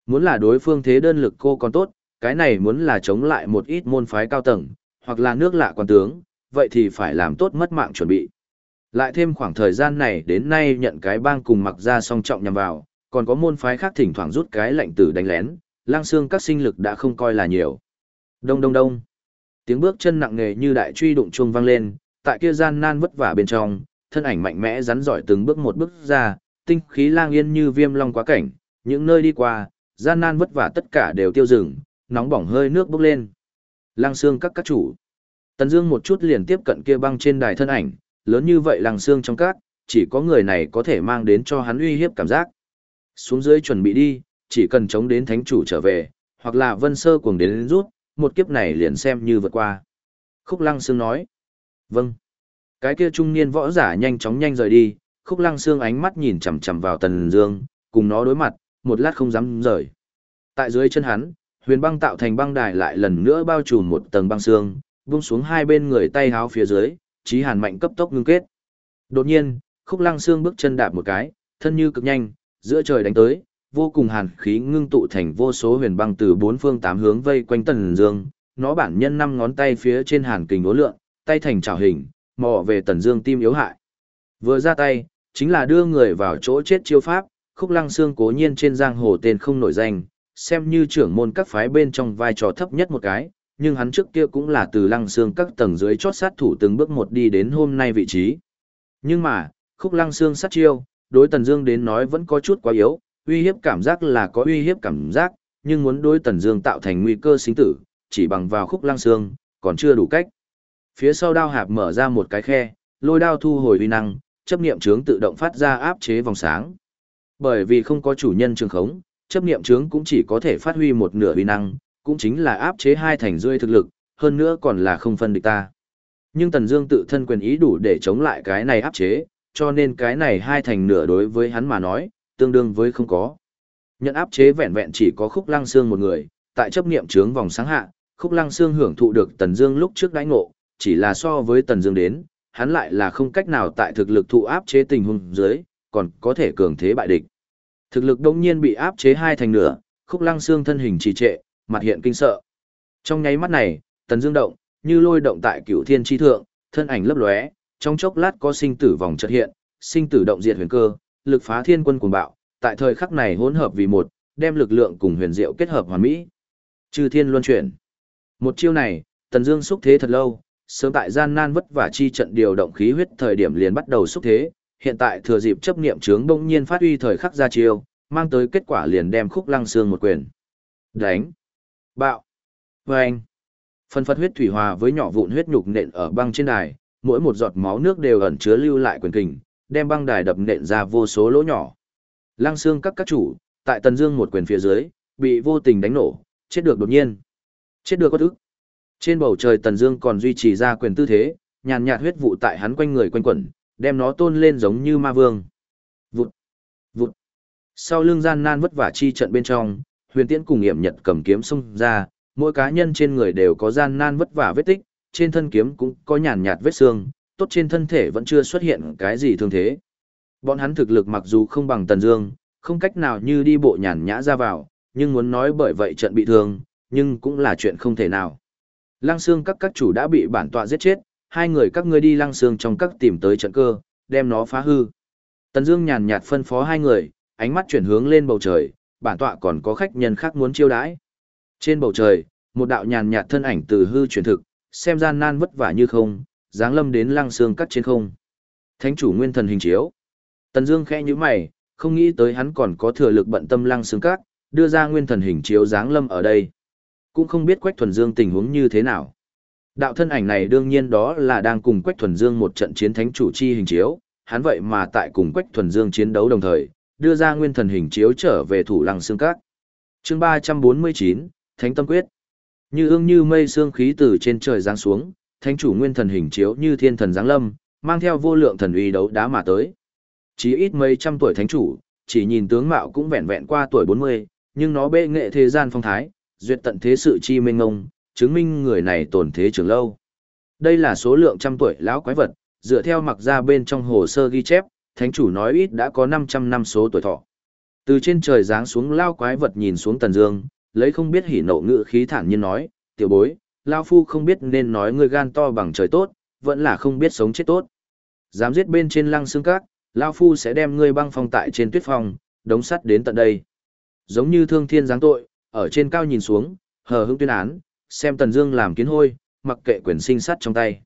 Speaker 1: Muốn là đối phương thế đơn lực cô còn tốt, cái này muốn là chống lại một ít môn phái cao tầng, hoặc là nước lạ quan tướng, vậy thì phải làm tốt mất mạng chuẩn bị. Lại thêm khoảng thời gian này đến nay nhận cái bang cùng mặc ra song trọng nhằm vào, còn có môn phái khác thỉnh thoảng rút cái lệnh tử đánh lén, lang xương các sinh lực đã không coi là nhiều. Đông đông đông. Tiếng bước chân nặng nề như đại truy đụng chuông vang lên, tại kia gian nan vất vả bên trong, thân ảnh mạnh mẽ rắn giỏi từng bước một bước ra, tinh khí lang yên như viêm long quá cảnh, những nơi đi qua, gian nan vất vả tất cả đều tiêu dừng, nóng bỏng hơi nước bốc lên. Lang xương các các chủ. Tần Dương một chút liền tiếp cận kia băng trên đài thân ảnh, lớn như vậy lang xương trong các, chỉ có người này có thể mang đến cho hắn uy hiếp cảm giác. Xuống dưới chuẩn bị đi, chỉ cần chống đến thánh chủ trở về, hoặc là vân sơ cuồng đến rút, một kiếp này liền xem như vượt qua. Khúc Lăng Sương nói. Vâng. Cái kia trung niên võ giả nhanh chóng nhanh rời đi, Khúc Lăng Sương ánh mắt nhìn chằm chằm vào Tần Dương, cùng nó đối mặt, một lát không dám rời. Tại dưới chân hắn, huyền băng tạo thành băng đài lại lần nữa bao trùm một tầng băng xương, buông xuống hai bên người tay háo phía dưới, chí hàn mạnh cấp tốc ngưng kết. Đột nhiên, Khúc Lăng xương bước chân đạp một cái, thân như cực nhanh, giữa trời đánh tới, vô cùng hàn khí ngưng tụ thành vô số huyền băng từ bốn phương tám hướng vây quanh Tần Dương, nó bản nhân năm ngón tay phía trên hàn kình ố lượng, tay thành trảo hình, mò về Tần Dương tim yếu hại. Vừa ra tay, chính là đưa người vào chỗ chết chiêu pháp, Khúc Lăng Xương cố nhiên trên giang hồ tên không nổi danh, xem như trưởng môn các phái bên trong vai trò thấp nhất một cái, nhưng hắn trước kia cũng là từ Lăng Xương các tầng dưới chót sát thủ từng bước một đi đến hôm nay vị trí. Nhưng mà, Khúc Lăng Xương sát chiêu, đối Tần Dương đến nói vẫn có chút quá yếu, uy hiếp cảm giác là có uy hiếp cảm giác, nhưng muốn đối Tần Dương tạo thành nguy cơ sinh tử, chỉ bằng vào khúc lăng xương, còn chưa đủ cách. Phía sau đao hạp mở ra một cái khe, lôi đao thu hồi uy năng, chấp niệm chướng tự động phát ra áp chế vòng sáng. Bởi vì không có chủ nhân trường khống, chấp niệm trướng cũng chỉ có thể phát huy một nửa uy năng, cũng chính là áp chế hai thành rơi thực lực, hơn nữa còn là không phân địch ta. Nhưng Tần Dương tự thân quyền ý đủ để chống lại cái này áp chế, cho nên cái này hai thành nửa đối với hắn mà nói, tương đương với không có. Nhận áp chế vẹn vẹn chỉ có khúc lăng xương một người, tại chấp niệm trướng vòng sáng hạ, khúc lăng xương hưởng thụ được Tần Dương lúc trước đãi ngộ, chỉ là so với Tần Dương đến, hắn lại là không cách nào tại thực lực thụ áp chế tình huống dưới, còn có thể cường thế bại địch. Thực lực đông nhiên bị áp chế hai thành nửa, khúc lăng xương thân hình trì trệ, mặt hiện kinh sợ. Trong nháy mắt này, Tần Dương động, như lôi động tại Cửu Thiên chi thượng, thân ảnh lấp lóe, trong chốc lát có sinh tử vòng chợt hiện, sinh tử động diệt huyền cơ, lực phá thiên quân cuồng bạo, tại thời khắc này hỗn hợp vì một, đem lực lượng cùng huyền diệu kết hợp hoàn mỹ. Trừ thiên luân chuyển. Một chiêu này, Tần Dương xúc thế thật lâu, sớm tại gian nan vất vả chi trận điều động khí huyết thời điểm liền bắt đầu xúc thế, hiện tại thừa dịp chấp niệm chướng bỗng nhiên phát huy thời khắc ra chiêu, mang tới kết quả liền đem khúc lăng xương một quyền. Đánh. Bạo. Vâng. Phân phật huyết thủy hòa với nhỏ vụn huyết nhục nện ở băng trên đài, mỗi một giọt máu nước đều ẩn chứa lưu lại quyền kình, đem băng đài đập nện ra vô số lỗ nhỏ. Lăng xương các các chủ, tại Tần Dương một quyền phía dưới, bị vô tình đánh nổ, chết được đột nhiên. Chết được có ức. Trên bầu trời Tần Dương còn duy trì ra quyền tư thế, nhàn nhạt huyết vụ tại hắn quanh người quanh quẩn, đem nó tôn lên giống như ma vương. Vụt, vụt, Sau lưng gian nan vất vả chi trận bên trong, huyền tiễn cùng hiểm nhật cầm kiếm xông ra, mỗi cá nhân trên người đều có gian nan vất vả vết tích, trên thân kiếm cũng có nhàn nhạt vết xương, tốt trên thân thể vẫn chưa xuất hiện cái gì thương thế. Bọn hắn thực lực mặc dù không bằng Tần Dương, không cách nào như đi bộ nhàn nhã ra vào, nhưng muốn nói bởi vậy trận bị thương, nhưng cũng là chuyện không thể nào. Lăng xương các các chủ đã bị bản tọa giết chết, hai người các ngươi đi lăng xương trong các tìm tới trận cơ, đem nó phá hư. Tần Dương nhàn nhạt phân phó hai người, ánh mắt chuyển hướng lên bầu trời, bản tọa còn có khách nhân khác muốn chiêu đãi. Trên bầu trời, một đạo nhàn nhạt thân ảnh từ hư chuyển thực, xem gian nan vất vả như không, dáng lâm đến lăng xương cắt trên không. Thánh chủ nguyên thần hình chiếu. Tần Dương khẽ nhíu mày, không nghĩ tới hắn còn có thừa lực bận tâm lăng xương cắt, đưa ra nguyên thần hình chiếu dáng lâm ở đây. Cũng không biết Quách Thuần Dương tình huống như thế nào. Đạo thân ảnh này đương nhiên đó là đang cùng Quách Thuần Dương một trận chiến thánh chủ chi hình chiếu, hắn vậy mà tại cùng Quách Thuần Dương chiến đấu đồng thời, đưa ra nguyên thần hình chiếu trở về thủ lăng xương các. Chương 349, Thánh Tâm Quyết. Như ương như mây xương khí từ trên trời giáng xuống, thánh chủ nguyên thần hình chiếu như thiên thần giáng lâm, mang theo vô lượng thần uy đấu đá mà tới. Chỉ ít mấy trăm tuổi thánh chủ, chỉ nhìn tướng mạo cũng vẹn vẹn qua tuổi 40, nhưng nó bệ nghệ thế gian phong thái, duyệt tận thế sự chi minh ngông, chứng minh người này tồn thế trường lâu. Đây là số lượng trăm tuổi lão quái vật, dựa theo mặc ra bên trong hồ sơ ghi chép, thánh chủ nói ít đã có 500 năm số tuổi thọ. Từ trên trời giáng xuống lao quái vật nhìn xuống Tần Dương, lấy không biết hỉ nộ ngữ khí thản nhiên nói, "Tiểu bối, lão phu không biết nên nói ngươi gan to bằng trời tốt, vẫn là không biết sống chết tốt. Dám giết bên trên lăng xương cát, lão phu sẽ đem ngươi băng phong tại trên tuyết phong, đống sắt đến tận đây." Giống như thương thiên giáng tội, ở trên cao nhìn xuống, hờ hững tuyên án, xem Tần Dương làm kiến hôi, mặc kệ quyền sinh sát trong tay.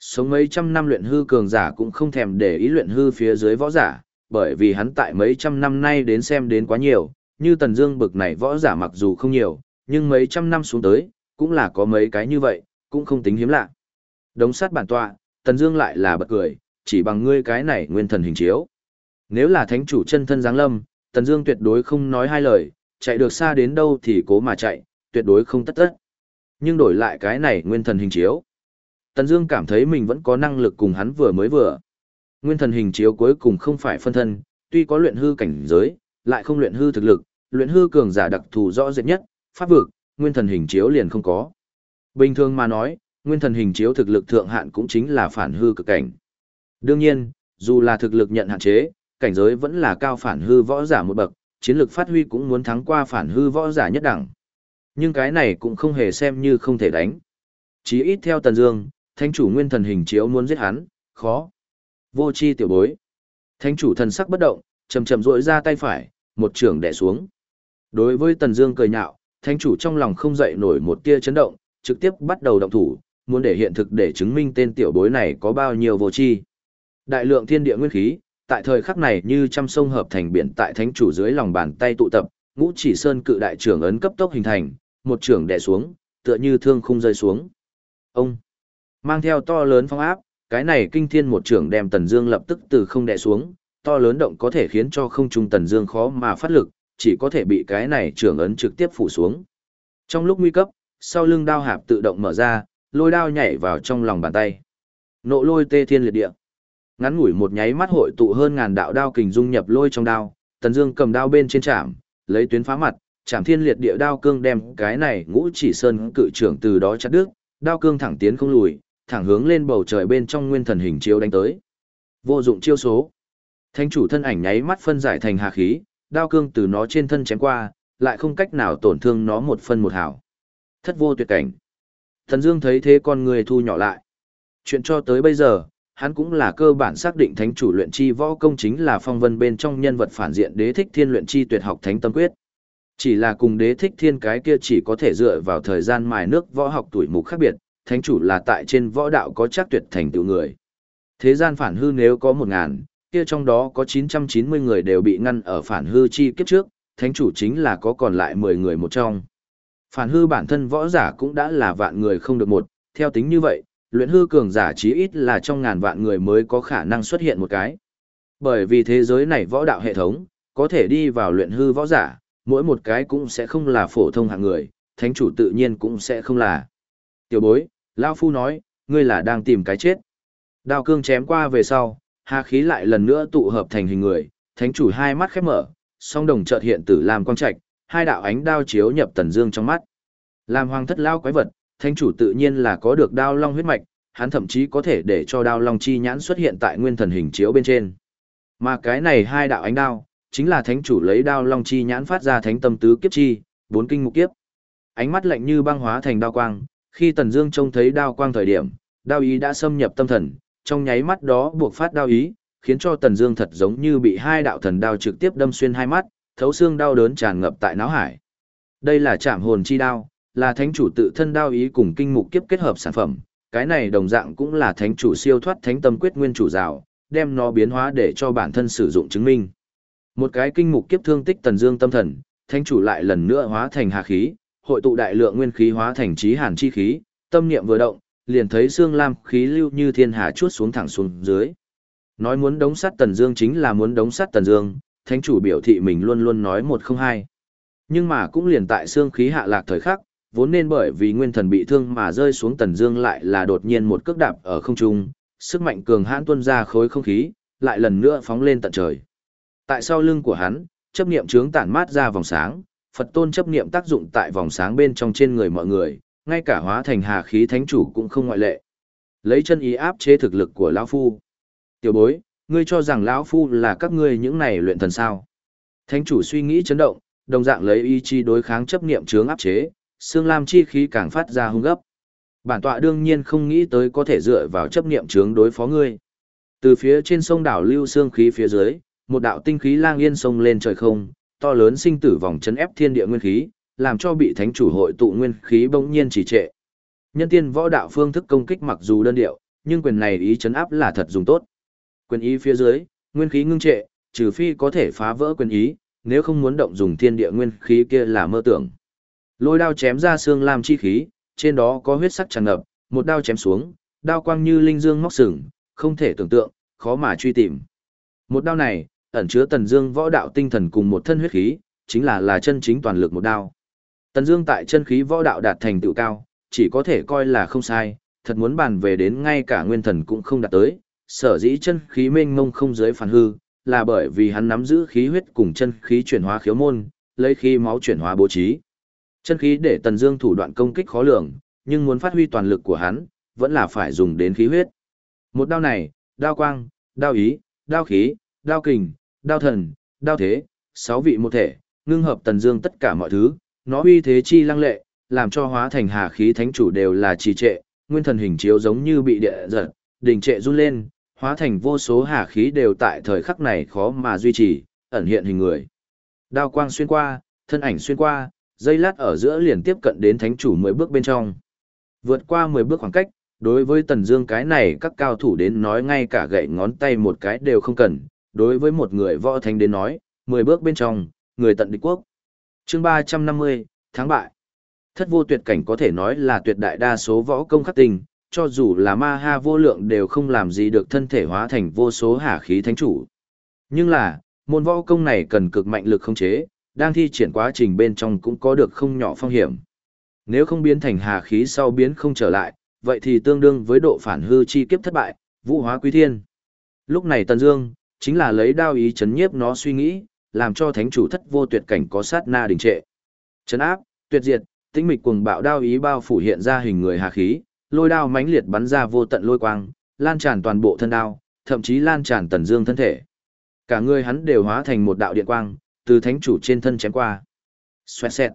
Speaker 1: Sống mấy trăm năm luyện hư cường giả cũng không thèm để ý luyện hư phía dưới võ giả, bởi vì hắn tại mấy trăm năm nay đến xem đến quá nhiều, như Tần Dương bực này võ giả mặc dù không nhiều, nhưng mấy trăm năm xuống tới, cũng là có mấy cái như vậy, cũng không tính hiếm lạ. Đống sát bản tọa, Tần Dương lại là bật cười, chỉ bằng ngươi cái này nguyên thần hình chiếu. Nếu là thánh chủ chân thân giáng lâm, Tần Dương tuyệt đối không nói hai lời, chạy được xa đến đâu thì cố mà chạy, tuyệt đối không tất tất. Nhưng đổi lại cái này nguyên thần hình chiếu. Tần Dương cảm thấy mình vẫn có năng lực cùng hắn vừa mới vừa. Nguyên thần hình chiếu cuối cùng không phải phân thân, tuy có luyện hư cảnh giới, lại không luyện hư thực lực, luyện hư cường giả đặc thù rõ rệt nhất, pháp vực, nguyên thần hình chiếu liền không có. Bình thường mà nói, nguyên thần hình chiếu thực lực thượng hạn cũng chính là phản hư cực cảnh. Đương nhiên, dù là thực lực nhận hạn chế, cảnh giới vẫn là cao phản hư võ giả một bậc, chiến lược phát huy cũng muốn thắng qua phản hư võ giả nhất đẳng. Nhưng cái này cũng không hề xem như không thể đánh. Chí ít theo Tần Dương, thánh chủ nguyên thần hình chiếu muốn giết hắn, khó. Vô chi tiểu bối. Thánh chủ thần sắc bất động, chậm chậm duỗi ra tay phải, một trường đè xuống. Đối với Tần Dương cười nhạo, thánh chủ trong lòng không dậy nổi một tia chấn động, trực tiếp bắt đầu động thủ, muốn để hiện thực để chứng minh tên tiểu bối này có bao nhiêu vô chi. Đại lượng thiên địa nguyên khí, tại thời khắc này như trăm sông hợp thành biển tại thánh chủ dưới lòng bàn tay tụ tập, ngũ chỉ sơn cự đại trưởng ấn cấp tốc hình thành, một trưởng đè xuống, tựa như thương khung rơi xuống. Ông mang theo to lớn phong áp, cái này kinh thiên một trưởng đem Tần Dương lập tức từ không đè xuống, to lớn động có thể khiến cho không trung Tần Dương khó mà phát lực, chỉ có thể bị cái này trưởng ấn trực tiếp phủ xuống. Trong lúc nguy cấp, sau lưng đao hạp tự động mở ra, lôi đao nhảy vào trong lòng bàn tay. Nộ lôi tê thiên liệt địa. Ngắn ngủi một nháy mắt hội tụ hơn ngàn đạo đao kình dung nhập lôi trong đao, Tần Dương cầm đao bên trên chạm, lấy tuyến phá mặt, chạm thiên liệt địa đao cương đem cái này ngũ chỉ sơn cự trưởng từ đó chặt đứt, đao cương thẳng tiến không lùi, thẳng hướng lên bầu trời bên trong nguyên thần hình chiếu đánh tới. Vô dụng chiêu số. Thánh chủ thân ảnh nháy mắt phân giải thành hà khí, đao cương từ nó trên thân chém qua, lại không cách nào tổn thương nó một phân một hào. Thất vô tuyệt cảnh. Thần Dương thấy thế con người thu nhỏ lại. Chuyện cho tới bây giờ, hắn cũng là cơ bản xác định thánh chủ luyện chi võ công chính là phong vân bên trong nhân vật phản diện đế thích thiên luyện chi tuyệt học thánh tâm quyết. Chỉ là cùng đế thích thiên cái kia chỉ có thể dựa vào thời gian mài nước võ học tuổi mục khác biệt, thánh chủ là tại trên võ đạo có chắc tuyệt thành tựu người. Thế gian phản hư nếu có một ngàn, kia trong đó có 990 người đều bị ngăn ở phản hư chi kiếp trước, thánh chủ chính là có còn lại 10 người một trong. Phản hư bản thân võ giả cũng đã là vạn người không được một, theo tính như vậy, luyện hư cường giả chí ít là trong ngàn vạn người mới có khả năng xuất hiện một cái. Bởi vì thế giới này võ đạo hệ thống, có thể đi vào luyện hư võ giả, mỗi một cái cũng sẽ không là phổ thông hạng người, thánh chủ tự nhiên cũng sẽ không là. Tiểu bối, Lao Phu nói, ngươi là đang tìm cái chết. Đao cương chém qua về sau, hà khí lại lần nữa tụ hợp thành hình người, thánh chủ hai mắt khép mở, song đồng chợt hiện tử làm quang trạch, hai đạo ánh đao chiếu nhập Tần Dương trong mắt. Làm hoàng thất lao quái vật, thánh chủ tự nhiên là có được đao long huyết mạch, hắn thậm chí có thể để cho đao long chi nhãn xuất hiện tại nguyên thần hình chiếu bên trên. Mà cái này hai đạo ánh đao, chính là thánh chủ lấy đao long chi nhãn phát ra thánh tâm tứ kiếp chi, bốn kinh mục kiếp. Ánh mắt lạnh như băng hóa thành đao quang, khi Tần Dương trông thấy đao quang thời điểm, đao ý đã xâm nhập tâm thần, trong nháy mắt đó buộc phát đao ý, khiến cho Tần Dương thật giống như bị hai đạo thần đao trực tiếp đâm xuyên hai mắt, thấu xương đau đớn tràn ngập tại não hải. Đây là Trảm hồn chi đao, là thánh chủ tự thân đao ý cùng kinh mục kiếp kết hợp sản phẩm, cái này đồng dạng cũng là thánh chủ siêu thoát thánh tâm quyết nguyên chủ rào, đem nó biến hóa để cho bản thân sử dụng chứng minh. Một cái kinh mục kiếp thương tích tần dương tâm thần, thánh chủ lại lần nữa hóa thành hà khí, hội tụ đại lượng nguyên khí hóa thành chí hàn chi khí, tâm niệm vừa động, liền thấy xương lam khí lưu như thiên hà chuốt xuống thẳng xuống dưới. Nói muốn đống sát tần dương chính là muốn đống sát tần dương, thánh chủ biểu thị mình luôn luôn nói một không hai. Nhưng mà cũng liền tại xương khí hạ lạc thời khắc, vốn nên bởi vì nguyên thần bị thương mà rơi xuống tần dương lại là đột nhiên một cước đạp ở không trung, sức mạnh cường hãn tuôn ra khối không khí, lại lần nữa phóng lên tận trời. Tại sau lưng của hắn, chấp niệm chướng tản mát ra vòng sáng, Phật tôn chấp niệm tác dụng tại vòng sáng bên trong trên người mọi người, ngay cả hóa thành hà khí thánh chủ cũng không ngoại lệ. Lấy chân ý áp chế thực lực của lão phu. Tiểu bối, ngươi cho rằng lão phu là các ngươi những này luyện thần sao? Thánh chủ suy nghĩ chấn động, đồng dạng lấy ý chí đối kháng chấp niệm chướng áp chế, xương lam chi khí càng phát ra hung gấp. Bản tọa đương nhiên không nghĩ tới có thể dựa vào chấp niệm chướng đối phó ngươi. Từ phía trên sông đảo lưu xương khí phía dưới, một đạo tinh khí lang yên sông lên trời không, to lớn sinh tử vòng chấn ép thiên địa nguyên khí, làm cho bị thánh chủ hội tụ nguyên khí bỗng nhiên trì trệ. Nhân tiên võ đạo phương thức công kích mặc dù đơn điệu, nhưng quyền này ý chấn áp là thật dùng tốt. Quyền ý phía dưới, nguyên khí ngưng trệ, trừ phi có thể phá vỡ quyền ý, nếu không muốn động dùng thiên địa nguyên khí kia là mơ tưởng. Lôi đao chém ra xương lam chi khí, trên đó có huyết sắc tràn ngập, một đao chém xuống, đao quang như linh dương móc sừng, không thể tưởng tượng, khó mà truy tìm. Một đao này, ẩn chứa Tần Dương võ đạo tinh thần cùng một thân huyết khí, chính là là chân chính toàn lực một đao. Tần Dương tại chân khí võ đạo đạt thành tựu cao, chỉ có thể coi là không sai, thật muốn bàn về đến ngay cả nguyên thần cũng không đạt tới, sở dĩ chân khí mênh mông không giới phản hư, là bởi vì hắn nắm giữ khí huyết cùng chân khí chuyển hóa khiếu môn, lấy khí máu chuyển hóa bố trí. Chân khí để Tần Dương thủ đoạn công kích khó lường, nhưng muốn phát huy toàn lực của hắn, vẫn là phải dùng đến khí huyết. Một đao này, đao quang, đao ý, đao khí, đao kình, đao thần, đao thế, sáu vị một thể, ngưng hợp Tần Dương tất cả mọi thứ, nó uy thế chi lăng lệ, làm cho hóa thành hà khí thánh chủ đều là trì trệ, nguyên thần hình chiếu giống như bị địa giật, đình trệ run lên, hóa thành vô số hà khí đều tại thời khắc này khó mà duy trì, ẩn hiện hình người. Đao quang xuyên qua, thân ảnh xuyên qua, dây lát ở giữa liền tiếp cận đến thánh chủ mười bước bên trong. Vượt qua mười bước khoảng cách, đối với Tần Dương cái này các cao thủ đến nói ngay cả gậy ngón tay một cái đều không cần, đối với một người võ thánh đến nói, mười bước bên trong, người tận địch quốc. Chương ba trăm năm mươi tháng bại. Thất vô tuyệt cảnh có thể nói là tuyệt đại đa số võ công khắc tình, cho dù là ma ha vô lượng đều không làm gì được thân thể hóa thành vô số hà khí thánh chủ. Nhưng là, môn võ công này cần cực mạnh lực không chế, đang thi triển quá trình bên trong cũng có được không nhỏ phong hiểm. Nếu không biến thành hà khí sau biến không trở lại, vậy thì tương đương với độ phản hư chi kiếp thất bại, vũ hóa quý thiên. Lúc này Tần Dương chính là lấy đao ý chấn nhiếp nó suy nghĩ, làm cho thánh chủ thất vô tuyệt cảnh có sát na đình trệ. Chấn áp, tuyệt diệt, tĩnh mịch cuồng bạo đao ý bao phủ hiện ra hình người hà khí, lôi đao mãnh liệt bắn ra vô tận lôi quang, lan tràn toàn bộ thân đao, thậm chí lan tràn Tần Dương thân thể. Cả người hắn đều hóa thành một đạo điện quang, từ thánh chủ trên thân chém qua. Xoẹt xẹt.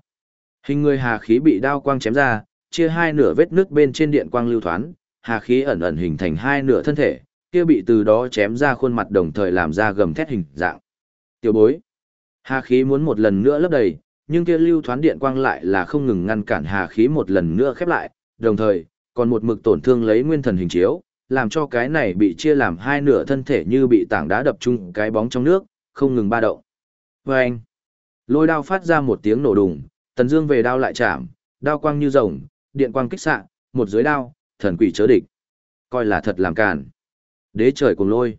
Speaker 1: Hình người hà khí bị đao quang chém ra, chia hai nửa vết nước bên trên điện quang lưu thoán, hà khí ẩn ẩn hình thành hai nửa thân thể, kia bị từ đó chém ra khuôn mặt đồng thời làm ra gầm thét hình dạng. Tiểu bối. Hà khí muốn một lần nữa lấp đầy, nhưng kia lưu thoán điện quang lại là không ngừng ngăn cản hà khí một lần nữa khép lại, đồng thời, còn một mực tổn thương lấy nguyên thần hình chiếu, làm cho cái này bị chia làm hai nửa thân thể như bị tảng đá đập chung cái bóng trong nước, không ngừng ba động. Và anh, lôi đao phát ra một tiếng nổ đùng, tần dương về đao lại chạm, đao quang như rồng, điện quang kích xạ, một dưới đao, thần quỷ chớ địch. Coi là thật làm càn. Đế trời cùng lôi.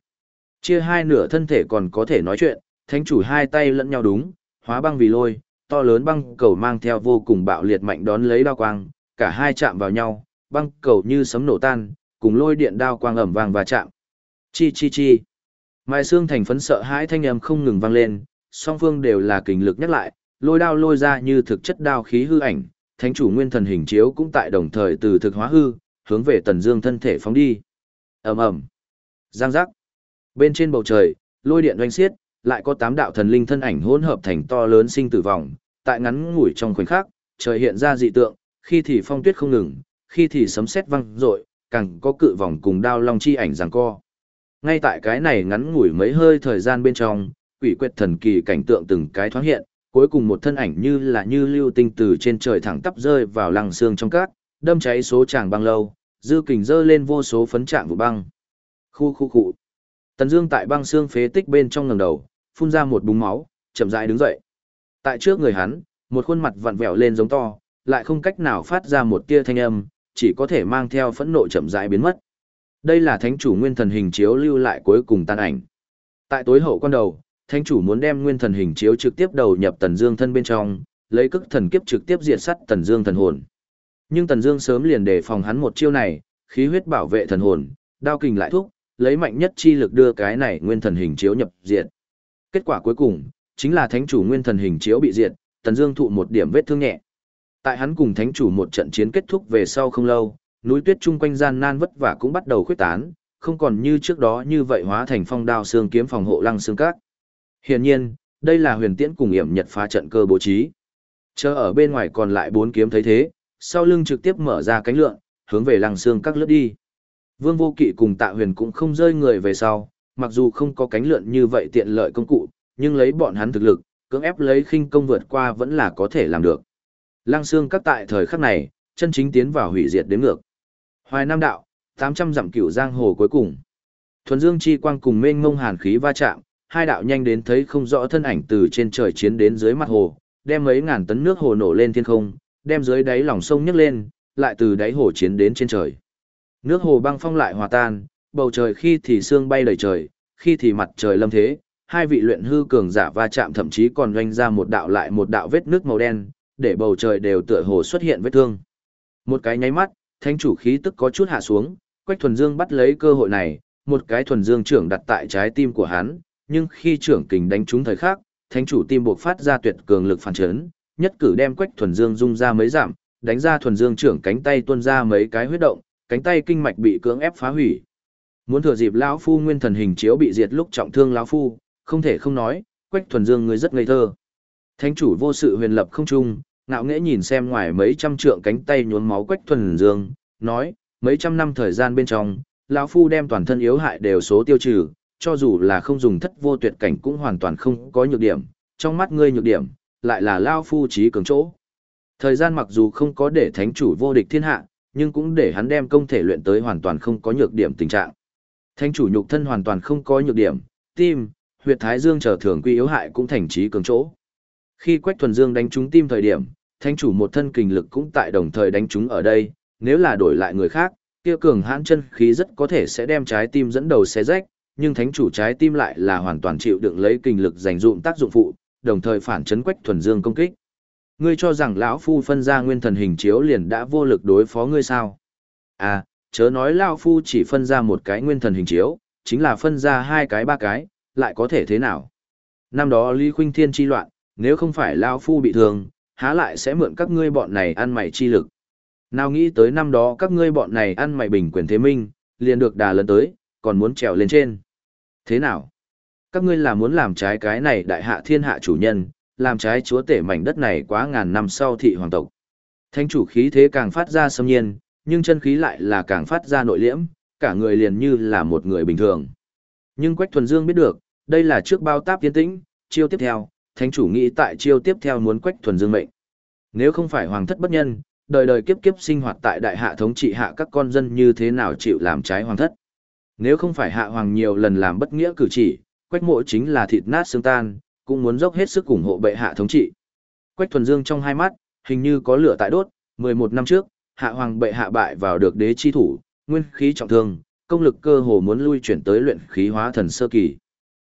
Speaker 1: Chia hai nửa thân thể còn có thể nói chuyện, thánh chủ hai tay lẫn nhau đúng, hóa băng vì lôi, to lớn băng cầu mang theo vô cùng bạo liệt mạnh đón lấy đao quang, cả hai chạm vào nhau, băng cầu như sấm nổ tan, cùng lôi điện đao quang ẩm vàng và chạm. Chi chi chi. Mai xương thành phấn sợ hãi thanh âm không ngừng vang lên, song phương đều là kình lực nhắc lại, lôi đao lôi ra như thực chất đao khí hư ảnh, thánh chủ nguyên thần hình chiếu cũng tại đồng thời từ thực hóa hư, hướng về Tần Dương thân thể phóng đi. Ầm ầm. Giang giác. Bên trên bầu trời, lôi điện oanh xiết, lại có tám đạo thần linh thân ảnh hỗn hợp thành to lớn sinh tử vòng, tại ngắn ngủi trong khoảnh khắc, trời hiện ra dị tượng, khi thì phong tuyết không ngừng, khi thì sấm sét vang rội, càng có cự vòng cùng đao long chi ảnh giằng co. Ngay tại cái này ngắn ngủi mấy hơi thời gian bên trong, quỷ quyệt thần kỳ cảnh tượng từng cái thoáng hiện, cuối cùng một thân ảnh như là như lưu tinh từ trên trời thẳng tắp rơi vào lăng xương trong cát, đâm cháy số tràng băng lâu, dư kình dơ lên vô số phấn trạng vụ băng. Khu khu khu. Tần Dương tại băng xương phế tích bên trong ngẩng đầu, phun ra một búng máu, chậm rãi đứng dậy. Tại trước người hắn, một khuôn mặt vặn vẹo lên giống to, lại không cách nào phát ra một tia thanh âm, chỉ có thể mang theo phẫn nộ chậm rãi biến mất. Đây là thánh chủ nguyên thần hình chiếu lưu lại cuối cùng tan ảnh. Tại tối hậu quan đầu, thánh chủ muốn đem nguyên thần hình chiếu trực tiếp đầu nhập Tần Dương thân bên trong, lấy cức thần kiếp trực tiếp diệt sát Tần Dương thần hồn. Nhưng Tần Dương sớm liền đề phòng hắn một chiêu này, khí huyết bảo vệ thần hồn, đao kình lại thúc, lấy mạnh nhất chi lực đưa cái này nguyên thần hình chiếu nhập diệt. Kết quả cuối cùng, chính là thánh chủ nguyên thần hình chiếu bị diệt, Tần Dương thụ một điểm vết thương nhẹ. Tại hắn cùng thánh chủ một trận chiến kết thúc về sau không lâu, núi tuyết chung quanh gian nan vất vả cũng bắt đầu khuếch tán, không còn như trước đó như vậy hóa thành phong đao xương kiếm phòng hộ lăng xương các. Hiển nhiên, đây là huyền tiễn cùng Yểm nhật phá trận cơ bố trí. Chờ ở bên ngoài còn lại bốn kiếm thấy thế, sau lưng trực tiếp mở ra cánh lượng, hướng về lăng xương các lướt đi. Vương vô kỵ cùng tạ huyền cũng không rơi người về sau, mặc dù không có cánh lượn như vậy tiện lợi công cụ, nhưng lấy bọn hắn thực lực, cưỡng ép lấy khinh công vượt qua vẫn là có thể làm được. Lăng xương các tại thời khắc này, chân chính tiến vào hủy diệt đến ngược. Hoài Nam đạo, 800 dặm cửu giang hồ cuối cùng. Thuần Dương chi quang cùng mênh mông hàn khí va chạm, hai đạo nhanh đến thấy không rõ thân ảnh từ trên trời chiến đến dưới mặt hồ, đem mấy ngàn tấn nước hồ nổ lên thiên không, đem dưới đáy lòng sông nhấc lên, lại từ đáy hồ chiến đến trên trời. Nước hồ băng phong lại hòa tan, bầu trời khi thì sương bay đầy trời, khi thì mặt trời lâm thế, hai vị luyện hư cường giả va chạm thậm chí còn doanh ra một đạo lại một đạo vết nước màu đen, để bầu trời đều tựa hồ xuất hiện vết thương. Một cái nháy mắt, thánh chủ khí tức có chút hạ xuống, Quách Thuần Dương bắt lấy cơ hội này, một cái thuần dương trưởng đặt tại trái tim của hắn, nhưng khi trưởng kình đánh trúng thời khắc, thánh chủ tim buộc phát ra tuyệt cường lực phản chấn, nhất cử đem Quách Thuần Dương dung ra mấy giảm, đánh ra thuần dương trưởng cánh tay tuôn ra mấy cái huyết động, cánh tay kinh mạch bị cưỡng ép phá hủy. Muốn thừa dịp lão phu nguyên thần hình chiếu bị diệt lúc trọng thương lão phu, không thể không nói, Quách Thuần Dương người rất ngây thơ. Thánh chủ vô sự huyền lập không trung, ngạo nghễ nhìn xem ngoài mấy trăm trượng cánh tay nhuốm máu Quách Thuần Dương, nói, mấy trăm năm thời gian bên trong, lão phu đem toàn thân yếu hại đều số tiêu trừ, cho dù là không dùng thất vô tuyệt cảnh cũng hoàn toàn không có nhược điểm, trong mắt ngươi nhược điểm, lại là lão phu trí cường chỗ. Thời gian mặc dù không có để thánh chủ vô địch thiên hạ, nhưng cũng để hắn đem công thể luyện tới hoàn toàn không có nhược điểm tình trạng. Thánh chủ nhục thân hoàn toàn không có nhược điểm, tim, huyệt thái dương trở thường quy yếu hại cũng thành trí cường chỗ. Khi Quách Thuần Dương đánh trúng tim thời điểm, thánh chủ một thân kình lực cũng tại đồng thời đánh trúng ở đây, nếu là đổi lại người khác, kia cường hãn chân khí rất có thể sẽ đem trái tim dẫn đầu xé rách, nhưng thánh chủ trái tim lại là hoàn toàn chịu đựng lấy kình lực dành dụm tác dụng phụ, đồng thời phản chấn Quách Thuần Dương công kích. Ngươi cho rằng lão phu phân ra nguyên thần hình chiếu liền đã vô lực đối phó ngươi sao? À, chớ nói lão phu chỉ phân ra một cái nguyên thần hình chiếu, chính là phân ra hai cái ba cái, lại có thể thế nào? Năm đó Lý Khuynh Thiên chi loạn, nếu không phải lão phu bị thương, há lại sẽ mượn các ngươi bọn này ăn mày chi lực. Nào nghĩ tới năm đó các ngươi bọn này ăn mày bình quyền thế minh, liền được đà lần tới, còn muốn trèo lên trên. Thế nào? Các ngươi là muốn làm trái cái này đại hạ thiên hạ chủ nhân, làm trái chúa tể mảnh đất này quá ngàn năm sau thị hoàng tộc. Thánh chủ khí thế càng phát ra xâm nhiên, nhưng chân khí lại là càng phát ra nội liễm, cả người liền như là một người bình thường. Nhưng Quách Thuần Dương biết được, đây là trước bao táp tiến tĩnh, chiêu tiếp theo, thánh chủ nghĩ tại chiêu tiếp theo muốn Quách Thuần Dương mệnh. Nếu không phải hoàng thất bất nhân, đời đời kiếp kiếp sinh hoạt tại đại hạ thống trị hạ các con dân như thế nào chịu làm trái hoàng thất. Nếu không phải hạ hoàng nhiều lần làm bất nghĩa cử chỉ, Quách Mộ chính là thịt nát xương tan, cũng muốn dốc hết sức ủng hộ bệ hạ thống trị. Quách thuần dương trong hai mắt, hình như có lửa tại đốt, 11 năm trước, hạ hoàng bệ hạ bại vào được đế chi thủ, nguyên khí trọng thương, công lực cơ hồ muốn lui chuyển tới luyện khí hóa thần sơ kỳ.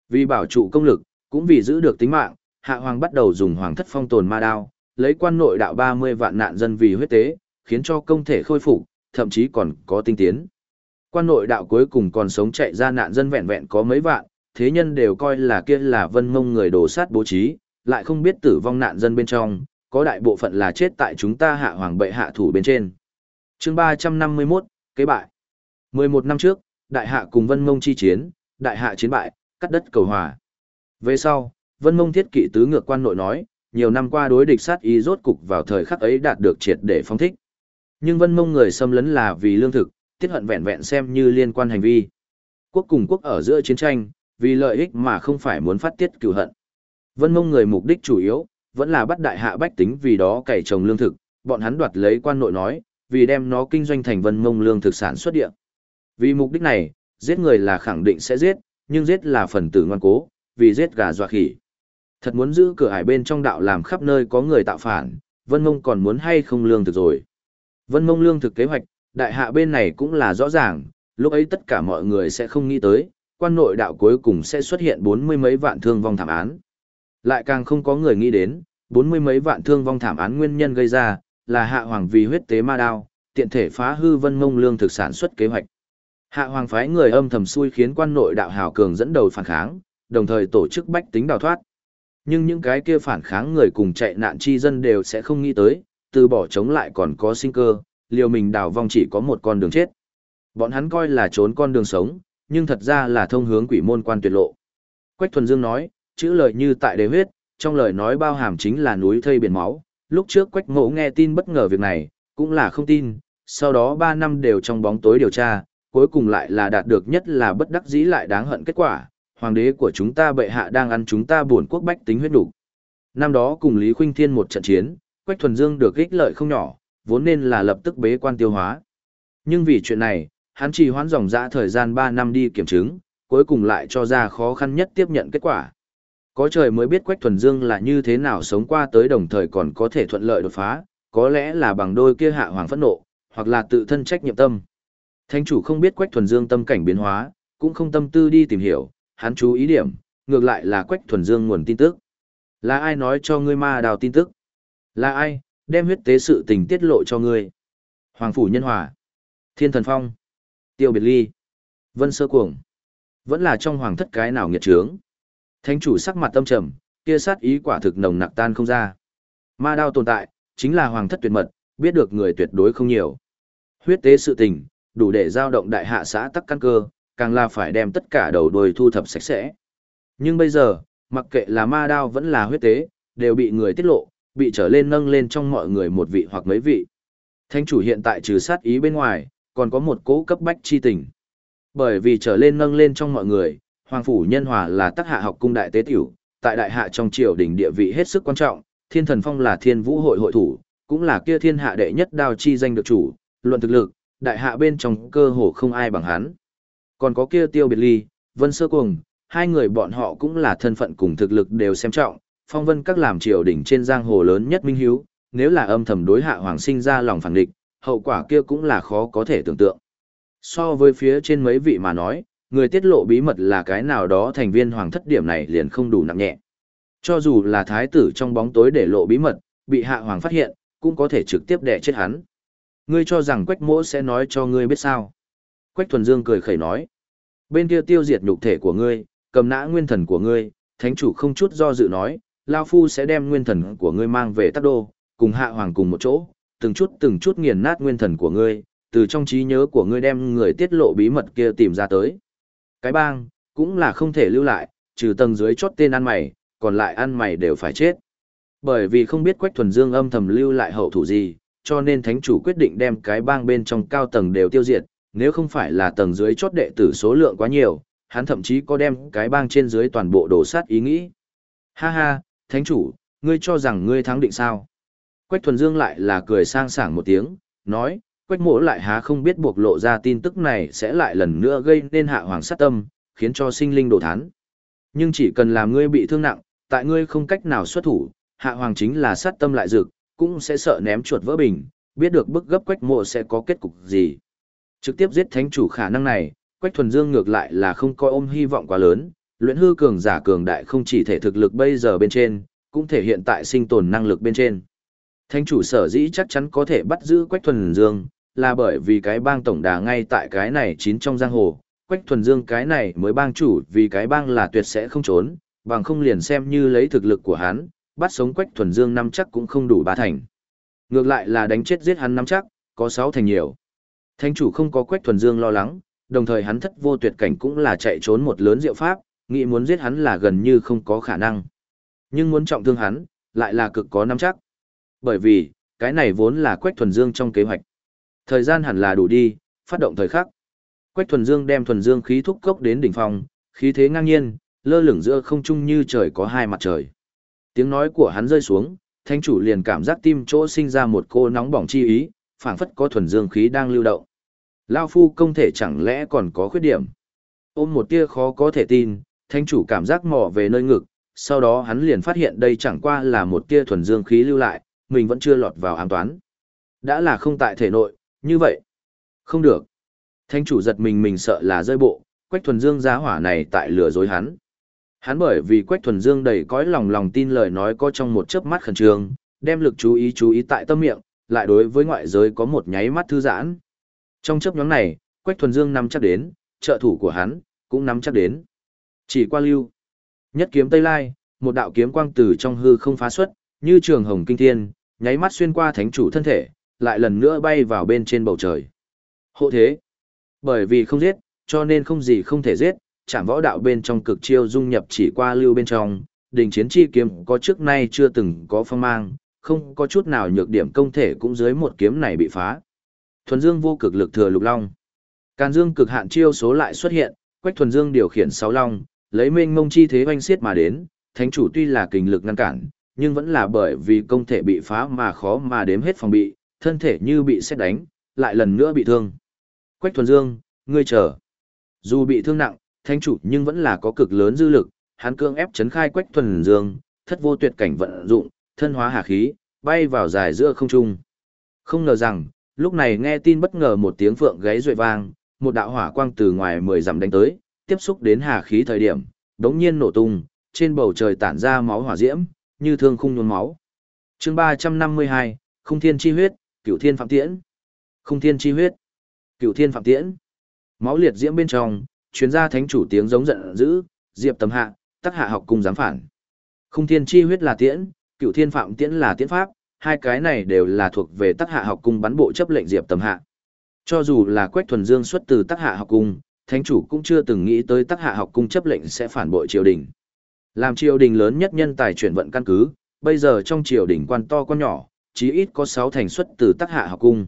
Speaker 1: Vì bảo trụ công lực, cũng vì giữ được tính mạng, hạ hoàng bắt đầu dùng hoàng thất phong tồn ma đao, lấy quan nội đạo 30 vạn nạn dân vì huyết tế, khiến cho công thể khôi phục, thậm chí còn có tinh tiến. Quan nội đạo cuối cùng còn sống chạy ra nạn dân vẹn vẹn có mấy vạn, thế nhân đều coi là kia là vân mông người đổ sát bố trí, lại không biết tử vong nạn dân bên trong, có đại bộ phận là chết tại chúng ta hạ hoàng bệ hạ thủ bên trên. chương 351, kế bại. 11 năm trước, đại hạ cùng vân mông chi chiến, đại hạ chiến bại, cắt đất cầu hòa. Về sau, vân mông thiết kỵ tứ ngược quan nội nói, nhiều năm qua đối địch sát ý rốt cục vào thời khắc ấy đạt được triệt để phong thích. Nhưng vân mông người xâm lấn là vì lương thực, tiết hận vẹn vẹn xem như liên quan hành vi. Quốc cùng quốc ở giữa chiến tranh, vì lợi ích mà không phải muốn phát tiết cửu hận. Vân mông người mục đích chủ yếu, vẫn là bắt đại hạ bách tính vì đó cày trồng lương thực, bọn hắn đoạt lấy quan nội nói, vì đem nó kinh doanh thành vân mông lương thực sản xuất địa. Vì mục đích này, giết người là khẳng định sẽ giết, nhưng giết là phần tử ngoan cố, vì giết gà dọa khỉ. Thật muốn giữ cửa ải bên trong đạo làm khắp nơi có người tạo phản, Vân Mông còn muốn hay không lương thực rồi. Vân Mông lương thực kế hoạch, đại hạ bên này cũng là rõ ràng, lúc ấy tất cả mọi người sẽ không nghĩ tới, quan nội đạo cuối cùng sẽ xuất hiện bốn mươi mấy vạn thương vong thảm án. Lại càng không có người nghĩ đến, bốn mươi mấy vạn thương vong thảm án nguyên nhân gây ra, là hạ hoàng vì huyết tế ma đao, tiện thể phá hư vân mông lương thực sản xuất kế hoạch. Hạ hoàng phái người âm thầm xui khiến quan nội đạo hào cường dẫn đầu phản kháng, đồng thời tổ chức bách tính đào thoát. Nhưng những cái kia phản kháng người cùng chạy nạn chi dân đều sẽ không nghĩ tới, từ bỏ chống lại còn có sinh cơ, liều mình đào vong chỉ có một con đường chết. Bọn hắn coi là trốn con đường sống, nhưng thật ra là thông hướng quỷ môn quan tuyệt lộ. Quách Thuần Dương nói, chữ lời như tại đế huyết, trong lời nói bao hàm chính là núi thây biển máu. Lúc trước Quách Mộ nghe tin bất ngờ việc này, cũng là không tin, sau đó 3 năm đều trong bóng tối điều tra, cuối cùng lại là đạt được nhất là bất đắc dĩ lại đáng hận kết quả, hoàng đế của chúng ta bệ hạ đang ăn chúng ta buồn quốc bách tính huyết đủ. Năm đó cùng Lý Khuynh Thiên một trận chiến, Quách Thuần Dương được ích lợi không nhỏ, vốn nên là lập tức bế quan tiêu hóa. Nhưng vì chuyện này, hắn chỉ hoãn dòng dã thời gian 3 năm đi kiểm chứng, cuối cùng lại cho ra khó khăn nhất tiếp nhận kết quả. Có trời mới biết Quách Thuần Dương là như thế nào sống qua tới đồng thời còn có thể thuận lợi đột phá, có lẽ là bằng đôi kia hạ hoàng phẫn nộ, hoặc là tự thân trách nhiệm tâm. Thánh chủ không biết Quách Thuần Dương tâm cảnh biến hóa, cũng không tâm tư đi tìm hiểu, hắn chú ý điểm, ngược lại là Quách Thuần Dương nguồn tin tức. Là ai nói cho ngươi ma đào tin tức? Là ai, đem huyết tế sự tình tiết lộ cho ngươi? Hoàng Phủ Nhân Hòa, Thiên Thần Phong, Tiêu Biệt Ly, Vân Sơ Cuồng. Vẫn là trong hoàng thất cái nào nghiệt trướng. Thánh chủ sắc mặt tâm trầm, kia sát ý quả thực nồng nặc tan không ra. Ma đao tồn tại, chính là hoàng thất tuyệt mật, biết được người tuyệt đối không nhiều. Huyết tế sự tình, đủ để giao động đại hạ xã tắc căn cơ, càng là phải đem tất cả đầu đuôi thu thập sạch sẽ. Nhưng bây giờ, mặc kệ là ma đao vẫn là huyết tế, đều bị người tiết lộ, bị trở lên nâng lên trong mọi người một vị hoặc mấy vị. Thánh chủ hiện tại trừ sát ý bên ngoài, còn có một cố cấp bách chi tình. Bởi vì trở lên nâng lên trong mọi người, Hoàng Phủ Nhân Hòa là tác hạ học cung đại tế tiểu, tại đại hạ trong triều đình địa vị hết sức quan trọng, Thiên Thần Phong là thiên vũ hội hội thủ, cũng là kia thiên hạ đệ nhất đao chi danh được chủ, luận thực lực, đại hạ bên trong cơ hồ không ai bằng hắn. Còn có kia tiêu biệt ly, vân sơ Cùng, hai người bọn họ cũng là thân phận cùng thực lực đều xem trọng, phong vân các làm triều đỉnh trên giang hồ lớn nhất minh hiếu, nếu là âm thầm đối hạ hoàng sinh ra lòng phản địch, hậu quả kia cũng là khó có thể tưởng tượng. So với phía trên mấy vị mà nói, người tiết lộ bí mật là cái nào đó thành viên hoàng thất điểm này liền không đủ nặng nhẹ. Cho dù là thái tử trong bóng tối để lộ bí mật, bị hạ hoàng phát hiện, cũng có thể trực tiếp đè chết hắn. Ngươi cho rằng quách mỗ sẽ nói cho ngươi biết sao. Quách thuần dương cười khẩy nói. Bên kia tiêu diệt nhục thể của ngươi, cầm nã nguyên thần của ngươi, thánh chủ không chút do dự nói, Lao Phu sẽ đem nguyên thần của ngươi mang về tắc đô, cùng hạ hoàng cùng một chỗ, từng chút từng chút nghiền nát nguyên thần của ngươi, từ trong trí nhớ của ngươi đem người tiết lộ bí mật kia tìm ra tới. Cái bang, cũng là không thể lưu lại, trừ tầng dưới chốt tên ăn mày, còn lại ăn mày đều phải chết. Bởi vì không biết Quách Thuần Dương âm thầm lưu lại hậu thủ gì, cho nên thánh chủ quyết định đem cái bang bên trong cao tầng đều tiêu diệt, nếu không phải là tầng dưới chốt đệ tử số lượng quá nhiều, hắn thậm chí có đem cái bang trên dưới toàn bộ đổ sát ý nghĩ. Ha ha, thánh chủ, ngươi cho rằng ngươi thắng định sao? Quách Thuần Dương lại là cười sang sảng một tiếng, nói, Quách Mỗ lại há không biết buộc lộ ra tin tức này sẽ lại lần nữa gây nên hạ hoàng sát tâm, khiến cho sinh linh đổ thán. Nhưng chỉ cần làm ngươi bị thương nặng, tại ngươi không cách nào xuất thủ, hạ hoàng chính là sát tâm lại dược cũng sẽ sợ ném chuột vỡ bình, biết được bức gấp Quách Mộ sẽ có kết cục gì. Trực tiếp giết thánh chủ khả năng này, Quách Thuần Dương ngược lại là không coi ôm hy vọng quá lớn, luyện hư cường giả cường đại không chỉ thể thực lực bây giờ bên trên, cũng thể hiện tại sinh tồn năng lực bên trên. Thánh chủ sở dĩ chắc chắn có thể bắt giữ Quách Thuần Dương, là bởi vì cái bang tổng đà ngay tại cái này chín trong giang hồ, Quách Thuần Dương cái này mới bang chủ vì cái bang là tuyệt sẽ không trốn, bằng không liền xem như lấy thực lực của hắn, bắt sống Quách Thuần Dương năm chắc cũng không đủ ba thành. Ngược lại là đánh chết giết hắn năm chắc, có sáu thành nhiều. Thánh chủ không có Quách Thuần Dương lo lắng, đồng thời hắn thất vô tuyệt cảnh cũng là chạy trốn một lớn diệu pháp, nghĩ muốn giết hắn là gần như không có khả năng. Nhưng muốn trọng thương hắn, lại là cực có nắm chắc. Bởi vì, cái này vốn là Quách Thuần Dương trong kế hoạch. Thời gian hẳn là đủ đi, phát động thời khắc. Quách Thuần Dương đem Thuần Dương khí thúc cốc đến đỉnh phong, khí thế ngang nhiên, lơ lửng giữa không trung như trời có hai mặt trời. Tiếng nói của hắn rơi xuống, thánh chủ liền cảm giác tim chỗ sinh ra một cô nóng bỏng chi ý, phảng phất có thuần dương khí đang lưu động. Lao phu công thể chẳng lẽ còn có khuyết điểm. Ôm một tia khó có thể tin, thánh chủ cảm giác mò về nơi ngực, sau đó hắn liền phát hiện đây chẳng qua là một tia thuần dương khí lưu lại, mình vẫn chưa lọt vào ám toán. Đã là không tại thể nội, như vậy. Không được. Thánh chủ giật mình mình sợ là rơi bộ, quách thuần dương giá hỏa này tại lừa dối hắn. Hắn bởi vì Quách Thuần Dương đầy cõi lòng lòng tin lời nói có trong một chớp mắt khẩn trương, đem lực chú ý chú ý tại tâm miệng, lại đối với ngoại giới có một nháy mắt thư giãn. Trong chớp nhoáng này, Quách Thuần Dương nắm chắc đến, trợ thủ của hắn cũng nắm chắc đến. Chỉ qua lưu, nhất kiếm Tây Lai, một đạo kiếm quang từ trong hư không phá xuất, như trường hồng kinh thiên, nháy mắt xuyên qua thánh chủ thân thể, lại lần nữa bay vào bên trên bầu trời. Hộ thế, bởi vì không giết, cho nên không gì không thể giết, chạm võ đạo bên trong cực chiêu dung nhập chỉ qua lưu bên trong, đình chiến chi kiếm có trước nay chưa từng có phong mang, không có chút nào nhược điểm công thể cũng dưới một kiếm này bị phá. Thuần Dương vô cực lực thừa lục long. Càn Dương cực hạn chiêu số lại xuất hiện, Quách Thuần Dương điều khiển sáu long, lấy mênh mông chi thế oanh xiết mà đến, thánh chủ tuy là kình lực ngăn cản, nhưng vẫn là bởi vì công thể bị phá mà khó mà đếm hết phòng bị, thân thể như bị xét đánh, lại lần nữa bị thương. Quách Thuần Dương, ngươi chờ. Dù bị thương nặng, thánh chủ nhưng vẫn là có cực lớn dư lực, hắn cương ép chấn khai quách thuần dương, thất vô tuyệt cảnh vận dụng, thân hóa hà khí, bay vào dài giữa không trung. Không ngờ rằng, lúc này nghe tin bất ngờ một tiếng phượng gáy rội vang, một đạo hỏa quang từ ngoài mười dặm đánh tới, tiếp xúc đến hà khí thời điểm, đống nhiên nổ tung, trên bầu trời tản ra máu hỏa diễm, như thương khung nhuốm máu. chương 352, Khung Thiên Chi Huyết, Cửu Thiên Phạm Tiễn. Khung Thiên Chi Huyết, Cửu Thiên Phạm Tiễn. Máu liệt diễm bên trong, chuyên gia thánh chủ tiếng giống giận dữ, diệp tầm hạ, tắc hạ học cung dám phản. Khung thiên chi huyết là tiễn, cửu thiên phạm tiễn là tiễn pháp, hai cái này đều là thuộc về tắc hạ học cung bắn bộ chấp lệnh diệp tầm hạ. Cho dù là quách thuần dương xuất từ tắc hạ học cung, thánh chủ cũng chưa từng nghĩ tới tắc hạ học cung chấp lệnh sẽ phản bội triều đình. Làm triều đình lớn nhất nhân tài chuyển vận căn cứ, bây giờ trong triều đình quan to quan nhỏ, chí ít có sáu thành xuất từ tắc hạ học cung.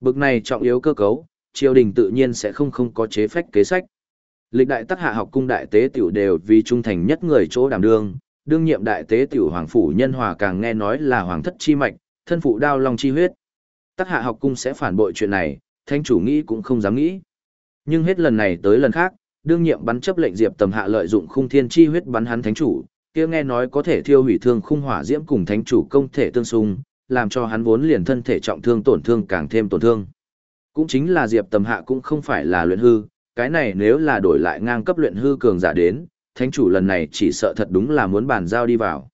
Speaker 1: Bực này trọng yếu cơ cấu, triều đình tự nhiên sẽ không không có chế phách kế sách. Lịch đại tác hạ học cung đại tế tiểu đều vì trung thành nhất người chỗ đảm đương, đương nhiệm đại tế tiểu hoàng phủ nhân hòa càng nghe nói là hoàng thất chi mạch, thân phụ đao long chi huyết. Tác hạ học cung sẽ phản bội chuyện này, thánh chủ nghĩ cũng không dám nghĩ. Nhưng hết lần này tới lần khác, đương nhiệm bắn chấp lệnh diệp tầm hạ lợi dụng khung thiên chi huyết bắn hắn thánh chủ, kia nghe nói có thể thiêu hủy thương khung hỏa diễm cùng thánh chủ công thể tương xung, làm cho hắn vốn liền thân thể trọng thương tổn thương càng thêm tổn thương. Cũng chính là diệp tầm hạ cũng không phải là luyện hư, cái này nếu là đổi lại ngang cấp luyện hư cường giả đến, thánh chủ lần này chỉ sợ thật đúng là muốn bàn giao đi vào.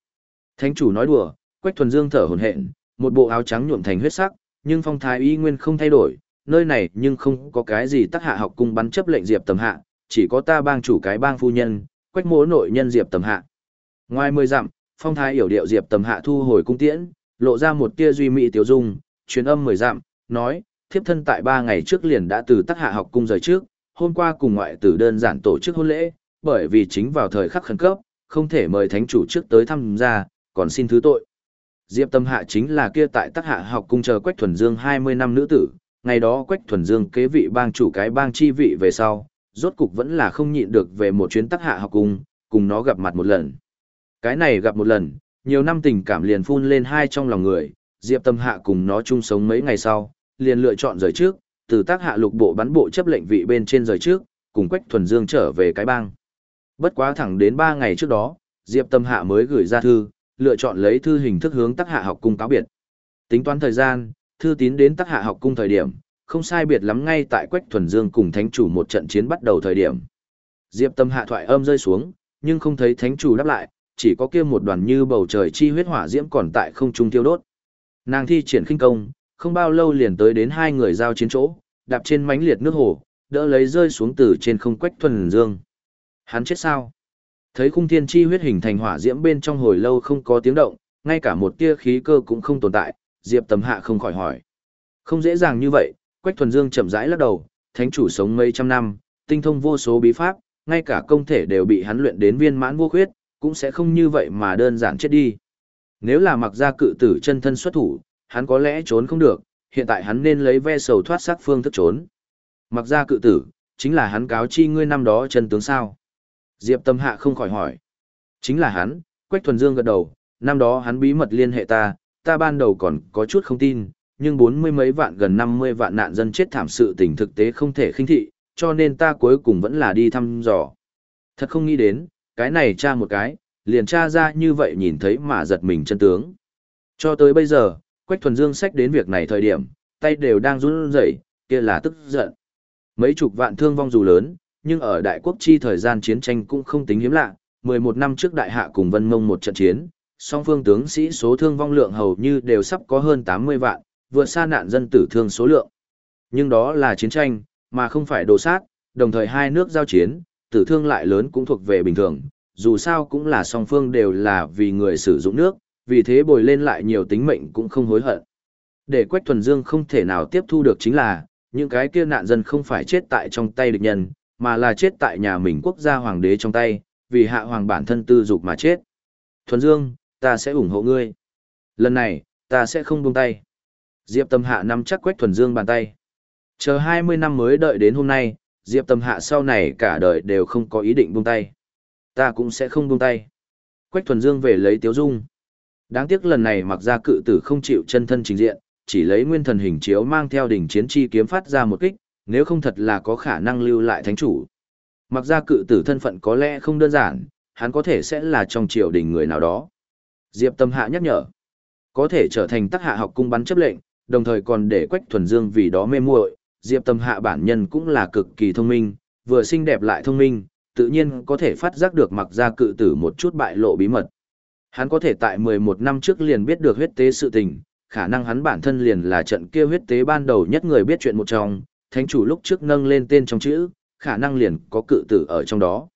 Speaker 1: Thánh chủ nói đùa, Quách Thuần Dương thở hổn hển, một bộ áo trắng nhuộm thành huyết sắc, nhưng phong thái y nguyên không thay đổi, nơi này nhưng không có cái gì tác hạ học cung bắn chấp lệnh diệp tầm hạ, chỉ có ta bang chủ cái bang phu nhân, Quách Mỗ nội nhân diệp tầm hạ. Ngoài mười dặm, phong thái hiểu điệu diệp tầm hạ thu hồi cung tiễn, lộ ra một tia duy mỹ tiểu dung, truyền âm mười dặm, nói, thiếp thân tại ba ngày trước liền đã từ tác hạ học cung rời trước, hôm qua cùng ngoại tử đơn giản tổ chức hôn lễ, bởi vì chính vào thời khắc khẩn cấp, không thể mời thánh chủ trước tới thăm gia, còn xin thứ tội. Diệp Tâm Hạ chính là kia tại Tắc Hạ học cung chờ Quách Thuần Dương 20 năm nữ tử, ngày đó Quách Thuần Dương kế vị bang chủ cái bang chi vị về sau, rốt cục vẫn là không nhịn được về một chuyến Tắc Hạ học cung, cùng nó gặp mặt một lần. Cái này gặp một lần, nhiều năm tình cảm liền phun lên hai trong lòng người, Diệp Tâm Hạ cùng nó chung sống mấy ngày sau, liền lựa chọn rời trước, từ tác hạ lục bộ bắn bộ chấp lệnh vị bên trên rời trước, cùng Quách Thuần Dương trở về cái bang. Bất quá thẳng đến 3 ngày trước đó, Diệp Tâm Hạ mới gửi ra thư, lựa chọn lấy thư hình thức hướng tác hạ học cung cáo biệt. Tính toán thời gian, thư tín đến tác hạ học cung thời điểm, không sai biệt lắm ngay tại Quách Thuần Dương cùng thánh chủ một trận chiến bắt đầu thời điểm. Diệp Tâm Hạ thoại âm rơi xuống, nhưng không thấy thánh chủ đáp lại, chỉ có kia một đoàn như bầu trời chi huyết hỏa diễm còn tại không trung tiêu đốt. Nàng thi triển khinh công, không bao lâu liền tới đến hai người giao chiến chỗ, đạp trên mảnh liệt nước hồ, đỡ lấy rơi xuống từ trên không quách thuần dương. Hắn chết sao? Thấy khung thiên chi huyết hình thành hỏa diễm bên trong hồi lâu không có tiếng động, ngay cả một tia khí cơ cũng không tồn tại, Diệp Tầm Hạ không khỏi hỏi. Không dễ dàng như vậy, Quách Thuần Dương chậm rãi lắc đầu, thánh chủ sống mấy trăm năm, tinh thông vô số bí pháp, ngay cả công thể đều bị hắn luyện đến viên mãn vô khuyết, cũng sẽ không như vậy mà đơn giản chết đi. Nếu là mặc ra cự tử chân thân xuất thủ, hắn có lẽ trốn không được, hiện tại hắn nên lấy ve sầu thoát xác phương thức trốn. Mặc ra cự tử, chính là hắn cáo chi ngươi năm đó chân tướng sao. Diệp Tâm Hạ không khỏi hỏi. Chính là hắn, Quách Thuần Dương gật đầu, năm đó hắn bí mật liên hệ ta, ta ban đầu còn có chút không tin, nhưng bốn mươi mấy vạn gần năm mươi vạn nạn dân chết thảm sự tình thực tế không thể khinh thị, cho nên ta cuối cùng vẫn là đi thăm dò. Thật không nghĩ đến, cái này tra một cái, liền tra ra như vậy nhìn thấy mà giật mình chân tướng. Cho tới bây giờ, Quách Thuần Dương sách đến việc này thời điểm, tay đều đang run rẩy, kia là tức giận. Mấy chục vạn thương vong dù lớn, nhưng ở đại quốc chi thời gian chiến tranh cũng không tính hiếm lạ, 11 năm trước đại hạ cùng Vân Mông một trận chiến, song phương tướng sĩ số thương vong lượng hầu như đều sắp có hơn 80 vạn, vượt xa nạn dân tử thương số lượng. Nhưng đó là chiến tranh, mà không phải đồ sát, đồng thời hai nước giao chiến, tử thương lại lớn cũng thuộc về bình thường, dù sao cũng là song phương đều là vì người sử dụng nước, vì thế bồi lên lại nhiều tính mệnh cũng không hối hận. Để Quách Thuần Dương không thể nào tiếp thu được chính là, những cái kia nạn dân không phải chết tại trong tay địch nhân, mà là chết tại nhà mình quốc gia hoàng đế trong tay, vì hạ hoàng bản thân tư dục mà chết. Thuần Dương, ta sẽ ủng hộ ngươi. Lần này, ta sẽ không buông tay. Diệp Tâm Hạ nắm chắc Quách Thuần Dương bàn tay. Chờ 20 năm mới đợi đến hôm nay, Diệp Tâm Hạ sau này cả đời đều không có ý định buông tay. Ta cũng sẽ không buông tay. Quách Thuần Dương về lấy Tiếu Dung. Đáng tiếc lần này mặc ra cự tử không chịu chân thân trình diện, chỉ lấy nguyên thần hình chiếu mang theo đỉnh chiến chi kiếm phát ra một kích, nếu không thật là có khả năng lưu lại thánh chủ. Mặc ra cự tử thân phận có lẽ không đơn giản, hắn có thể sẽ là trong triều đình người nào đó. Diệp Tâm Hạ nhắc nhở, có thể trở thành tác hạ học cung bắn chấp lệnh, đồng thời còn để Quách Thuần Dương vì đó mê muội. Diệp Tâm Hạ bản nhân cũng là cực kỳ thông minh, vừa xinh đẹp lại thông minh, tự nhiên có thể phát giác được mặc ra cự tử một chút bại lộ bí mật. Hắn có thể tại 11 năm trước liền biết được huyết tế sự tình, khả năng hắn bản thân liền là trận kia huyết tế ban đầu nhất người biết chuyện một trong, thánh chủ lúc trước nâng lên tên trong chữ, khả năng liền có cự tử ở trong đó.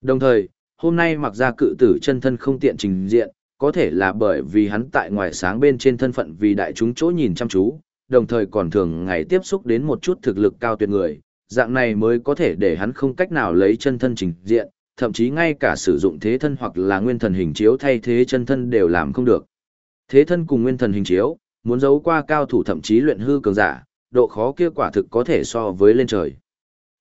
Speaker 1: Đồng thời, hôm nay mặc ra cự tử chân thân không tiện trình diện, có thể là bởi vì hắn tại ngoài sáng bên trên thân phận vì đại chúng chỗ nhìn chăm chú, đồng thời còn thường ngày tiếp xúc đến một chút thực lực cao tuyệt người, dạng này mới có thể để hắn không cách nào lấy chân thân trình diện, thậm chí ngay cả sử dụng thế thân hoặc là nguyên thần hình chiếu thay thế chân thân đều làm không được. Thế thân cùng nguyên thần hình chiếu, muốn giấu qua cao thủ thậm chí luyện hư cường giả, độ khó kia quả thực có thể so với lên trời.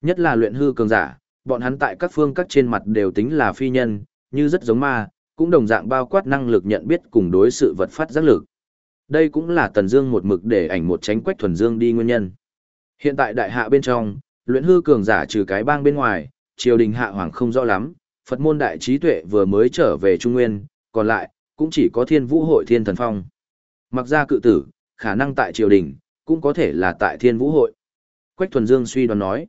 Speaker 1: Nhất là luyện hư cường giả, bọn hắn tại các phương các trên mặt đều tính là phi nhân, như rất giống ma, cũng đồng dạng bao quát năng lực nhận biết cùng đối sự vật phát giác lực. Đây cũng là Tần Dương một mực để ảnh một tránh quách thuần dương đi nguyên nhân. Hiện tại đại hạ bên trong, luyện hư cường giả trừ cái bang bên ngoài, triều đình hạ hoàng không rõ lắm, Phật môn đại trí tuệ vừa mới trở về Trung Nguyên, còn lại cũng chỉ có Thiên Vũ hội Thiên Thần Phong. Mặc ra cự tử, khả năng tại triều đình, cũng có thể là tại Thiên Vũ hội. Quách Thuần Dương suy đoán nói,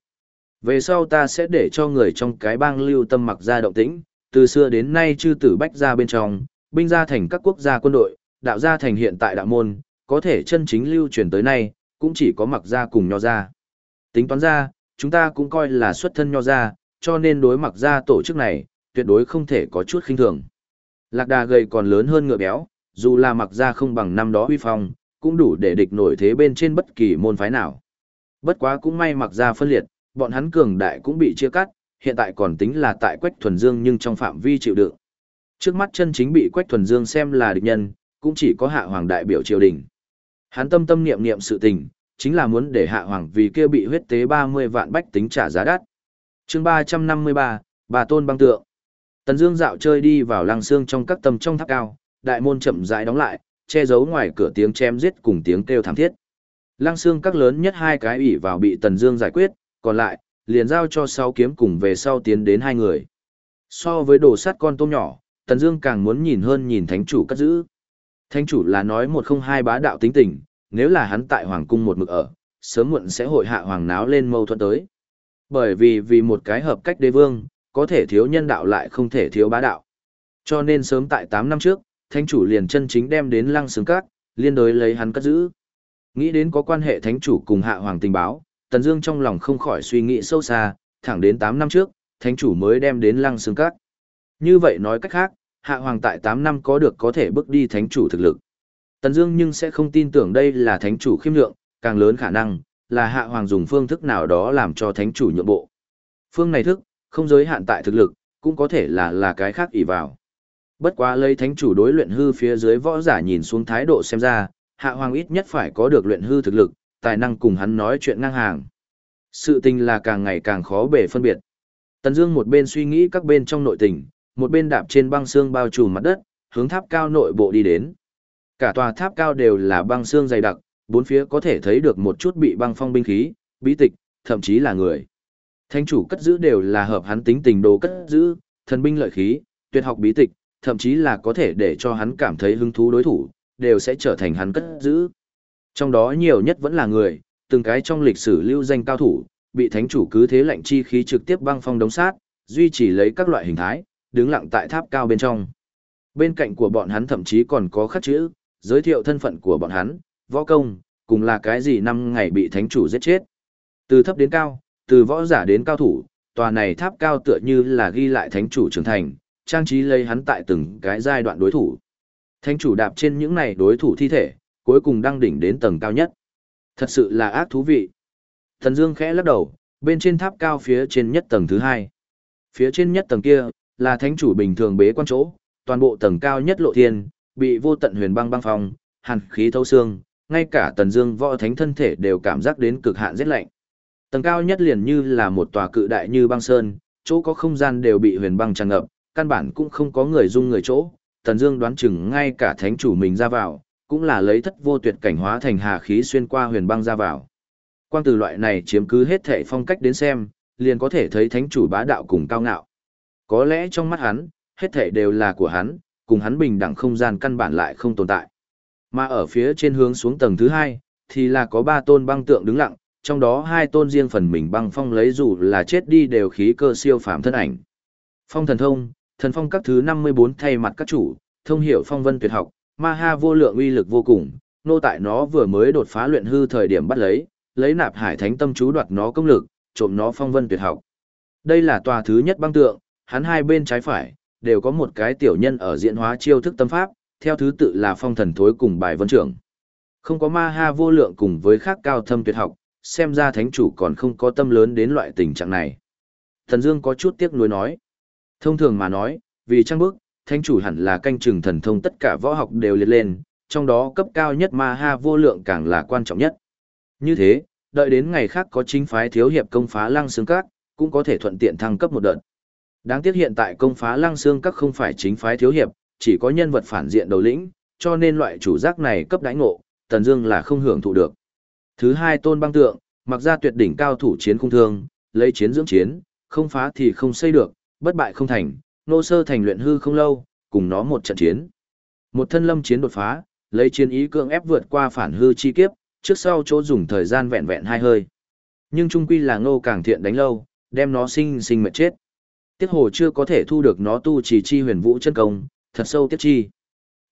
Speaker 1: về sau ta sẽ để cho người trong cái bang lưu tâm mặc ra động tĩnh, từ xưa đến nay chư tử bách ra bên trong, binh ra thành các quốc gia quân đội, đạo gia thành hiện tại đạo môn, có thể chân chính lưu truyền tới nay, cũng chỉ có mặc ra cùng nho ra. Tính toán ra, chúng ta cũng coi là xuất thân nho ra, cho nên đối mặc ra tổ chức này, tuyệt đối không thể có chút khinh thường. Lạc đà gầy còn lớn hơn ngựa béo, dù là mặc ra không bằng năm đó uy phong, cũng đủ để địch nổi thế bên trên bất kỳ môn phái nào. Bất quá cũng may mặc ra phân liệt, bọn hắn cường đại cũng bị chia cắt, hiện tại còn tính là tại Quách Thuần Dương nhưng trong phạm vi chịu đựng. Trước mắt chân chính bị Quách Thuần Dương xem là địch nhân, cũng chỉ có Hạ Hoàng đại biểu triều đình. Hắn tâm tâm niệm niệm sự tình, chính là muốn để Hạ Hoàng vì kia bị huyết tế 30 vạn bách tính trả giá đắt. Chương 353, Bà Tôn băng tượng. Tần Dương dạo chơi đi vào lăng xương trong các tầm trong tháp cao, đại môn chậm rãi đóng lại, che giấu ngoài cửa tiếng chém giết cùng tiếng kêu thảm thiết. Lăng xương các lớn nhất hai cái ủy vào bị Tần Dương giải quyết, còn lại liền giao cho sáu kiếm cùng về sau tiến đến hai người. So với đồ sắt con tôm nhỏ, Tần Dương càng muốn nhìn hơn nhìn thánh chủ cất giữ. Thánh chủ là nói một không hai bá đạo tính tình, nếu là hắn tại hoàng cung một mực ở, sớm muộn sẽ hội hạ hoàng náo lên mâu thuẫn tới. Bởi vì vì một cái hợp cách đế vương, có thể thiếu nhân đạo lại không thể thiếu bá đạo. Cho nên sớm tại 8 năm trước, thánh chủ liền chân chính đem đến lăng xứng các, liên đối lấy hắn cất giữ. Nghĩ đến có quan hệ thánh chủ cùng hạ hoàng tình báo, Tần Dương trong lòng không khỏi suy nghĩ sâu xa, thẳng đến 8 năm trước, thánh chủ mới đem đến Lăng Xương Các. Như vậy nói cách khác, Hạ Hoàng tại 8 năm có được có thể bước đi thánh chủ thực lực. Tần Dương nhưng sẽ không tin tưởng đây là thánh chủ khiêm lượng, càng lớn khả năng là Hạ Hoàng dùng phương thức nào đó làm cho thánh chủ nhượng bộ. Phương này thức, không giới hạn tại thực lực, cũng có thể là là cái khác ỷ vào. Bất quá lấy thánh chủ đối luyện hư phía dưới võ giả nhìn xuống thái độ xem ra, Hạ Hoàng ít nhất phải có được luyện hư thực lực, tài năng cùng hắn nói chuyện ngang hàng. Sự tình là càng ngày càng khó bể phân biệt. Tần Dương một bên suy nghĩ các bên trong nội tình, một bên đạp trên băng xương bao trùm mặt đất, hướng tháp cao nội bộ đi đến. Cả tòa tháp cao đều là băng xương dày đặc, bốn phía có thể thấy được một chút bị băng phong binh khí, bí tịch, thậm chí là người. Thánh chủ cất giữ đều là hợp hắn tính tình đồ cất giữ, thần binh lợi khí, tuyệt học bí tịch, thậm chí là có thể để cho hắn cảm thấy hứng thú đối thủ, đều sẽ trở thành hắn cất giữ. Trong đó nhiều nhất vẫn là người, từng cái trong lịch sử lưu danh cao thủ, bị thánh chủ cứ thế lệnh chi khí trực tiếp băng phong đống sát, duy trì lấy các loại hình thái, đứng lặng tại tháp cao bên trong. Bên cạnh của bọn hắn thậm chí còn có khắc chữ, giới thiệu thân phận của bọn hắn, võ công, cùng là cái gì năm ngày bị thánh chủ giết chết. Từ thấp đến cao, từ võ giả đến cao thủ, tòa này tháp cao tựa như là ghi lại thánh chủ trưởng thành, trang trí lấy hắn tại từng cái giai đoạn đối thủ. Thánh chủ đạp trên những này đối thủ thi thể, cuối cùng đăng đỉnh đến tầng cao nhất. Thật sự là ác thú vị. Thần Dương khẽ lắc đầu, bên trên tháp cao phía trên nhất tầng thứ hai. Phía trên nhất tầng kia, là thánh chủ bình thường bế quan chỗ, toàn bộ tầng cao nhất lộ thiên, bị vô tận huyền băng băng phong, hàn khí thấu xương, ngay cả Tần Dương võ thánh thân thể đều cảm giác đến cực hạn rét lạnh. Tầng cao nhất liền như là một tòa cự đại như băng sơn, chỗ có không gian đều bị huyền băng tràn ngập, căn bản cũng không có người dung người chỗ. Tần Dương đoán chừng ngay cả thánh chủ mình ra vào, cũng là lấy thất vô tuyệt cảnh hóa thành hà khí xuyên qua huyền băng ra vào. Quang từ loại này chiếm cứ hết thể phong cách đến xem, liền có thể thấy thánh chủ bá đạo cùng cao ngạo. Có lẽ trong mắt hắn, hết thể đều là của hắn, cùng hắn bình đẳng không gian căn bản lại không tồn tại. Mà ở phía trên hướng xuống tầng thứ hai, thì là có ba tôn băng tượng đứng lặng, trong đó hai tôn riêng phần mình băng phong lấy dù là chết đi đều khí cơ siêu phàm thân ảnh. Phong thần thông, thần phong các thứ 54 thay mặt các chủ, thông hiểu phong vân tuyệt học, ma ha vô lượng uy lực vô cùng, nô tại nó vừa mới đột phá luyện hư thời điểm bắt lấy, lấy nạp hải thánh tâm chú đoạt nó công lực, trộm nó phong vân tuyệt học. Đây là tòa thứ nhất băng tượng, hắn hai bên trái phải, đều có một cái tiểu nhân ở diễn hóa chiêu thức tâm pháp, theo thứ tự là phong thần thối cùng bài vân trưởng. Không có ma ha vô lượng cùng với khác cao thâm tuyệt học, xem ra thánh chủ còn không có tâm lớn đến loại tình trạng này. Thần Dương có chút tiếc nuối nói. Thông thường mà nói, vì trang bức, thánh chủ hẳn là canh chừng thần thông tất cả võ học đều liệt lên, trong đó cấp cao nhất ma ha vô lượng càng là quan trọng nhất. Như thế, đợi đến ngày khác có chính phái thiếu hiệp công phá lăng xương các, cũng có thể thuận tiện thăng cấp một đợt. Đáng tiếc hiện tại công phá lăng xương các không phải chính phái thiếu hiệp, chỉ có nhân vật phản diện đầu lĩnh, cho nên loại chủ giác này cấp đãi ngộ, Tần Dương là không hưởng thụ được. Thứ hai tôn băng tượng, mặc ra tuyệt đỉnh cao thủ chiến khung thương, lấy chiến dưỡng chiến, không phá thì không xây được, bất bại không thành, nô sơ thành luyện hư không lâu, cùng nó một trận chiến. Một thân lâm chiến đột phá, lấy chiến ý cưỡng ép vượt qua phản hư chi kiếp, trước sau chỗ dùng thời gian vẹn vẹn hai hơi. Nhưng trung quy là ngô càng thiện đánh lâu, đem nó sinh sinh mệt chết. Tiết hồ chưa có thể thu được nó tu trì chi huyền vũ chân công, thật sâu tiết chi.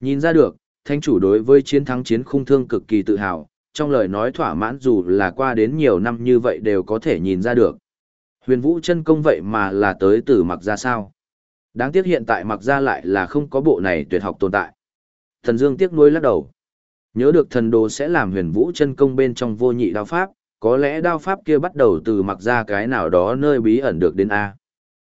Speaker 1: Nhìn ra được, thánh chủ đối với chiến thắng chiến khung thương cực kỳ tự hào, trong lời nói thỏa mãn dù là qua đến nhiều năm như vậy đều có thể nhìn ra được. Huyền vũ chân công vậy mà là tới từ mặc ra sao. Đáng tiếc hiện tại mặc ra lại là không có bộ này tuyệt học tồn tại. Thần Dương tiếc nuối lắc đầu. Nhớ được thần đồ sẽ làm huyền vũ chân công bên trong vô nhị đao pháp, có lẽ đao pháp kia bắt đầu từ mặc ra cái nào đó nơi bí ẩn được đến A.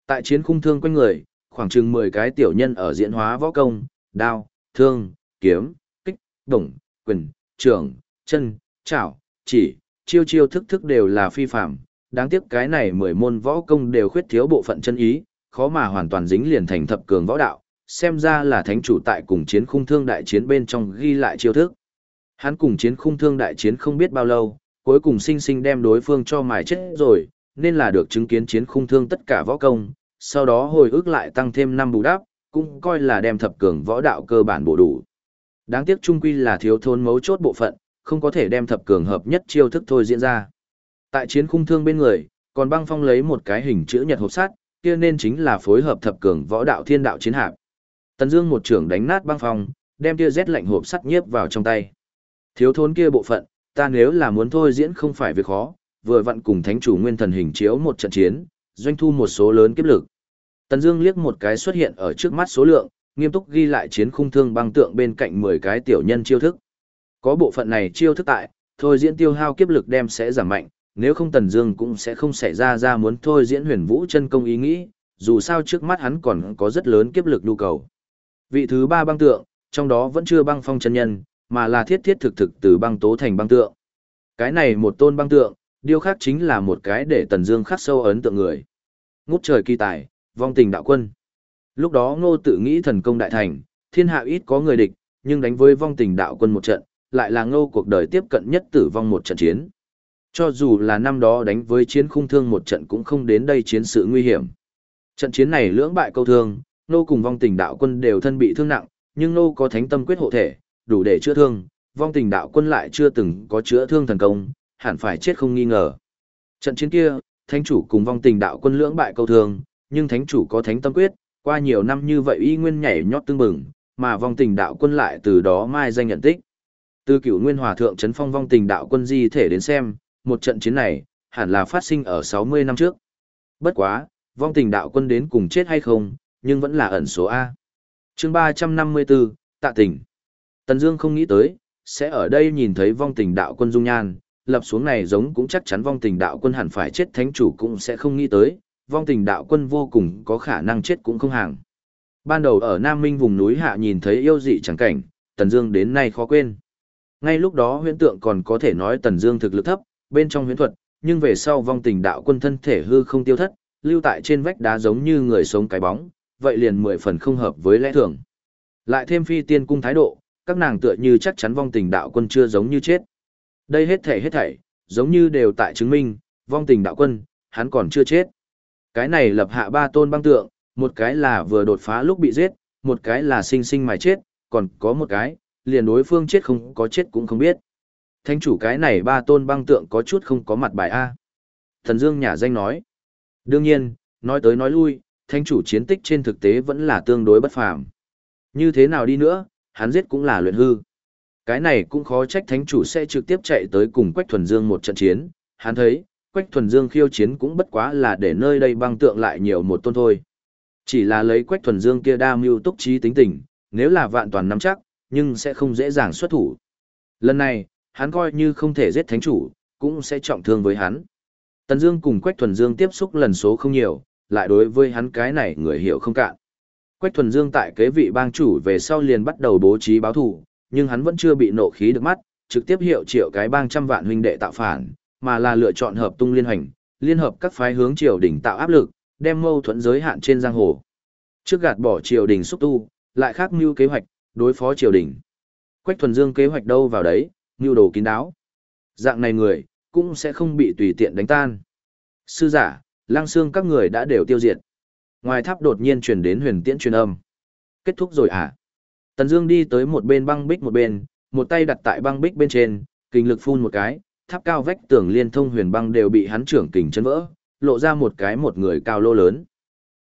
Speaker 1: Tại chiến khung thương quanh người, khoảng chừng 10 cái tiểu nhân ở diễn hóa võ công, đao, thương, kiếm, kích, đồng, quyền, trưởng, chân, chảo, chỉ, chiêu chiêu thức thức đều là phi phạm. Đáng tiếc cái này 10 môn võ công đều khuyết thiếu bộ phận chân ý, khó mà hoàn toàn dính liền thành thập cường võ đạo, xem ra là thánh chủ tại cùng chiến khung thương đại chiến bên trong ghi lại chiêu thức. Hắn cùng chiến khung thương đại chiến không biết bao lâu, cuối cùng sinh sinh đem đối phương cho mài chết rồi, nên là được chứng kiến chiến khung thương tất cả võ công, sau đó hồi ức lại tăng thêm năm bù đắp, cũng coi là đem thập cường võ đạo cơ bản bổ đủ. Đáng tiếc trung quy là thiếu thốn mấu chốt bộ phận, không có thể đem thập cường hợp nhất chiêu thức thôi diễn ra. Tại chiến khung thương bên người, còn băng phong lấy một cái hình chữ nhật hộp sắt, kia nên chính là phối hợp thập cường võ đạo thiên đạo chiến hạp. Tần Dương một trưởng đánh nát băng phong, đem kia rét lạnh hộp sắt nhiếp vào trong tay. Thiếu thốn kia bộ phận, ta nếu là muốn thôi diễn không phải việc khó, vừa vặn cùng thánh chủ nguyên thần hình chiếu một trận chiến, doanh thu một số lớn kiếp lực. Tần Dương liếc một cái xuất hiện ở trước mắt số lượng, nghiêm túc ghi lại chiến khung thương băng tượng bên cạnh 10 cái tiểu nhân chiêu thức. Có bộ phận này chiêu thức tại, thôi diễn tiêu hao kiếp lực đem sẽ giảm mạnh, nếu không Tần Dương cũng sẽ không xảy ra ra muốn thôi diễn Huyền Vũ chân công ý nghĩ, dù sao trước mắt hắn còn có rất lớn kiếp lực nhu cầu. Vị thứ ba băng tượng, trong đó vẫn chưa băng phong chân nhân, mà là thiết thiết thực thực từ băng tố thành băng tượng. Cái này một tôn băng tượng, điều khác chính là một cái để Tần Dương khắc sâu ấn tượng người. Ngút trời kỳ tài, vong tình đạo quân. Lúc đó Ngô tự nghĩ thần công đại thành, thiên hạ ít có người địch, nhưng đánh với vong tình đạo quân một trận, lại là Ngô cuộc đời tiếp cận nhất tử vong một trận chiến. Cho dù là năm đó đánh với chiến khung thương một trận cũng không đến đây chiến sự nguy hiểm. Trận chiến này lưỡng bại câu thương, nô cùng vong tình đạo quân đều thân bị thương nặng, nhưng nô có thánh tâm quyết hộ thể, đủ để chữa thương, vong tình đạo quân lại chưa từng có chữa thương thần công, hẳn phải chết không nghi ngờ. Trận chiến kia, thánh chủ cùng vong tình đạo quân lưỡng bại câu thương, nhưng thánh chủ có thánh tâm quyết, qua nhiều năm như vậy y nguyên nhảy nhót tương bừng, mà vong tình đạo quân lại từ đó mai danh nhận tích. Từ cửu nguyên hòa thượng chấn phong vong tình đạo quân di thể đến xem, một trận chiến này, hẳn là phát sinh ở 60 năm trước. Bất quá, vong tình đạo quân đến cùng chết hay không, nhưng vẫn là ẩn số A. chương 354, tạ tình. Tần Dương không nghĩ tới, sẽ ở đây nhìn thấy vong tình đạo quân dung nhan, lập xuống này giống cũng chắc chắn vong tình đạo quân hẳn phải chết thánh chủ cũng sẽ không nghĩ tới, vong tình đạo quân vô cùng có khả năng chết cũng không hàng. Ban đầu ở Nam Minh vùng núi hạ nhìn thấy yêu dị chẳng cảnh, Tần Dương đến nay khó quên. Ngay lúc đó huyễn tượng còn có thể nói Tần Dương thực lực thấp, bên trong huyễn thuật, nhưng về sau vong tình đạo quân thân thể hư không tiêu thất, lưu tại trên vách đá giống như người sống cái bóng, vậy liền mười phần không hợp với lẽ thường. Lại thêm phi tiên cung thái độ, các nàng tựa như chắc chắn vong tình đạo quân chưa giống như chết. Đây hết thảy hết thảy, giống như đều tại chứng minh, vong tình đạo quân, hắn còn chưa chết. Cái này lập hạ ba tôn băng tượng, một cái là vừa đột phá lúc bị giết, một cái là sinh sinh mà chết, còn có một cái, liền đối phương chết không có chết cũng không biết. Thánh chủ cái này ba tôn băng tượng có chút không có mặt bài A. Thần Dương nhà danh nói. Đương nhiên, nói tới nói lui, thánh chủ chiến tích trên thực tế vẫn là tương đối bất phàm. Như thế nào đi nữa, hắn giết cũng là luyện hư. Cái này cũng khó trách thánh chủ sẽ trực tiếp chạy tới cùng Quách Thuần Dương một trận chiến, hắn thấy, Quách Thuần Dương khiêu chiến cũng bất quá là để nơi đây băng tượng lại nhiều một tôn thôi. Chỉ là lấy Quách Thuần Dương kia đa mưu túc trí tính tình, nếu là vạn toàn nắm chắc, nhưng sẽ không dễ dàng xuất thủ. Lần này, hắn coi như không thể giết thánh chủ, cũng sẽ trọng thương với hắn. Tần Dương cùng Quách Thuần Dương tiếp xúc lần số không nhiều, lại đối với hắn cái này người hiểu không cạn. Quách Thuần Dương tại kế vị bang chủ về sau liền bắt đầu bố trí báo thù, nhưng hắn vẫn chưa bị nộ khí được mắt, trực tiếp hiệu triệu cái bang trăm vạn huynh đệ tạo phản, mà là lựa chọn hợp tung liên hành, liên hợp các phái hướng triều đình tạo áp lực, đem mâu thuẫn giới hạn trên giang hồ. Trước gạt bỏ triều đình xúc tu, lại khác mưu kế hoạch, đối phó triều đình. Quách thuần dương kế hoạch đâu vào đấy, mưu đồ kín đáo. Dạng này người, cũng sẽ không bị tùy tiện đánh tan. Sư giả, lang xương các người đã đều tiêu diệt. Ngoài tháp đột nhiên truyền đến huyền tiễn truyền âm. Kết thúc rồi à? Tần Dương đi tới một bên băng bích một bên, một tay đặt tại băng bích bên trên, kinh lực phun một cái, tháp cao vách tường liên thông huyền băng đều bị hắn trưởng kình chấn vỡ, lộ ra một cái một người cao lô lớn.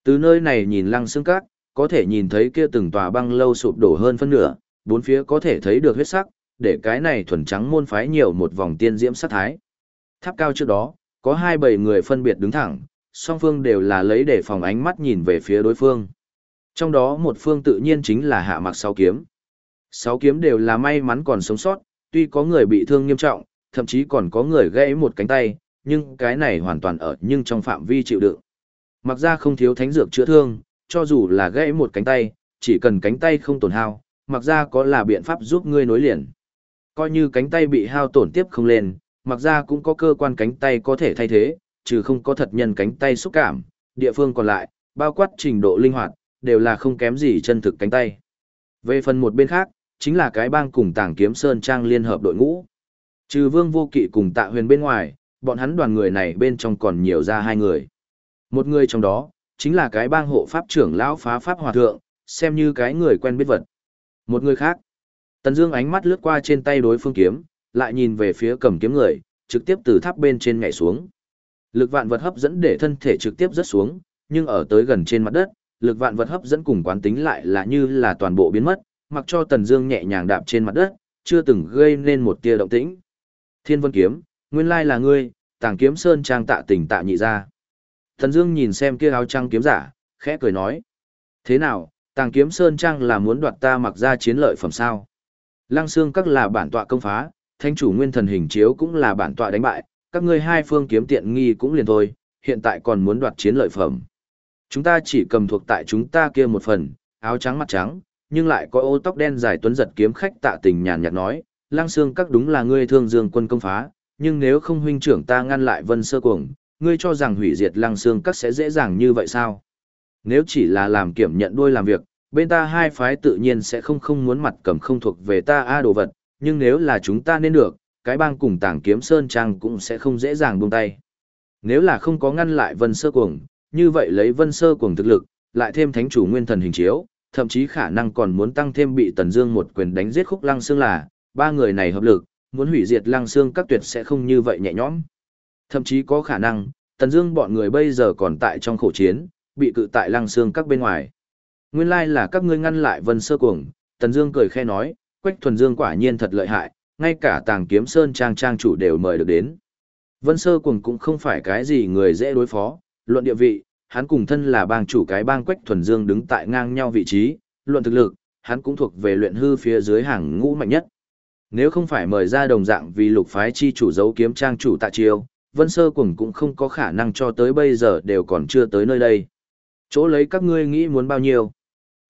Speaker 1: Từ nơi này nhìn lăng xương cát, có thể nhìn thấy kia từng tòa băng lâu sụp đổ hơn phân nửa, bốn phía có thể thấy được huyết sắc, để cái này thuần trắng môn phái nhiều một vòng tiên diễm sát thái. Tháp cao trước đó, có hai bảy người phân biệt đứng thẳng, song phương đều là lấy để phòng ánh mắt nhìn về phía đối phương. Trong đó một phương tự nhiên chính là hạ mặc sáu kiếm. Sáu kiếm đều là may mắn còn sống sót, tuy có người bị thương nghiêm trọng, thậm chí còn có người gãy một cánh tay, nhưng cái này hoàn toàn ở nhưng trong phạm vi chịu đựng. Mặc ra không thiếu thánh dược chữa thương, cho dù là gãy một cánh tay, chỉ cần cánh tay không tổn hao, mặc ra có là biện pháp giúp ngươi nối liền. Coi như cánh tay bị hao tổn tiếp không lên, mặc ra cũng có cơ quan cánh tay có thể thay thế, trừ không có thật nhân cánh tay xúc cảm, địa phương còn lại, bao quát trình độ linh hoạt, đều là không kém gì chân thực cánh tay. Về phần một bên khác, chính là cái bang cùng tảng kiếm sơn trang liên hợp đội ngũ. Trừ vương vô kỵ cùng tạ huyền bên ngoài, bọn hắn đoàn người này bên trong còn nhiều ra hai người. Một người trong đó, chính là cái bang hộ pháp trưởng lão phá pháp hòa thượng, xem như cái người quen biết vật. Một người khác, Tần Dương ánh mắt lướt qua trên tay đối phương kiếm, lại nhìn về phía cầm kiếm người, trực tiếp từ tháp bên trên nhảy xuống. Lực vạn vật hấp dẫn để thân thể trực tiếp rất xuống, nhưng ở tới gần trên mặt đất, lực vạn vật hấp dẫn cùng quán tính lại là như là toàn bộ biến mất, mặc cho Tần Dương nhẹ nhàng đạp trên mặt đất, chưa từng gây nên một tia động tĩnh. Thiên Vân kiếm, nguyên lai là ngươi, tàng kiếm sơn trang tạ tình tạ nhị ra. Tần Dương nhìn xem kia áo trắng kiếm giả, khẽ cười nói. Thế nào, tàng kiếm sơn trang là muốn đoạt ta mặc ra chiến lợi phẩm sao? Lăng xương các là bản tọa công phá, thanh chủ nguyên thần hình chiếu cũng là bản tọa đánh bại, các ngươi hai phương kiếm tiện nghi cũng liền thôi, hiện tại còn muốn đoạt chiến lợi phẩm. Chúng ta chỉ cầm thuộc tại chúng ta kia một phần, áo trắng mặt trắng, nhưng lại có ô tóc đen dài tuấn giật kiếm khách tạ tình nhàn nhạt nói, lang xương các đúng là ngươi thương dương quân công phá, nhưng nếu không huynh trưởng ta ngăn lại vân sơ cuồng, ngươi cho rằng hủy diệt lang xương các sẽ dễ dàng như vậy sao? Nếu chỉ là làm kiểm nhận đôi làm việc, bên ta hai phái tự nhiên sẽ không không muốn mặt cầm không thuộc về ta a đồ vật, nhưng nếu là chúng ta nên được, cái bang cùng tảng kiếm sơn trang cũng sẽ không dễ dàng buông tay. Nếu là không có ngăn lại vân sơ cuồng, như vậy lấy vân sơ cuồng thực lực, lại thêm thánh chủ nguyên thần hình chiếu, thậm chí khả năng còn muốn tăng thêm bị Tần Dương một quyền đánh giết khúc lăng xương là, ba người này hợp lực, muốn hủy diệt lăng xương các tuyệt sẽ không như vậy nhẹ nhõm. Thậm chí có khả năng, Tần Dương bọn người bây giờ còn tại trong khổ chiến, bị cự tại lăng xương các bên ngoài. Nguyên lai là các ngươi ngăn lại Vân Sơ Cuồng, Tần Dương cười khẽ nói, Quách Thuần Dương quả nhiên thật lợi hại, ngay cả Tàng Kiếm Sơn trang trang chủ đều mời được đến. Vân Sơ Cuồng cũng không phải cái gì người dễ đối phó, luận địa vị, hắn cùng thân là bang chủ cái bang Quách Thuần Dương đứng tại ngang nhau vị trí, luận thực lực, hắn cũng thuộc về luyện hư phía dưới hàng ngũ mạnh nhất. Nếu không phải mời ra đồng dạng vì lục phái chi chủ giấu kiếm trang chủ tạ chiêu, Vân Sơ Cuồng cũng không có khả năng cho tới bây giờ đều còn chưa tới nơi đây. Chỗ lấy các ngươi nghĩ muốn bao nhiêu?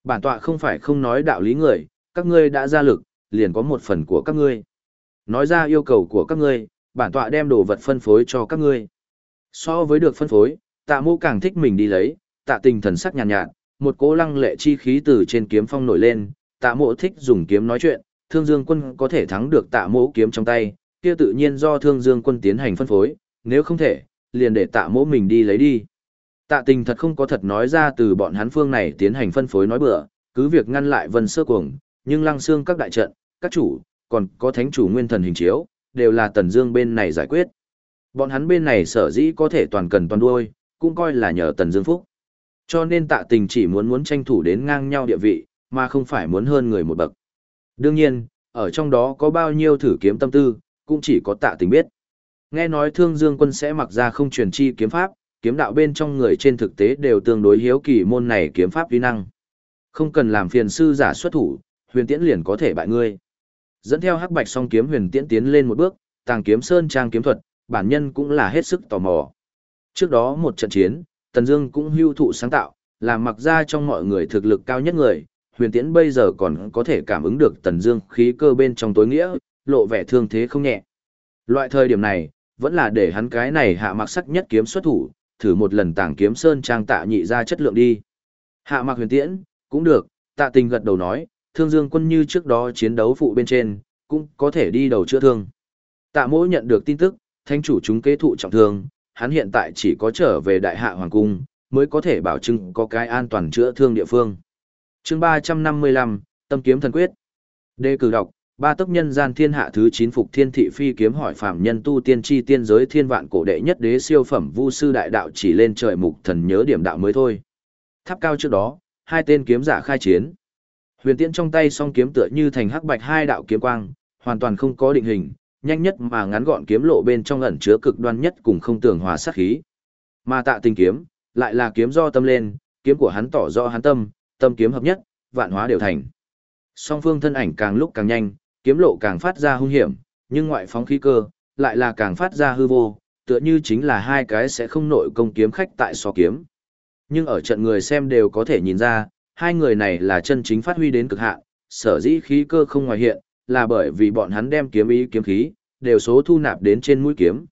Speaker 1: Bản tọa không phải không nói đạo lý người, các ngươi đã ra lực, liền có một phần của các ngươi. Nói ra yêu cầu của các ngươi, bản tọa đem đồ vật phân phối cho các ngươi. So với được phân phối, tạ mô càng thích mình đi lấy, tạ tình thần sắc nhàn nhạt, nhạt, một cỗ lăng lệ chi khí từ trên kiếm phong nổi lên, tạ mộ thích dùng kiếm nói chuyện, thương dương quân có thể thắng được tạ mộ kiếm trong tay, kia tự nhiên do thương dương quân tiến hành phân phối, nếu không thể, liền để tạ mộ mình đi lấy đi. Tạ tình thật không có thật nói ra từ bọn hắn phương này tiến hành phân phối nói bừa, cứ việc ngăn lại vân sơ cuồng, nhưng lăng xương các đại trận, các chủ, còn có thánh chủ nguyên thần hình chiếu, đều là tần dương bên này giải quyết. Bọn hắn bên này sở dĩ có thể toàn cần toàn đuôi, cũng coi là nhờ tần dương phúc. Cho nên tạ tình chỉ muốn muốn tranh thủ đến ngang nhau địa vị, mà không phải muốn hơn người một bậc. Đương nhiên, ở trong đó có bao nhiêu thử kiếm tâm tư, cũng chỉ có tạ tình biết. Nghe nói thương dương quân sẽ mặc ra không truyền chi kiếm pháp, kiếm đạo bên trong người trên thực tế đều tương đối hiếu kỳ môn này kiếm pháp uy năng. Không cần làm phiền sư giả xuất thủ, huyền tiễn liền có thể bại ngươi. Dẫn theo hắc bạch song kiếm huyền tiễn tiến lên một bước, tàng kiếm sơn trang kiếm thuật, bản nhân cũng là hết sức tò mò. Trước đó một trận chiến, Tần Dương cũng hưu thụ sáng tạo, làm mặc ra trong mọi người thực lực cao nhất người, huyền tiễn bây giờ còn có thể cảm ứng được Tần Dương khí cơ bên trong tối nghĩa, lộ vẻ thương thế không nhẹ. Loại thời điểm này, vẫn là để hắn cái này hạ mặc sắc nhất kiếm xuất thủ, thử một lần tàng kiếm sơn trang tạ nhị ra chất lượng đi. Hạ mặc huyền tiễn, cũng được, tạ tình gật đầu nói, thương dương quân như trước đó chiến đấu phụ bên trên, cũng có thể đi đầu chữa thương. Tạ mỗ nhận được tin tức, thanh chủ chúng kế thụ trọng thương, hắn hiện tại chỉ có trở về đại hạ hoàng cung, mới có thể bảo chứng có cái an toàn chữa thương địa phương. chương 355, Tâm kiếm thần quyết. Đề cử đọc, ba tốc nhân gian thiên hạ thứ chín phục thiên thị phi kiếm hỏi phạm nhân tu tiên tri tiên giới thiên vạn cổ đệ nhất đế siêu phẩm vu sư đại đạo chỉ lên trời mục thần nhớ điểm đạo mới thôi. Tháp cao trước đó, hai tên kiếm giả khai chiến. Huyền tiễn trong tay song kiếm tựa như thành hắc bạch hai đạo kiếm quang, hoàn toàn không có định hình, nhanh nhất mà ngắn gọn kiếm lộ bên trong ẩn chứa cực đoan nhất cùng không tưởng hòa sát khí. Mà tạ tình kiếm, lại là kiếm do tâm lên, kiếm của hắn tỏ rõ hắn tâm, tâm kiếm hợp nhất, vạn hóa đều thành. Song phương thân ảnh càng lúc càng nhanh, kiếm lộ càng phát ra hung hiểm, nhưng ngoại phóng khí cơ, lại là càng phát ra hư vô, tựa như chính là hai cái sẽ không nội công kiếm khách tại so kiếm. Nhưng ở trận người xem đều có thể nhìn ra, hai người này là chân chính phát huy đến cực hạn, sở dĩ khí cơ không ngoài hiện, là bởi vì bọn hắn đem kiếm ý kiếm khí, đều số thu nạp đến trên mũi kiếm.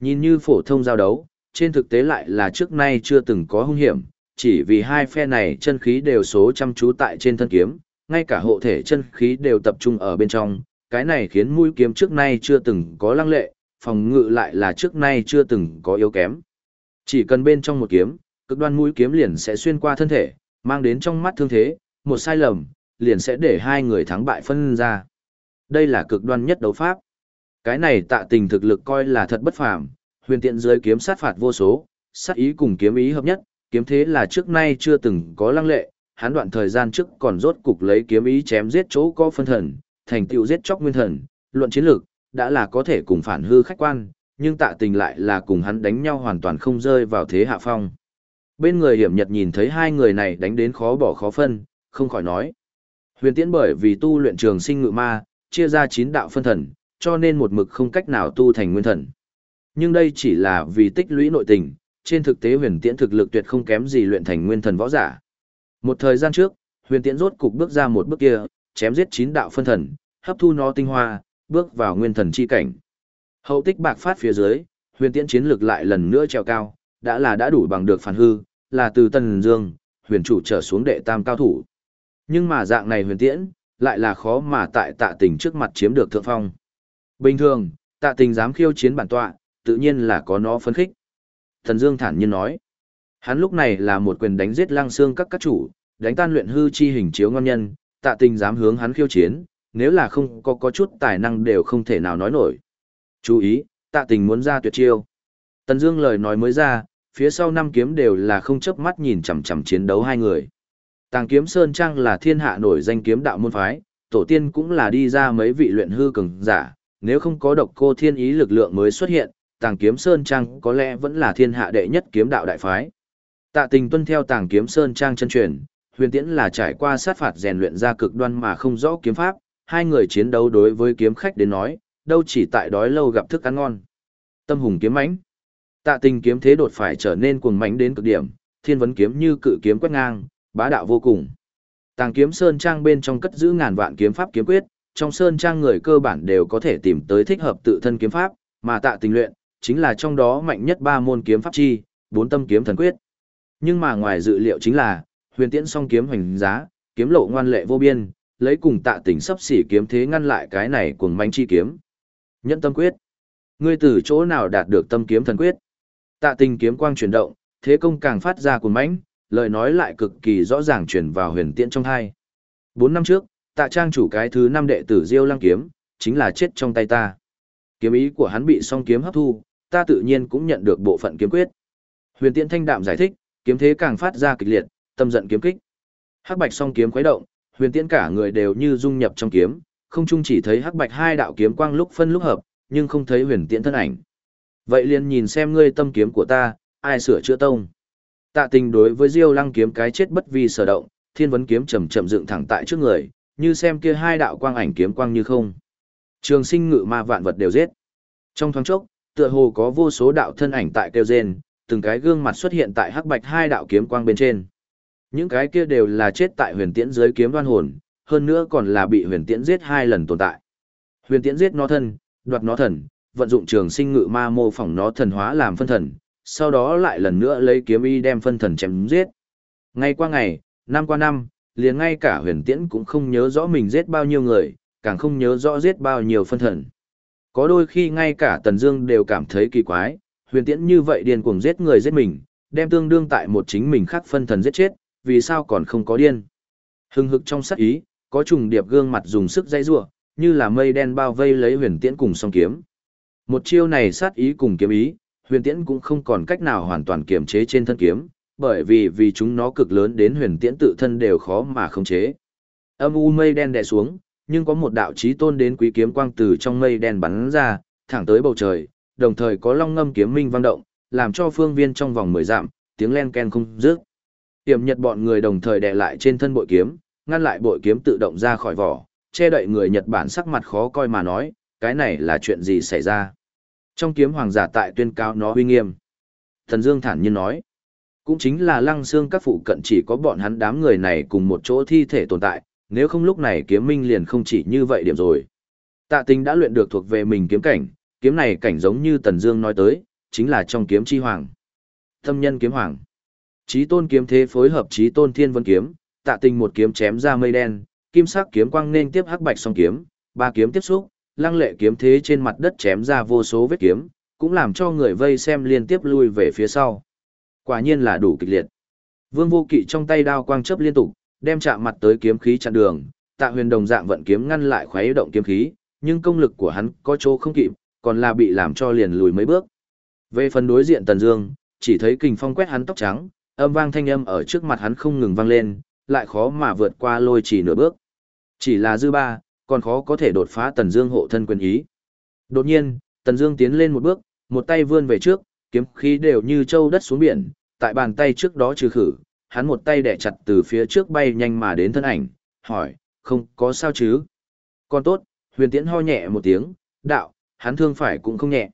Speaker 1: Nhìn như phổ thông giao đấu, trên thực tế lại là trước nay chưa từng có hung hiểm, chỉ vì hai phe này chân khí đều số chăm chú tại trên thân kiếm, ngay cả hộ thể chân khí đều tập trung ở bên trong, cái này khiến mũi kiếm trước nay chưa từng có lăng lệ, phòng ngự lại là trước nay chưa từng có yếu kém. Chỉ cần bên trong một kiếm, cực đoan mũi kiếm liền sẽ xuyên qua thân thể, mang đến trong mắt thương thế, một sai lầm, liền sẽ để hai người thắng bại phân ra. Đây là cực đoan nhất đấu pháp. Cái này tạ tình thực lực coi là thật bất phàm, huyền tiện dưới kiếm sát phạt vô số, sát ý cùng kiếm ý hợp nhất, kiếm thế là trước nay chưa từng có lăng lệ, hắn đoạn thời gian trước còn rốt cục lấy kiếm ý chém giết chỗ có phân thần, thành tựu giết chóc nguyên thần, luận chiến lược, đã là có thể cùng phản hư khách quan, nhưng tạ tình lại là cùng hắn đánh nhau hoàn toàn không rơi vào thế hạ phong. Bên người hiểm nhật nhìn thấy hai người này đánh đến khó bỏ khó phân, không khỏi nói. Huyền tiễn bởi vì tu luyện trường sinh ngự ma, chia ra chín đạo phân thần, cho nên một mực không cách nào tu thành nguyên thần. Nhưng đây chỉ là vì tích lũy nội tình, trên thực tế huyền tiễn thực lực tuyệt không kém gì luyện thành nguyên thần võ giả. Một thời gian trước, huyền tiễn rốt cục bước ra một bước kia, chém giết chín đạo phân thần, hấp thu nó tinh hoa, bước vào nguyên thần chi cảnh. Hậu tích bạc phát phía dưới, huyền tiễn chiến lực lại lần nữa treo cao, đã là đã đủ bằng được phản hư, là từ Tần Dương, huyền chủ trở xuống đệ tam cao thủ. Nhưng mà dạng này huyền tiễn, lại là khó mà tại tạ tình trước mặt chiếm được thượng phong. Bình thường, tạ tình dám khiêu chiến bản tọa, tự nhiên là có nó phấn khích. Thần Dương thản nhiên nói, hắn lúc này là một quyền đánh giết lăng xương các các chủ, đánh tan luyện hư chi hình chiếu ngon nhân, tạ tình dám hướng hắn khiêu chiến, nếu là không có có chút tài năng đều không thể nào nói nổi. Chú ý, tạ tình muốn ra tuyệt chiêu. Tần Dương lời nói mới ra, phía sau năm kiếm đều là không chớp mắt nhìn chằm chằm chiến đấu hai người. Tàng kiếm Sơn Trang là thiên hạ nổi danh kiếm đạo môn phái, tổ tiên cũng là đi ra mấy vị luyện hư cường giả, nếu không có độc cô thiên ý lực lượng mới xuất hiện, tàng kiếm Sơn Trang có lẽ vẫn là thiên hạ đệ nhất kiếm đạo đại phái. Tạ tình tuân theo tàng kiếm Sơn Trang chân truyền, huyền tiễn là trải qua sát phạt rèn luyện ra cực đoan mà không rõ kiếm pháp, hai người chiến đấu đối với kiếm khách đến nói, đâu chỉ tại đói lâu gặp thức ăn ngon. Tâm hùng kiếm mãnh. Tạ tình kiếm thế đột phải trở nên cuồng mãnh đến cực điểm, thiên vấn kiếm như cự kiếm quét ngang, bá đạo vô cùng. Tàng kiếm sơn trang bên trong cất giữ ngàn vạn kiếm pháp kiếm quyết, trong sơn trang người cơ bản đều có thể tìm tới thích hợp tự thân kiếm pháp, mà tạ tình luyện, chính là trong đó mạnh nhất ba môn kiếm pháp chi, bốn tâm kiếm thần quyết. Nhưng mà ngoài dự liệu chính là, huyền tiễn song kiếm hoành giá, kiếm lộ ngoan lệ vô biên, lấy cùng tạ tình sắp xỉ kiếm thế ngăn lại cái này cuồng manh chi kiếm. Nhẫn tâm quyết. Ngươi từ chỗ nào đạt được tâm kiếm thần quyết? Tạ tình kiếm quang chuyển động, thế công càng phát ra cuồng mãnh, lời nói lại cực kỳ rõ ràng truyền vào huyền tiễn trong hai. Bốn năm trước, tạ trang chủ cái thứ năm đệ tử Diêu Lăng kiếm, chính là chết trong tay ta. Kiếm ý của hắn bị song kiếm hấp thu, ta tự nhiên cũng nhận được bộ phận kiếm quyết. Huyền tiễn thanh đạm giải thích, kiếm thế càng phát ra kịch liệt, tâm giận kiếm kích. Hắc bạch song kiếm khuấy động, huyền tiễn cả người đều như dung nhập trong kiếm, không chung chỉ thấy hắc bạch hai đạo kiếm quang lúc phân lúc hợp, nhưng không thấy huyền tiễn thân ảnh. Vậy liền nhìn xem ngươi tâm kiếm của ta, ai sửa chữa tông. Tạ tình đối với Diêu lăng kiếm cái chết bất vi sở động, thiên vấn kiếm chậm chậm dựng thẳng tại trước người, như xem kia hai đạo quang ảnh kiếm quang như không. Trường sinh ngự ma vạn vật đều giết. Trong thoáng chốc, tựa hồ có vô số đạo thân ảnh tại kêu rên, từng cái gương mặt xuất hiện tại hắc bạch hai đạo kiếm quang bên trên. Những cái kia đều là chết tại huyền tiễn dưới kiếm đoan hồn, hơn nữa còn là bị huyền tiễn giết hai lần tồn tại. Huyền tiễn giết nó thân, đoạt nó thần, vận dụng trường sinh ngự ma mô phỏng nó thần hóa làm phân thần, sau đó lại lần nữa lấy kiếm y đem phân thần chém giết. Ngày qua ngày, năm qua năm, liền ngay cả huyền tiễn cũng không nhớ rõ mình giết bao nhiêu người, càng không nhớ rõ giết bao nhiêu phân thần. Có đôi khi ngay cả Tần Dương đều cảm thấy kỳ quái, huyền tiễn như vậy điên cuồng giết người giết mình, đem tương đương tại một chính mình khác phân thần giết chết, vì sao còn không có điên. Hưng hực trong sát ý, có trùng điệp gương mặt dùng sức dây rủa, như là mây đen bao vây lấy huyền tiễn cùng song kiếm. Một chiêu này sát ý cùng kiếm ý, huyền tiễn cũng không còn cách nào hoàn toàn kiềm chế trên thân kiếm, bởi vì vì chúng nó cực lớn đến huyền tiễn tự thân đều khó mà khống chế. Âm u mây đen đè xuống, nhưng có một đạo chí tôn đến quý kiếm quang từ trong mây đen bắn ra, thẳng tới bầu trời, đồng thời có long ngâm kiếm minh vang động, làm cho phương viên trong vòng mười dặm, tiếng len ken không dứt. Tiểm Nhật bọn người đồng thời đè lại trên thân bội kiếm, ngăn lại bội kiếm tự động ra khỏi vỏ, che đậy người Nhật Bản sắc mặt khó coi mà nói, cái này là chuyện gì xảy ra. Trong kiếm hoàng giả tại tuyên cao nó uy nghiêm. Thần Dương thản nhiên nói, cũng chính là lăng xương các phụ cận chỉ có bọn hắn đám người này cùng một chỗ thi thể tồn tại, nếu không lúc này kiếm minh liền không chỉ như vậy điểm rồi. Tạ tình đã luyện được thuộc về mình kiếm cảnh, kiếm này cảnh giống như Tần Dương nói tới, chính là trong kiếm chi hoàng. Thâm nhân kiếm hoàng. Chí tôn kiếm thế phối hợp chí tôn thiên vân kiếm, tạ tình một kiếm chém ra mây đen, kim sắc kiếm quang nên tiếp hắc bạch song kiếm, ba kiếm tiếp xúc, lăng lệ kiếm thế trên mặt đất chém ra vô số vết kiếm, cũng làm cho người vây xem liên tiếp lui về phía sau. Quả nhiên là đủ kịch liệt. Vương vô kỵ trong tay đao quang chớp liên tục, đem chạm mặt tới kiếm khí chặn đường, tạ huyền đồng dạng vận kiếm ngăn lại khoé động kiếm khí, nhưng công lực của hắn có chỗ không kịp, còn là bị làm cho liền lùi mấy bước. Về phần đối diện Tần Dương, chỉ thấy kình phong quét hắn tóc trắng, âm vang thanh âm ở trước mặt hắn không ngừng vang lên, lại khó mà vượt qua lôi chỉ nửa bước. Chỉ là dư ba, còn khó có thể đột phá Tần Dương hộ thân quyền ý. Đột nhiên, Tần Dương tiến lên một bước, một tay vươn về trước, kiếm khí đều như châu đất xuống biển, tại bàn tay trước đó trừ khử, hắn một tay đè chặt từ phía trước bay nhanh mà đến thân ảnh, hỏi, không có sao chứ? Con tốt, huyền tiễn ho nhẹ một tiếng, đạo, hắn thương phải cũng không nhẹ.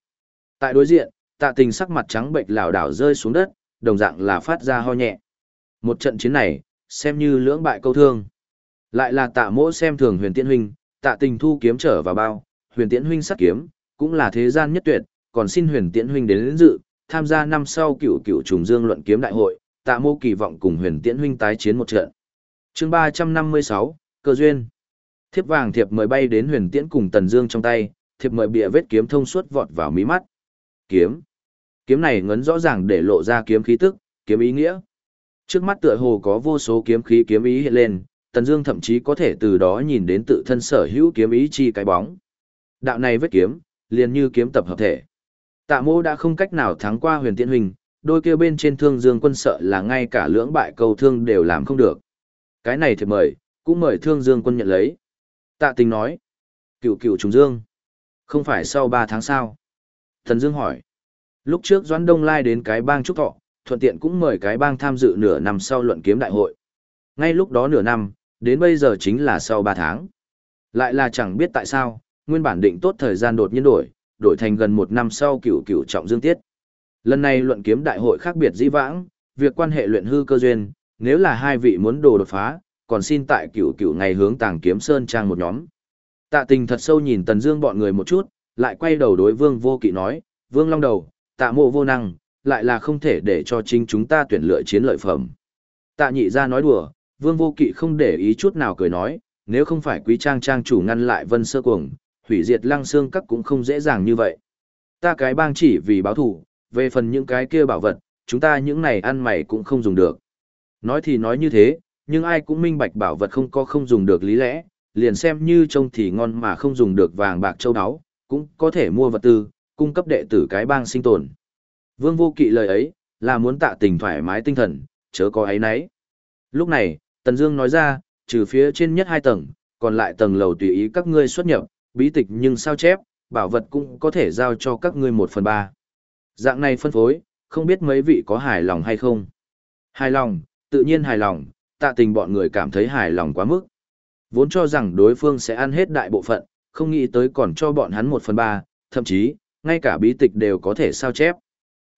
Speaker 1: Tại đối diện, tạ tình sắc mặt trắng bệnh lảo đảo rơi xuống đất, đồng dạng là phát ra ho nhẹ. Một trận chiến này, xem như lưỡng bại câu thương. Lại là tạ mỗ xem thường huyền tiễn huynh, tạ tình thu kiếm trở vào bao, huyền tiễn huynh sát kiếm, cũng là thế gian nhất tuyệt, còn xin huyền tiễn huynh đến, đến dự, tham gia năm sau cựu cựu trùng dương luận kiếm đại hội, tạ mô kỳ vọng cùng huyền tiễn huynh tái chiến một trận. chương ba trăm năm mươi sáu cơ duyên. Thiếp vàng thiệp mời bay đến huyền tiễn cùng tần dương trong tay, thiệp mời bịa vết kiếm thông suốt vọt vào mí mắt. Kiếm. Kiếm này ngấn rõ ràng để lộ ra kiếm khí tức, kiếm ý nghĩa. Trước mắt tựa hồ có vô số kiếm khí kiếm ý hiện lên, Tần Dương thậm chí có thể từ đó nhìn đến tự thân sở hữu kiếm ý chi cái bóng. Đạo này vết kiếm, liền như kiếm tập hợp thể. Tạ Mộ đã không cách nào thắng qua Huyền Tiễn huynh, đôi kia bên trên Thương Dương quân sợ là ngay cả lưỡng bại câu thương đều làm không được. Cái này thì mời, cũng mời Thương Dương quân nhận lấy. Tạ Tình nói, "Cửu Cửu trùng dương, không phải sau 3 tháng sao?" Thần Dương hỏi. Lúc trước Doãn Đông Lai đến cái bang trúc thọ, thuận tiện cũng mời cái bang tham dự nửa năm sau luận kiếm đại hội. Ngay lúc đó nửa năm, đến bây giờ chính là sau 3 tháng. Lại là chẳng biết tại sao, nguyên bản định tốt thời gian đột nhiên đổi, đổi thành gần một năm sau cửu cửu trọng dương tiết. Lần này luận kiếm đại hội khác biệt dĩ vãng, việc quan hệ luyện hư cơ duyên, nếu là hai vị muốn đồ đột phá, còn xin tại cửu cửu ngày hướng tàng kiếm sơn trang một nhóm. Tạ tình thật sâu nhìn Tần Dương bọn người một chút, lại quay đầu đối Vương Vô Kỵ nói, Vương Long Đầu, tạ mộ vô năng, lại là không thể để cho chính chúng ta tuyển lựa chiến lợi phẩm. Tạ nhị gia nói đùa, Vương Vô Kỵ không để ý chút nào cười nói, nếu không phải quý trang trang chủ ngăn lại vân sơ cuồng, hủy diệt lăng xương các cũng không dễ dàng như vậy. Ta cái bang chỉ vì báo thù, về phần những cái kia bảo vật, chúng ta những này ăn mày cũng không dùng được. Nói thì nói như thế, nhưng ai cũng minh bạch bảo vật không có không dùng được lý lẽ, liền xem như trông thì ngon mà không dùng được vàng bạc châu đáo cũng có thể mua vật tư, cung cấp đệ tử cái bang sinh tồn. Vương vô kỵ lời ấy, là muốn tạ tình thoải mái tinh thần, chớ có ấy nấy. Lúc này, Tần Dương nói ra, trừ phía trên nhất hai tầng, còn lại tầng lầu tùy ý các ngươi xuất nhập, bí tịch nhưng sao chép, bảo vật cũng có thể giao cho các ngươi một phần ba. Dạng này phân phối, không biết mấy vị có hài lòng hay không? Hài lòng, tự nhiên hài lòng, tạ tình bọn người cảm thấy hài lòng quá mức. Vốn cho rằng đối phương sẽ ăn hết đại bộ phận, không nghĩ tới còn cho bọn hắn một phần ba, thậm chí, ngay cả bí tịch đều có thể sao chép.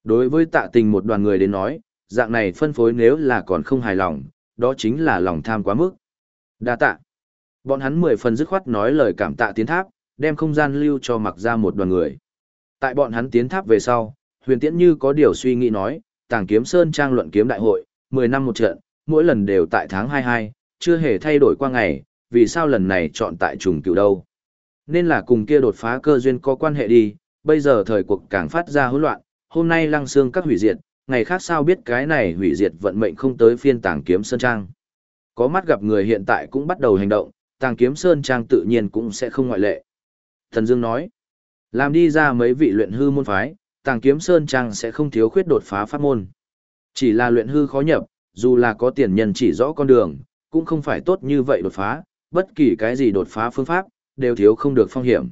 Speaker 1: Đối với tạ tình một đoàn người đến nói, dạng này phân phối nếu là còn không hài lòng, đó chính là lòng tham quá mức. Đa tạ. Bọn hắn mười phần dứt khoát nói lời cảm tạ tiến tháp, đem không gian lưu cho mặc ra một đoàn người. Tại bọn hắn tiến tháp về sau, huyền tiễn như có điều suy nghĩ nói, tàng kiếm sơn trang luận kiếm đại hội, 10 năm một trận, mỗi lần đều tại tháng 22, chưa hề thay đổi qua ngày, vì sao lần này chọn tại trùng cựu đâu. Nên là cùng kia đột phá cơ duyên có quan hệ đi, bây giờ thời cuộc càng phát ra hỗn loạn, hôm nay lăng xương các hủy diệt, ngày khác sao biết cái này hủy diệt vận mệnh không tới phiên tàng kiếm sơn trang. Có mắt gặp người hiện tại cũng bắt đầu hành động, tàng kiếm sơn trang tự nhiên cũng sẽ không ngoại lệ. Thần Dương nói, làm đi ra mấy vị luyện hư môn phái, tàng kiếm sơn trang sẽ không thiếu khuyết đột phá pháp môn. Chỉ là luyện hư khó nhập, dù là có tiền nhân chỉ rõ con đường, cũng không phải tốt như vậy đột phá, bất kỳ cái gì đột phá phương pháp, đều thiếu không được phong hiểm.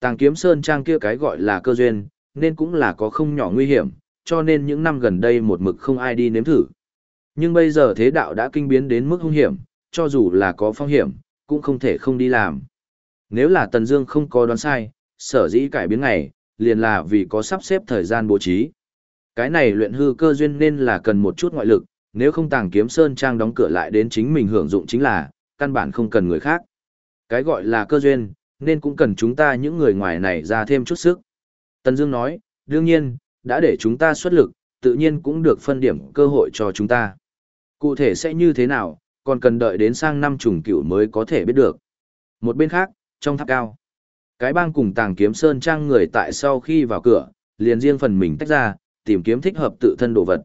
Speaker 1: Tàng kiếm sơn trang kia cái gọi là cơ duyên, nên cũng là có không nhỏ nguy hiểm, cho nên những năm gần đây một mực không ai đi nếm thử. Nhưng bây giờ thế đạo đã kinh biến đến mức hung hiểm, cho dù là có phong hiểm, cũng không thể không đi làm. Nếu là Tần Dương không có đoán sai, sở dĩ cải biến ngày, liền là vì có sắp xếp thời gian bố trí. Cái này luyện hư cơ duyên nên là cần một chút ngoại lực, nếu không tàng kiếm sơn trang đóng cửa lại đến chính mình hưởng dụng chính là, căn bản không cần người khác. Cái gọi là cơ duyên, nên cũng cần chúng ta những người ngoài này ra thêm chút sức. Tần Dương nói, đương nhiên, đã để chúng ta xuất lực, tự nhiên cũng được phân điểm cơ hội cho chúng ta. Cụ thể sẽ như thế nào, còn cần đợi đến sang năm trùng cửu mới có thể biết được. Một bên khác, trong tháp cao, cái bang cùng tàng kiếm sơn trang người tại sau khi vào cửa, liền riêng phần mình tách ra, tìm kiếm thích hợp tự thân đồ vật.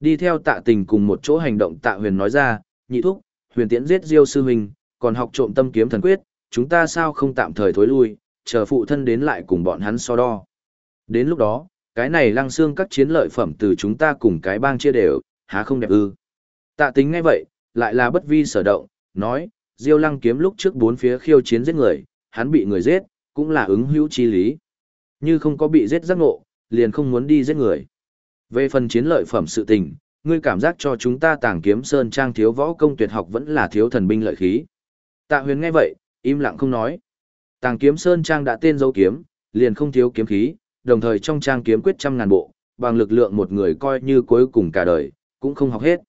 Speaker 1: Đi theo tạ tình cùng một chỗ hành động tạ huyền nói ra, nhị thúc, huyền tiễn giết diêu sư huynh, còn học trộm tâm kiếm thần quyết, chúng ta sao không tạm thời thối lui, chờ phụ thân đến lại cùng bọn hắn so đo. Đến lúc đó, cái này lăng xương các chiến lợi phẩm từ chúng ta cùng cái bang chia đều, há không đẹp ư. Tạ tính ngay vậy, lại là bất vi sở động, nói, Diêu lăng kiếm lúc trước bốn phía khiêu chiến giết người, hắn bị người giết, cũng là ứng hữu chi lý. Như không có bị giết giác ngộ, liền không muốn đi giết người. Về phần chiến lợi phẩm sự tình, ngươi cảm giác cho chúng ta tàng kiếm sơn trang thiếu võ công tuyệt học vẫn là thiếu thần binh lợi khí. Tạ huyền nghe vậy, im lặng không nói. Tàng kiếm sơn trang đã tên dấu kiếm, liền không thiếu kiếm khí, đồng thời trong trang kiếm quyết trăm ngàn bộ, bằng lực lượng một người coi như cuối cùng cả đời, cũng không học hết.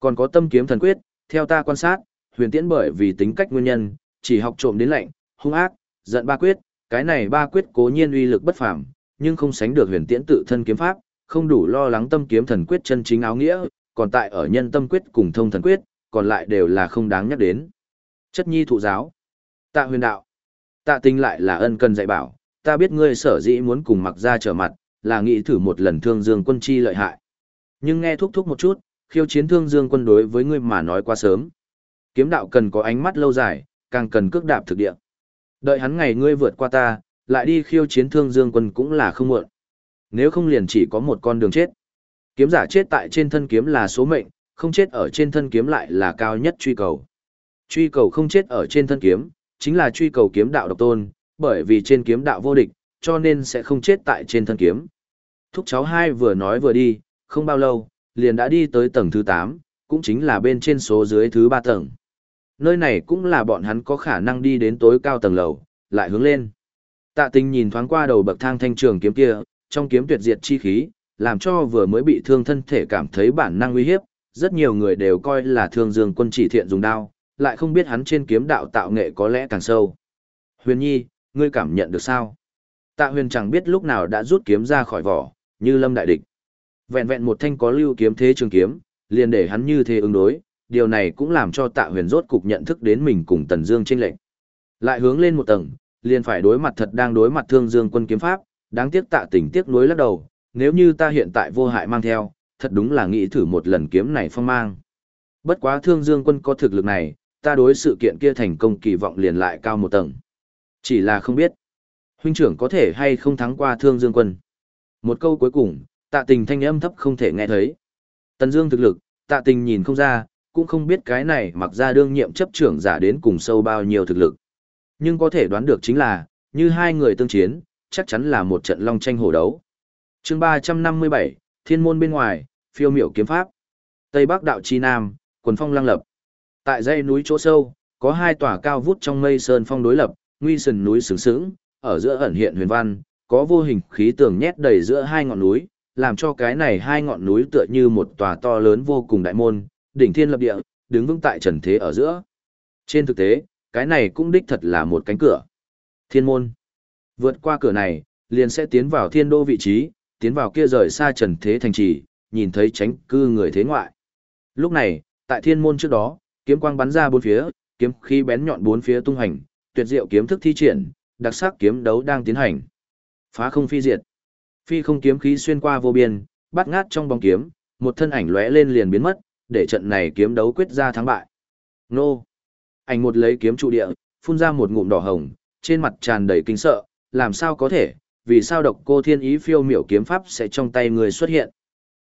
Speaker 1: Còn có tâm kiếm thần quyết, theo ta quan sát, huyền tiễn bởi vì tính cách nguyên nhân, chỉ học trộm đến lạnh, hung ác, giận ba quyết, cái này ba quyết cố nhiên uy lực bất phàm, nhưng không sánh được huyền tiễn tự thân kiếm pháp, không đủ lo lắng tâm kiếm thần quyết chân chính áo nghĩa, còn tại ở nhân tâm quyết cùng thông thần quyết, còn lại đều là không đáng nhắc đến. Chất nhi thụ giáo. Tạ huyền đạo. Tạ tinh lại là ân cần dạy bảo, ta biết ngươi sở dĩ muốn cùng mặc ra trở mặt, là nghĩ thử một lần thương dương quân chi lợi hại. Nhưng nghe thúc thúc một chút, khiêu chiến thương dương quân đối với ngươi mà nói quá sớm. Kiếm đạo cần có ánh mắt lâu dài, càng cần cước đạp thực địa. Đợi hắn ngày ngươi vượt qua ta, lại đi khiêu chiến thương dương quân cũng là không muộn. Nếu không liền chỉ có một con đường chết. Kiếm giả chết tại trên thân kiếm là số mệnh, không chết ở trên thân kiếm lại là cao nhất truy cầu. Truy cầu không chết ở trên thân kiếm, chính là truy cầu kiếm đạo độc tôn, bởi vì trên kiếm đạo vô địch, cho nên sẽ không chết tại trên thân kiếm. Thúc cháu hai vừa nói vừa đi, không bao lâu, liền đã đi tới tầng thứ 8, cũng chính là bên trên số dưới thứ 3 tầng. Nơi này cũng là bọn hắn có khả năng đi đến tối cao tầng lầu, lại hướng lên. Tạ tình nhìn thoáng qua đầu bậc thang thanh trường kiếm kia, trong kiếm tuyệt diệt chi khí, làm cho vừa mới bị thương thân thể cảm thấy bản năng uy hiếp, rất nhiều người đều coi là thương dương quân chỉ thiện dùng đao, lại không biết hắn trên kiếm đạo tạo nghệ có lẽ càng sâu. Huyền Nhi, ngươi cảm nhận được sao? Tạ huyền chẳng biết lúc nào đã rút kiếm ra khỏi vỏ, như lâm đại địch. Vẹn vẹn một thanh có lưu kiếm thế trường kiếm, liền để hắn như thế ứng đối, điều này cũng làm cho tạ huyền rốt cục nhận thức đến mình cùng Tần Dương chênh lệnh. Lại hướng lên một tầng, liền phải đối mặt thật đang đối mặt Thương Dương quân kiếm pháp, đáng tiếc tạ tình tiếc nuối lắc đầu, nếu như ta hiện tại vô hại mang theo, thật đúng là nghĩ thử một lần kiếm này phong mang. Bất quá Thương Dương quân có thực lực này, ta đối sự kiện kia thành công kỳ vọng liền lại cao một tầng. Chỉ là không biết, huynh trưởng có thể hay không thắng qua Thương Dương quân. Một câu cuối cùng, tạ tình thanh âm thấp không thể nghe thấy. Tần Dương thực lực, tạ tình nhìn không ra, cũng không biết cái này mặc ra đương nhiệm chấp trưởng giả đến cùng sâu bao nhiêu thực lực. Nhưng có thể đoán được chính là, như hai người tương chiến, chắc chắn là một trận long tranh hổ đấu. chương 357, Thiên môn bên ngoài, phiêu miểu kiếm pháp. Tây Bắc đạo chi nam, quần phong lăng lập. Tại dãy núi chỗ sâu, có hai tòa cao vút trong mây sơn phong đối lập, nguy sừng núi sướng sướng, ở giữa ẩn hiện huyền văn, có vô hình khí tường nhét đầy giữa hai ngọn núi, làm cho cái này hai ngọn núi tựa như một tòa to lớn vô cùng đại môn, đỉnh thiên lập địa, đứng vững tại trần thế ở giữa. Trên thực tế, cái này cũng đích thật là một cánh cửa. Thiên môn. Vượt qua cửa này, liền sẽ tiến vào thiên đô vị trí, tiến vào kia rời xa trần thế thành trì, nhìn thấy tránh cư người thế ngoại. Lúc này, tại thiên môn trước đó, kiếm quang bắn ra bốn phía, kiếm khí bén nhọn bốn phía tung hành, tuyệt diệu kiếm thức thi triển, đặc sắc kiếm đấu đang tiến hành. Phá không phi diệt. Phi không kiếm khí xuyên qua vô biên, bắt ngát trong bóng kiếm, một thân ảnh lóe lên liền biến mất, để trận này kiếm đấu quyết ra thắng bại. Nô! Ảnh một lấy kiếm trụ địa, phun ra một ngụm đỏ hồng, trên mặt tràn đầy kinh sợ, làm sao có thể, vì sao độc cô thiên ý phiêu miểu kiếm pháp sẽ trong tay người xuất hiện.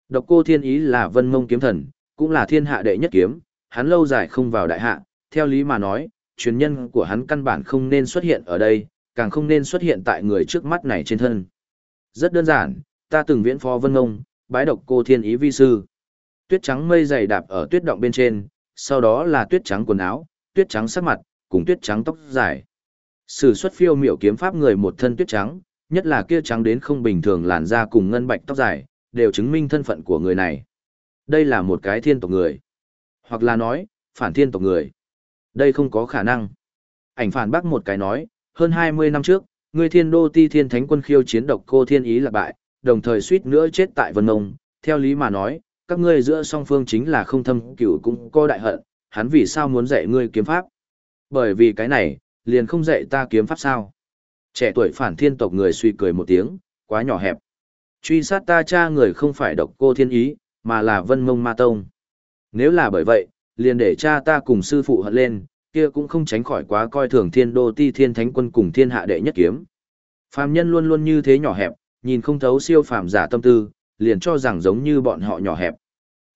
Speaker 1: Độc cô thiên ý là vân mông kiếm thần, cũng là thiên hạ đệ nhất kiếm, hắn lâu dài không vào đại hạ, theo lý mà nói, truyền nhân của hắn căn bản không nên xuất hiện ở đây, càng không nên xuất hiện tại người trước mắt này trên thân. Rất đơn giản, ta từng viễn phó vân mông, bái độc cô thiên ý vi sư. Tuyết trắng mây dày đạp ở tuyết động bên trên, sau đó là tuyết trắng quần áo, tuyết trắng sắc mặt, cùng tuyết trắng tóc dài. Sử xuất phiêu miểu kiếm pháp người một thân tuyết trắng, nhất là kia trắng đến không bình thường làn da cùng ngân bạch tóc dài, đều chứng minh thân phận của người này. Đây là một cái thiên tộc người. Hoặc là nói, phản thiên tộc người. Đây không có khả năng. Ảnh phản bác một cái nói, hơn 20 năm trước, người thiên đô ti thiên thánh quân khiêu chiến độc cô thiên ý là bại, đồng thời suýt nữa chết tại Vân Mông. Theo lý mà nói, các ngươi giữa song phương chính là không thâm cửu cũng có đại hận, hắn vì sao muốn dạy ngươi kiếm pháp? Bởi vì cái này, liền không dạy ta kiếm pháp sao? Trẻ tuổi phản thiên tộc người suy cười một tiếng, quá nhỏ hẹp. Truy sát ta cha người không phải độc cô thiên ý, mà là vân mông ma tông. Nếu là bởi vậy, liền để cha ta cùng sư phụ hận lên, kia cũng không tránh khỏi quá coi thường thiên đô ti thiên thánh quân cùng thiên hạ đệ nhất kiếm. Phàm nhân luôn luôn như thế nhỏ hẹp, nhìn không thấu siêu phàm giả tâm tư, liền cho rằng giống như bọn họ nhỏ hẹp.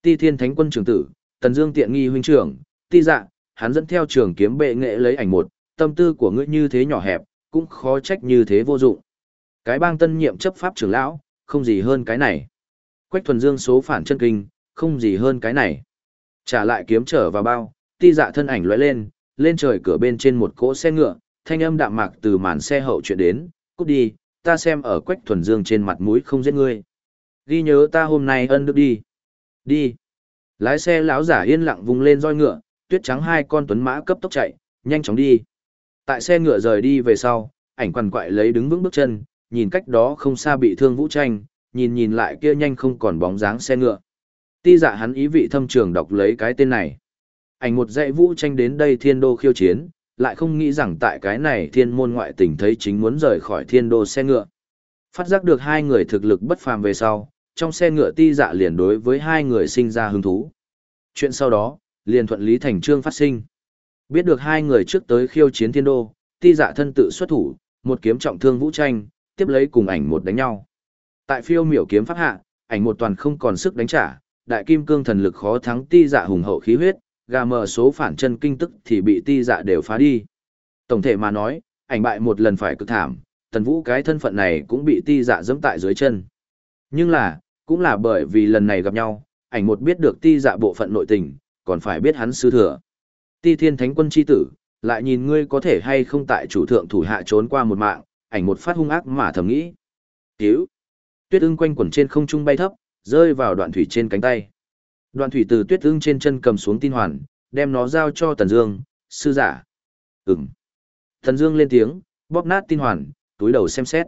Speaker 1: Ti thiên thánh quân trưởng tử, tần dương tiện nghi huynh trưởng, ti dạ, hắn dẫn theo trường kiếm bệ nghệ lấy ảnh một, tâm tư của ngươi như thế nhỏ hẹp, cũng khó trách như thế vô dụng. Cái bang tân nhiệm chấp pháp trưởng lão, không gì hơn cái này. Quách thuần dương số phản chân kinh, không gì hơn cái này. Trả lại kiếm trở vào bao, ti dạ thân ảnh lóe lên, lên trời cửa bên trên một cỗ xe ngựa, thanh âm đạm mạc từ màn xe hậu chuyện đến, cút đi, ta xem ở quách thuần dương trên mặt mũi không giết ngươi. Ghi nhớ ta hôm nay ân đức đi. Đi. Lái xe lão giả yên lặng vùng lên roi ngựa, tuyết trắng hai con tuấn mã cấp tốc chạy, nhanh chóng đi. Tại xe ngựa rời đi về sau, ảnh quằn quại lấy đứng vững bước chân, nhìn cách đó không xa bị thương vũ tranh, nhìn nhìn lại kia nhanh không còn bóng dáng xe ngựa. Ti dạ hắn ý vị thâm trường đọc lấy cái tên này. Ảnh một dãy vũ tranh đến đây thiên đô khiêu chiến, lại không nghĩ rằng tại cái này thiên môn ngoại tình thấy chính muốn rời khỏi thiên đô xe ngựa. Phát giác được hai người thực lực bất phàm về sau, trong xe ngựa ti dạ liền đối với hai người sinh ra hứng thú. Chuyện sau đó, liền thuận lý thành trương phát sinh. Biết được hai người trước tới khiêu chiến thiên đô, ti dạ thân tự xuất thủ, một kiếm trọng thương vũ tranh, tiếp lấy cùng ảnh một đánh nhau. Tại phiêu miểu kiếm pháp hạ, ảnh một toàn không còn sức đánh trả, đại kim cương thần lực khó thắng ti dạ hùng hậu khí huyết, gà mờ số phản chân kinh tức thì bị ti dạ đều phá đi. Tổng thể mà nói, ảnh bại một lần phải cực thảm, tần vũ cái thân phận này cũng bị ti dạ dẫm tại dưới chân. Nhưng là, cũng là bởi vì lần này gặp nhau, ảnh một biết được ti dạ bộ phận nội tình, còn phải biết hắn sư thừa. Ti thiên thánh quân chi tử, lại nhìn ngươi có thể hay không tại chủ thượng thủ hạ trốn qua một mạng, ảnh một phát hung ác mà thầm nghĩ. Cứu! Tuyết ưng quanh quẩn trên không trung bay thấp, rơi vào đoạn thủy trên cánh tay. Đoạn thủy từ tuyết ưng trên chân cầm xuống tin hoàn, đem nó giao cho Tần Dương, sư giả. Ừm. Tần Dương lên tiếng, bóp nát tin hoàn, túi đầu xem xét.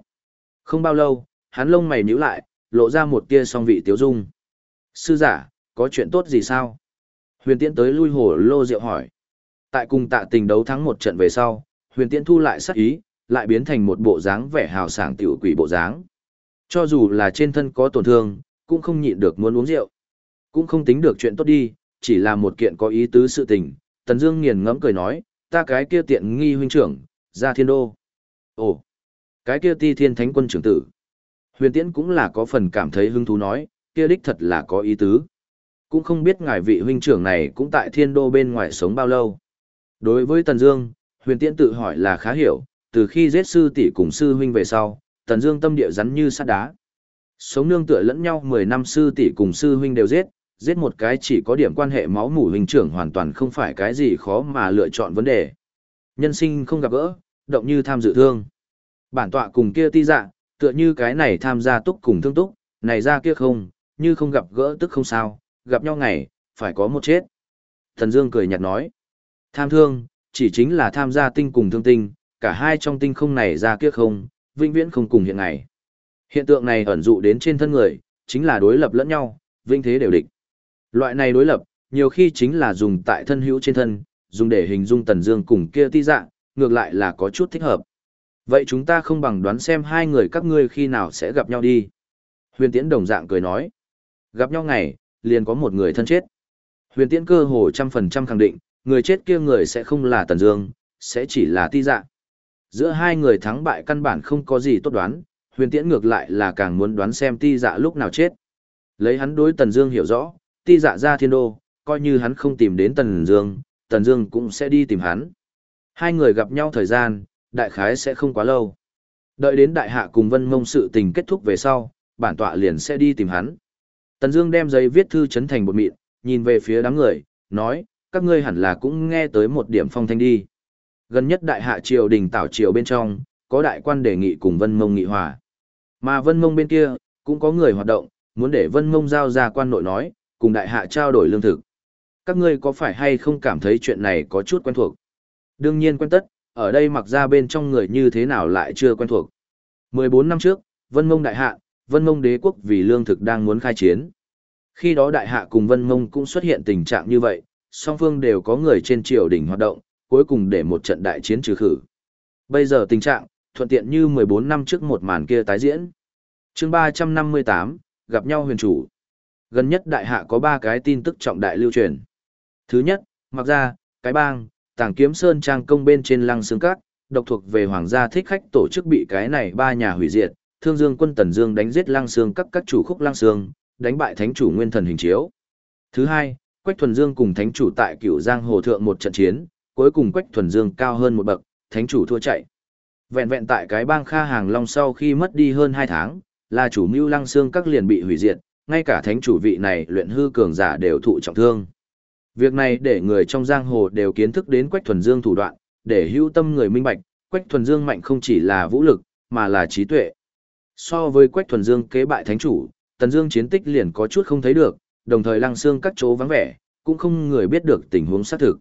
Speaker 1: Không bao lâu, hắn lông mày nhíu lại, lộ ra một tia song vị tiếu dung. Sư giả, có chuyện tốt gì sao? Huyền Tiễn tới lui hồ lô rượu hỏi. Tại cùng tạ tình đấu thắng một trận về sau, Huyền Tiễn thu lại sát ý, lại biến thành một bộ dáng vẻ hào sảng tiểu quỷ bộ dáng. Cho dù là trên thân có tổn thương, cũng không nhịn được muốn uống rượu. Cũng không tính được chuyện tốt đi, chỉ là một kiện có ý tứ sự tình. Tần Dương nghiền ngẫm cười nói, ta cái kia tiện nghi huynh trưởng, ra thiên đô. Ồ, cái kia ti thiên thánh quân trưởng tử. Huyền Tiễn cũng là có phần cảm thấy hứng thú nói, kia đích thật là có ý tứ. Cũng không biết ngài vị huynh trưởng này cũng tại thiên đô bên ngoài sống bao lâu. Đối với Tần Dương, Huyền Tiễn tự hỏi là khá hiểu, từ khi giết sư tỷ cùng sư huynh về sau, Tần Dương tâm địa rắn như sắt đá. Sống nương tựa lẫn nhau 10 năm sư tỷ cùng sư huynh đều giết, giết một cái chỉ có điểm quan hệ máu mủ huynh trưởng hoàn toàn không phải cái gì khó mà lựa chọn vấn đề. Nhân sinh không gặp gỡ, động như tham dự thương. Bản tọa cùng kia ti dạ, tựa như cái này tham gia túc cùng thương túc, này ra kia không, như không gặp gỡ tức không sao, gặp nhau ngày, phải có một chết. Thần Dương cười nhạt nói, tham thương, chỉ chính là tham gia tinh cùng thương tinh, cả hai trong tinh không này ra kia không, vĩnh viễn không cùng hiện ngày. Hiện tượng này ẩn dụ đến trên thân người, chính là đối lập lẫn nhau, vinh thế đều địch. Loại này đối lập, nhiều khi chính là dùng tại thân hữu trên thân, dùng để hình dung Tần Dương cùng kia ti dạng, ngược lại là có chút thích hợp. Vậy chúng ta không bằng đoán xem hai người các ngươi khi nào sẽ gặp nhau đi. Huyền Tiễn đồng dạng cười nói. Gặp nhau ngày, liền có một người thân chết. Huyền Tiễn cơ hồ trăm phần trăm khẳng định, người chết kia người sẽ không là Tần Dương, sẽ chỉ là ti Dạ. Giữa hai người thắng bại căn bản không có gì tốt đoán, huyền tiễn ngược lại là càng muốn đoán xem ti dạ lúc nào chết. Lấy hắn đối Tần Dương hiểu rõ, ti dạ ra thiên đô, coi như hắn không tìm đến Tần Dương, Tần Dương cũng sẽ đi tìm hắn. Hai người gặp nhau thời gian, đại khái sẽ không quá lâu. Đợi đến đại hạ cùng Vân Mông sự tình kết thúc về sau, bản tọa liền sẽ đi tìm hắn. Tần Dương đem giấy viết thư chấn thành bột mịn, nhìn về phía đám người, nói: "Các ngươi hẳn là cũng nghe tới một điểm phong thanh đi." Gần nhất đại hạ triều đình tảo triều bên trong, có đại quan đề nghị cùng Vân Mông nghị hòa. Mà Vân Mông bên kia, cũng có người hoạt động, muốn để Vân Mông giao ra quan nội nói, cùng đại hạ trao đổi lương thực. Các ngươi có phải hay không cảm thấy chuyện này có chút quen thuộc? Đương nhiên quen tất, ở đây mặc ra bên trong người như thế nào lại chưa quen thuộc. 14 năm trước, Vân Mông đại hạ, Vân Mông đế quốc vì lương thực đang muốn khai chiến. Khi đó đại hạ cùng Vân Mông cũng xuất hiện tình trạng như vậy, song phương đều có người trên triều đình hoạt động, cuối cùng để một trận đại chiến trừ khử. Bây giờ tình trạng, thuận tiện như 14 năm trước một màn kia tái diễn. chương 358, gặp nhau huyền chủ. Gần nhất đại hạ có 3 cái tin tức trọng đại lưu truyền. Thứ nhất, mặc ra, cái bang, tàng kiếm sơn trang công bên trên lăng xương cát độc thuộc về hoàng gia thích khách tổ chức bị cái này ba nhà hủy diệt, thương dương quân tần dương đánh giết lăng xương các các chủ khúc lăng xương, đánh bại thánh chủ nguyên thần hình chiếu. Thứ hai, Quách Thuần Dương cùng thánh chủ tại cửu giang hồ thượng một trận chiến, cuối cùng Quách Thuần Dương cao hơn một bậc, thánh chủ thua chạy. Vẹn vẹn tại cái bang Kha Hàng Long sau khi mất đi hơn 2 tháng, là chủ mưu lăng xương các liền bị hủy diệt, ngay cả thánh chủ vị này luyện hư cường giả đều thụ trọng thương. Việc này để người trong giang hồ đều kiến thức đến Quách Thuần Dương thủ đoạn, để hữu tâm người minh bạch, Quách Thuần Dương mạnh không chỉ là vũ lực, mà là trí tuệ. So với Quách Thuần Dương kế bại thánh chủ, Tần Dương chiến tích liền có chút không thấy được, đồng thời lăng xương các chỗ vắng vẻ, cũng không người biết được tình huống xác thực.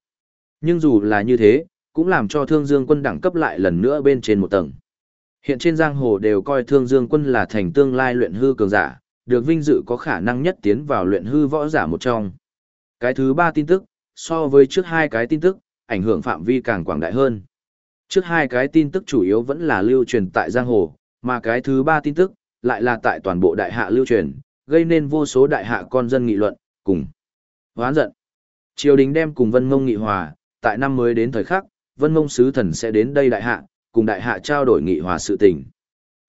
Speaker 1: Nhưng dù là như thế, cũng làm cho Thương Dương quân đẳng cấp lại lần nữa bên trên một tầng. Hiện trên giang hồ đều coi Thương Dương quân là thành tương lai luyện hư cường giả, được vinh dự có khả năng nhất tiến vào luyện hư võ giả một trong. Cái thứ ba tin tức, so với trước hai cái tin tức, ảnh hưởng phạm vi càng quảng đại hơn. Trước hai cái tin tức chủ yếu vẫn là lưu truyền tại giang hồ, mà cái thứ ba tin tức, lại là tại toàn bộ đại hạ lưu truyền, gây nên vô số đại hạ con dân nghị luận, cùng hoán giận. Triều đình đem cùng Vân Mông nghị hòa, tại năm mới đến thời khắc, Vân Mông sứ thần sẽ đến đây đại hạ, cùng đại hạ trao đổi nghị hòa sự tình.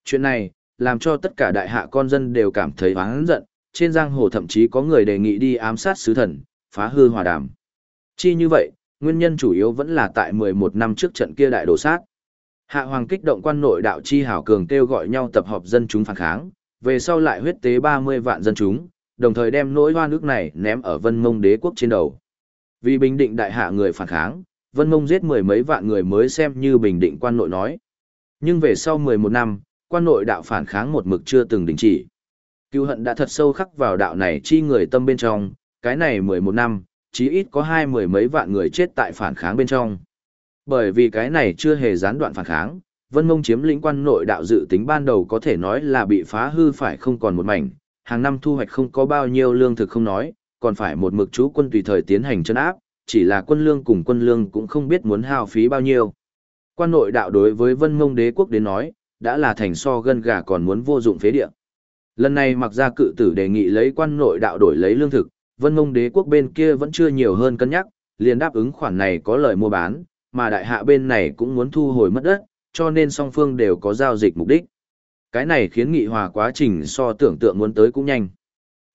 Speaker 1: Chuyện này, làm cho tất cả đại hạ con dân đều cảm thấy hoán giận, trên giang hồ thậm chí có người đề nghị đi ám sát sứ thần, phá hư hòa đàm. Chi như vậy, nguyên nhân chủ yếu vẫn là tại 11 năm trước trận kia đại đổ sát. Hạ hoàng kích động quan nội đạo chi hảo cường kêu gọi nhau tập hợp dân chúng phản kháng, về sau lại huyết tế 30 vạn dân chúng, đồng thời đem nỗi hoa nước này ném ở vân mông đế quốc trên đầu. Vì bình định đại hạ người phản kháng, vân mông giết mười mấy vạn người mới xem như bình định quan nội nói. Nhưng về sau 11 năm, quan nội đạo phản kháng một mực chưa từng đình chỉ. Cứu hận đã thật sâu khắc vào đạo này chi người tâm bên trong, cái này 11 năm, chí ít có hai mười mấy vạn người chết tại phản kháng bên trong. Bởi vì cái này chưa hề gián đoạn phản kháng, Vân Mông chiếm lĩnh quan nội đạo dự tính ban đầu có thể nói là bị phá hư phải không còn một mảnh, hàng năm thu hoạch không có bao nhiêu lương thực không nói, còn phải một mực chú quân tùy thời tiến hành chân áp, chỉ là quân lương cùng quân lương cũng không biết muốn hao phí bao nhiêu. Quan nội đạo đối với Vân Mông đế quốc đến nói, đã là thành so gân gà còn muốn vô dụng phế địa. Lần này mặc ra cự tử đề nghị lấy quan nội đạo đổi lấy lương thực, Vân Mông đế quốc bên kia vẫn chưa nhiều hơn cân nhắc, liền đáp ứng khoản này có lời mua bán, mà đại hạ bên này cũng muốn thu hồi mất đất, cho nên song phương đều có giao dịch mục đích. Cái này khiến nghị hòa quá trình so tưởng tượng muốn tới cũng nhanh.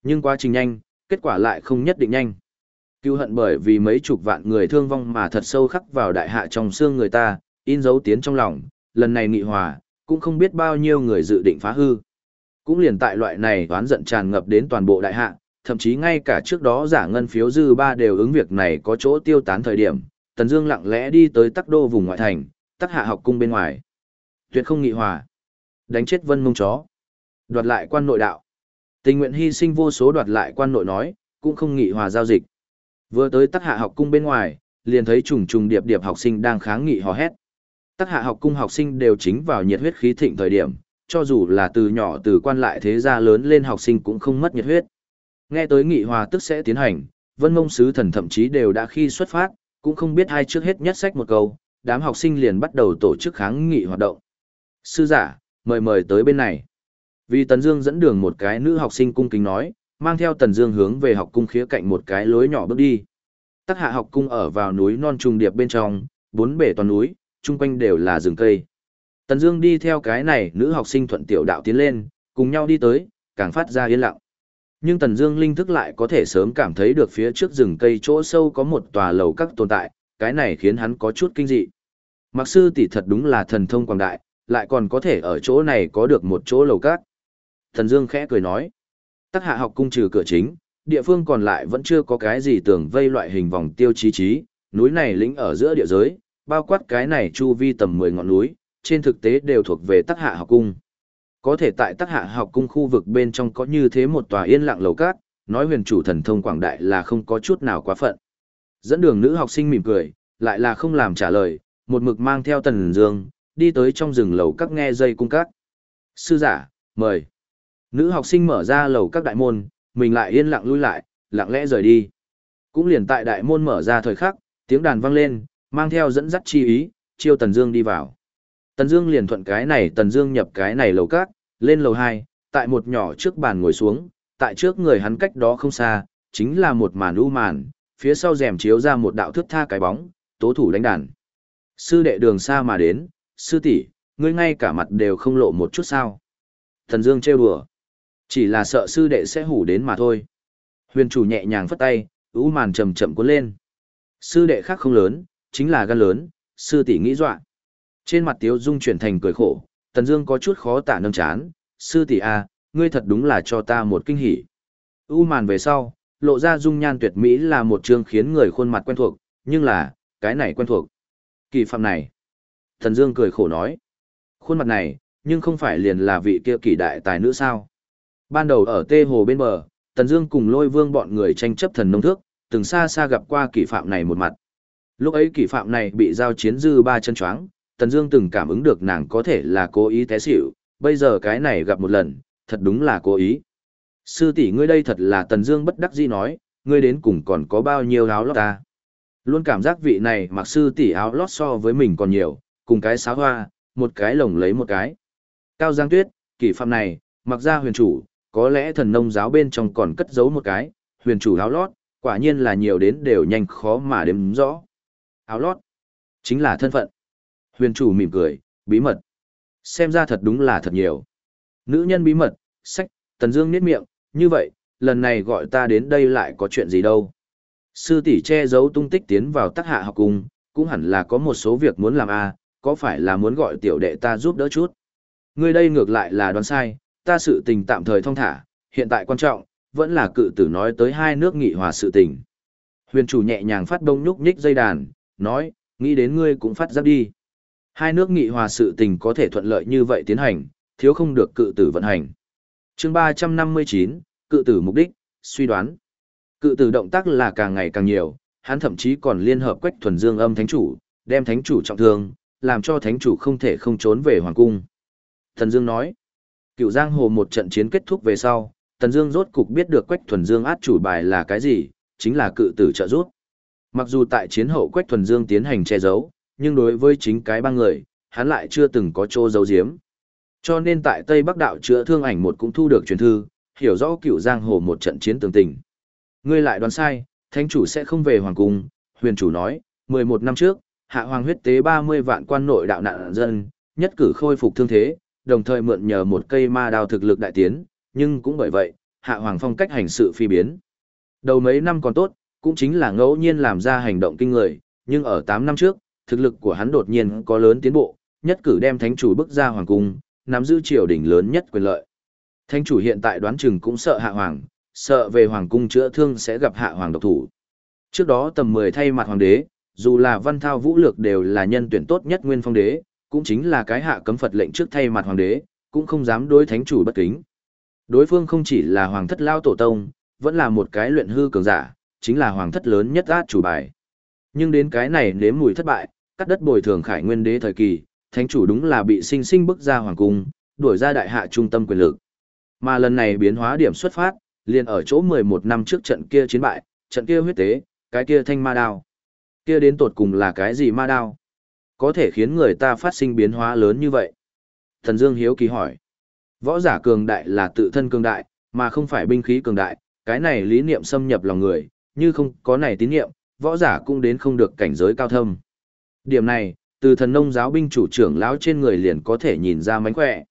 Speaker 1: Nhưng quá trình nhanh, kết quả lại không nhất định nhanh. Cứu hận bởi vì mấy chục vạn người thương vong mà thật sâu khắc vào đại hạ trong xương người ta, in dấu tiến trong lòng, lần này nghị hòa, cũng không biết bao nhiêu người dự định phá hư. Cũng liền tại loại này toán giận tràn ngập đến toàn bộ đại hạ, thậm chí ngay cả trước đó giả ngân phiếu dư ba đều ứng việc này có chỗ tiêu tán thời điểm, Tần Dương lặng lẽ đi tới Tắc Đô vùng ngoại thành, Tắc Hạ học cung bên ngoài. Tuyệt không nghị hòa, đánh chết Vân Mông chó, đoạt lại quan nội đạo. Tình nguyện hy sinh vô số đoạt lại quan nội nói, cũng không nghị hòa giao dịch. Vừa tới Tắc Hạ học cung bên ngoài, liền thấy trùng trùng điệp điệp học sinh đang kháng nghị hò hét. Tắc Hạ học cung học sinh đều chính vào nhiệt huyết khí thịnh thời điểm, cho dù là từ nhỏ từ quan lại thế gia lớn lên học sinh cũng không mất nhiệt huyết. Nghe tới nghị hòa tức sẽ tiến hành, vân mông sứ thần thậm chí đều đã khi xuất phát, cũng không biết hai trước hết nhất sách một câu, đám học sinh liền bắt đầu tổ chức kháng nghị hoạt động. Sư giả, mời mời tới bên này. Vì Tần Dương dẫn đường một cái nữ học sinh cung kính nói, mang theo Tần Dương hướng về học cung khía cạnh một cái lối nhỏ bước đi. Tắc hạ học cung ở vào núi non trùng điệp bên trong, bốn bể toàn núi, chung quanh đều là rừng cây. Tần Dương đi theo cái này nữ học sinh thuận tiểu đạo tiến lên, cùng nhau đi tới, càng phát ra yên lặng. Nhưng Tần Dương linh thức lại có thể sớm cảm thấy được phía trước rừng cây chỗ sâu có một tòa lầu các tồn tại, cái này khiến hắn có chút kinh dị. Mặc sư tỷ thật đúng là thần thông quảng đại, lại còn có thể ở chỗ này có được một chỗ lầu cát. Thần Dương khẽ cười nói, Tắc Hạ học cung trừ cửa chính, địa phương còn lại vẫn chưa có cái gì tường vây loại hình vòng tiêu chí chí, núi này lĩnh ở giữa địa giới, bao quát cái này chu vi tầm 10 ngọn núi, trên thực tế đều thuộc về Tắc Hạ học cung. Có thể tại tác hạ học cung khu vực bên trong có như thế một tòa yên lặng lầu cát, nói huyền chủ thần thông quảng đại là không có chút nào quá phận. Dẫn đường nữ học sinh mỉm cười, lại là không làm trả lời, một mực mang theo tần dương, đi tới trong rừng lầu các nghe dây cung cát. Sư giả, mời. Nữ học sinh mở ra lầu các đại môn, mình lại yên lặng lui lại, lặng lẽ rời đi. Cũng liền tại đại môn mở ra thời khắc, tiếng đàn vang lên, mang theo dẫn dắt chi ý, chiêu Tần Dương đi vào. Tần Dương liền thuận cái này Tần Dương nhập cái này lầu các, lên lầu 2, tại một nhỏ trước bàn ngồi xuống, tại trước người hắn cách đó không xa, chính là một màn u màn, phía sau rèm chiếu ra một đạo thước tha cái bóng, tố thủ đánh đàn. Sư đệ đường xa mà đến, sư tỷ, ngươi ngay cả mặt đều không lộ một chút sao. Thần Dương trêu đùa. Chỉ là sợ sư đệ sẽ hủ đến mà thôi. Huyền chủ nhẹ nhàng phất tay, u màn chậm chậm cuốn lên. Sư đệ khác không lớn, chính là gan lớn, sư tỷ nghĩ dọa. Trên mặt Tiếu Dung chuyển thành cười khổ, Tần Dương có chút khó tả nâng chán, sư tỷ a, ngươi thật đúng là cho ta một kinh hỉ. U màn về sau, lộ ra dung nhan tuyệt mỹ là một chương khiến người khuôn mặt quen thuộc, nhưng là, cái này quen thuộc. Kỳ phạm này. Thần Dương cười khổ nói. Khuôn mặt này, nhưng không phải liền là vị kia kỳ đại tài nữ sao. Ban đầu ở Tê Hồ bên bờ, Tần Dương cùng lôi vương bọn người tranh chấp thần nông thước, từng xa xa gặp qua kỳ phạm này một mặt. Lúc ấy kỳ phạm này bị giao chiến dư ba chân choáng, Tần Dương từng cảm ứng được nàng có thể là cố ý té xỉu, bây giờ cái này gặp một lần, thật đúng là cố ý. Sư tỷ ngươi đây thật là Tần Dương bất đắc dĩ nói, ngươi đến cùng còn có bao nhiêu áo lót ta? Luôn cảm giác vị này mặc sư tỷ áo lót so với mình còn nhiều, cùng cái xá hoa, một cái lồng lấy một cái. Cao Giang Tuyết, kỳ phạm này, mặc ra huyền chủ, có lẽ thần nông giáo bên trong còn cất giấu một cái, huyền chủ áo lót, quả nhiên là nhiều đến đều nhanh khó mà đếm rõ. Áo lót, chính là thân phận. Huyền chủ mỉm cười, bí mật. Xem ra thật đúng là thật nhiều. Nữ nhân bí mật, sách, Tần Dương niết miệng, như vậy, lần này gọi ta đến đây lại có chuyện gì đâu. Sư tỷ che giấu tung tích tiến vào tác hạ học cùng, cũng hẳn là có một số việc muốn làm a, à, có phải là muốn gọi tiểu đệ ta giúp đỡ chút. Ngươi đây ngược lại là đoán sai, ta sự tình tạm thời thông thả, hiện tại quan trọng, vẫn là cự tử nói tới hai nước nghị hòa sự tình. Huyền chủ nhẹ nhàng phát đông nhúc nhích dây đàn, nói, nghĩ đến ngươi cũng phát giáp đi. Hai nước nghị hòa sự tình có thể thuận lợi như vậy tiến hành, thiếu không được cự tử vận hành. chương 359, cự tử mục đích, suy đoán. Cự tử động tác là càng ngày càng nhiều, hắn thậm chí còn liên hợp quách thuần dương âm thánh chủ, đem thánh chủ trọng thương, làm cho thánh chủ không thể không trốn về hoàng cung. Thần Dương nói, cựu giang hồ một trận chiến kết thúc về sau, Thần Dương rốt cục biết được quách thuần dương át chủ bài là cái gì, chính là cự tử trợ rút. Mặc dù tại chiến hậu quách thuần dương tiến hành che giấu, nhưng đối với chính cái ba người, hắn lại chưa từng có chỗ giấu giếm. Cho nên tại Tây Bắc đạo chữa thương ảnh một cũng thu được truyền thư, hiểu rõ cựu giang hồ một trận chiến tường tình. Ngươi lại đoán sai, thánh chủ sẽ không về hoàng cung, huyền chủ nói, 11 năm trước, hạ hoàng huyết tế 30 vạn quan nội đạo nạn dân, nhất cử khôi phục thương thế, đồng thời mượn nhờ một cây ma đao thực lực đại tiến, nhưng cũng bởi vậy, hạ hoàng phong cách hành sự phi biến. Đầu mấy năm còn tốt, cũng chính là ngẫu nhiên làm ra hành động kinh người, nhưng ở 8 năm trước, thực lực của hắn đột nhiên có lớn tiến bộ, nhất cử đem thánh chủ bức ra hoàng cung, nắm giữ triều đỉnh lớn nhất quyền lợi. Thánh chủ hiện tại đoán chừng cũng sợ hạ hoàng, sợ về hoàng cung chữa thương sẽ gặp hạ hoàng độc thủ. Trước đó tầm 10 thay mặt hoàng đế, dù là văn thao vũ lược đều là nhân tuyển tốt nhất nguyên phong đế, cũng chính là cái hạ cấm Phật lệnh trước thay mặt hoàng đế, cũng không dám đối thánh chủ bất kính. Đối phương không chỉ là hoàng thất lao tổ tông, vẫn là một cái luyện hư cường giả, chính là hoàng thất lớn nhất át chủ bài. Nhưng đến cái này nếm mùi thất bại, cắt đất bồi thường khải nguyên đế thời kỳ, thánh chủ đúng là bị sinh sinh bức ra hoàng cung, đuổi ra đại hạ trung tâm quyền lực. Mà lần này biến hóa điểm xuất phát, liền ở chỗ 11 năm trước trận kia chiến bại, trận kia huyết tế, cái kia thanh ma đao. Kia đến tột cùng là cái gì ma đao? Có thể khiến người ta phát sinh biến hóa lớn như vậy. Thần Dương hiếu kỳ hỏi. Võ giả cường đại là tự thân cường đại, mà không phải binh khí cường đại, cái này lý niệm xâm nhập lòng người, như không có này tín niệm, võ giả cũng đến không được cảnh giới cao thâm. Điểm này, từ thần nông giáo binh chủ trưởng lão trên người liền có thể nhìn ra mánh khỏe.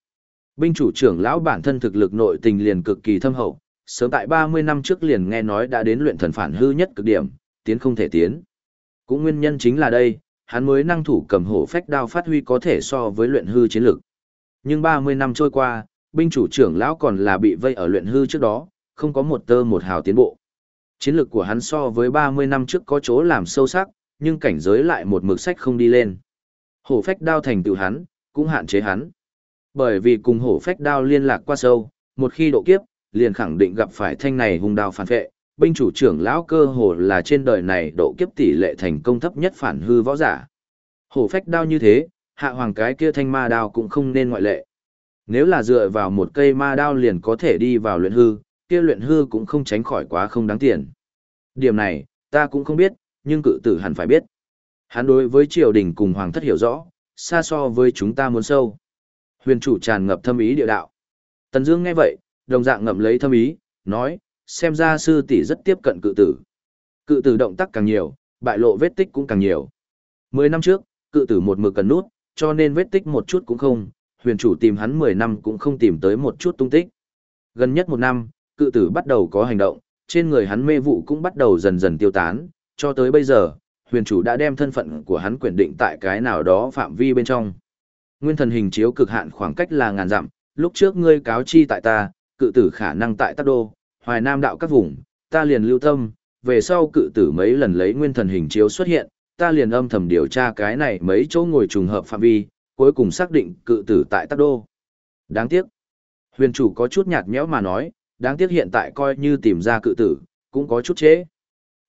Speaker 1: Binh chủ trưởng lão bản thân thực lực nội tình liền cực kỳ thâm hậu, sớm tại 30 năm trước liền nghe nói đã đến luyện thần phản hư nhất cực điểm, tiến không thể tiến. Cũng nguyên nhân chính là đây, hắn mới năng thủ cầm hổ phách đao phát huy có thể so với luyện hư chiến lực. Nhưng 30 năm trôi qua, binh chủ trưởng lão còn là bị vây ở luyện hư trước đó, không có một tơ một hào tiến bộ. Chiến lược của hắn so với 30 năm trước có chỗ làm sâu sắc, nhưng cảnh giới lại một mực sách không đi lên. Hổ phách đao thành tựu hắn, cũng hạn chế hắn. Bởi vì cùng hổ phách đao liên lạc qua sâu, một khi độ kiếp, liền khẳng định gặp phải thanh này hung đao phản vệ, binh chủ trưởng lão cơ hồ là trên đời này độ kiếp tỷ lệ thành công thấp nhất phản hư võ giả. Hổ phách đao như thế, hạ hoàng cái kia thanh ma đao cũng không nên ngoại lệ. Nếu là dựa vào một cây ma đao liền có thể đi vào luyện hư, kia luyện hư cũng không tránh khỏi quá không đáng tiền. Điểm này, ta cũng không biết, nhưng cự tử hẳn phải biết. Hắn đối với triều đình cùng hoàng thất hiểu rõ, xa so với chúng ta muốn sâu. Huyền chủ tràn ngập thâm ý địa đạo. Tần Dương nghe vậy, đồng dạng ngậm lấy thâm ý, nói, xem ra sư tỷ rất tiếp cận cự tử. Cự tử động tác càng nhiều, bại lộ vết tích cũng càng nhiều. Mười năm trước, cự tử một mực cần nút, cho nên vết tích một chút cũng không, huyền chủ tìm hắn mười năm cũng không tìm tới một chút tung tích. Gần nhất một năm, cự tử bắt đầu có hành động, trên người hắn mê vụ cũng bắt đầu dần dần tiêu tán, cho tới bây giờ, huyền chủ đã đem thân phận của hắn quyền định tại cái nào đó phạm vi bên trong. Nguyên thần hình chiếu cực hạn khoảng cách là ngàn dặm, lúc trước ngươi cáo chi tại ta, cự tử khả năng tại Tắc Đô, Hoài Nam đạo các vùng, ta liền lưu tâm, về sau cự tử mấy lần lấy nguyên thần hình chiếu xuất hiện, ta liền âm thầm điều tra cái này mấy chỗ ngồi trùng hợp phạm vi, cuối cùng xác định cự tử tại Tắc Đô. Đáng tiếc. Huyền chủ có chút nhạt nhẽo mà nói, đáng tiếc hiện tại coi như tìm ra cự tử, cũng có chút chế.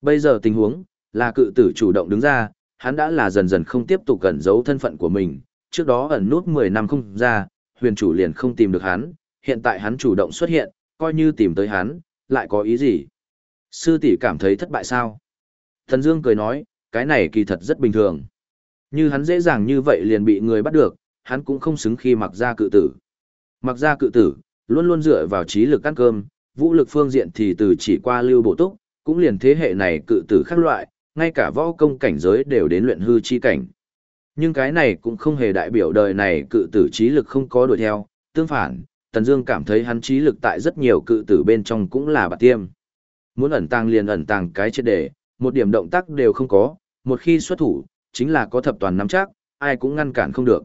Speaker 1: Bây giờ tình huống, là cự tử chủ động đứng ra, hắn đã là dần dần không tiếp tục cẩn giấu thân phận của mình, trước đó ẩn nút 10 năm không ra, huyền chủ liền không tìm được hắn, hiện tại hắn chủ động xuất hiện, coi như tìm tới hắn, lại có ý gì? Sư tỷ cảm thấy thất bại sao? Thần Dương cười nói, cái này kỳ thật rất bình thường. Như hắn dễ dàng như vậy liền bị người bắt được, hắn cũng không xứng khi mặc ra cự tử. Mặc ra cự tử, luôn luôn dựa vào trí lực ăn cơm, vũ lực phương diện thì từ chỉ qua lưu bộ túc, cũng liền thế hệ này cự tử khác loại, ngay cả võ công cảnh giới đều đến luyện hư chi cảnh. Nhưng cái này cũng không hề đại biểu đời này cự tử trí lực không có đuổi theo, tương phản, Tần Dương cảm thấy hắn trí lực tại rất nhiều cự tử bên trong cũng là bạt tiêm. Muốn ẩn tàng liền ẩn tàng cái chết để, một điểm động tác đều không có, một khi xuất thủ, chính là có thập toàn nắm chắc, ai cũng ngăn cản không được.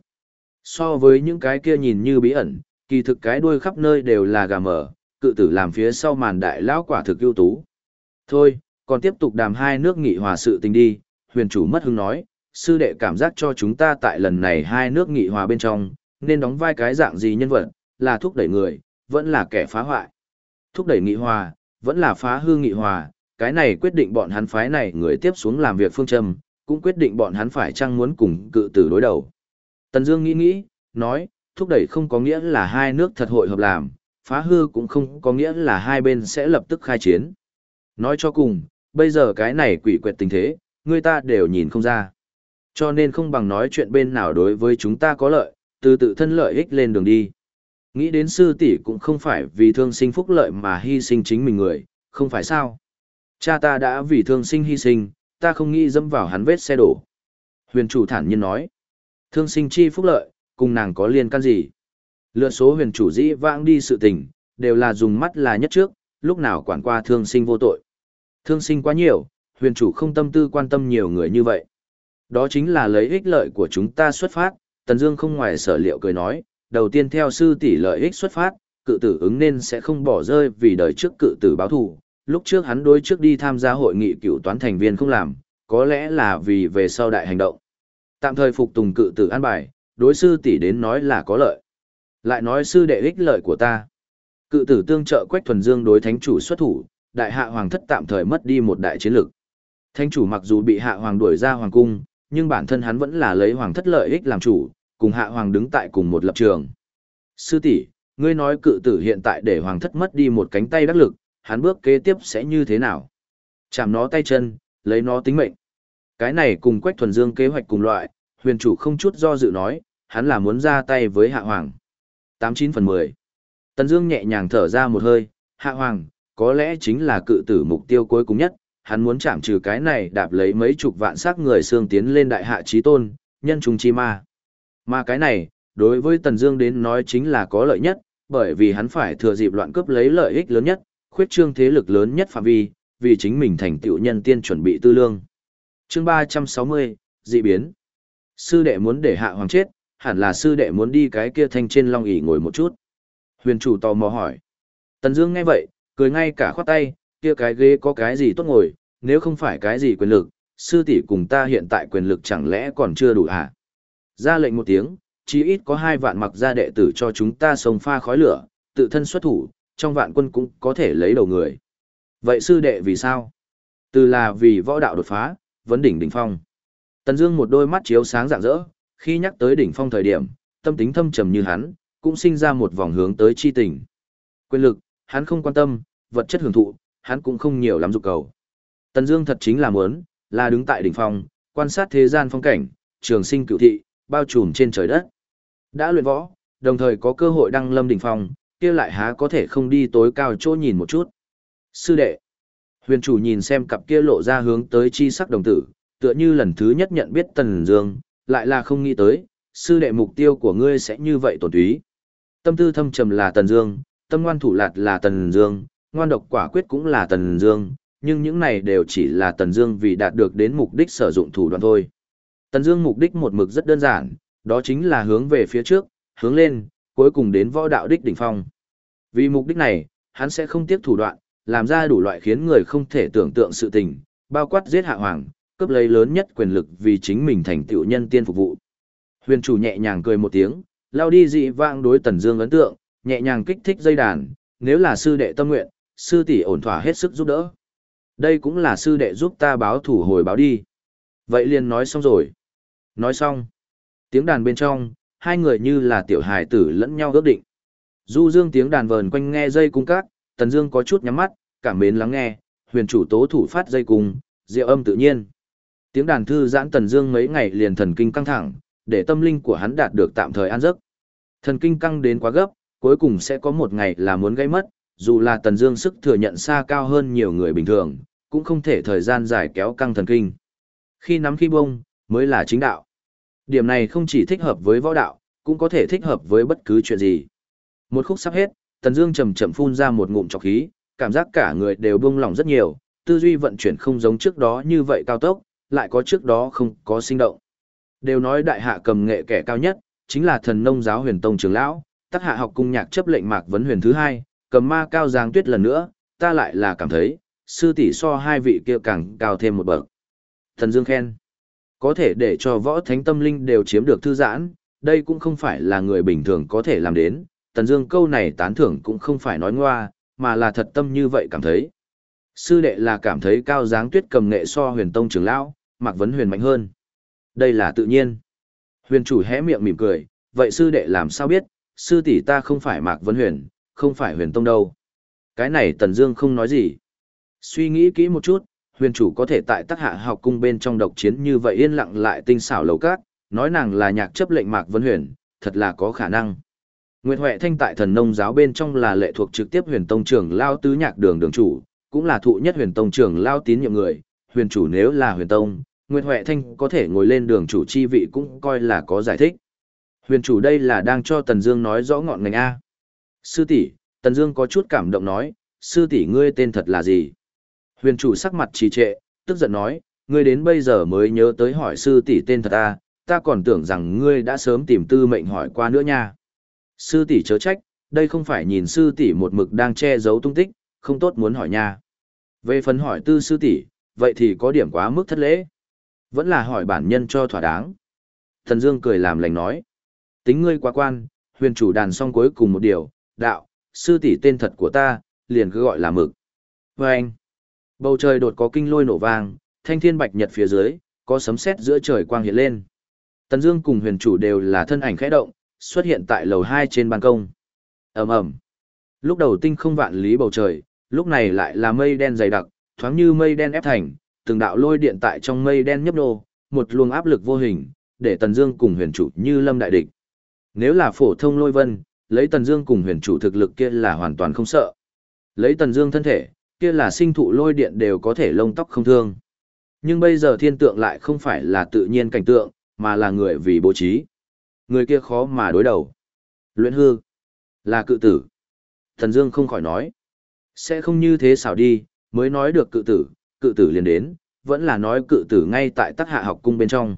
Speaker 1: So với những cái kia nhìn như bí ẩn, kỳ thực cái đuôi khắp nơi đều là gà mở, cự tử làm phía sau màn đại lão quả thực ưu tú. Thôi, còn tiếp tục đàm hai nước nghị hòa sự tình đi, huyền chủ mất hứng nói, sư đệ cảm giác cho chúng ta tại lần này hai nước nghị hòa bên trong, nên đóng vai cái dạng gì nhân vật, là thúc đẩy người, vẫn là kẻ phá hoại. Thúc đẩy nghị hòa, vẫn là phá hư nghị hòa, cái này quyết định bọn hắn phái này người tiếp xuống làm việc phương châm, cũng quyết định bọn hắn phải chăng muốn cùng cự tử đối đầu. Tần Dương nghĩ nghĩ, nói, thúc đẩy không có nghĩa là hai nước thật hội hợp làm, phá hư cũng không có nghĩa là hai bên sẽ lập tức khai chiến. Nói cho cùng, bây giờ cái này quỷ quyệt tình thế, người ta đều nhìn không ra. Cho nên không bằng nói chuyện bên nào đối với chúng ta có lợi, từ tự thân lợi ích lên đường đi. Nghĩ đến sư tỷ cũng không phải vì thương sinh phúc lợi mà hy sinh chính mình người, không phải sao. Cha ta đã vì thương sinh hy sinh, ta không nghĩ dẫm vào hắn vết xe đổ. Huyền chủ thản nhiên nói, thương sinh chi phúc lợi, cùng nàng có liên can gì? Lựa số huyền chủ dĩ vãng đi sự tình, đều là dùng mắt là nhất trước, lúc nào quản qua thương sinh vô tội. Thương sinh quá nhiều, huyền chủ không tâm tư quan tâm nhiều người như vậy. Đó chính là lấy ích lợi của chúng ta xuất phát, Tần Dương không ngoài sở liệu cười nói, đầu tiên theo sư tỷ lợi ích xuất phát, cự tử ứng nên sẽ không bỏ rơi vì đời trước cự tử báo thù. Lúc trước hắn đối trước đi tham gia hội nghị cựu toán thành viên không làm, có lẽ là vì về sau đại hành động. Tạm thời phục tùng cự tử an bài, đối sư tỷ đến nói là có lợi. Lại nói sư đệ ích lợi của ta. Cự tử tương trợ Quách Thuần Dương đối thánh chủ xuất thủ, đại hạ hoàng thất tạm thời mất đi một đại chiến lực. Thánh chủ mặc dù bị hạ hoàng đuổi ra hoàng cung, nhưng bản thân hắn vẫn là lấy hoàng thất lợi ích làm chủ, cùng hạ hoàng đứng tại cùng một lập trường. Sư tỷ, ngươi nói cự tử hiện tại để hoàng thất mất đi một cánh tay đắc lực, hắn bước kế tiếp sẽ như thế nào? Chạm nó tay chân, lấy nó tính mệnh. Cái này cùng Quách Thuần Dương kế hoạch cùng loại, huyền chủ không chút do dự nói, hắn là muốn ra tay với hạ hoàng. 89 phần 10. Tần Dương nhẹ nhàng thở ra một hơi, hạ hoàng, có lẽ chính là cự tử mục tiêu cuối cùng nhất, hắn muốn chạm trừ cái này đạp lấy mấy chục vạn xác người xương tiến lên đại hạ chí tôn, nhân trùng chi ma. Mà cái này, đối với Tần Dương đến nói chính là có lợi nhất, bởi vì hắn phải thừa dịp loạn cướp lấy lợi ích lớn nhất, khuyết trương thế lực lớn nhất phạm vi, vì chính mình thành tựu nhân tiên chuẩn bị tư lương. Chương 360, dị biến. Sư đệ muốn để hạ hoàng chết, hẳn là sư đệ muốn đi cái kia thanh trên long ỷ ngồi một chút. Huyền chủ tò mò hỏi. Tần Dương nghe vậy, cười ngay cả khoát tay, kia cái ghế có cái gì tốt ngồi, nếu không phải cái gì quyền lực, sư tỷ cùng ta hiện tại quyền lực chẳng lẽ còn chưa đủ à? Ra lệnh một tiếng, chí ít có hai vạn mặc gia đệ tử cho chúng ta sông pha khói lửa, tự thân xuất thủ, trong vạn quân cũng có thể lấy đầu người. Vậy sư đệ vì sao? Từ là vì võ đạo đột phá, vấn đỉnh đỉnh phong. Tần Dương một đôi mắt chiếu sáng rạng rỡ, khi nhắc tới đỉnh phong thời điểm, tâm tính thâm trầm như hắn, cũng sinh ra một vòng hướng tới chi tình. Quyền lực, hắn không quan tâm, vật chất hưởng thụ, hắn cũng không nhiều lắm dục cầu. Tần Dương thật chính là muốn, là đứng tại đỉnh phong, quan sát thế gian phong cảnh, trường sinh cửu thị, bao trùm trên trời đất. Đã luyện võ, đồng thời có cơ hội đăng lâm đỉnh phong, kia lại há có thể không đi tối cao chỗ nhìn một chút. Sư đệ. Huyền chủ nhìn xem cặp kia lộ ra hướng tới chi sắc đồng tử, tựa như lần thứ nhất nhận biết Tần Dương, lại là không nghĩ tới, sư đệ mục tiêu của ngươi sẽ như vậy tổn túy. Tâm tư thâm trầm là Tần Dương, tâm ngoan thủ lạt là Tần Dương, ngoan độc quả quyết cũng là Tần Dương, nhưng những này đều chỉ là Tần Dương vì đạt được đến mục đích sử dụng thủ đoạn thôi. Tần Dương mục đích một mực rất đơn giản, đó chính là hướng về phía trước, hướng lên, cuối cùng đến võ đạo đích đỉnh phong. Vì mục đích này, hắn sẽ không tiếc thủ đoạn, làm ra đủ loại khiến người không thể tưởng tượng sự tình, bao quát giết hạ hoàng, cướp lấy lớn nhất quyền lực vì chính mình thành tựu nhân tiên phục vụ. Huyền chủ nhẹ nhàng cười một tiếng, lao đi dị vãng đối Tần Dương ấn tượng, nhẹ nhàng kích thích dây đàn, nếu là sư đệ tâm nguyện, sư tỷ ổn thỏa hết sức giúp đỡ. Đây cũng là sư đệ giúp ta báo thủ hồi báo đi. Vậy liền nói xong rồi. Nói xong. Tiếng đàn bên trong, hai người như là tiểu hài tử lẫn nhau ước định. Du dương tiếng đàn vờn quanh nghe dây cung cát, Tần Dương có chút nhắm mắt, cảm mến lắng nghe, huyền chủ tố thủ phát dây cung, diệu âm tự nhiên. Tiếng đàn thư giãn Tần Dương mấy ngày liền thần kinh căng thẳng, để tâm linh của hắn đạt được tạm thời an giấc. Thần kinh căng đến quá gấp, cuối cùng sẽ có một ngày là muốn gây mất, dù là Tần Dương sức thừa nhận xa cao hơn nhiều người bình thường, cũng không thể thời gian dài kéo căng thần kinh. Khi nắm khi bông, mới là chính đạo. Điểm này không chỉ thích hợp với võ đạo, cũng có thể thích hợp với bất cứ chuyện gì. Một khúc sắp hết, Tần Dương chậm chậm phun ra một ngụm trọc khí, cảm giác cả người đều buông lỏng rất nhiều, tư duy vận chuyển không giống trước đó như vậy cao tốc, lại có trước đó không có sinh động. Đều nói đại hạ cầm nghệ kẻ cao nhất, chính là thần nông giáo huyền tông trưởng lão, tác hạ học cung nhạc chấp lệnh mạc vấn huyền thứ hai, cầm ma cao giang tuyết lần nữa, ta lại là cảm thấy, sư tỷ so hai vị kia càng cao thêm một bậc. Thần Dương khen, có thể để cho võ thánh tâm linh đều chiếm được thư giãn, đây cũng không phải là người bình thường có thể làm đến, Tần Dương câu này tán thưởng cũng không phải nói ngoa, mà là thật tâm như vậy cảm thấy. Sư đệ là cảm thấy cao dáng tuyết cầm nghệ so huyền tông trưởng lão, Mạc Vấn Huyền mạnh hơn. Đây là tự nhiên. Huyền chủ hé miệng mỉm cười, vậy sư đệ làm sao biết, sư tỷ ta không phải Mạc Vấn Huyền, không phải huyền tông đâu. Cái này Tần Dương không nói gì. Suy nghĩ kỹ một chút, huyền chủ có thể tại tác hạ học cung bên trong độc chiến như vậy yên lặng lại tinh xảo lầu cát, nói nàng là nhạc chấp lệnh Mạc Vân Huyền, thật là có khả năng. Nguyệt Huệ Thanh tại thần nông giáo bên trong là lệ thuộc trực tiếp huyền tông trưởng lao tứ nhạc đường đường chủ, cũng là thụ nhất huyền tông trưởng lao tín nhiệm người, huyền chủ nếu là huyền tông, Nguyệt Huệ Thanh có thể ngồi lên đường chủ chi vị cũng coi là có giải thích. Huyền chủ đây là đang cho Tần Dương nói rõ ngọn ngành A. Sư tỷ, Tần Dương có chút cảm động nói, sư tỷ ngươi tên thật là gì? Huyền chủ sắc mặt trì trệ, tức giận nói, ngươi đến bây giờ mới nhớ tới hỏi sư tỷ tên thật à? ta còn tưởng rằng ngươi đã sớm tìm tư mệnh hỏi qua nữa nha. Sư tỷ chớ trách, đây không phải nhìn sư tỷ một mực đang che giấu tung tích, không tốt muốn hỏi nha. Về phần hỏi tư sư tỷ, vậy thì có điểm quá mức thất lễ. Vẫn là hỏi bản nhân cho thỏa đáng. Thần Dương cười làm lành nói. Tính ngươi quá quan, huyền chủ đàn xong cuối cùng một điều, đạo, sư tỷ tên thật của ta, liền cứ gọi là mực. Vâng. anh, bầu trời đột có kinh lôi nổ vang, thanh thiên bạch nhật phía dưới, có sấm sét giữa trời quang hiện lên. Tần Dương cùng huyền chủ đều là thân ảnh khẽ động, xuất hiện tại lầu 2 trên ban công. ầm ầm. Lúc đầu tinh không vạn lý bầu trời, lúc này lại là mây đen dày đặc, thoáng như mây đen ép thành, từng đạo lôi điện tại trong mây đen nhấp nhô, một luồng áp lực vô hình, để Tần Dương cùng huyền chủ như lâm đại địch. Nếu là phổ thông lôi vân, lấy Tần Dương cùng huyền chủ thực lực kia là hoàn toàn không sợ. Lấy Tần Dương thân thể, kia là sinh thụ lôi điện đều có thể lông tóc không thương. Nhưng bây giờ thiên tượng lại không phải là tự nhiên cảnh tượng, mà là người vì bố trí. Người kia khó mà đối đầu. Luyện hư. Là cự tử. Thần Dương không khỏi nói. Sẽ không như thế xảo đi, mới nói được cự tử, cự tử liền đến, vẫn là nói cự tử ngay tại tắc hạ học cung bên trong.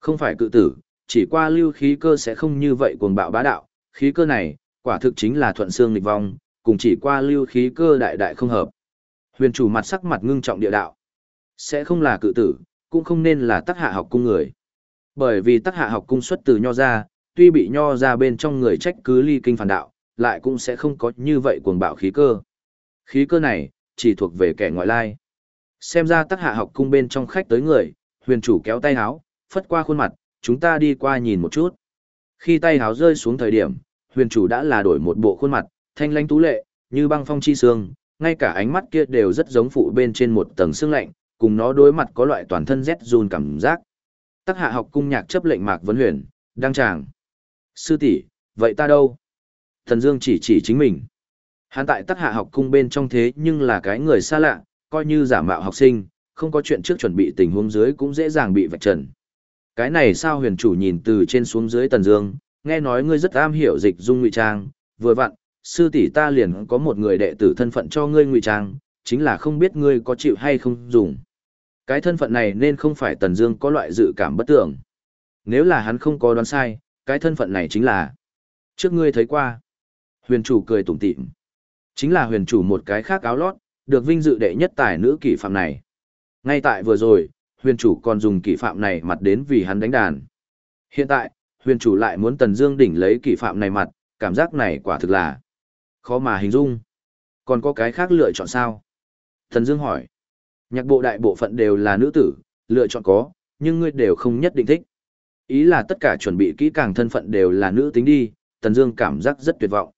Speaker 1: Không phải cự tử, chỉ qua lưu khí cơ sẽ không như vậy cuồng bạo bá đạo, khí cơ này, quả thực chính là thuận xương nghịch vong, cùng chỉ qua lưu khí cơ đại đại không hợp. Huyền chủ mặt sắc mặt ngưng trọng địa đạo. Sẽ không là cự tử, cũng không nên là tác hạ học cung người. Bởi vì tác hạ học cung xuất từ nho ra, tuy bị nho ra bên trong người trách cứ ly kinh phản đạo, lại cũng sẽ không có như vậy cuồng bạo khí cơ. Khí cơ này, chỉ thuộc về kẻ ngoại lai. Xem ra tác hạ học cung bên trong khách tới người, huyền chủ kéo tay háo, phất qua khuôn mặt, chúng ta đi qua nhìn một chút. Khi tay háo rơi xuống thời điểm, huyền chủ đã là đổi một bộ khuôn mặt, thanh lãnh tú lệ, như băng phong chi sương, ngay cả ánh mắt kia đều rất giống phụ bên trên một tầng xương lạnh, cùng nó đối mặt có loại toàn thân rét run cảm giác. Tắc hạ học cung nhạc chấp lệnh Mạc Vấn Huyền, đăng tràng. Sư tỷ, vậy ta đâu? Thần Dương chỉ chỉ chính mình. Hắn tại Tắc hạ học cung bên trong thế nhưng là cái người xa lạ, coi như giả mạo học sinh, không có chuyện trước chuẩn bị tình huống dưới cũng dễ dàng bị vạch trần. Cái này sao huyền chủ nhìn từ trên xuống dưới Tần Dương, nghe nói ngươi rất am hiểu dịch dung ngụy trang, vừa vặn, sư tỷ ta liền có một người đệ tử thân phận cho ngươi ngụy trang, chính là không biết ngươi có chịu hay không dùng. Cái thân phận này nên không phải Tần Dương có loại dự cảm bất tưởng. Nếu là hắn không có đoán sai, cái thân phận này chính là trước ngươi thấy qua. Huyền chủ cười tủm tỉm. Chính là huyền chủ một cái khác áo lót, được vinh dự đệ nhất tài nữ kỷ phạm này. Ngay tại vừa rồi, huyền chủ còn dùng kỷ phạm này mặt đến vì hắn đánh đàn. Hiện tại, huyền chủ lại muốn Tần Dương đỉnh lấy kỷ phạm này mặt, cảm giác này quả thực là khó mà hình dung. Còn có cái khác lựa chọn sao? Thần Dương hỏi. Nhạc bộ đại bộ phận đều là nữ tử, lựa chọn có, nhưng ngươi đều không nhất định thích. Ý là tất cả chuẩn bị kỹ càng thân phận đều là nữ tính đi, Tần Dương cảm giác rất tuyệt vọng.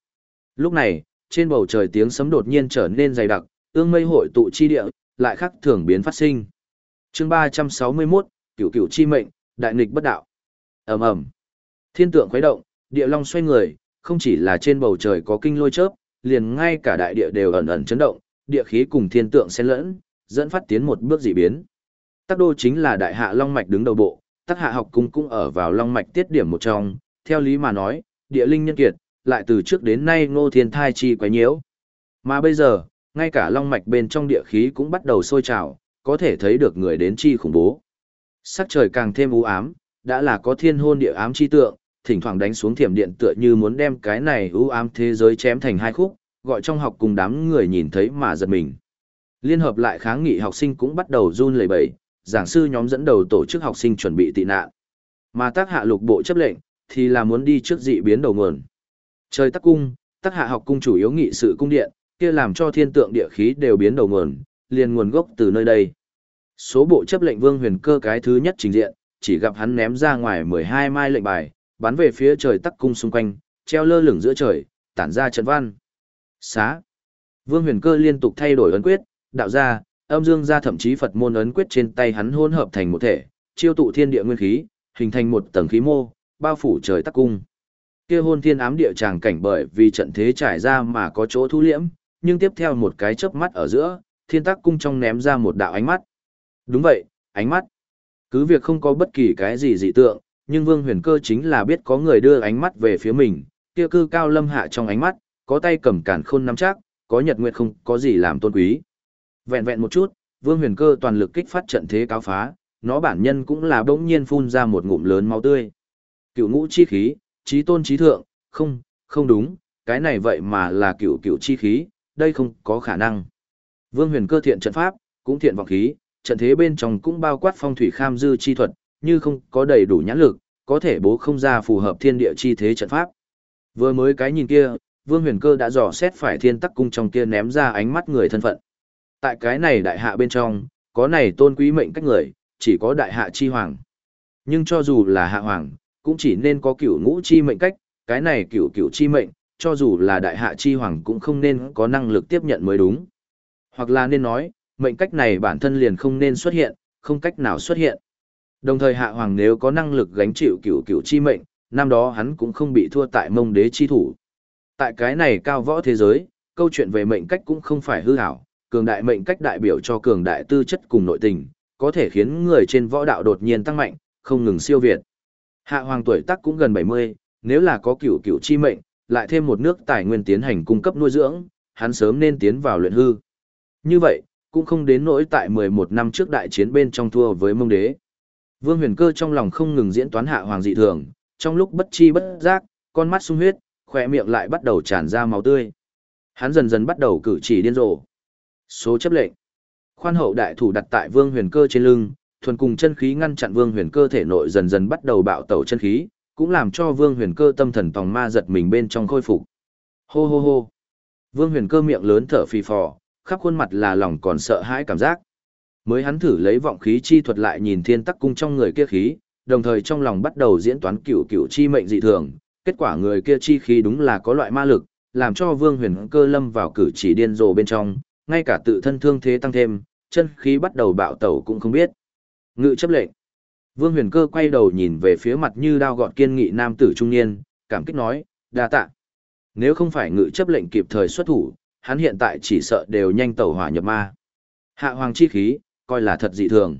Speaker 1: Lúc này, trên bầu trời tiếng sấm đột nhiên trở nên dày đặc, ương mây hội tụ chi địa, lại khắc thường biến phát sinh. Chương 361, Cửu Cửu chi mệnh, đại nghịch bất đạo. Ầm ầm. Thiên tượng khuấy động, địa long xoay người, không chỉ là trên bầu trời có kinh lôi chớp, liền ngay cả đại địa đều ẩn ẩn chấn động, địa khí cùng thiên tượng xen lẫn, dẫn phát tiến một bước dị biến. Tắc đô chính là đại hạ long mạch đứng đầu bộ, tắc hạ học cung cũng ở vào long mạch tiết điểm một trong, theo lý mà nói, địa linh nhân kiệt, lại từ trước đến nay ngô thiên thai chi quấy nhiễu. Mà bây giờ, ngay cả long mạch bên trong địa khí cũng bắt đầu sôi trào, có thể thấy được người đến chi khủng bố. Sắc trời càng thêm u ám, đã là có thiên hôn địa ám chi tượng, thỉnh thoảng đánh xuống thiểm điện tựa như muốn đem cái này u ám thế giới chém thành hai khúc, gọi trong học cùng đám người nhìn thấy mà giật mình. Liên hợp lại kháng nghị học sinh cũng bắt đầu run lẩy bẩy, giảng sư nhóm dẫn đầu tổ chức học sinh chuẩn bị tị nạn. Mà tác hạ lục bộ chấp lệnh, thì là muốn đi trước dị biến đầu nguồn. Trời tắc cung, tác hạ học cung chủ yếu nghị sự cung điện, kia làm cho thiên tượng địa khí đều biến đầu nguồn, liền nguồn gốc từ nơi đây. Số bộ chấp lệnh vương huyền cơ cái thứ nhất trình diện, chỉ gặp hắn ném ra ngoài 12 mai lệnh bài, bắn về phía trời tắc cung xung quanh, treo lơ lửng giữa trời, tản ra trận văn. Xá. Vương huyền cơ liên tục thay đổi ấn quyết, đạo ra, âm dương ra thậm chí Phật môn ấn quyết trên tay hắn hỗn hợp thành một thể, chiêu tụ thiên địa nguyên khí, hình thành một tầng khí mô, bao phủ trời tắc cung. Kia hôn thiên ám địa tràng cảnh bởi vì trận thế trải ra mà có chỗ thu liễm, nhưng tiếp theo một cái chớp mắt ở giữa, thiên tắc cung trong ném ra một đạo ánh mắt. Đúng vậy, ánh mắt. Cứ việc không có bất kỳ cái gì dị tượng, nhưng Vương Huyền Cơ chính là biết có người đưa ánh mắt về phía mình, kia cư cao lâm hạ trong ánh mắt, có tay cầm cản khôn nắm chắc, có nhật nguyệt không có gì làm tôn quý. Vẹn vẹn một chút, Vương Huyền Cơ toàn lực kích phát trận thế cáo phá, nó bản nhân cũng là bỗng nhiên phun ra một ngụm lớn máu tươi. Cựu ngũ chi khí, trí tôn trí thượng, không, không đúng, cái này vậy mà là cựu cựu chi khí, đây không có khả năng. Vương Huyền Cơ thiện trận pháp, cũng thiện vọng khí, trận thế bên trong cũng bao quát phong thủy kham dư chi thuật, như không có đầy đủ nhãn lực, có thể bố không ra phù hợp thiên địa chi thế trận pháp. Vừa mới cái nhìn kia, Vương Huyền Cơ đã dò xét phải thiên tắc cung trong kia ném ra ánh mắt người thân phận. Tại cái này đại hạ bên trong, có này tôn quý mệnh cách người, chỉ có đại hạ chi hoàng. Nhưng cho dù là hạ hoàng, cũng chỉ nên có cửu ngũ chi mệnh cách, cái này cửu cửu chi mệnh, cho dù là đại hạ chi hoàng cũng không nên có năng lực tiếp nhận mới đúng. Hoặc là nên nói, mệnh cách này bản thân liền không nên xuất hiện, không cách nào xuất hiện. Đồng thời hạ hoàng nếu có năng lực gánh chịu cửu cửu chi mệnh, năm đó hắn cũng không bị thua tại mông đế chi thủ. Tại cái này cao võ thế giới, câu chuyện về mệnh cách cũng không phải hư ảo, cường đại mệnh cách đại biểu cho cường đại tư chất cùng nội tình, có thể khiến người trên võ đạo đột nhiên tăng mạnh, không ngừng siêu việt. Hạ hoàng tuổi tác cũng gần 70, nếu là có cửu cửu chi mệnh, lại thêm một nước tài nguyên tiến hành cung cấp nuôi dưỡng, hắn sớm nên tiến vào luyện hư. Như vậy, cũng không đến nỗi tại 11 năm trước đại chiến bên trong thua với mông đế. Vương huyền cơ trong lòng không ngừng diễn toán hạ hoàng dị thường, trong lúc bất chi bất giác, con mắt sung huyết, khỏe miệng lại bắt đầu tràn ra máu tươi. Hắn dần dần bắt đầu cử chỉ điên rồ. Số chấp lệnh. Khoan hậu đại thủ đặt tại vương huyền cơ trên lưng, thuần cùng chân khí ngăn chặn vương huyền cơ thể nội dần dần bắt đầu bạo tẩu chân khí, cũng làm cho vương huyền cơ tâm thần tòng ma giật mình bên trong khôi phục. Hô hô hô. Vương huyền cơ miệng lớn thở phì phò, khắp khuôn mặt là lòng còn sợ hãi cảm giác. Mới hắn thử lấy vọng khí chi thuật lại nhìn thiên tắc cung trong người kia khí, đồng thời trong lòng bắt đầu diễn toán cửu cửu chi mệnh dị thường, kết quả người kia chi khí đúng là có loại ma lực, làm cho Vương Huyền Cơ lâm vào cử chỉ điên rồ bên trong, ngay cả tự thân thương thế tăng thêm, chân khí bắt đầu bạo tẩu cũng không biết. Ngự chấp lệnh. Vương Huyền Cơ quay đầu nhìn về phía mặt như đao gọt kiên nghị nam tử trung niên, cảm kích nói, đa tạ. Nếu không phải ngự chấp lệnh kịp thời xuất thủ, hắn hiện tại chỉ sợ đều nhanh tẩu hỏa nhập ma. Hạ hoàng chi khí, coi là thật dị thường.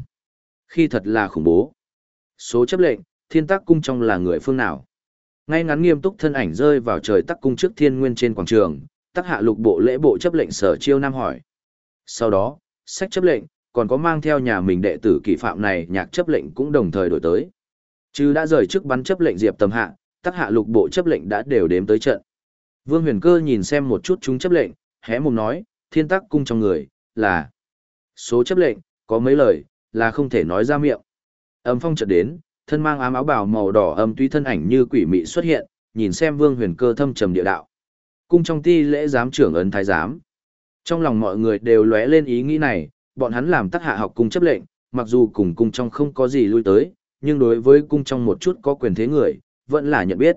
Speaker 1: Khi thật là khủng bố. Số chấp lệnh, thiên tác cung trong là người phương nào? Ngay ngắn nghiêm túc thân ảnh rơi vào trời tắc cung trước thiên nguyên trên quảng trường, tắc hạ lục bộ lễ bộ chấp lệnh sở chiêu nam hỏi. Sau đó, sách chấp lệnh, còn có mang theo nhà mình đệ tử kỳ phạm này nhạc chấp lệnh cũng đồng thời đổi tới. Chứ đã rời trước bắn chấp lệnh diệp tầm hạ, tắc hạ lục bộ chấp lệnh đã đều đếm tới trận. Vương huyền cơ nhìn xem một chút chúng chấp lệnh, hé mồm nói, thiên tắc cung trong người, là số chấp lệnh, có mấy lời, là không thể nói ra miệng. Âm phong chợt đến, thân mang ám áo bào màu đỏ âm tuy thân ảnh như quỷ mị xuất hiện, nhìn xem vương huyền cơ thâm trầm địa đạo. Cung trong ti lễ giám trưởng ấn thái giám. Trong lòng mọi người đều lóe lên ý nghĩ này, bọn hắn làm tác hạ học cung chấp lệnh, mặc dù cùng cung trong không có gì lui tới, nhưng đối với cung trong một chút có quyền thế người, vẫn là nhận biết.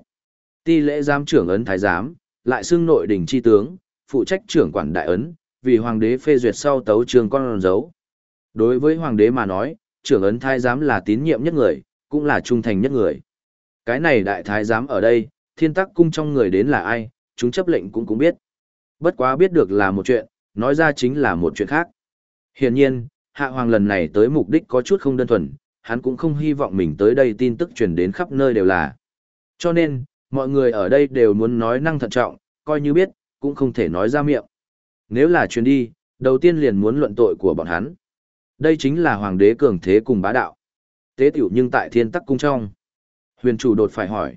Speaker 1: Ti lễ giám trưởng ấn thái giám, lại xưng nội đình chi tướng, phụ trách trưởng quản đại ấn, vì hoàng đế phê duyệt sau tấu trường con dấu. Đối với hoàng đế mà nói, trưởng ấn thái giám là tín nhiệm nhất người, cũng là trung thành nhất người. Cái này đại thái giám ở đây, thiên tắc cung trong người đến là ai, chúng chấp lệnh cũng cũng biết. Bất quá biết được là một chuyện, nói ra chính là một chuyện khác. Hiển nhiên, hạ hoàng lần này tới mục đích có chút không đơn thuần, hắn cũng không hy vọng mình tới đây tin tức truyền đến khắp nơi đều là. Cho nên, mọi người ở đây đều muốn nói năng thận trọng, coi như biết, cũng không thể nói ra miệng. Nếu là truyền đi, đầu tiên liền muốn luận tội của bọn hắn. Đây chính là hoàng đế cường thế cùng bá đạo. Tế tiểu nhưng tại thiên tắc cung trong. Huyền chủ đột phải hỏi.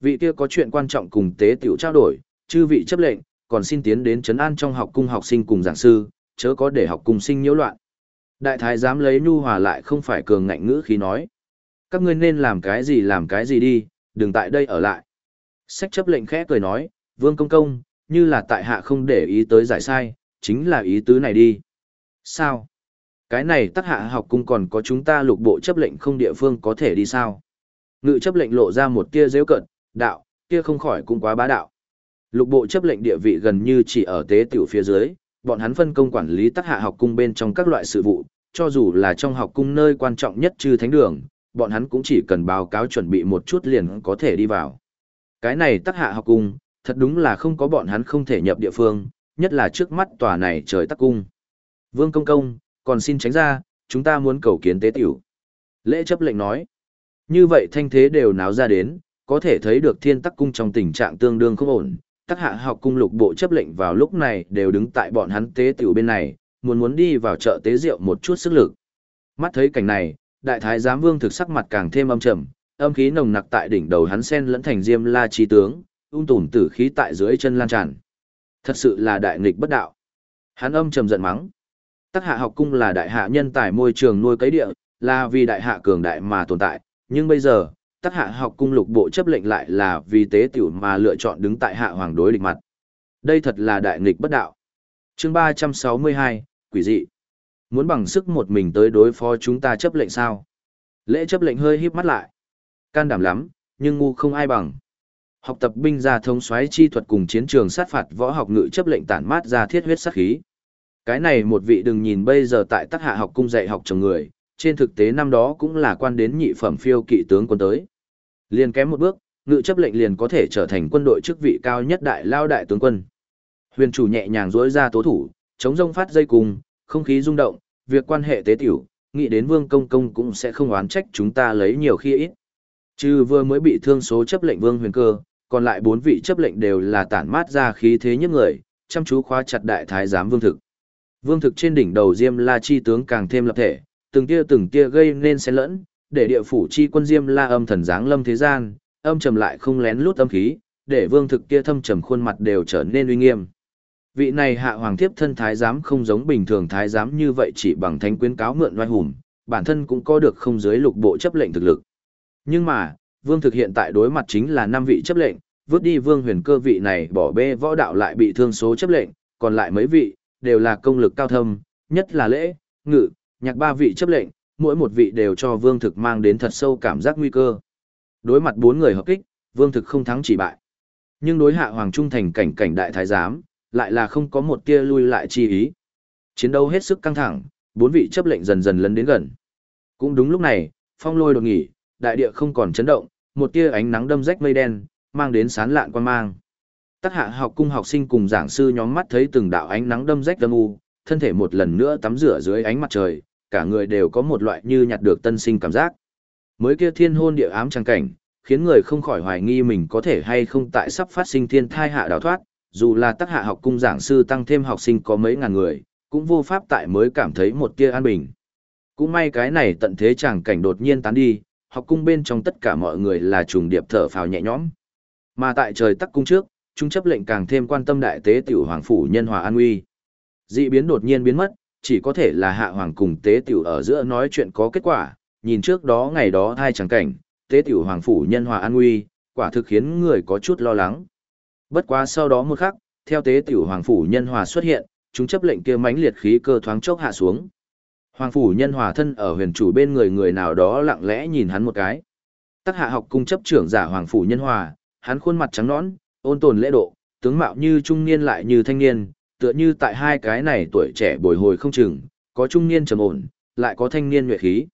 Speaker 1: Vị kia có chuyện quan trọng cùng tế tiểu trao đổi, chư vị chấp lệnh, còn xin tiến đến trấn an trong học cung học sinh cùng giảng sư, chớ có để học cung sinh nhiễu loạn. Đại thái dám lấy nhu hòa lại không phải cường ngạnh ngữ khí nói. Các ngươi nên làm cái gì làm cái gì đi, đừng tại đây ở lại. Sách chấp lệnh khẽ cười nói, vương công công, như là tại hạ không để ý tới giải sai, chính là ý tứ này đi. Sao? Cái này tắc hạ học cung còn có chúng ta lục bộ chấp lệnh không địa phương có thể đi sao? Ngự chấp lệnh lộ ra một tia dễu cận, đạo, kia không khỏi cũng quá bá đạo. Lục bộ chấp lệnh địa vị gần như chỉ ở tế tiểu phía dưới, bọn hắn phân công quản lý tắc hạ học cung bên trong các loại sự vụ, cho dù là trong học cung nơi quan trọng nhất trừ thánh đường, bọn hắn cũng chỉ cần báo cáo chuẩn bị một chút liền có thể đi vào. Cái này tắc hạ học cung, thật đúng là không có bọn hắn không thể nhập địa phương, nhất là trước mắt tòa này trời tắc cung. Vương công công, còn xin tránh ra, chúng ta muốn cầu kiến tế tiểu. Lễ chấp lệnh nói. Như vậy thanh thế đều náo ra đến, có thể thấy được thiên tắc cung trong tình trạng tương đương không ổn. Tắc hạ học cung lục bộ chấp lệnh vào lúc này đều đứng tại bọn hắn tế tiểu bên này, muốn muốn đi vào chợ tế rượu một chút sức lực. Mắt thấy cảnh này, đại thái giám vương thực sắc mặt càng thêm âm trầm, âm khí nồng nặc tại đỉnh đầu hắn sen lẫn thành diêm la chi tướng, ung tùn tử khí tại dưới chân lan tràn. Thật sự là đại nghịch bất đạo. Hắn âm trầm giận mắng. Tắc hạ học cung là đại hạ nhân tài môi trường nuôi cấy địa, là vì đại hạ cường đại mà tồn tại, nhưng bây giờ, tắc hạ học cung lục bộ chấp lệnh lại là vì tế tiểu mà lựa chọn đứng tại hạ hoàng đối địch mặt. Đây thật là đại nghịch bất đạo. chương 362, quỷ dị. Muốn bằng sức một mình tới đối phó chúng ta chấp lệnh sao? Lễ chấp lệnh hơi híp mắt lại. Can đảm lắm, nhưng ngu không ai bằng. Học tập binh gia thống soái chi thuật cùng chiến trường sát phạt võ học ngự chấp lệnh tản mát ra thiết huyết sát khí. Cái này một vị đừng nhìn bây giờ tại tác hạ học cung dạy học chồng người, trên thực tế năm đó cũng là quan đến nhị phẩm phiêu kỵ tướng quân tới. Liền kém một bước, ngự chấp lệnh liền có thể trở thành quân đội chức vị cao nhất đại lao đại tướng quân. Huyền chủ nhẹ nhàng dối ra tố thủ, chống rông phát dây cùng, không khí rung động, việc quan hệ tế tiểu, nghĩ đến vương công công cũng sẽ không oán trách chúng ta lấy nhiều khi ít. Trừ vừa mới bị thương số chấp lệnh vương huyền cơ, còn lại bốn vị chấp lệnh đều là tản mát ra khí thế nhất người, chăm chú khóa chặt đại thái giám vương thực. Vương thực trên đỉnh đầu Diêm La chi tướng càng thêm lập thể, từng tia từng tia gây nên xen lẫn, để địa phủ chi quân Diêm La âm thần dáng lâm thế gian, âm trầm lại không lén lút âm khí, để vương thực kia thâm trầm khuôn mặt đều trở nên uy nghiêm. Vị này hạ hoàng thiếp thân thái giám không giống bình thường thái giám như vậy chỉ bằng thánh quyến cáo mượn oai hùng, bản thân cũng có được không dưới lục bộ chấp lệnh thực lực. Nhưng mà, vương thực hiện tại đối mặt chính là năm vị chấp lệnh, vứt đi vương huyền cơ vị này bỏ bê võ đạo lại bị thương số chấp lệnh, còn lại mấy vị, đều là công lực cao thâm, nhất là lễ, ngự, nhạc ba vị chấp lệnh, mỗi một vị đều cho vương thực mang đến thật sâu cảm giác nguy cơ. Đối mặt bốn người hợp kích, vương thực không thắng chỉ bại. Nhưng đối hạ hoàng trung thành cảnh cảnh đại thái giám, lại là không có một tia lui lại chi ý. Chiến đấu hết sức căng thẳng, bốn vị chấp lệnh dần dần lấn đến gần. Cũng đúng lúc này, phong lôi đột nghỉ, đại địa không còn chấn động, một tia ánh nắng đâm rách mây đen, mang đến sán lạn quan mang. Tác hạ học cung học sinh cùng giảng sư nhóm mắt thấy từng đạo ánh nắng đâm rách âm u, thân thể một lần nữa tắm rửa dưới ánh mặt trời, cả người đều có một loại như nhặt được tân sinh cảm giác. Mới kia thiên hôn địa ám trang cảnh, khiến người không khỏi hoài nghi mình có thể hay không tại sắp phát sinh thiên thai hạ đào thoát, dù là tác hạ học cung giảng sư tăng thêm học sinh có mấy ngàn người, cũng vô pháp tại mới cảm thấy một tia an bình. Cũng may cái này tận thế chẳng cảnh đột nhiên tán đi, học cung bên trong tất cả mọi người là trùng điệp thở phào nhẹ nhõm. Mà tại trời tắc cung trước, chúng chấp lệnh càng thêm quan tâm đại tế tiểu hoàng phủ nhân hòa an uy Dị biến đột nhiên biến mất, chỉ có thể là hạ hoàng cùng tế tiểu ở giữa nói chuyện có kết quả, nhìn trước đó ngày đó hai chẳng cảnh, tế tiểu hoàng phủ nhân hòa an uy quả thực khiến người có chút lo lắng. Bất quá sau đó một khắc, theo tế tiểu hoàng phủ nhân hòa xuất hiện, chúng chấp lệnh kia mãnh liệt khí cơ thoáng chốc hạ xuống. Hoàng phủ nhân hòa thân ở huyền chủ bên người người nào đó lặng lẽ nhìn hắn một cái. Tắc hạ học cung chấp trưởng giả hoàng phủ nhân hòa, hắn khuôn mặt trắng nõn, ôn tồn lễ độ, tướng mạo như trung niên lại như thanh niên, tựa như tại hai cái này tuổi trẻ bồi hồi không chừng, có trung niên trầm ổn, lại có thanh niên nhuệ khí.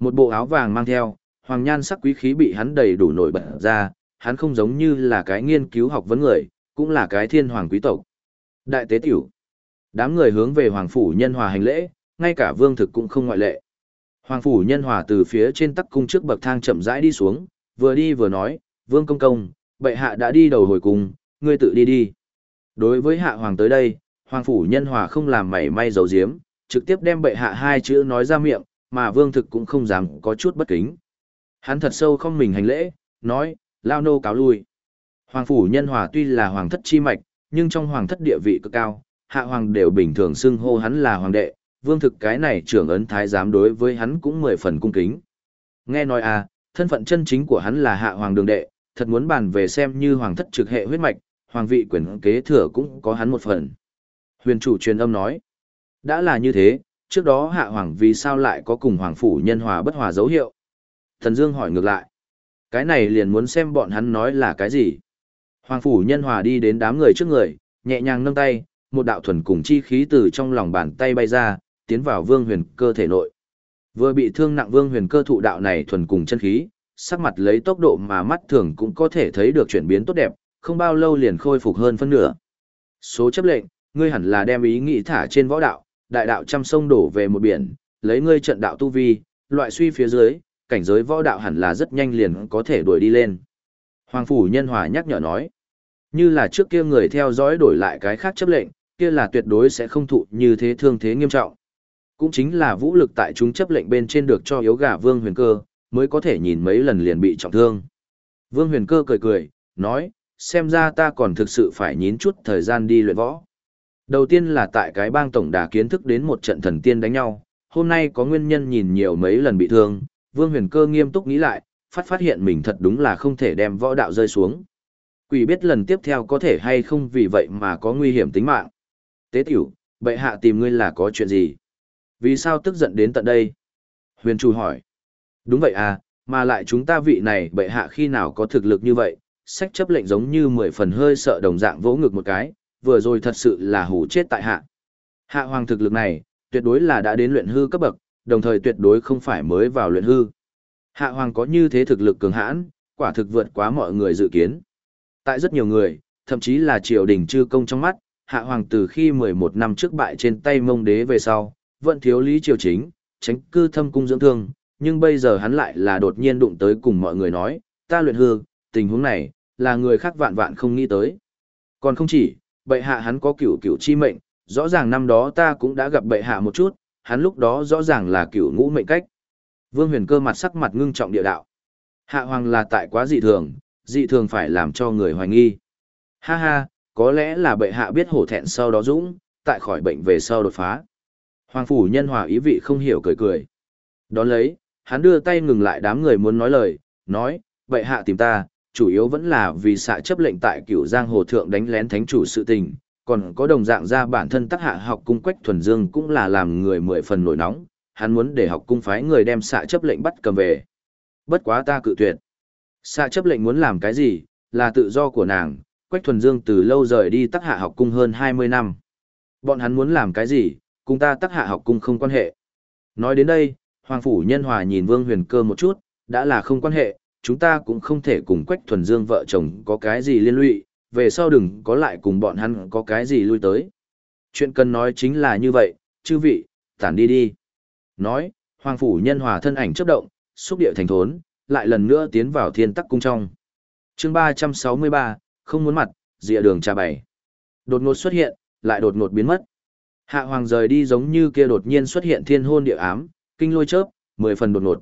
Speaker 1: Một bộ áo vàng mang theo, hoàng nhan sắc quý khí bị hắn đầy đủ nổi bật ra, hắn không giống như là cái nghiên cứu học vấn người, cũng là cái thiên hoàng quý tộc. Đại tế tiểu. Đám người hướng về hoàng phủ nhân hòa hành lễ, ngay cả vương thực cũng không ngoại lệ. Hoàng phủ nhân hòa từ phía trên tắc cung trước bậc thang chậm rãi đi xuống, vừa đi vừa nói, vương công công, bệ hạ đã đi đầu hồi cung, ngươi tự đi đi. Đối với hạ hoàng tới đây, hoàng phủ nhân hòa không làm mảy may giấu diếm, trực tiếp đem bệ hạ hai chữ nói ra miệng, mà vương thực cũng không dám có chút bất kính. Hắn thật sâu không mình hành lễ, nói, lao nô cáo lui. Hoàng phủ nhân hòa tuy là hoàng thất chi mạch, nhưng trong hoàng thất địa vị cực cao, hạ hoàng đều bình thường xưng hô hắn là hoàng đệ, vương thực cái này trưởng ấn thái giám đối với hắn cũng mười phần cung kính. Nghe nói à, thân phận chân chính của hắn là hạ hoàng đường đệ, thật muốn bàn về xem như hoàng thất trực hệ huyết mạch, hoàng vị quyền kế thừa cũng có hắn một phần. Huyền chủ truyền âm nói, đã là như thế, trước đó hạ hoàng vì sao lại có cùng hoàng phủ nhân hòa bất hòa dấu hiệu? Thần Dương hỏi ngược lại, cái này liền muốn xem bọn hắn nói là cái gì? Hoàng phủ nhân hòa đi đến đám người trước người, nhẹ nhàng nâng tay, một đạo thuần cùng chi khí từ trong lòng bàn tay bay ra, tiến vào vương huyền cơ thể nội. Vừa bị thương nặng vương huyền cơ thụ đạo này thuần cùng chân khí, sắc mặt lấy tốc độ mà mắt thường cũng có thể thấy được chuyển biến tốt đẹp, không bao lâu liền khôi phục hơn phân nửa. Số chấp lệnh, ngươi hẳn là đem ý nghĩ thả trên võ đạo, đại đạo trăm sông đổ về một biển, lấy ngươi trận đạo tu vi, loại suy phía dưới, cảnh giới võ đạo hẳn là rất nhanh liền có thể đuổi đi lên. Hoàng phủ nhân hòa nhắc nhở nói, như là trước kia người theo dõi đổi lại cái khác chấp lệnh, kia là tuyệt đối sẽ không thụ như thế thương thế nghiêm trọng. Cũng chính là vũ lực tại chúng chấp lệnh bên trên được cho yếu gà vương huyền cơ, mới có thể nhìn mấy lần liền bị trọng thương. Vương huyền cơ cười cười, nói, xem ra ta còn thực sự phải nhín chút thời gian đi luyện võ. Đầu tiên là tại cái bang tổng đà kiến thức đến một trận thần tiên đánh nhau, hôm nay có nguyên nhân nhìn nhiều mấy lần bị thương, Vương Huyền Cơ nghiêm túc nghĩ lại, phát phát hiện mình thật đúng là không thể đem võ đạo rơi xuống. Quỷ biết lần tiếp theo có thể hay không vì vậy mà có nguy hiểm tính mạng. Tế tiểu, bệ hạ tìm ngươi là có chuyện gì? Vì sao tức giận đến tận đây? Huyền Chu hỏi. Đúng vậy à, mà lại chúng ta vị này bệ hạ khi nào có thực lực như vậy, sách chấp lệnh giống như mười phần hơi sợ đồng dạng vỗ ngực một cái, vừa rồi thật sự là hủ chết tại hạ. Hạ hoàng thực lực này, tuyệt đối là đã đến luyện hư cấp bậc, đồng thời tuyệt đối không phải mới vào luyện hư. Hạ hoàng có như thế thực lực cường hãn, quả thực vượt quá mọi người dự kiến. Tại rất nhiều người, thậm chí là triều đình chư công trong mắt, hạ hoàng từ khi 11 năm trước bại trên tay mông đế về sau, vẫn thiếu lý triều chính, tránh cư thâm cung dưỡng thương, nhưng bây giờ hắn lại là đột nhiên đụng tới cùng mọi người nói, ta luyện hư, tình huống này, là người khác vạn vạn không nghĩ tới. Còn không chỉ, bệ hạ hắn có cửu cửu chi mệnh, rõ ràng năm đó ta cũng đã gặp bệ hạ một chút, hắn lúc đó rõ ràng là cửu ngũ mệnh cách. Vương huyền cơ mặt sắc mặt ngưng trọng địa đạo. Hạ hoàng là tại quá dị thường, dị thường phải làm cho người hoài nghi. Ha ha, có lẽ là bệ hạ biết hổ thẹn sau đó dũng, tại khỏi bệnh về sau đột phá. Hoàng phủ nhân hòa ý vị không hiểu cười cười. Đón lấy, hắn đưa tay ngừng lại đám người muốn nói lời, nói, bệ hạ tìm ta, chủ yếu vẫn là vì xạ chấp lệnh tại cửu giang hồ thượng đánh lén thánh chủ sự tình, còn có đồng dạng ra bản thân tác hạ học cung quách thuần dương cũng là làm người mười phần nổi nóng, hắn muốn để học cung phái người đem xạ chấp lệnh bắt cầm về. Bất quá ta cự tuyệt. Xạ chấp lệnh muốn làm cái gì, là tự do của nàng, quách thuần dương từ lâu rời đi tác hạ học cung hơn 20 năm. Bọn hắn muốn làm cái gì, cùng ta tác hạ học cung không quan hệ. Nói đến đây, Hoàng Phủ Nhân Hòa nhìn Vương Huyền Cơ một chút, đã là không quan hệ, chúng ta cũng không thể cùng Quách Thuần Dương vợ chồng có cái gì liên lụy, về sau đừng có lại cùng bọn hắn có cái gì lui tới. Chuyện cần nói chính là như vậy, chư vị, tản đi đi. Nói, Hoàng Phủ Nhân Hòa thân ảnh chấp động, xúc địa thành thốn, lại lần nữa tiến vào thiên tắc cung trong. chương 363, không muốn mặt, dịa đường trà bày. Đột ngột xuất hiện, lại đột ngột biến mất. Hạ Hoàng rời đi giống như kia đột nhiên xuất hiện thiên hôn địa ám, kinh lôi chớp, mười phần đột ngột.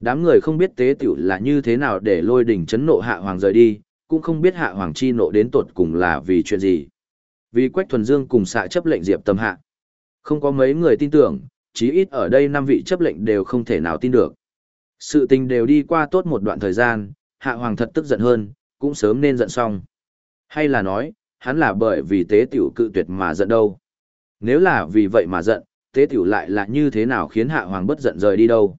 Speaker 1: Đám người không biết tế tiểu là như thế nào để lôi đỉnh chấn nộ hạ hoàng rời đi, cũng không biết hạ hoàng chi nộ đến tột cùng là vì chuyện gì. Vì Quách Thuần Dương cùng xạ chấp lệnh Diệp Tâm hạ. Không có mấy người tin tưởng, chí ít ở đây năm vị chấp lệnh đều không thể nào tin được. Sự tình đều đi qua tốt một đoạn thời gian, hạ hoàng thật tức giận hơn, cũng sớm nên giận xong. Hay là nói, hắn là bởi vì tế tiểu cự tuyệt mà giận đâu. Nếu là vì vậy mà giận, tế tiểu lại là như thế nào khiến hạ hoàng bất giận rời đi đâu.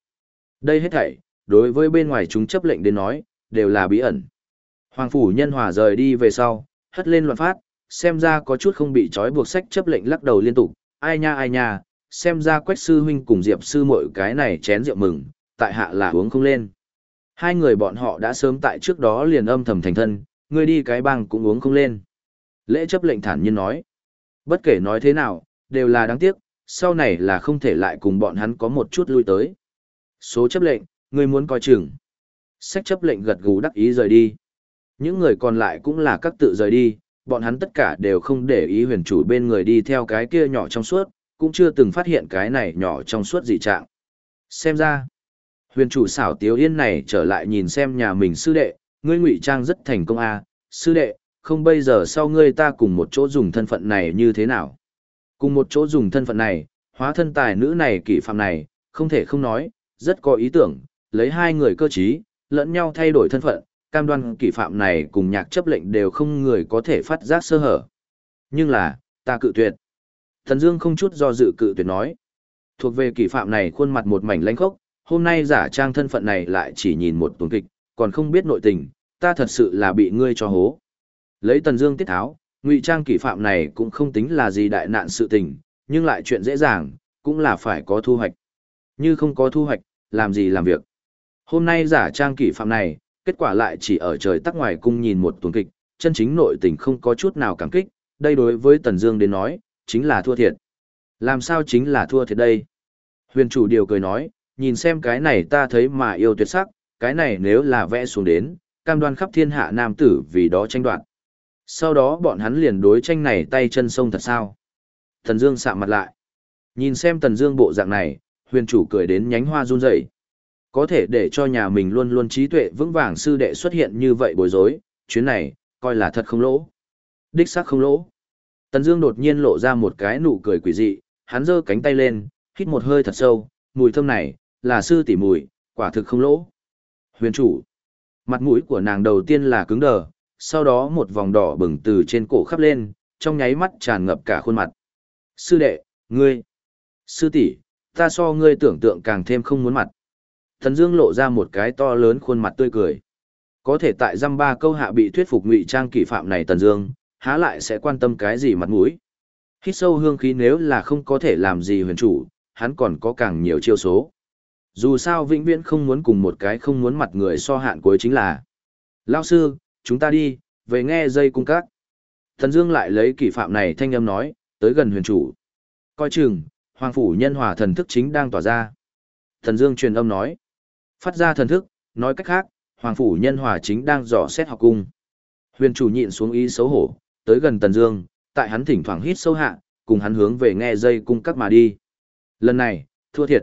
Speaker 1: Đây hết thảy, đối với bên ngoài chúng chấp lệnh đến nói, đều là bí ẩn. Hoàng phủ nhân hòa rời đi về sau, hất lên loạn phát, xem ra có chút không bị trói buộc sách chấp lệnh lắc đầu liên tục, ai nha ai nha, xem ra quách sư huynh cùng diệp sư mội cái này chén rượu mừng, tại hạ là uống không lên. Hai người bọn họ đã sớm tại trước đó liền âm thầm thành thân, người đi cái băng cũng uống không lên. Lễ chấp lệnh thản nhiên nói, bất kể nói thế nào, đều là đáng tiếc, sau này là không thể lại cùng bọn hắn có một chút lui tới. Số chấp lệnh, người muốn coi chừng. Sách chấp lệnh gật gù đắc ý rời đi. Những người còn lại cũng là các tự rời đi, bọn hắn tất cả đều không để ý huyền chủ bên người đi theo cái kia nhỏ trong suốt, cũng chưa từng phát hiện cái này nhỏ trong suốt dị trạng. Xem ra, huyền chủ xảo tiếu yên này trở lại nhìn xem nhà mình sư đệ, ngươi ngụy trang rất thành công a à. sư đệ, không bây giờ sau ngươi ta cùng một chỗ dùng thân phận này như thế nào. Cùng một chỗ dùng thân phận này, hóa thân tài nữ này kỷ phạm này, không thể không nói, rất có ý tưởng, lấy hai người cơ trí, lẫn nhau thay đổi thân phận, cam đoan kỷ phạm này cùng nhạc chấp lệnh đều không người có thể phát giác sơ hở. Nhưng là, ta cự tuyệt. Thần Dương không chút do dự cự tuyệt nói. Thuộc về kỷ phạm này khuôn mặt một mảnh lãnh khốc, hôm nay giả trang thân phận này lại chỉ nhìn một tuần kịch, còn không biết nội tình, ta thật sự là bị ngươi cho hố. Lấy Tần Dương tiết tháo, ngụy trang kỷ phạm này cũng không tính là gì đại nạn sự tình, nhưng lại chuyện dễ dàng, cũng là phải có thu hoạch. Như không có thu hoạch, làm gì làm việc. Hôm nay giả trang kỷ phạm này, kết quả lại chỉ ở trời tắc ngoài cung nhìn một tuần kịch, chân chính nội tình không có chút nào cảm kích, đây đối với Tần Dương đến nói, chính là thua thiệt. Làm sao chính là thua thiệt đây? Huyền chủ điều cười nói, nhìn xem cái này ta thấy mà yêu tuyệt sắc, cái này nếu là vẽ xuống đến, cam đoan khắp thiên hạ nam tử vì đó tranh đoạt. Sau đó bọn hắn liền đối tranh này tay chân sông thật sao? thần Dương sạm mặt lại. Nhìn xem Tần Dương bộ dạng này, huyền chủ cười đến nhánh hoa run rẩy. Có thể để cho nhà mình luôn luôn trí tuệ vững vàng sư đệ xuất hiện như vậy bối rối, chuyến này, coi là thật không lỗ. Đích xác không lỗ. Tần Dương đột nhiên lộ ra một cái nụ cười quỷ dị, hắn giơ cánh tay lên, hít một hơi thật sâu, mùi thơm này, là sư tỷ mùi, quả thực không lỗ. Huyền chủ. Mặt mũi của nàng đầu tiên là cứng đờ, sau đó một vòng đỏ bừng từ trên cổ khắp lên, trong nháy mắt tràn ngập cả khuôn mặt. Sư đệ, ngươi. Sư tỷ, ta so ngươi tưởng tượng càng thêm không muốn mặt. Thần Dương lộ ra một cái to lớn khuôn mặt tươi cười. Có thể tại dăm ba câu hạ bị thuyết phục ngụy trang kỳ phạm này Tần Dương, há lại sẽ quan tâm cái gì mặt mũi. Hít sâu hương khí nếu là không có thể làm gì huyền chủ, hắn còn có càng nhiều chiêu số. Dù sao vĩnh viễn không muốn cùng một cái không muốn mặt người so hạn cuối chính là. Lão sư, chúng ta đi, về nghe dây cung các. Thần Dương lại lấy kỷ phạm này thanh âm nói, tới gần huyền chủ. Coi chừng, hoàng phủ nhân hòa thần thức chính đang tỏa ra. Thần Dương truyền âm nói, phát ra thần thức, nói cách khác, hoàng phủ nhân hòa chính đang dò xét học cung. Huyền chủ nhịn xuống ý xấu hổ, tới gần Tần Dương, tại hắn thỉnh thoảng hít sâu hạ, cùng hắn hướng về nghe dây cung các mà đi. Lần này, thua thiệt.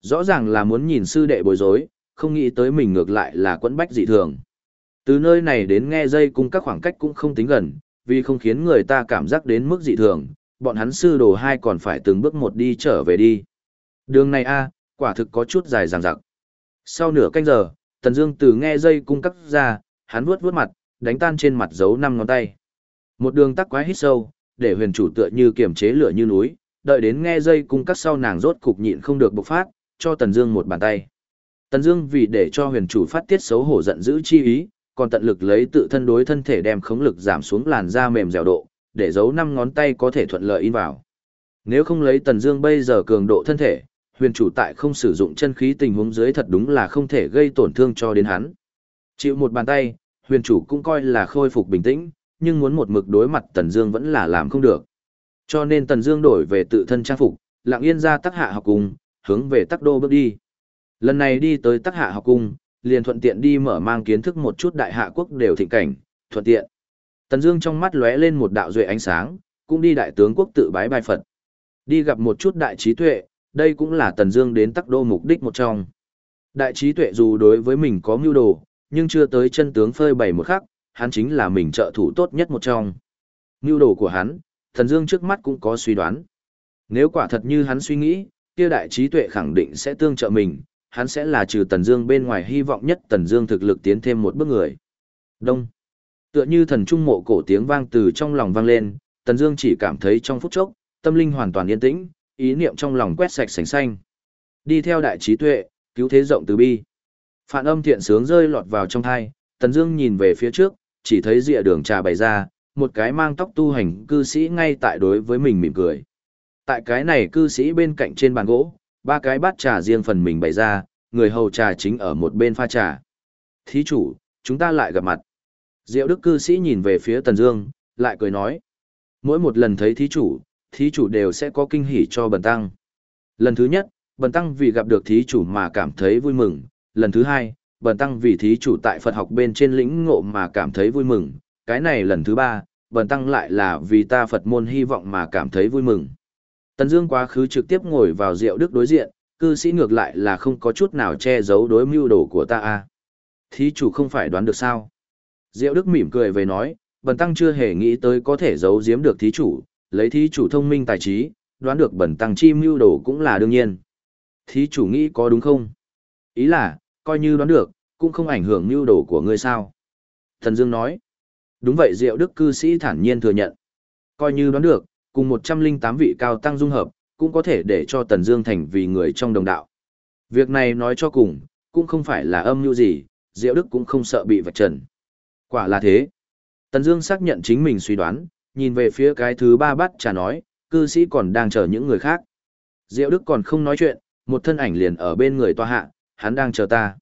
Speaker 1: Rõ ràng là muốn nhìn sư đệ bối rối, không nghĩ tới mình ngược lại là quẫn bách dị thường. Từ nơi này đến nghe dây cung các khoảng cách cũng không tính gần, vì không khiến người ta cảm giác đến mức dị thường, bọn hắn sư đồ hai còn phải từng bước một đi trở về đi. Đường này a, quả thực có chút dài dằng dặc. Sau nửa canh giờ, Tần Dương từ nghe dây cung cắt ra, hắn vuốt vuốt mặt, đánh tan trên mặt dấu năm ngón tay. Một đường tắc quái hít sâu, để huyền chủ tựa như kiềm chế lửa như núi, đợi đến nghe dây cung cắt sau nàng rốt cục nhịn không được bộc phát, cho Tần Dương một bàn tay. Tần Dương vì để cho huyền chủ phát tiết xấu hổ giận dữ chi ý, còn tận lực lấy tự thân đối thân thể đem khống lực giảm xuống làn da mềm dẻo độ, để giấu năm ngón tay có thể thuận lợi in vào. Nếu không lấy Tần Dương bây giờ cường độ thân thể, huyền chủ tại không sử dụng chân khí tình huống dưới thật đúng là không thể gây tổn thương cho đến hắn. Chịu một bàn tay, huyền chủ cũng coi là khôi phục bình tĩnh, nhưng muốn một mực đối mặt Tần Dương vẫn là làm không được. Cho nên Tần Dương đổi về tự thân trang phục, lặng yên ra Tắc Hạ học cung, hướng về Tắc Đô bước đi. Lần này đi tới Tắc Hạ học cung, liền thuận tiện đi mở mang kiến thức một chút đại hạ quốc đều thịnh cảnh, thuận tiện. Tần Dương trong mắt lóe lên một đạo duệ ánh sáng, cũng đi đại tướng quốc tự bái bài Phật. Đi gặp một chút đại trí tuệ, đây cũng là Tần Dương đến Tắc Đô mục đích một trong. Đại trí tuệ dù đối với mình có mưu đồ, nhưng chưa tới chân tướng phơi bày một khắc, hắn chính là mình trợ thủ tốt nhất một trong. Mưu đồ của hắn, tần Dương trước mắt cũng có suy đoán. Nếu quả thật như hắn suy nghĩ, kia đại trí tuệ khẳng định sẽ tương trợ mình, hắn sẽ là trừ Tần Dương bên ngoài hy vọng nhất Tần Dương thực lực tiến thêm một bước người. Đông. Tựa như thần trung mộ cổ tiếng vang từ trong lòng vang lên, Tần Dương chỉ cảm thấy trong phút chốc, tâm linh hoàn toàn yên tĩnh, ý niệm trong lòng quét sạch sành sanh Đi theo đại trí tuệ, cứu thế rộng từ bi. Phạn âm thiện sướng rơi lọt vào trong tai, Tần Dương nhìn về phía trước, chỉ thấy rìa đường trà bày ra, một cái mang tóc tu hành cư sĩ ngay tại đối với mình mỉm cười. Tại cái này cư sĩ bên cạnh trên bàn gỗ, ba cái bát trà riêng phần mình bày ra, người hầu trà chính ở một bên pha trà. Thí chủ, chúng ta lại gặp mặt. Diệu đức cư sĩ nhìn về phía Tần Dương, lại cười nói. Mỗi một lần thấy thí chủ, thí chủ đều sẽ có kinh hỉ cho bần tăng. Lần thứ nhất, bần tăng vì gặp được thí chủ mà cảm thấy vui mừng. Lần thứ hai, bần tăng vì thí chủ tại Phật học bên trên lĩnh ngộ mà cảm thấy vui mừng. Cái này lần thứ ba, bần tăng lại là vì ta Phật môn hy vọng mà cảm thấy vui mừng. Tần Dương quá khứ trực tiếp ngồi vào rượu Đức đối diện, cư sĩ ngược lại là không có chút nào che giấu đối mưu đồ của ta a. Thí chủ không phải đoán được sao? Diệu Đức mỉm cười về nói, bần tăng chưa hề nghĩ tới có thể giấu giếm được thí chủ, lấy thí chủ thông minh tài trí, đoán được bần tăng chi mưu đồ cũng là đương nhiên. Thí chủ nghĩ có đúng không? Ý là, coi như đoán được, cũng không ảnh hưởng mưu đồ của ngươi sao? Thần Dương nói. Đúng vậy Diệu Đức cư sĩ thản nhiên thừa nhận. Coi như đoán được, cùng 108 vị cao tăng dung hợp, cũng có thể để cho Tần Dương thành vì người trong đồng đạo. Việc này nói cho cùng, cũng không phải là âm mưu gì, Diệu Đức cũng không sợ bị vạch trần. Quả là thế. Tần Dương xác nhận chính mình suy đoán, nhìn về phía cái thứ ba bát trà nói, cư sĩ còn đang chờ những người khác. Diệu Đức còn không nói chuyện, một thân ảnh liền ở bên người tòa hạ, hắn đang chờ ta.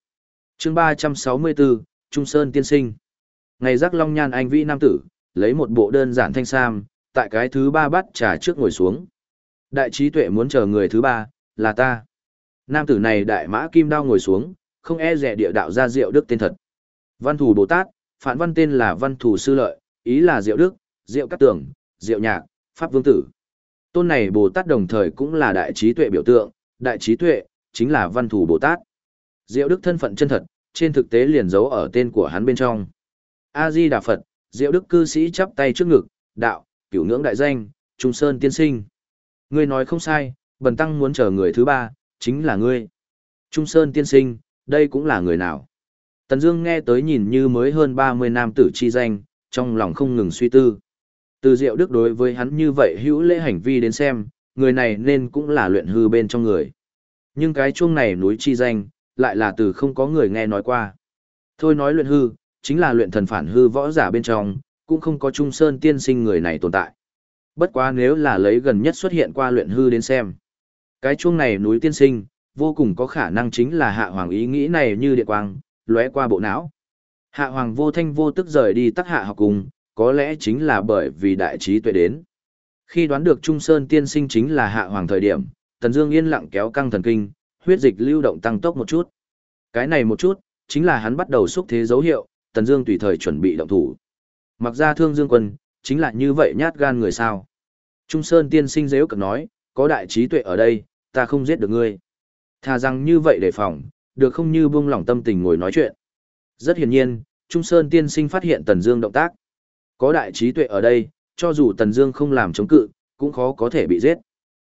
Speaker 1: Chương 364, Trung Sơn tiên sinh. Ngày rắc long nhan anh vĩ nam tử, lấy một bộ đơn giản thanh sam, tại cái thứ ba bắt trà trước ngồi xuống. Đại trí tuệ muốn chờ người thứ ba, là ta. Nam tử này đại mã kim đao ngồi xuống, không e rẻ địa đạo ra diệu đức tên thật. Văn thủ Bồ Tát, phản văn tên là văn thủ sư lợi, ý là diệu đức, diệu cát tường, diệu nhạc, pháp vương tử. Tôn này Bồ Tát đồng thời cũng là đại trí tuệ biểu tượng, đại trí tuệ, chính là văn thủ Bồ Tát. Diệu đức thân phận chân thật, trên thực tế liền giấu ở tên của hắn bên trong. A-di Đà Phật, Diệu đức cư sĩ chắp tay trước ngực, đạo, cửu ngưỡng đại danh, Trung Sơn tiên sinh. Ngươi nói không sai, bần tăng muốn chờ người thứ ba, chính là ngươi. Trung Sơn tiên sinh, đây cũng là người nào? Tần Dương nghe tới nhìn như mới hơn 30 nam tử chi danh, trong lòng không ngừng suy tư. Từ Diệu Đức đối với hắn như vậy hữu lễ hành vi đến xem, người này nên cũng là luyện hư bên trong người. Nhưng cái chuông này núi chi danh, lại là từ không có người nghe nói qua. Thôi nói luyện hư, chính là luyện thần phản hư võ giả bên trong, cũng không có Trung Sơn tiên sinh người này tồn tại. Bất quá nếu là lấy gần nhất xuất hiện qua luyện hư đến xem. Cái chuông này núi tiên sinh, vô cùng có khả năng chính là hạ hoàng ý nghĩ này như địa quang, lóe qua bộ não. Hạ hoàng vô thanh vô tức rời đi tắc hạ học cùng, có lẽ chính là bởi vì đại trí tuệ đến. Khi đoán được Trung Sơn tiên sinh chính là hạ hoàng thời điểm, Tần Dương yên lặng kéo căng thần kinh, huyết dịch lưu động tăng tốc một chút. Cái này một chút, chính là hắn bắt đầu xúc thế dấu hiệu, Tần Dương tùy thời chuẩn bị động thủ. Mặc ra thương dương quân, chính là như vậy nhát gan người sao. Trung Sơn tiên sinh dễ cực nói, có đại trí tuệ ở đây, ta không giết được ngươi. Thà rằng như vậy đề phòng, được không như buông lỏng tâm tình ngồi nói chuyện. Rất hiển nhiên, Trung Sơn tiên sinh phát hiện Tần Dương động tác. Có đại trí tuệ ở đây, cho dù Tần Dương không làm chống cự, cũng khó có thể bị giết.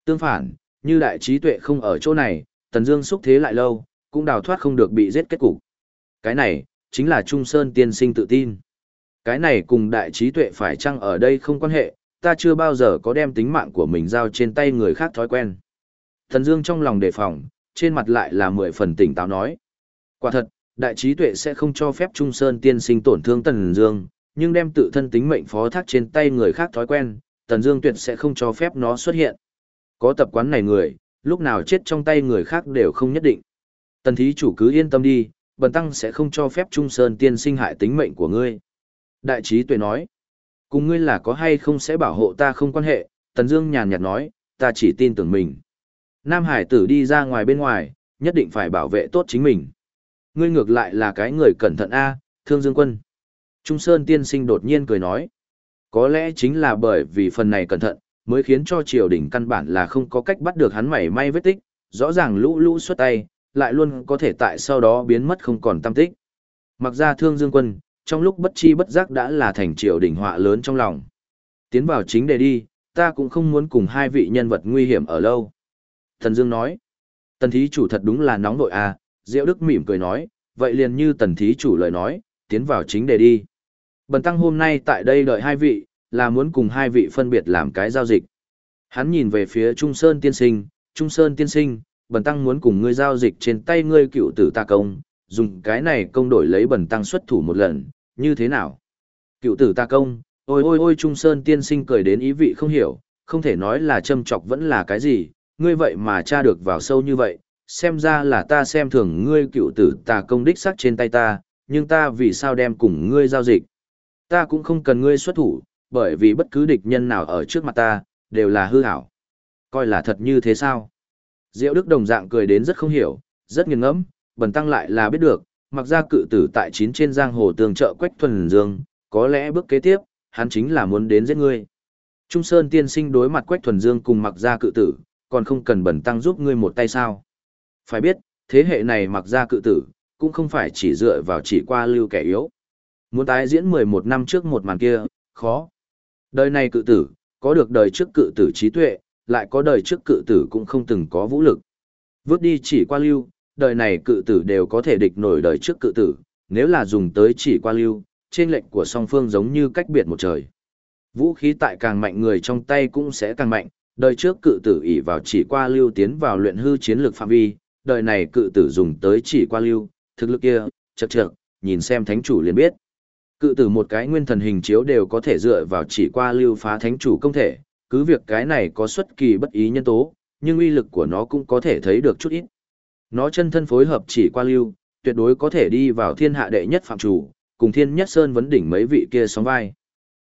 Speaker 1: Tương phản, như đại trí tuệ không ở chỗ này, Tần Dương xúc thế lại lâu, cũng đào thoát không được bị giết kết cục. Cái này, chính là Trung Sơn tiên sinh tự tin. Cái này cùng đại trí tuệ phải chăng ở đây không quan hệ, ta chưa bao giờ có đem tính mạng của mình giao trên tay người khác thói quen. Thần Dương trong lòng đề phòng, trên mặt lại là mười phần tỉnh táo nói. Quả thật, đại trí tuệ sẽ không cho phép Trung Sơn tiên sinh tổn thương Tần Dương, nhưng đem tự thân tính mệnh phó thác trên tay người khác thói quen, Tần Dương tuyệt sẽ không cho phép nó xuất hiện. Có tập quán này người, lúc nào chết trong tay người khác đều không nhất định. Tần thí chủ cứ yên tâm đi, bần tăng sẽ không cho phép Trung Sơn tiên sinh hại tính mệnh của ngươi. Đại trí tuệ nói, cùng ngươi là có hay không sẽ bảo hộ ta không quan hệ, Tần Dương nhàn nhạt nói, ta chỉ tin tưởng mình. Nam Hải tử đi ra ngoài bên ngoài, nhất định phải bảo vệ tốt chính mình. Ngươi ngược lại là cái người cẩn thận a, Thương Dương Quân. Trung Sơn tiên sinh đột nhiên cười nói, có lẽ chính là bởi vì phần này cẩn thận, mới khiến cho triều đình căn bản là không có cách bắt được hắn mảy may vết tích, rõ ràng lũ lũ xuất tay, lại luôn có thể tại sau đó biến mất không còn tâm tích. Mặc ra Thương Dương Quân, trong lúc bất chi bất giác đã là thành triều đỉnh họa lớn trong lòng. Tiến vào chính đề đi, ta cũng không muốn cùng hai vị nhân vật nguy hiểm ở lâu. Thần Dương nói, tần thí chủ thật đúng là nóng nội à, Diệu Đức mỉm cười nói, vậy liền như tần thí chủ lời nói, tiến vào chính đề đi. Bần tăng hôm nay tại đây đợi hai vị, là muốn cùng hai vị phân biệt làm cái giao dịch. Hắn nhìn về phía Trung Sơn tiên sinh, Trung Sơn tiên sinh, bần tăng muốn cùng ngươi giao dịch trên tay ngươi cựu tử ta công, dùng cái này công đổi lấy bần tăng xuất thủ một lần, như thế nào? Cựu tử ta công, ôi ôi ôi Trung Sơn tiên sinh cười đến ý vị không hiểu, không thể nói là châm chọc vẫn là cái gì, ngươi vậy mà tra được vào sâu như vậy, xem ra là ta xem thường ngươi cựu tử ta công đích sắc trên tay ta, nhưng ta vì sao đem cùng ngươi giao dịch? Ta cũng không cần ngươi xuất thủ, bởi vì bất cứ địch nhân nào ở trước mặt ta, đều là hư hảo. Coi là thật như thế sao? Diệu Đức đồng dạng cười đến rất không hiểu, rất nghiêng ngẫm, bần tăng lại là biết được, mặc ra cự tử tại chín trên giang hồ tường trợ Quách Thuần Dương, có lẽ bước kế tiếp, hắn chính là muốn đến giết ngươi. Trung Sơn tiên sinh đối mặt Quách Thuần Dương cùng mặc ra cự tử, còn không cần bần tăng giúp ngươi một tay sao. Phải biết, thế hệ này mặc ra cự tử, cũng không phải chỉ dựa vào chỉ qua lưu kẻ yếu. Muốn tái diễn 11 năm trước một màn kia, khó. Đời này cự tử, có được đời trước cự tử trí tuệ, lại có đời trước cự tử cũng không từng có vũ lực. Vước đi chỉ qua lưu, đời này cự tử đều có thể địch nổi đời trước cự tử, nếu là dùng tới chỉ qua lưu, trên lệnh của song phương giống như cách biệt một trời. Vũ khí tại càng mạnh người trong tay cũng sẽ càng mạnh, đời trước cự tử ỷ vào chỉ qua lưu tiến vào luyện hư chiến lược phạm vi, đời này cự tử dùng tới chỉ qua lưu, thực lực kia, chật chật, nhìn xem thánh chủ liền biết. Cự tử một cái nguyên thần hình chiếu đều có thể dựa vào chỉ qua lưu phá thánh chủ công thể, cứ việc cái này có xuất kỳ bất ý nhân tố, nhưng uy lực của nó cũng có thể thấy được chút ít. Nó chân thân phối hợp chỉ qua lưu, tuyệt đối có thể đi vào thiên hạ đệ nhất phạm chủ, cùng thiên nhất sơn vấn đỉnh mấy vị kia sóng vai.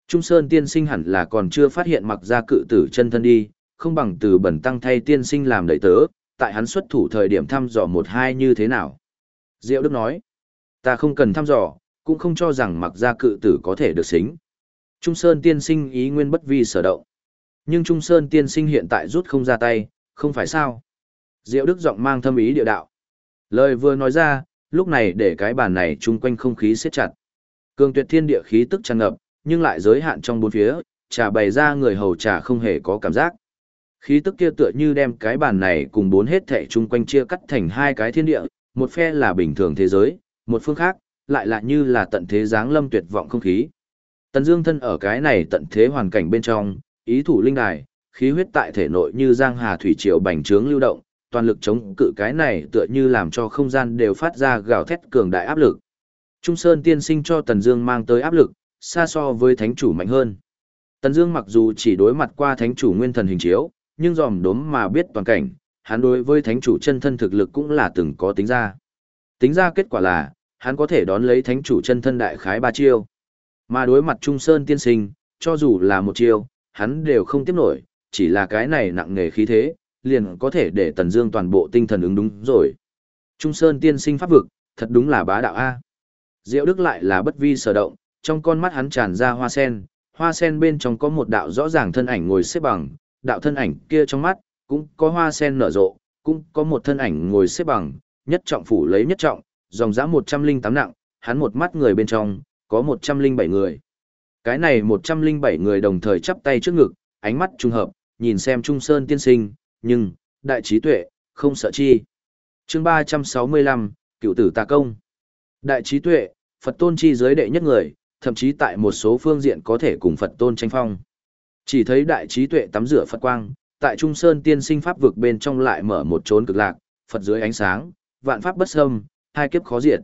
Speaker 1: Trung Sơn tiên sinh hẳn là còn chưa phát hiện mặc ra cự tử chân thân đi, không bằng từ bẩn tăng thay tiên sinh làm đầy tớ, tại hắn xuất thủ thời điểm thăm dò một hai như thế nào. Diệu Đức nói, ta không cần thăm dò, cũng không cho rằng mặc ra cự tử có thể được xính. Trung Sơn tiên sinh ý nguyên bất vi sở động. Nhưng Trung Sơn tiên sinh hiện tại rút không ra tay, không phải sao. Diệu Đức giọng mang thâm ý địa đạo. Lời vừa nói ra, lúc này để cái bàn này chung quanh không khí siết chặt. Cường tuyệt thiên địa khí tức tràn ngập, nhưng lại giới hạn trong bốn phía, trà bày ra người hầu trà không hề có cảm giác. Khí tức kia tựa như đem cái bàn này cùng bốn hết thảy chung quanh chia cắt thành hai cái thiên địa, một phe là bình thường thế giới, một phương khác, lại là như là tận thế giáng lâm tuyệt vọng không khí. Tần Dương thân ở cái này tận thế hoàn cảnh bên trong, ý thủ linh đài, khí huyết tại thể nội như giang hà thủy triều bành trướng lưu động, toàn lực chống cự cái này tựa như làm cho không gian đều phát ra gào thét cường đại áp lực. Trung Sơn tiên sinh cho Tần Dương mang tới áp lực, xa so với thánh chủ mạnh hơn. Tần Dương mặc dù chỉ đối mặt qua thánh chủ nguyên thần hình chiếu, nhưng dòm đốm mà biết toàn cảnh, hắn đối với thánh chủ chân thân thực lực cũng là từng có tính ra. Tính ra kết quả là, hắn có thể đón lấy thánh chủ chân thân đại khái ba chiêu. Mà đối mặt Trung Sơn tiên sinh, cho dù là một chiêu, hắn đều không tiếp nổi, chỉ là cái này nặng nghề khí thế, liền có thể để Tần Dương toàn bộ tinh thần ứng đúng rồi. Trung Sơn tiên sinh pháp vực, thật đúng là bá đạo a. Diệu Đức lại là bất vi sở động, trong con mắt hắn tràn ra hoa sen, hoa sen bên trong có một đạo rõ ràng thân ảnh ngồi xếp bằng, đạo thân ảnh kia trong mắt cũng có hoa sen nở rộ, cũng có một thân ảnh ngồi xếp bằng, nhất trọng phủ lấy nhất trọng, dòng dã 108 nặng, hắn một mắt người bên trong, có 107 người. Cái này 107 người đồng thời chắp tay trước ngực, ánh mắt trùng hợp, nhìn xem Trung Sơn tiên sinh, nhưng, đại trí tuệ, không sợ chi. chương 365, cựu tử tà công. Đại trí tuệ, Phật tôn chi giới đệ nhất người, thậm chí tại một số phương diện có thể cùng Phật tôn tranh phong. Chỉ thấy đại trí tuệ tắm rửa Phật quang, tại Trung Sơn tiên sinh pháp vực bên trong lại mở một chốn cực lạc, Phật dưới ánh sáng, vạn pháp bất xâm, hai kiếp khó diệt.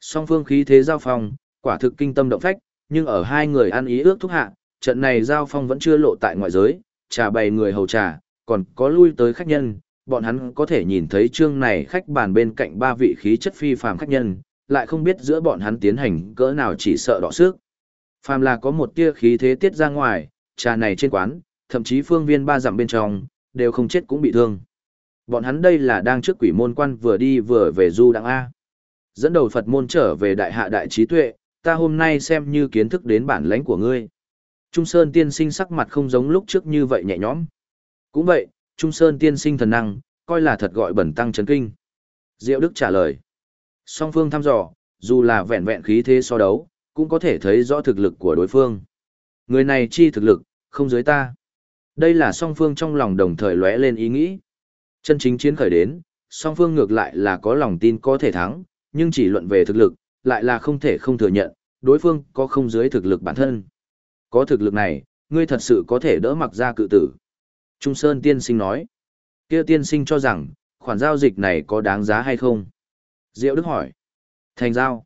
Speaker 1: Song phương khí thế giao phong, quả thực kinh tâm động phách, nhưng ở hai người ăn ý ước thúc hạ, trận này giao phong vẫn chưa lộ tại ngoại giới, trà bày người hầu trà, còn có lui tới khách nhân, bọn hắn có thể nhìn thấy chương này khách bàn bên cạnh ba vị khí chất phi phàm khách nhân, lại không biết giữa bọn hắn tiến hành cỡ nào chỉ sợ đỏ sức. Phàm là có một tia khí thế tiết ra ngoài, trà này trên quán, thậm chí phương viên ba dặm bên trong, đều không chết cũng bị thương. Bọn hắn đây là đang trước quỷ môn quan vừa đi vừa về du đặng A. Dẫn đầu Phật môn trở về đại hạ đại trí tuệ, ta hôm nay xem như kiến thức đến bản lãnh của ngươi. Trung Sơn tiên sinh sắc mặt không giống lúc trước như vậy nhẹ nhõm. Cũng vậy, Trung Sơn tiên sinh thần năng, coi là thật gọi bẩn tăng chấn kinh. Diệu Đức trả lời. Song phương thăm dò, dù là vẹn vẹn khí thế so đấu, cũng có thể thấy rõ thực lực của đối phương. Người này chi thực lực, không dưới ta. Đây là song phương trong lòng đồng thời lóe lên ý nghĩ. Chân chính chiến khởi đến, song phương ngược lại là có lòng tin có thể thắng, nhưng chỉ luận về thực lực, lại là không thể không thừa nhận, đối phương có không dưới thực lực bản thân. Có thực lực này, ngươi thật sự có thể đỡ mặc ra cự tử. Trung Sơn tiên sinh nói. kia tiên sinh cho rằng, khoản giao dịch này có đáng giá hay không? Diệu Đức hỏi. Thành giao.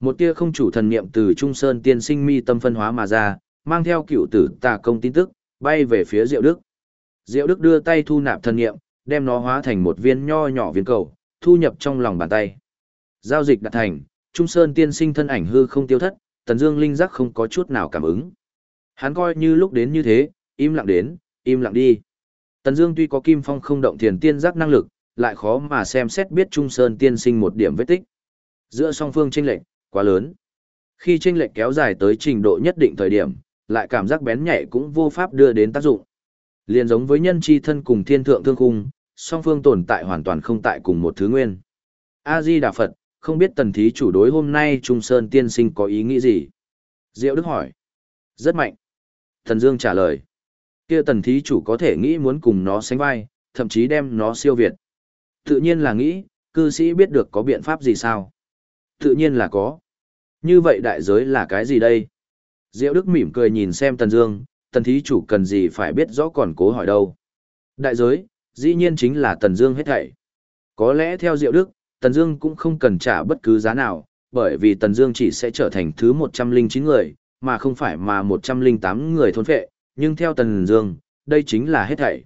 Speaker 1: Một tia không chủ thần niệm từ Trung Sơn tiên sinh mi tâm phân hóa mà ra, mang theo cựu tử tà công tin tức, bay về phía Diệu Đức. Diệu Đức đưa tay thu nạp thần niệm, đem nó hóa thành một viên nho nhỏ viên cầu, thu nhập trong lòng bàn tay. Giao dịch đạt thành, Trung Sơn tiên sinh thân ảnh hư không tiêu thất, Tần Dương linh giác không có chút nào cảm ứng. Hắn coi như lúc đến như thế, im lặng đến, im lặng đi. Tần Dương tuy có Kim Phong không động thiền tiên giác năng lực, lại khó mà xem xét biết Trung Sơn tiên sinh một điểm vết tích. Giữa song phương chênh lệch quá lớn. Khi chênh lệch kéo dài tới trình độ nhất định thời điểm, lại cảm giác bén nhạy cũng vô pháp đưa đến tác dụng. Liên giống với nhân chi thân cùng thiên thượng thương khung, song phương tồn tại hoàn toàn không tại cùng một thứ nguyên. A Di Đà Phật, không biết tần thí chủ đối hôm nay Trung Sơn tiên sinh có ý nghĩ gì? Diệu Đức hỏi. Rất mạnh. Thần Dương trả lời. Kia tần thí chủ có thể nghĩ muốn cùng nó sánh vai, thậm chí đem nó siêu việt. Tự nhiên là nghĩ, cư sĩ biết được có biện pháp gì sao? Tự nhiên là có. Như vậy đại giới là cái gì đây? Diệu Đức mỉm cười nhìn xem Tần Dương, tần thí chủ cần gì phải biết rõ còn cố hỏi đâu. Đại giới, dĩ nhiên chính là Tần Dương hết thảy. Có lẽ theo Diệu Đức, Tần Dương cũng không cần trả bất cứ giá nào, bởi vì Tần Dương chỉ sẽ trở thành thứ 109 người, mà không phải mà 108 người thôn phệ, nhưng theo Tần Dương, đây chính là hết thảy.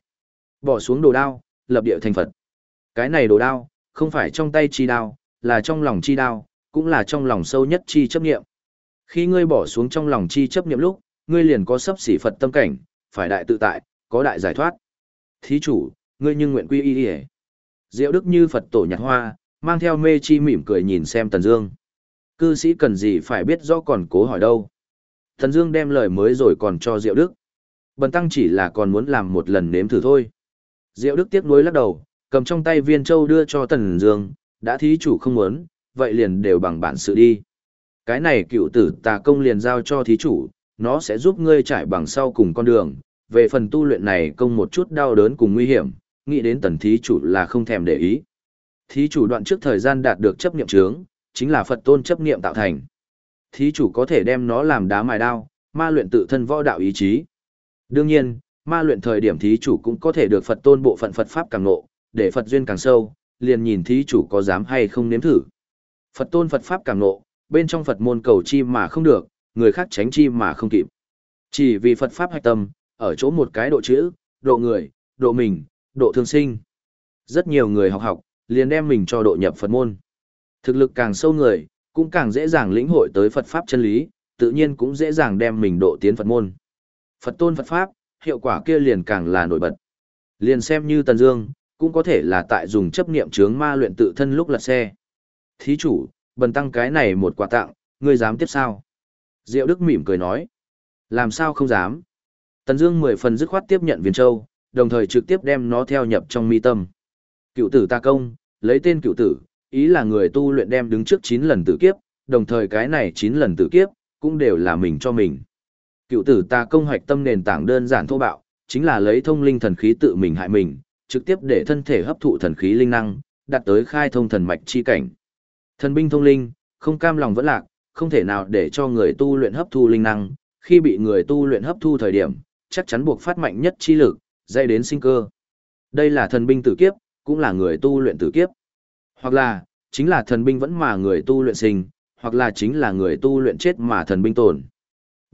Speaker 1: Bỏ xuống đồ đao, lập địa thành Phật. Cái này đồ đao, không phải trong tay chi đao, là trong lòng chi đao, cũng là trong lòng sâu nhất chi chấp niệm. Khi ngươi bỏ xuống trong lòng chi chấp niệm lúc, ngươi liền có sắp xỉ Phật tâm cảnh, phải đại tự tại, có đại giải thoát. Thí chủ, ngươi nhưng nguyện quy y đi Diệu đức như Phật tổ nhặt hoa, mang theo mê chi mỉm cười nhìn xem Tần Dương. Cư sĩ cần gì phải biết rõ còn cố hỏi đâu. Tần Dương đem lời mới rồi còn cho Diệu Đức. Bần tăng chỉ là còn muốn làm một lần nếm thử thôi. Diệu Đức tiếc nuối lắc đầu, cầm trong tay viên châu đưa cho Tần Dương, đã thí chủ không muốn, vậy liền đều bằng bản sự đi. Cái này cựu tử tà công liền giao cho thí chủ, nó sẽ giúp ngươi trải bằng sau cùng con đường. Về phần tu luyện này công một chút đau đớn cùng nguy hiểm, nghĩ đến tần thí chủ là không thèm để ý. Thí chủ đoạn trước thời gian đạt được chấp niệm trướng, chính là Phật tôn chấp niệm tạo thành. Thí chủ có thể đem nó làm đá mài đao, ma luyện tự thân võ đạo ý chí. Đương nhiên, ma luyện thời điểm thí chủ cũng có thể được Phật tôn bộ phận Phật pháp càng ngộ, để Phật duyên càng sâu, liền nhìn thí chủ có dám hay không nếm thử. Phật tôn Phật pháp càng ngộ, bên trong Phật môn cầu chi mà không được, người khác tránh chi mà không kịp. Chỉ vì Phật pháp hạch tâm, ở chỗ một cái độ chữ, độ người, độ mình, độ thương sinh. Rất nhiều người học học, liền đem mình cho độ nhập Phật môn. Thực lực càng sâu người, cũng càng dễ dàng lĩnh hội tới Phật Pháp chân lý, tự nhiên cũng dễ dàng đem mình độ tiến Phật môn. Phật tôn Phật Pháp, hiệu quả kia liền càng là nổi bật. Liền xem như Tần Dương, cũng có thể là tại dùng chấp niệm chướng ma luyện tự thân lúc lật xe. Thí chủ, bần tăng cái này một quà tặng, ngươi dám tiếp sao? Diệu Đức mỉm cười nói. Làm sao không dám? Tần Dương mười phần dứt khoát tiếp nhận viên châu, đồng thời trực tiếp đem nó theo nhập trong mi tâm. Cựu tử ta công, lấy tên cựu tử, ý là người tu luyện đem đứng trước 9 lần tử kiếp, đồng thời cái này 9 lần tử kiếp, cũng đều là mình cho mình. Cựu tử ta công hoạch tâm nền tảng đơn giản thô bạo, chính là lấy thông linh thần khí tự mình hại mình, trực tiếp để thân thể hấp thụ thần khí linh năng, đạt tới khai thông thần mạch chi cảnh. Thần binh thông linh, không cam lòng vẫn lạc, không thể nào để cho người tu luyện hấp thu linh năng, khi bị người tu luyện hấp thu thời điểm, chắc chắn buộc phát mạnh nhất chi lực, dây đến sinh cơ. Đây là thần binh tử kiếp, cũng là người tu luyện tử kiếp. Hoặc là, chính là thần binh vẫn mà người tu luyện sinh, hoặc là chính là người tu luyện chết mà thần binh tồn.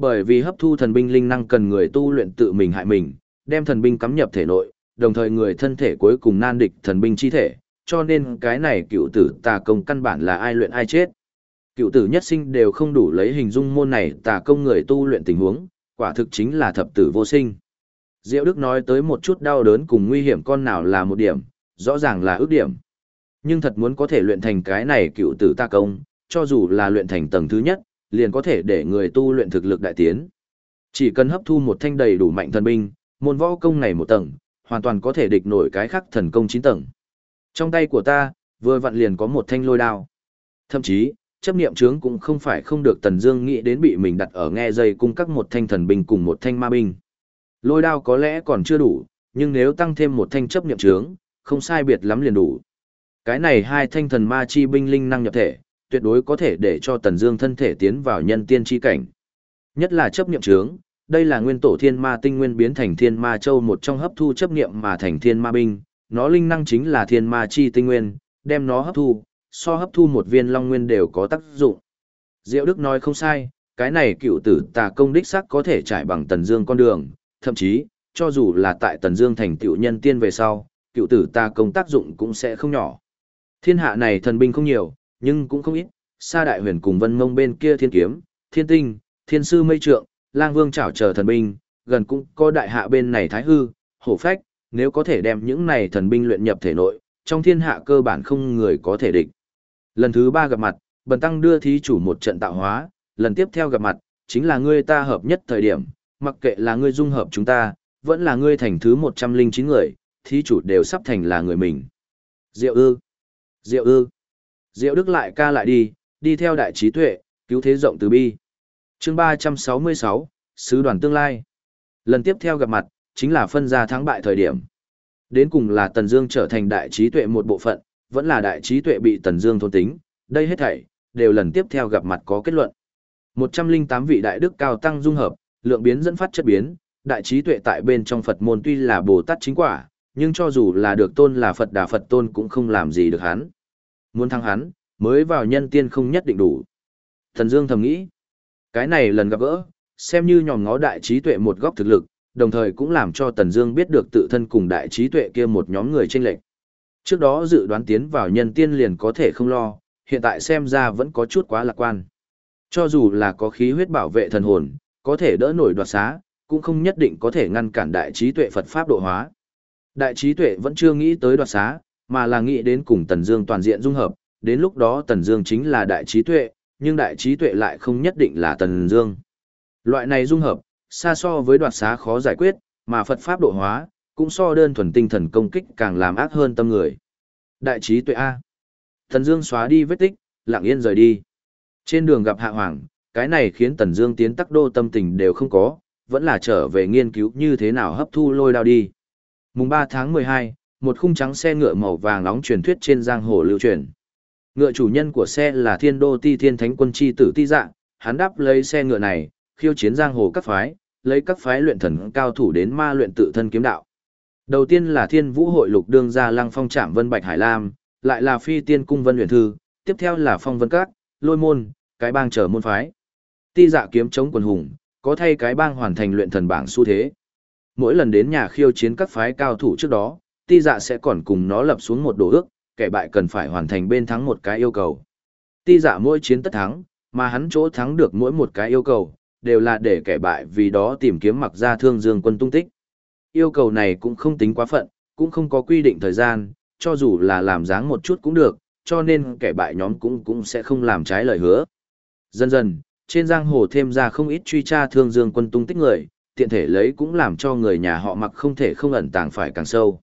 Speaker 1: Bởi vì hấp thu thần binh linh năng cần người tu luyện tự mình hại mình, đem thần binh cắm nhập thể nội, đồng thời người thân thể cuối cùng nan địch thần binh chi thể, cho nên cái này cựu tử tà công căn bản là ai luyện ai chết. Cựu tử nhất sinh đều không đủ lấy hình dung môn này tà công người tu luyện tình huống, quả thực chính là thập tử vô sinh. Diệu Đức nói tới một chút đau đớn cùng nguy hiểm con nào là một điểm, rõ ràng là ước điểm. Nhưng thật muốn có thể luyện thành cái này cựu tử ta công, cho dù là luyện thành tầng thứ nhất, liền có thể để người tu luyện thực lực đại tiến. Chỉ cần hấp thu một thanh đầy đủ mạnh thần binh, môn võ công này một tầng, hoàn toàn có thể địch nổi cái khắc thần công chín tầng. Trong tay của ta, vừa vặn liền có một thanh lôi đao. Thậm chí, chấp niệm trướng cũng không phải không được Tần Dương nghĩ đến bị mình đặt ở nghe dây cung các một thanh thần binh cùng một thanh ma binh. Lôi đao có lẽ còn chưa đủ, nhưng nếu tăng thêm một thanh chấp niệm trướng, không sai biệt lắm liền đủ. Cái này hai thanh thần ma chi binh linh năng nhập thể, tuyệt đối có thể để cho Tần Dương thân thể tiến vào nhân tiên chi cảnh. Nhất là chấp niệm chướng, đây là nguyên tổ thiên ma tinh nguyên biến thành thiên ma châu một trong hấp thu chấp niệm mà thành thiên ma binh, nó linh năng chính là thiên ma chi tinh nguyên, đem nó hấp thu, so hấp thu một viên long nguyên đều có tác dụng. Diệu Đức nói không sai, cái này cựu tử tà công đích sắc có thể trải bằng Tần Dương con đường, thậm chí, cho dù là tại Tần Dương thành tiểu nhân tiên về sau, cựu tử tà công tác dụng cũng sẽ không nhỏ. Thiên hạ này thần binh không nhiều, nhưng cũng không ít, Sa Đại Huyền cùng Vân Mông bên kia thiên kiếm, thiên tinh, thiên sư mây trượng, lang vương chảo chờ thần binh, gần cũng có đại hạ bên này thái hư, hổ phách, nếu có thể đem những này thần binh luyện nhập thể nội, trong thiên hạ cơ bản không người có thể địch. Lần thứ ba gặp mặt, Bần Tăng đưa thí chủ một trận tạo hóa, lần tiếp theo gặp mặt, chính là ngươi ta hợp nhất thời điểm, mặc kệ là ngươi dung hợp chúng ta, vẫn là ngươi thành thứ 109 người, thí chủ đều sắp thành là người mình. Diệu ư, Diệu ư, Diệu Đức lại ca lại đi, đi theo đại trí tuệ, cứu thế rộng từ bi. chương 366, Sứ đoàn tương lai. Lần tiếp theo gặp mặt, chính là phân ra thắng bại thời điểm. Đến cùng là Tần Dương trở thành đại trí tuệ một bộ phận, vẫn là đại trí tuệ bị Tần Dương thôn tính, đây hết thảy đều lần tiếp theo gặp mặt có kết luận. 108 vị đại đức cao tăng dung hợp, lượng biến dẫn phát chất biến, đại trí tuệ tại bên trong Phật môn tuy là Bồ Tát chính quả, nhưng cho dù là được tôn là Phật Đà Phật tôn cũng không làm gì được hắn. Muốn thắng hắn, mới vào nhân tiên không nhất định đủ. Thần Dương thầm nghĩ, cái này lần gặp gỡ, xem như nhòm ngó đại trí tuệ một góc thực lực, đồng thời cũng làm cho Tần Dương biết được tự thân cùng đại trí tuệ kia một nhóm người chênh lệch. Trước đó dự đoán tiến vào nhân tiên liền có thể không lo, hiện tại xem ra vẫn có chút quá lạc quan. Cho dù là có khí huyết bảo vệ thần hồn, có thể đỡ nổi đoạt xá, cũng không nhất định có thể ngăn cản đại trí tuệ Phật Pháp độ hóa. Đại trí tuệ vẫn chưa nghĩ tới đoạt xá, mà là nghĩ đến cùng Tần Dương toàn diện dung hợp, đến lúc đó Tần Dương chính là đại trí tuệ, nhưng đại trí tuệ lại không nhất định là Tần Dương. Loại này dung hợp, xa so với đoạt xá khó giải quyết, mà Phật Pháp độ hóa, cũng so đơn thuần tinh thần công kích càng làm ác hơn tâm người. Đại trí tuệ A. Tần Dương xóa đi vết tích, lặng yên rời đi. Trên đường gặp Hạ Hoàng, cái này khiến Tần Dương tiến tắc đô tâm tình đều không có, vẫn là trở về nghiên cứu như thế nào hấp thu lôi đao đi. Mùng 3 tháng 12, một khung trắng xe ngựa màu vàng nóng truyền thuyết trên giang hồ lưu truyền. Ngựa chủ nhân của xe là Thiên Đô Ti Thiên Thánh Quân chi tử Ti Dạ, hắn đáp lấy xe ngựa này, khiêu chiến giang hồ các phái, lấy các phái luyện thần cao thủ đến ma luyện tự thân kiếm đạo. Đầu tiên là Thiên Vũ hội lục đương gia Lăng Phong Trạm Vân Bạch Hải Lam, lại là Phi Tiên Cung Vân Huyền Thư, tiếp theo là Phong Vân Các, Lôi Môn, cái bang trở môn phái. Ti Dạ kiếm chống quần hùng, có thay cái bang hoàn thành luyện thần bảng xu thế. Mỗi lần đến nhà khiêu chiến các phái cao thủ trước đó, Ti Dạ sẽ còn cùng nó lập xuống một đồ ước, kẻ bại cần phải hoàn thành bên thắng một cái yêu cầu. Ti Dạ mỗi chiến tất thắng, mà hắn chỗ thắng được mỗi một cái yêu cầu, đều là để kẻ bại vì đó tìm kiếm mặc ra thương dương quân tung tích. Yêu cầu này cũng không tính quá phận, cũng không có quy định thời gian, cho dù là làm dáng một chút cũng được, cho nên kẻ bại nhóm cũng cũng sẽ không làm trái lời hứa. Dần dần, trên giang hồ thêm ra không ít truy tra thương dương quân tung tích người, tiện thể lấy cũng làm cho người nhà họ mặc không thể không ẩn tàng phải càng sâu.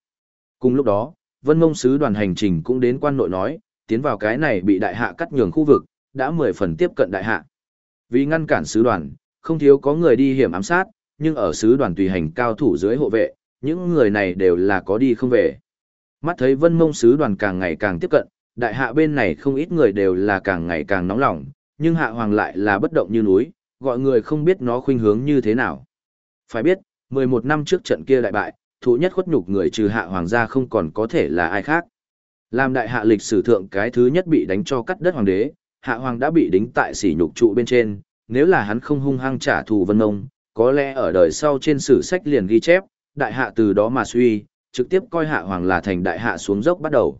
Speaker 1: Cùng lúc đó, Vân Mông Sứ đoàn hành trình cũng đến quan nội nói, tiến vào cái này bị đại hạ cắt nhường khu vực, đã mười phần tiếp cận đại hạ. Vì ngăn cản sứ đoàn, không thiếu có người đi hiểm ám sát, nhưng ở sứ đoàn tùy hành cao thủ dưới hộ vệ, những người này đều là có đi không về. Mắt thấy vân mông sứ đoàn càng ngày càng tiếp cận, đại hạ bên này không ít người đều là càng ngày càng nóng lòng, nhưng hạ hoàng lại là bất động như núi, gọi người không biết nó khuynh hướng như thế nào. Phải biết, 11 năm trước trận kia đại bại, thụ nhất khuất nhục người trừ hạ hoàng gia không còn có thể là ai khác. Làm đại hạ lịch sử thượng cái thứ nhất bị đánh cho cắt đất hoàng đế, hạ hoàng đã bị đính tại sỉ nhục trụ bên trên, nếu là hắn không hung hăng trả thù vân ông, có lẽ ở đời sau trên sử sách liền ghi chép, đại hạ từ đó mà suy, trực tiếp coi hạ hoàng là thành đại hạ xuống dốc bắt đầu.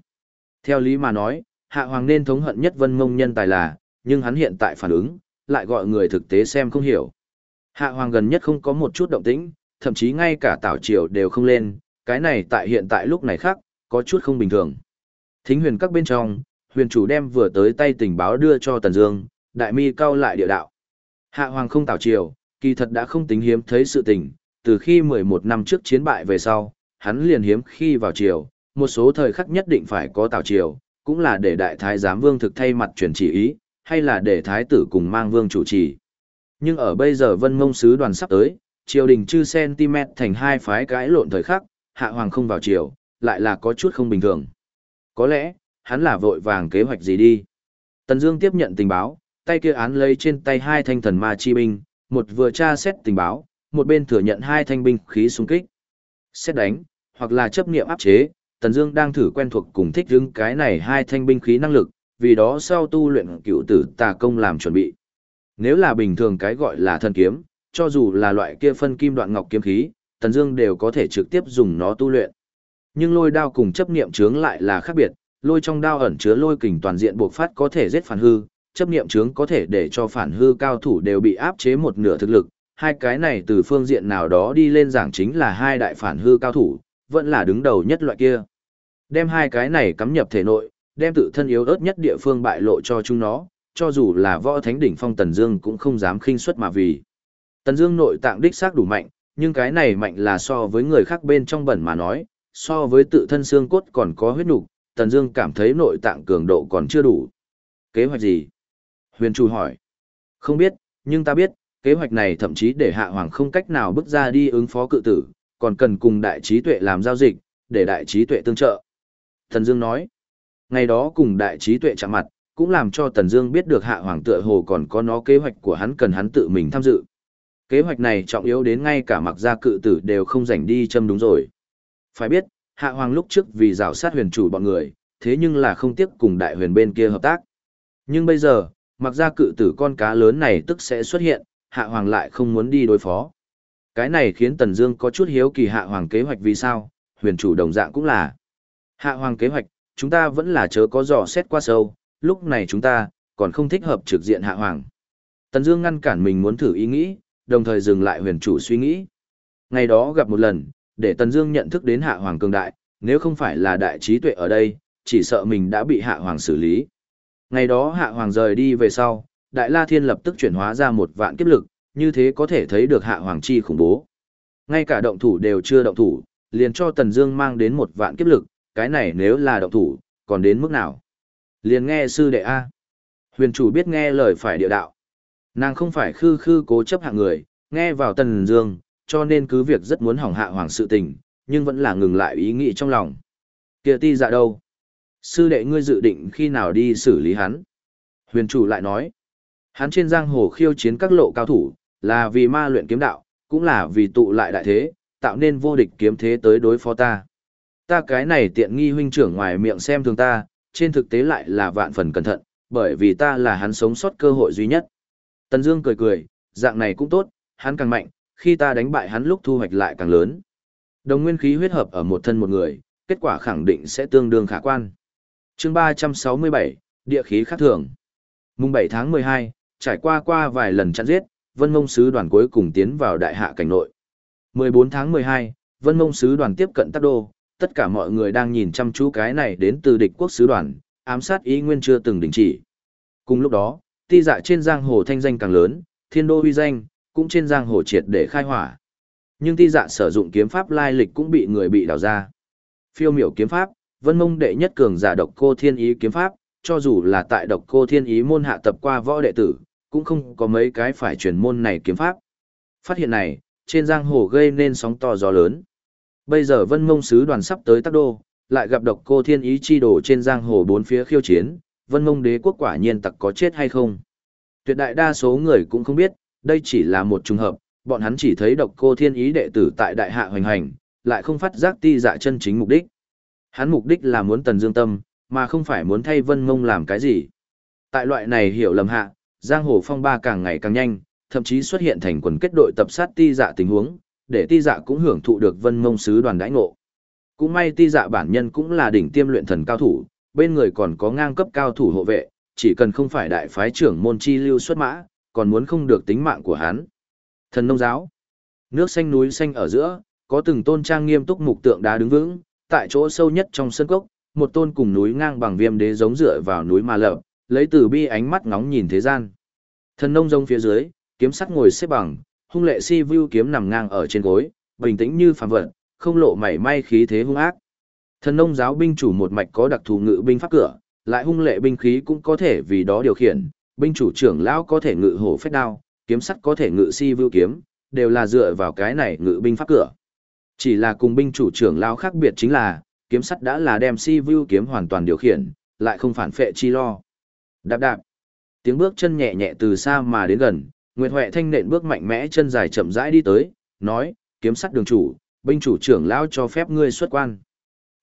Speaker 1: Theo lý mà nói, hạ hoàng nên thống hận nhất vân mông nhân tài là, nhưng hắn hiện tại phản ứng, lại gọi người thực tế xem không hiểu. Hạ hoàng gần nhất không có một chút động tĩnh, thậm chí ngay cả tảo triều đều không lên, cái này tại hiện tại lúc này khác, có chút không bình thường. Thính huyền các bên trong, huyền chủ đem vừa tới tay tình báo đưa cho Tần Dương, đại mi cao lại địa đạo. Hạ hoàng không tảo triều, kỳ thật đã không tính hiếm thấy sự tình, từ khi 11 năm trước chiến bại về sau, hắn liền hiếm khi vào triều, một số thời khắc nhất định phải có tảo triều, cũng là để đại thái giám vương thực thay mặt truyền chỉ ý, hay là để thái tử cùng mang vương chủ trì. Nhưng ở bây giờ vân mông sứ đoàn sắp tới, triều đình chư cm thành hai phái cãi lộn thời khắc, hạ hoàng không vào triều, lại là có chút không bình thường. Có lẽ, hắn là vội vàng kế hoạch gì đi. Tần Dương tiếp nhận tình báo, tay kia án lấy trên tay hai thanh thần ma chi binh, một vừa tra xét tình báo, một bên thừa nhận hai thanh binh khí xung kích. Xét đánh, hoặc là chấp niệm áp chế, Tần Dương đang thử quen thuộc cùng thích ứng cái này hai thanh binh khí năng lực, vì đó sau tu luyện cựu tử tà công làm chuẩn bị. Nếu là bình thường cái gọi là thần kiếm, cho dù là loại kia phân kim đoạn ngọc kiếm khí, Tần Dương đều có thể trực tiếp dùng nó tu luyện. Nhưng lôi đao cùng chấp niệm chướng lại là khác biệt, lôi trong đao ẩn chứa lôi kình toàn diện buộc phát có thể giết phản hư, chấp niệm chướng có thể để cho phản hư cao thủ đều bị áp chế một nửa thực lực. Hai cái này từ phương diện nào đó đi lên giảng chính là hai đại phản hư cao thủ, vẫn là đứng đầu nhất loại kia. Đem hai cái này cắm nhập thể nội, đem tự thân yếu ớt nhất địa phương bại lộ cho chúng nó, cho dù là võ thánh đỉnh phong Tần Dương cũng không dám khinh suất mà vì. Tần Dương nội tạng đích xác đủ mạnh, nhưng cái này mạnh là so với người khác bên trong bẩn mà nói, so với tự thân xương cốt còn có huyết nục, Tần Dương cảm thấy nội tạng cường độ còn chưa đủ. Kế hoạch gì? Huyền Chu hỏi. Không biết, nhưng ta biết, kế hoạch này thậm chí để Hạ Hoàng không cách nào bước ra đi ứng phó cự tử, còn cần cùng đại trí tuệ làm giao dịch, để đại trí tuệ tương trợ. Tần Dương nói. Ngày đó cùng đại trí tuệ chạm mặt, cũng làm cho Tần Dương biết được Hạ Hoàng tựa hồ còn có nó kế hoạch của hắn cần hắn tự mình tham dự. Kế hoạch này trọng yếu đến ngay cả mặc gia cự tử đều không rảnh đi châm đúng rồi. Phải biết, Hạ Hoàng lúc trước vì rào sát huyền chủ bọn người, thế nhưng là không tiếp cùng đại huyền bên kia hợp tác. Nhưng bây giờ, mặc gia cự tử con cá lớn này tức sẽ xuất hiện, Hạ Hoàng lại không muốn đi đối phó. Cái này khiến Tần Dương có chút hiếu kỳ Hạ Hoàng kế hoạch vì sao, huyền chủ đồng dạng cũng là. Hạ Hoàng kế hoạch, chúng ta vẫn là chớ có dò xét qua sâu, lúc này chúng ta, còn không thích hợp trực diện Hạ Hoàng. Tần Dương ngăn cản mình muốn thử ý nghĩ, đồng thời dừng lại huyền chủ suy nghĩ. Ngày đó gặp một lần, để Tần Dương nhận thức đến Hạ Hoàng cường đại, nếu không phải là đại trí tuệ ở đây, chỉ sợ mình đã bị Hạ Hoàng xử lý. Ngày đó Hạ Hoàng rời đi về sau, Đại La Thiên lập tức chuyển hóa ra một vạn kiếp lực, như thế có thể thấy được Hạ Hoàng chi khủng bố. Ngay cả động thủ đều chưa động thủ, liền cho Tần Dương mang đến một vạn kiếp lực, cái này nếu là động thủ, còn đến mức nào? Liền nghe sư đệ a. Huyền chủ biết nghe lời phải địa đạo. Nàng không phải khư khư cố chấp hạng người, nghe vào Tần Dương, cho nên cứ việc rất muốn hỏng hạ hoàng sự tình, nhưng vẫn là ngừng lại ý nghĩ trong lòng. Kia ti dạ đâu? Sư đệ ngươi dự định khi nào đi xử lý hắn? Huyền chủ lại nói, hắn trên giang hồ khiêu chiến các lộ cao thủ, là vì ma luyện kiếm đạo, cũng là vì tụ lại đại thế, tạo nên vô địch kiếm thế tới đối phó ta. Ta cái này tiện nghi huynh trưởng ngoài miệng xem thường ta, trên thực tế lại là vạn phần cẩn thận, bởi vì ta là hắn sống sót cơ hội duy nhất. Tần Dương cười cười, dạng này cũng tốt, hắn càng mạnh, khi ta đánh bại hắn lúc thu hoạch lại càng lớn. Đồng nguyên khí huyết hợp ở một thân một người, kết quả khẳng định sẽ tương đương khả quan. Chương 367, địa khí khác thường. Mùng 7 tháng 12, trải qua qua vài lần chặn giết, Vân Mông sứ đoàn cuối cùng tiến vào đại hạ cảnh nội. 14 tháng 12, Vân Mông sứ đoàn tiếp cận Tắc Đô, tất cả mọi người đang nhìn chăm chú cái này đến từ địch quốc sứ đoàn, ám sát ý nguyên chưa từng đình chỉ. Cùng lúc đó, ti dạ trên giang hồ thanh danh càng lớn, thiên đô uy danh, cũng trên giang hồ triệt để khai hỏa. Nhưng ti dạ sử dụng kiếm pháp lai lịch cũng bị người bị đào ra. Phiêu miểu kiếm pháp, vân mông đệ nhất cường giả độc cô thiên ý kiếm pháp, cho dù là tại độc cô thiên ý môn hạ tập qua võ đệ tử, cũng không có mấy cái phải truyền môn này kiếm pháp. Phát hiện này, trên giang hồ gây nên sóng to gió lớn. Bây giờ vân mông sứ đoàn sắp tới tắc đô, lại gặp độc cô thiên ý chi đổ trên giang hồ bốn phía khiêu chiến, vân mông đế quốc quả nhiên tặc có chết hay không. Tuyệt đại đa số người cũng không biết, đây chỉ là một trùng hợp, bọn hắn chỉ thấy độc cô thiên ý đệ tử tại đại hạ hoành hành, lại không phát giác ti dạ chân chính mục đích. Hắn mục đích là muốn tần dương tâm, mà không phải muốn thay vân mông làm cái gì. Tại loại này hiểu lầm hạ, giang hồ phong ba càng ngày càng nhanh, thậm chí xuất hiện thành quần kết đội tập sát ti dạ tình huống, để ti dạ cũng hưởng thụ được vân mông sứ đoàn đãi ngộ. Cũng may ti dạ bản nhân cũng là đỉnh tiêm luyện thần cao thủ, bên người còn có ngang cấp cao thủ hộ vệ, chỉ cần không phải đại phái trưởng môn chi lưu xuất mã, còn muốn không được tính mạng của hắn. Thần nông giáo. Nước xanh núi xanh ở giữa, có từng tôn trang nghiêm túc mục tượng đá đứng vững, tại chỗ sâu nhất trong sân cốc, một tôn cùng núi ngang bằng viêm đế giống dựa vào núi mà lợp, lấy từ bi ánh mắt ngóng nhìn thế gian. Thần nông giống phía dưới, kiếm sắt ngồi xếp bằng, hung lệ si vu kiếm nằm ngang ở trên gối, bình tĩnh như phàm vật, không lộ mảy may khí thế hung ác. Thần nông giáo binh chủ một mạch có đặc thù ngự binh pháp cửa, lại hung lệ binh khí cũng có thể vì đó điều khiển, binh chủ trưởng lão có thể ngự hổ phách đao, kiếm sắt có thể ngự si vưu kiếm, đều là dựa vào cái này ngự binh pháp cửa. Chỉ là cùng binh chủ trưởng lão khác biệt chính là, kiếm sắt đã là đem si vưu kiếm hoàn toàn điều khiển, lại không phản phệ chi lo. Đạp đạp. Tiếng bước chân nhẹ nhẹ từ xa mà đến gần, Nguyệt Huệ thanh nện bước mạnh mẽ chân dài chậm rãi đi tới, nói, kiếm sắt đường chủ, binh chủ trưởng lão cho phép ngươi xuất quan.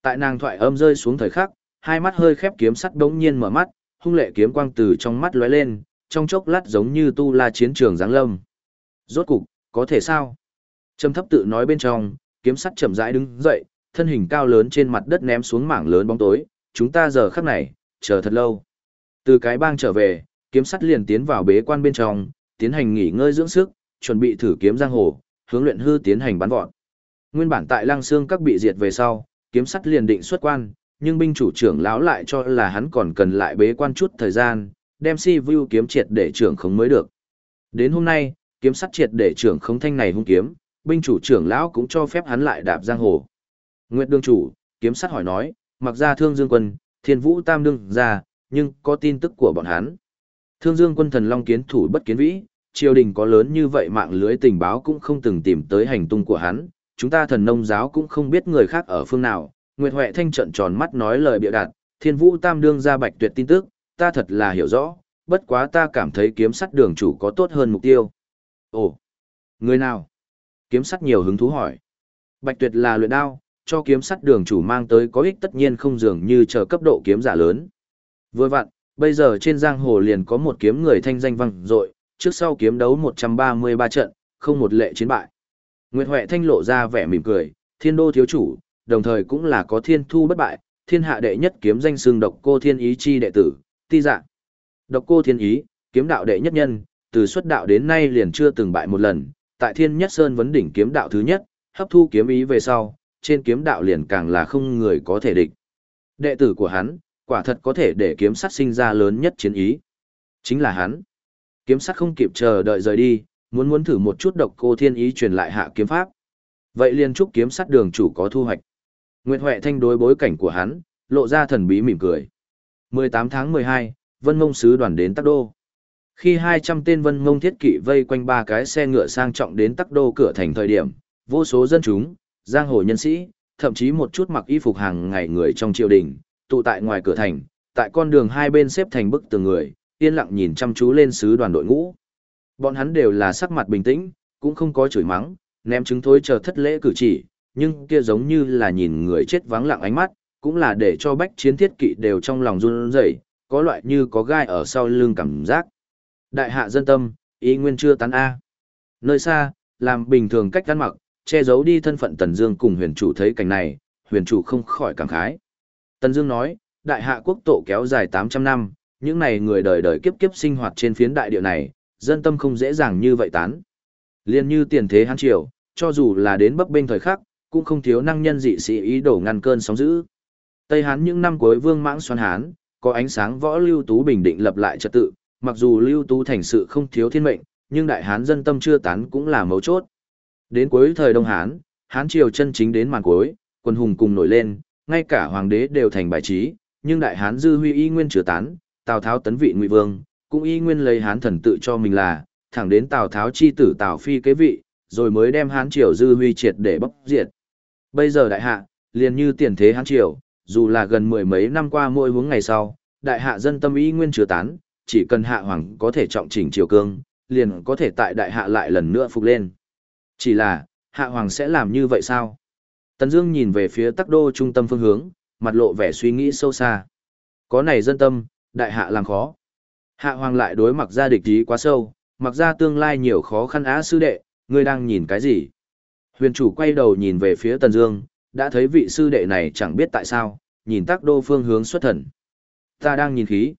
Speaker 1: Tại nàng thoại âm rơi xuống thời khắc, hai mắt hơi khép kiếm sắt bỗng nhiên mở mắt, hung lệ kiếm quang từ trong mắt lóe lên, trong chốc lát giống như tu la chiến trường giáng lâm. Rốt cục, có thể sao? Trầm thấp tự nói bên trong, kiếm sắt chậm rãi đứng dậy, thân hình cao lớn trên mặt đất ném xuống mảng lớn bóng tối, chúng ta giờ khắc này, chờ thật lâu. Từ cái bang trở về, kiếm sắt liền tiến vào bế quan bên trong, tiến hành nghỉ ngơi dưỡng sức, chuẩn bị thử kiếm giang hồ, hướng luyện hư tiến hành bắn vọt. Nguyên bản tại Lăng Xương các bị diệt về sau, kiếm sắt liền định xuất quan, nhưng binh chủ trưởng lão lại cho là hắn còn cần lại bế quan chút thời gian, đem si vu kiếm triệt để trưởng khống mới được. Đến hôm nay, kiếm sắt triệt để trưởng khống thanh này hung kiếm, binh chủ trưởng lão cũng cho phép hắn lại đạp giang hồ. Nguyệt đương chủ, kiếm sắt hỏi nói, mặc ra thương dương quân, thiên vũ tam đương ra, nhưng có tin tức của bọn hắn. Thương dương quân thần long kiến thủ bất kiến vĩ, triều đình có lớn như vậy mạng lưới tình báo cũng không từng tìm tới hành tung của hắn, chúng ta thần nông giáo cũng không biết người khác ở phương nào. Nguyệt Huệ Thanh trận tròn mắt nói lời bịa đặt, thiên vũ tam đương ra bạch tuyệt tin tức, ta thật là hiểu rõ, bất quá ta cảm thấy kiếm sắt đường chủ có tốt hơn mục tiêu. Ồ, người nào? Kiếm sắt nhiều hứng thú hỏi. Bạch tuyệt là luyện đao, cho kiếm sắt đường chủ mang tới có ích tất nhiên không dường như chờ cấp độ kiếm giả lớn. Vừa vặn, bây giờ trên giang hồ liền có một kiếm người thanh danh vang dội, trước sau kiếm đấu 133 trận, không một lệ chiến bại. Nguyệt Huệ thanh lộ ra vẻ mỉm cười, thiên đô thiếu chủ, đồng thời cũng là có thiên thu bất bại, thiên hạ đệ nhất kiếm danh xương độc cô thiên ý chi đệ tử, ti dạ. Độc cô thiên ý, kiếm đạo đệ nhất nhân, từ xuất đạo đến nay liền chưa từng bại một lần, tại thiên nhất sơn vấn đỉnh kiếm đạo thứ nhất, hấp thu kiếm ý về sau, trên kiếm đạo liền càng là không người có thể địch. Đệ tử của hắn, quả thật có thể để kiếm sắt sinh ra lớn nhất chiến ý. Chính là hắn. Kiếm sắt không kịp chờ đợi rời đi, muốn muốn thử một chút độc cô thiên ý truyền lại hạ kiếm pháp. Vậy liền chúc kiếm sắt đường chủ có thu hoạch. Nguyệt Huệ thanh đối bối cảnh của hắn, lộ ra thần bí mỉm cười. 18 tháng 12, Vân Mông sứ đoàn đến Tắc Đô. Khi 200 tên Vân Mông thiết kỵ vây quanh ba cái xe ngựa sang trọng đến Tắc Đô cửa thành thời điểm, vô số dân chúng, giang hồ nhân sĩ, thậm chí một chút mặc y phục hàng ngày người trong triều đình, tụ tại ngoài cửa thành, tại con đường hai bên xếp thành bức tường người, yên lặng nhìn chăm chú lên sứ đoàn đội ngũ. Bọn hắn đều là sắc mặt bình tĩnh, cũng không có chửi mắng, ném trứng thối chờ thất lễ cử chỉ, nhưng kia giống như là nhìn người chết vắng lặng ánh mắt, cũng là để cho bách chiến thiết kỵ đều trong lòng run rẩy, có loại như có gai ở sau lưng cảm giác. Đại hạ dân tâm, ý nguyên chưa tán A. Nơi xa, làm bình thường cách ăn mặc, che giấu đi thân phận Tần Dương cùng huyền chủ thấy cảnh này, huyền chủ không khỏi cảm khái. Tần Dương nói, đại hạ quốc tổ kéo dài 800 năm, những này người đời đời kiếp kiếp sinh hoạt trên phiến đại địa này, dân tâm không dễ dàng như vậy tán. Liên như tiền thế Hán Triều, cho dù là đến bấp bênh thời khắc, cũng không thiếu năng nhân dị sĩ ý đồ ngăn cơn sóng dữ. Tây Hán những năm cuối Vương Mãng Xoan Hán, có ánh sáng võ Lưu Tú bình định lập lại trật tự, mặc dù Lưu Tú thành sự không thiếu thiên mệnh, nhưng đại Hán dân tâm chưa tán cũng là mấu chốt. Đến cuối thời Đông Hán, Hán triều chân chính đến màn cuối, quân hùng cùng nổi lên, ngay cả hoàng đế đều thành bài trí, nhưng đại Hán dư huy y nguyên chưa tán, Tào Tháo tấn vị ngụy vương, cũng y nguyên lấy Hán thần tự cho mình là, thẳng đến Tào Tháo chi tử Tào Phi kế vị, rồi mới đem Hán triều dư huy triệt để bóc diệt. Bây giờ đại hạ, liền như tiền thế Hán triều, dù là gần mười mấy năm qua mỗi hướng ngày sau, đại hạ dân tâm y nguyên chứa tán, chỉ cần hạ hoàng có thể trọng chỉnh triều cương, liền có thể tại đại hạ lại lần nữa phục lên. Chỉ là, hạ hoàng sẽ làm như vậy sao? Tần Dương nhìn về phía Tắc Đô trung tâm phương hướng, mặt lộ vẻ suy nghĩ sâu xa. Có này dân tâm, đại hạ làm khó. Hạ hoàng lại đối mặt gia địch ý quá sâu, mặc ra tương lai nhiều khó khăn á sư đệ, ngươi đang nhìn cái gì? Huyền chủ quay đầu nhìn về phía Tần Dương, đã thấy vị sư đệ này chẳng biết tại sao, nhìn Tắc Đô phương hướng xuất thần. Ta đang nhìn khí.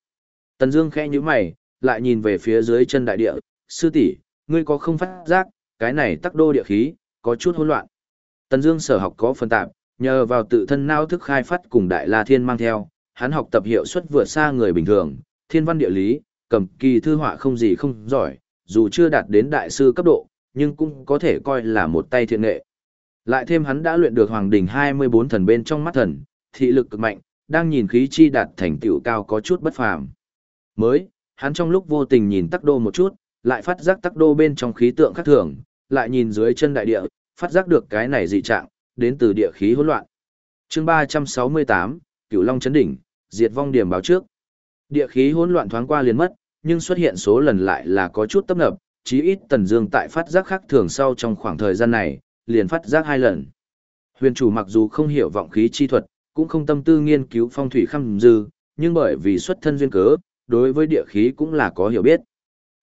Speaker 1: Tần Dương khẽ nhíu mày, lại nhìn về phía dưới chân đại địa, sư tỷ, ngươi có không phát giác, cái này tắc đô địa khí, có chút hỗn loạn. Tần Dương sở học có phần tạp, nhờ vào tự thân não thức khai phát cùng Đại La Thiên mang theo, hắn học tập hiệu suất vượt xa người bình thường, thiên văn địa lý, cầm kỳ thư họa không gì không giỏi, dù chưa đạt đến đại sư cấp độ, nhưng cũng có thể coi là một tay thiện nghệ. Lại thêm hắn đã luyện được Hoàng đỉnh 24 thần bên trong mắt thần, thị lực cực mạnh, đang nhìn khí chi đạt thành tựu cao có chút bất phàm. Mới, hắn trong lúc vô tình nhìn tắc đô một chút, lại phát giác tắc đô bên trong khí tượng khác thường, lại nhìn dưới chân đại địa, phát giác được cái này dị trạng, đến từ địa khí hỗn loạn. Chương 368, Cửu Long chấn đỉnh, diệt vong điểm báo trước. Địa khí hỗn loạn thoáng qua liền mất, nhưng xuất hiện số lần lại là có chút tấp nập, chí ít Tần Dương tại phát giác khác thường sau trong khoảng thời gian này, liền phát giác hai lần. Huyền chủ mặc dù không hiểu vọng khí chi thuật, cũng không tâm tư nghiên cứu phong thủy khăm dư, nhưng bởi vì xuất thân duyên cớ, đối với địa khí cũng là có hiểu biết.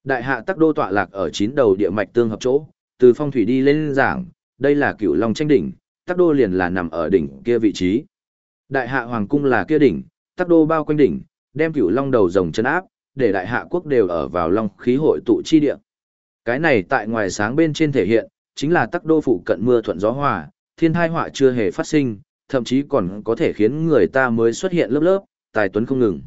Speaker 1: Đại hạ tắc đô tọa lạc ở chín đầu địa mạch tương hợp chỗ, từ phong thủy đi lên giảng, đây là cửu long tranh đỉnh, tắc đô liền là nằm ở đỉnh kia vị trí. Đại hạ hoàng cung là kia đỉnh, tắc đô bao quanh đỉnh, đem cửu long đầu rồng chân áp, để đại hạ quốc đều ở vào long khí hội tụ chi địa. Cái này tại ngoài sáng bên trên thể hiện, chính là tắc đô phụ cận mưa thuận gió hòa, thiên thai họa chưa hề phát sinh, thậm chí còn có thể khiến người ta mới xuất hiện lớp lớp, tài tuấn không ngừng.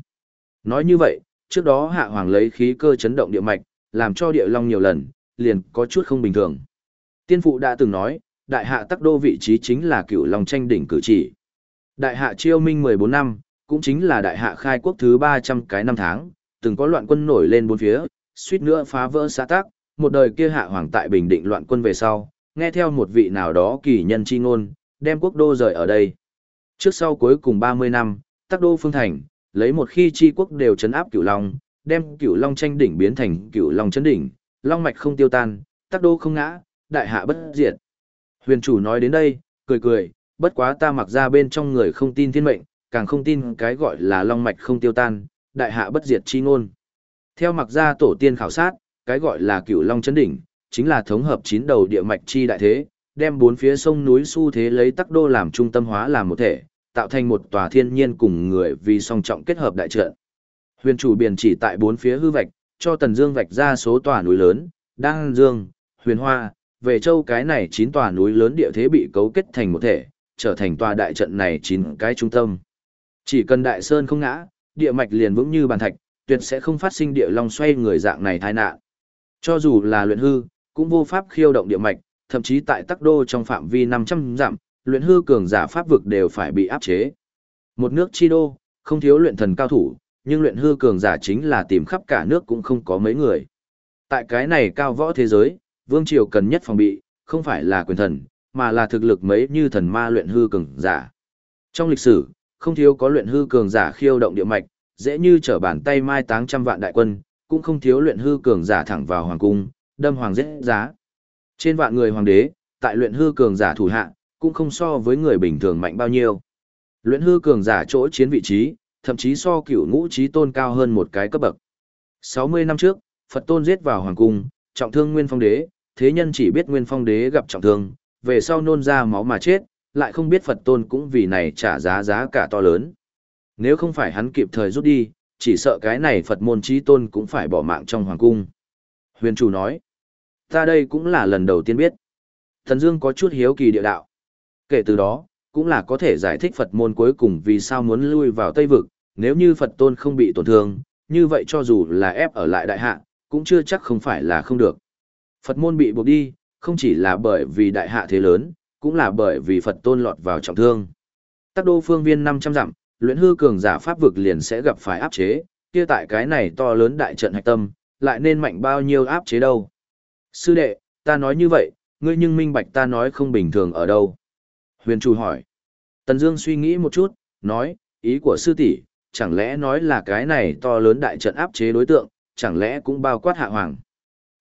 Speaker 1: Nói như vậy, trước đó hạ hoàng lấy khí cơ chấn động địa mạch, làm cho địa long nhiều lần, liền có chút không bình thường. Tiên phụ đã từng nói, đại hạ tắc đô vị trí chính là cựu long tranh đỉnh cử chỉ. Đại hạ chiêu minh 14 năm, cũng chính là đại hạ khai quốc thứ 300 cái năm tháng, từng có loạn quân nổi lên bốn phía, suýt nữa phá vỡ xã tác, một đời kia hạ hoàng tại bình định loạn quân về sau, nghe theo một vị nào đó kỳ nhân chi ngôn, đem quốc đô rời ở đây. Trước sau cuối cùng 30 năm, tắc đô phương thành, lấy một khi chi quốc đều chấn áp cửu long, đem cửu long tranh đỉnh biến thành cửu long chấn đỉnh, long mạch không tiêu tan, tắc đô không ngã, đại hạ bất diệt. Huyền chủ nói đến đây, cười cười, bất quá ta mặc ra bên trong người không tin thiên mệnh, càng không tin cái gọi là long mạch không tiêu tan, đại hạ bất diệt chi ngôn. Theo mặc ra tổ tiên khảo sát, cái gọi là cửu long chấn đỉnh, chính là thống hợp chín đầu địa mạch chi đại thế, đem bốn phía sông núi xu thế lấy tắc đô làm trung tâm hóa làm một thể, tạo thành một tòa thiên nhiên cùng người vì song trọng kết hợp đại trận. Huyền chủ biển chỉ tại bốn phía hư vạch, cho Tần Dương vạch ra số tòa núi lớn, Đăng Dương, Huyền Hoa, về châu cái này chín tòa núi lớn địa thế bị cấu kết thành một thể, trở thành tòa đại trận này chín cái trung tâm. Chỉ cần đại sơn không ngã, địa mạch liền vững như bàn thạch, tuyệt sẽ không phát sinh địa long xoay người dạng này tai nạn. Cho dù là luyện hư, cũng vô pháp khiêu động địa mạch, thậm chí tại tắc đô trong phạm vi 500 dặm, luyện hư cường giả pháp vực đều phải bị áp chế. Một nước chi đô, không thiếu luyện thần cao thủ, nhưng luyện hư cường giả chính là tìm khắp cả nước cũng không có mấy người. Tại cái này cao võ thế giới, vương triều cần nhất phòng bị, không phải là quyền thần, mà là thực lực mấy như thần ma luyện hư cường giả. Trong lịch sử, không thiếu có luyện hư cường giả khiêu động địa mạch, dễ như trở bàn tay mai táng trăm vạn đại quân, cũng không thiếu luyện hư cường giả thẳng vào hoàng cung, đâm hoàng giết giá. Trên vạn người hoàng đế, tại luyện hư cường giả thủ hạ, cũng không so với người bình thường mạnh bao nhiêu. Luyện hư cường giả chỗ chiến vị trí, thậm chí so cửu ngũ trí tôn cao hơn một cái cấp bậc. 60 năm trước, Phật tôn giết vào hoàng cung, trọng thương Nguyên Phong đế, thế nhân chỉ biết Nguyên Phong đế gặp trọng thương, về sau nôn ra máu mà chết, lại không biết Phật tôn cũng vì này trả giá giá cả to lớn. Nếu không phải hắn kịp thời rút đi, chỉ sợ cái này Phật môn trí tôn cũng phải bỏ mạng trong hoàng cung. Huyền chủ nói, ta đây cũng là lần đầu tiên biết. Thần Dương có chút hiếu kỳ địa đạo. Kể từ đó, cũng là có thể giải thích Phật môn cuối cùng vì sao muốn lui vào Tây Vực, nếu như Phật tôn không bị tổn thương, như vậy cho dù là ép ở lại đại hạ, cũng chưa chắc không phải là không được. Phật môn bị buộc đi, không chỉ là bởi vì đại hạ thế lớn, cũng là bởi vì Phật tôn lọt vào trọng thương. Tắc đô phương viên 500 dặm, luyện hư cường giả pháp vực liền sẽ gặp phải áp chế, kia tại cái này to lớn đại trận hạch tâm, lại nên mạnh bao nhiêu áp chế đâu. Sư đệ, ta nói như vậy, ngươi nhưng minh bạch ta nói không bình thường ở đâu. Huyền chủ hỏi. Tần Dương suy nghĩ một chút, nói, ý của sư tỷ, chẳng lẽ nói là cái này to lớn đại trận áp chế đối tượng, chẳng lẽ cũng bao quát hạ hoàng.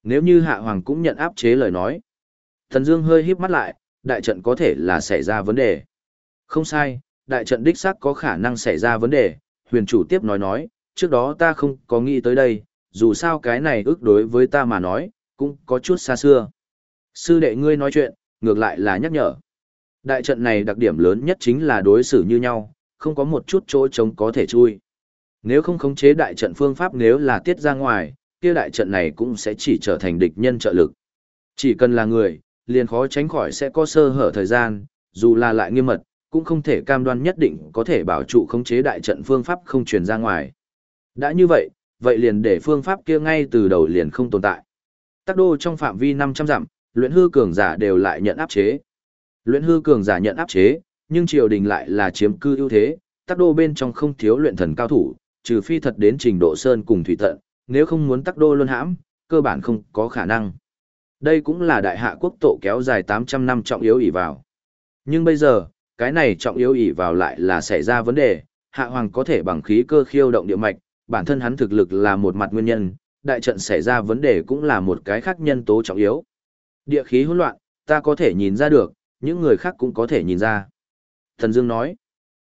Speaker 1: Nếu như hạ hoàng cũng nhận áp chế lời nói. Tần Dương hơi híp mắt lại, đại trận có thể là xảy ra vấn đề. Không sai, đại trận đích xác có khả năng xảy ra vấn đề, huyền chủ tiếp nói nói, trước đó ta không có nghĩ tới đây, dù sao cái này ước đối với ta mà nói, cũng có chút xa xưa. Sư đệ ngươi nói chuyện, ngược lại là nhắc nhở. Đại trận này đặc điểm lớn nhất chính là đối xử như nhau, không có một chút chỗ trống có thể chui. Nếu không khống chế đại trận phương pháp nếu là tiết ra ngoài, kia đại trận này cũng sẽ chỉ trở thành địch nhân trợ lực. Chỉ cần là người, liền khó tránh khỏi sẽ có sơ hở thời gian, dù là lại nghiêm mật, cũng không thể cam đoan nhất định có thể bảo trụ khống chế đại trận phương pháp không truyền ra ngoài. Đã như vậy, vậy liền để phương pháp kia ngay từ đầu liền không tồn tại. Tắc đô trong phạm vi 500 dặm, luyện hư cường giả đều lại nhận áp chế. Luyện hư cường giả nhận áp chế, nhưng triều đình lại là chiếm cư ưu thế, tắc đô bên trong không thiếu luyện thần cao thủ, trừ phi thật đến trình độ sơn cùng thủy tận, nếu không muốn tắc đô luôn hãm, cơ bản không có khả năng. Đây cũng là đại hạ quốc tổ kéo dài 800 năm trọng yếu ỷ vào. Nhưng bây giờ, cái này trọng yếu ỷ vào lại là xảy ra vấn đề, hạ hoàng có thể bằng khí cơ khiêu động địa mạch, bản thân hắn thực lực là một mặt nguyên nhân, đại trận xảy ra vấn đề cũng là một cái khác nhân tố trọng yếu. Địa khí hỗn loạn, ta có thể nhìn ra được, những người khác cũng có thể nhìn ra. Thần Dương nói,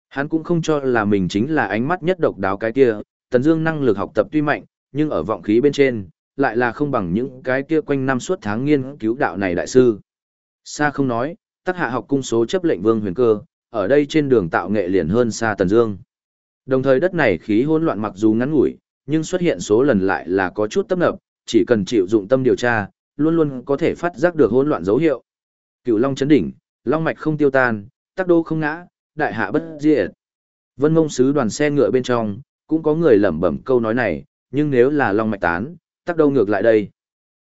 Speaker 1: hắn cũng không cho là mình chính là ánh mắt nhất độc đáo cái kia, Thần Dương năng lực học tập tuy mạnh, nhưng ở vọng khí bên trên, lại là không bằng những cái kia quanh năm suốt tháng nghiên cứu đạo này đại sư. Sa không nói, tác hạ học cung số chấp lệnh vương huyền cơ, ở đây trên đường tạo nghệ liền hơn xa Tần Dương. Đồng thời đất này khí hỗn loạn mặc dù ngắn ngủi, nhưng xuất hiện số lần lại là có chút tấp nập, chỉ cần chịu dụng tâm điều tra, luôn luôn có thể phát giác được hỗn loạn dấu hiệu. Cửu Long chấn đỉnh, long mạch không tiêu tan, tắc đô không ngã, đại hạ bất diệt. Vân Mông sứ đoàn xe ngựa bên trong, cũng có người lẩm bẩm câu nói này, nhưng nếu là long mạch tán, tắc đâu ngược lại đây.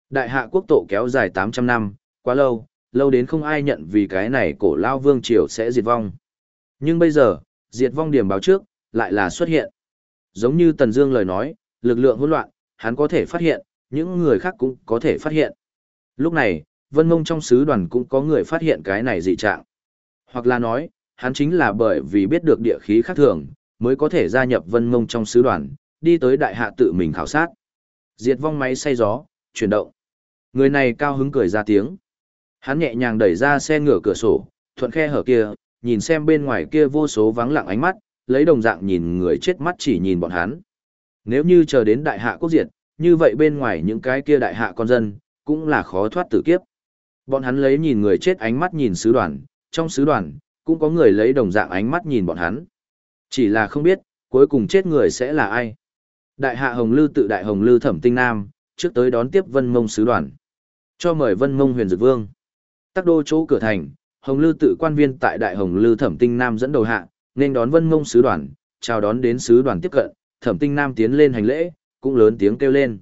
Speaker 1: Đại hạ quốc tổ kéo dài 800 năm, quá lâu, lâu đến không ai nhận vì cái này cổ lao vương triều sẽ diệt vong. Nhưng bây giờ, diệt vong điểm báo trước, lại là xuất hiện. Giống như Tần Dương lời nói, lực lượng hỗn loạn, hắn có thể phát hiện, những người khác cũng có thể phát hiện. Lúc này, Vân Mông trong sứ đoàn cũng có người phát hiện cái này dị trạng. Hoặc là nói, hắn chính là bởi vì biết được địa khí khác thường, mới có thể gia nhập Vân Mông trong sứ đoàn, đi tới đại hạ tự mình khảo sát. Diệt vong máy xay gió, chuyển động. Người này cao hứng cười ra tiếng. Hắn nhẹ nhàng đẩy ra xe ngựa cửa sổ, thuận khe hở kia, nhìn xem bên ngoài kia vô số vắng lặng ánh mắt, lấy đồng dạng nhìn người chết mắt chỉ nhìn bọn hắn. Nếu như chờ đến đại hạ quốc diệt, như vậy bên ngoài những cái kia đại hạ con dân, cũng là khó thoát tử kiếp. Bọn hắn lấy nhìn người chết ánh mắt nhìn sứ đoàn, trong sứ đoàn, cũng có người lấy đồng dạng ánh mắt nhìn bọn hắn. Chỉ là không biết, cuối cùng chết người sẽ là ai. Đại hạ Hồng Lư tự đại Hồng Lư Thẩm Tinh Nam, trước tới đón tiếp Vân Mông sứ đoàn. Cho mời Vân Mông huyền dược vương. Tắc đô chỗ cửa thành, Hồng Lư tự quan viên tại đại Hồng Lư Thẩm Tinh Nam dẫn đầu hạ, nên đón Vân Mông sứ đoàn, chào đón đến sứ đoàn tiếp cận, Thẩm Tinh Nam tiến lên hành lễ, cũng lớn tiếng kêu lên.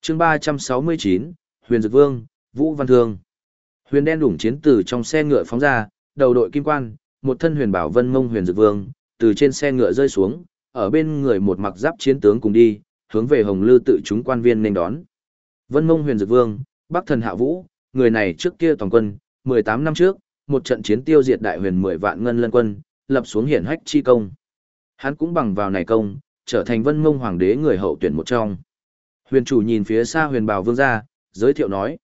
Speaker 1: Chương 369, Huyền Dược Vương, Vũ Văn Thương. Huyền đen đủng chiến từ trong xe ngựa phóng ra, đầu đội kim quan, một thân huyền bảo Vân Mông Huyền Dược Vương, từ trên xe ngựa rơi xuống, ở bên người một mặc giáp chiến tướng cùng đi, hướng về Hồng Lư tự chúng quan viên nên đón. Vân Mông Huyền Dực Vương, Bắc Thần Hạ Vũ, người này trước kia toàn quân, 18 năm trước, một trận chiến tiêu diệt đại huyền 10 vạn ngân lân quân, lập xuống hiển hách chi công. Hắn cũng bằng vào này công, trở thành Vân Mông Hoàng đế người hậu tuyển một trong. Huyền chủ nhìn phía xa huyền Bảo vương gia, giới thiệu nói.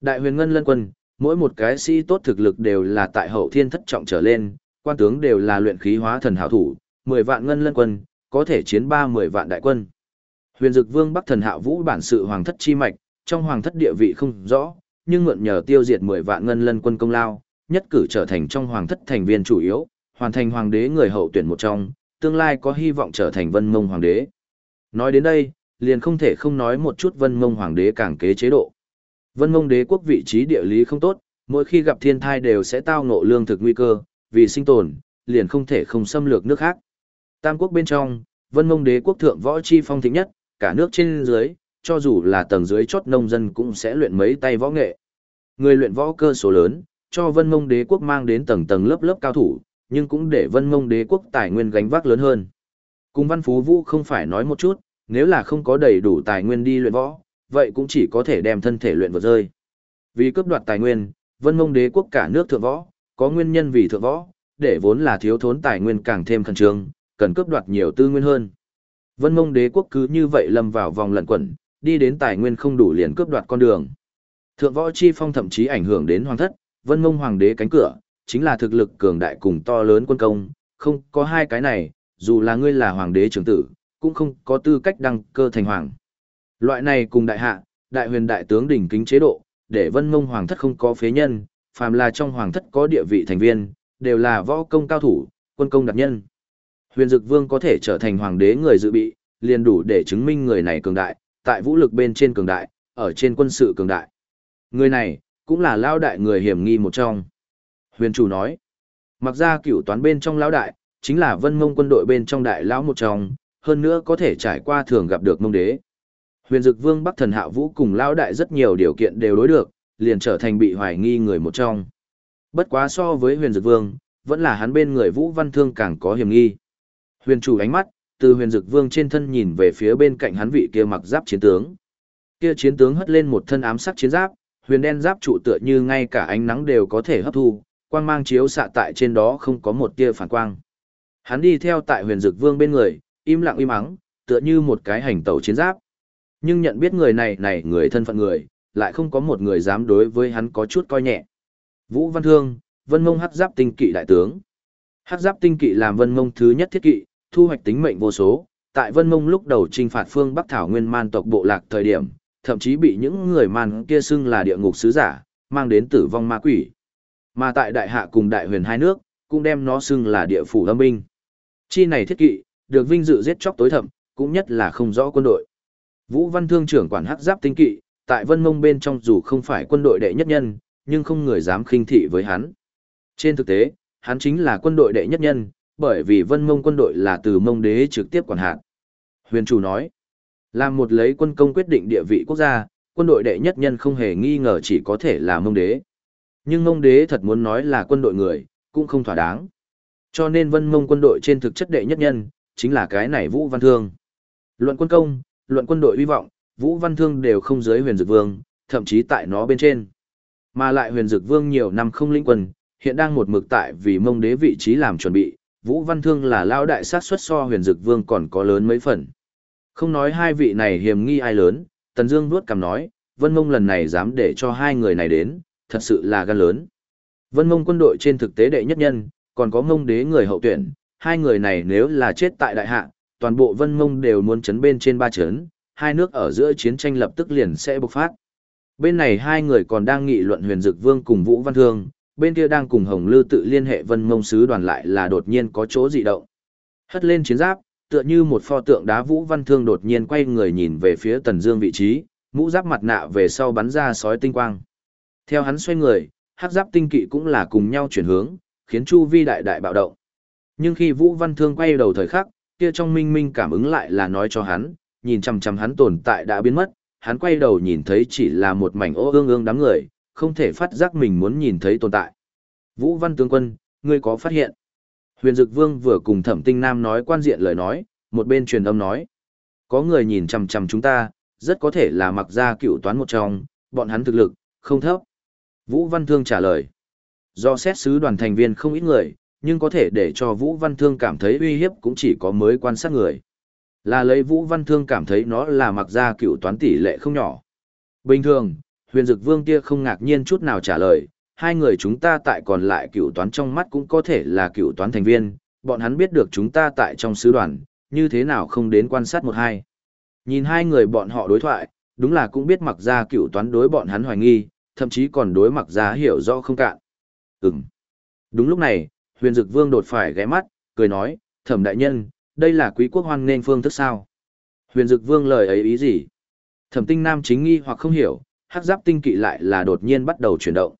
Speaker 1: Đại huyền ngân lân quân, mỗi một cái sĩ tốt thực lực đều là tại hậu thiên thất trọng trở lên, quan tướng đều là luyện khí hóa thần hảo thủ, 10 vạn ngân lân quân, có thể chiến ba mười vạn đại quân. Huyền Dực Vương Bắc Thần Hạ Vũ bản sự hoàng thất chi mạch, trong hoàng thất địa vị không rõ, nhưng mượn nhờ tiêu diệt 10 vạn ngân lân quân công lao, nhất cử trở thành trong hoàng thất thành viên chủ yếu, hoàn thành hoàng đế người hậu tuyển một trong, tương lai có hy vọng trở thành Vân Mông hoàng đế. Nói đến đây, liền không thể không nói một chút Vân Mông hoàng đế càng kế chế độ. Vân Mông đế quốc vị trí địa lý không tốt, mỗi khi gặp thiên thai đều sẽ tao ngộ lương thực nguy cơ, vì sinh tồn, liền không thể không xâm lược nước khác. Tam quốc bên trong, Vân Mông đế quốc thượng võ chi phong thịnh nhất, cả nước trên dưới, cho dù là tầng dưới chốt nông dân cũng sẽ luyện mấy tay võ nghệ. Người luyện võ cơ số lớn, cho Vân Mông đế quốc mang đến tầng tầng lớp lớp cao thủ, nhưng cũng để Vân Mông đế quốc tài nguyên gánh vác lớn hơn. Cùng Văn Phú Vũ không phải nói một chút, nếu là không có đầy đủ tài nguyên đi luyện võ, vậy cũng chỉ có thể đem thân thể luyện vượt rơi. Vì cướp đoạt tài nguyên, Vân Mông đế quốc cả nước thượng võ, có nguyên nhân vì thượng võ, để vốn là thiếu thốn tài nguyên càng thêm khẩn trương, cần cướp đoạt nhiều tư nguyên hơn. Vân Mông đế quốc cứ như vậy lâm vào vòng lẩn quẩn, đi đến tài nguyên không đủ liền cướp đoạt con đường. Thượng võ chi phong thậm chí ảnh hưởng đến hoàng thất, Vân Mông hoàng đế cánh cửa, chính là thực lực cường đại cùng to lớn quân công, không có hai cái này, dù là ngươi là hoàng đế trưởng tử, cũng không có tư cách đăng cơ thành hoàng. Loại này cùng đại hạ, đại huyền đại tướng đỉnh kính chế độ, để Vân Mông hoàng thất không có phế nhân, phàm là trong hoàng thất có địa vị thành viên, đều là võ công cao thủ, quân công đặc nhân. Huyền Dực Vương có thể trở thành hoàng đế người dự bị, liền đủ để chứng minh người này cường đại, tại vũ lực bên trên cường đại, ở trên quân sự cường đại. Người này, cũng là lao đại người hiểm nghi một trong. Huyền chủ nói, mặc ra cửu toán bên trong lão đại, chính là vân mông quân đội bên trong đại lão một trong, hơn nữa có thể trải qua thường gặp được mông đế. Huyền Dực Vương Bắc Thần Hạ Vũ cùng lão đại rất nhiều điều kiện đều đối được, liền trở thành bị hoài nghi người một trong. Bất quá so với Huyền Dực Vương, vẫn là hắn bên người Vũ Văn Thương càng có hiểm nghi. Huyền chủ ánh mắt, từ huyền dực vương trên thân nhìn về phía bên cạnh hắn vị kia mặc giáp chiến tướng. Kia chiến tướng hất lên một thân ám sắc chiến giáp, huyền đen giáp trụ tựa như ngay cả ánh nắng đều có thể hấp thu, quang mang chiếu xạ tại trên đó không có một tia phản quang. Hắn đi theo tại huyền dực vương bên người, im lặng im ắng, tựa như một cái hành tẩu chiến giáp. Nhưng nhận biết người này này người thân phận người, lại không có một người dám đối với hắn có chút coi nhẹ. Vũ Văn Thương, Vân Mông Hắc Giáp Tinh Kỵ đại tướng. Hắc Giáp Tinh Kỵ làm Vân Mông thứ nhất thiết kỵ, thu hoạch tính mệnh vô số, tại Vân Mông lúc đầu trinh phạt phương Bắc Thảo Nguyên Man tộc bộ lạc thời điểm, thậm chí bị những người man kia xưng là địa ngục sứ giả, mang đến tử vong ma quỷ. Mà tại Đại Hạ cùng Đại Huyền hai nước, cũng đem nó xưng là địa phủ âm binh. Chi này thiết kỵ, được vinh dự giết chóc tối thậm, cũng nhất là không rõ quân đội. Vũ Văn Thương trưởng quản hắc giáp tinh kỵ, tại Vân Mông bên trong dù không phải quân đội đệ nhất nhân, nhưng không người dám khinh thị với hắn. Trên thực tế, hắn chính là quân đội đệ nhất nhân, bởi vì Vân Mông quân đội là từ Mông đế trực tiếp quản hạt. Huyền chủ nói, làm một lấy quân công quyết định địa vị quốc gia, quân đội đệ nhất nhân không hề nghi ngờ chỉ có thể là Mông đế. Nhưng Mông đế thật muốn nói là quân đội người, cũng không thỏa đáng. Cho nên Vân Mông quân đội trên thực chất đệ nhất nhân, chính là cái này Vũ Văn Thương. Luận quân công, luận quân đội hy vọng, Vũ Văn Thương đều không dưới huyền dực vương, thậm chí tại nó bên trên. Mà lại huyền dực vương nhiều năm không lĩnh quân, hiện đang một mực tại vì mông đế vị trí làm chuẩn bị, Vũ Văn Thương là lao đại sát xuất so huyền Dực vương còn có lớn mấy phần. Không nói hai vị này hiểm nghi ai lớn, Tần Dương vuốt cằm nói, Vân Mông lần này dám để cho hai người này đến, thật sự là gan lớn. Vân Mông quân đội trên thực tế đệ nhất nhân, còn có Mông đế người hậu tuyển, hai người này nếu là chết tại đại hạ, toàn bộ Vân Mông đều muốn chấn bên trên ba chấn, hai nước ở giữa chiến tranh lập tức liền sẽ bộc phát. Bên này hai người còn đang nghị luận huyền dực vương cùng Vũ Văn Thương, bên kia đang cùng Hồng Lư tự liên hệ vân mông sứ đoàn lại là đột nhiên có chỗ dị động. Hất lên chiến giáp, tựa như một pho tượng đá Vũ Văn Thương đột nhiên quay người nhìn về phía Tần Dương vị trí, mũ giáp mặt nạ về sau bắn ra sói tinh quang. Theo hắn xoay người, hắc giáp tinh kỵ cũng là cùng nhau chuyển hướng, khiến chu vi đại đại bạo động. Nhưng khi Vũ Văn Thương quay đầu thời khắc, kia trong minh minh cảm ứng lại là nói cho hắn, nhìn chằm chằm hắn tồn tại đã biến mất, hắn quay đầu nhìn thấy chỉ là một mảnh ô ương ương đám người, không thể phát giác mình muốn nhìn thấy tồn tại. Vũ Văn tướng quân, ngươi có phát hiện? Huyền Dực Vương vừa cùng Thẩm Tinh Nam nói quan diện lời nói, một bên truyền âm nói. Có người nhìn chằm chằm chúng ta, rất có thể là mặc gia cựu toán một trong, bọn hắn thực lực, không thấp. Vũ Văn Thương trả lời. Do xét sứ đoàn thành viên không ít người, nhưng có thể để cho Vũ Văn Thương cảm thấy uy hiếp cũng chỉ có mới quan sát người. Là lấy Vũ Văn Thương cảm thấy nó là mặc ra cựu toán tỷ lệ không nhỏ. Bình thường, huyền dực vương kia không ngạc nhiên chút nào trả lời, hai người chúng ta tại còn lại cựu toán trong mắt cũng có thể là cựu toán thành viên, bọn hắn biết được chúng ta tại trong sứ đoàn, như thế nào không đến quan sát một hai. Nhìn hai người bọn họ đối thoại, đúng là cũng biết mặc ra cựu toán đối bọn hắn hoài nghi, thậm chí còn đối mặc ra hiểu rõ không cạn. Ừm. Đúng lúc này, huyền dực vương đột phải ghé mắt, cười nói, thẩm đại nhân, đây là quý quốc hoan nên phương thức sao? Huyền Dực Vương lời ấy ý gì? Thẩm Tinh Nam chính nghi hoặc không hiểu, hắc giáp tinh kỵ lại là đột nhiên bắt đầu chuyển động.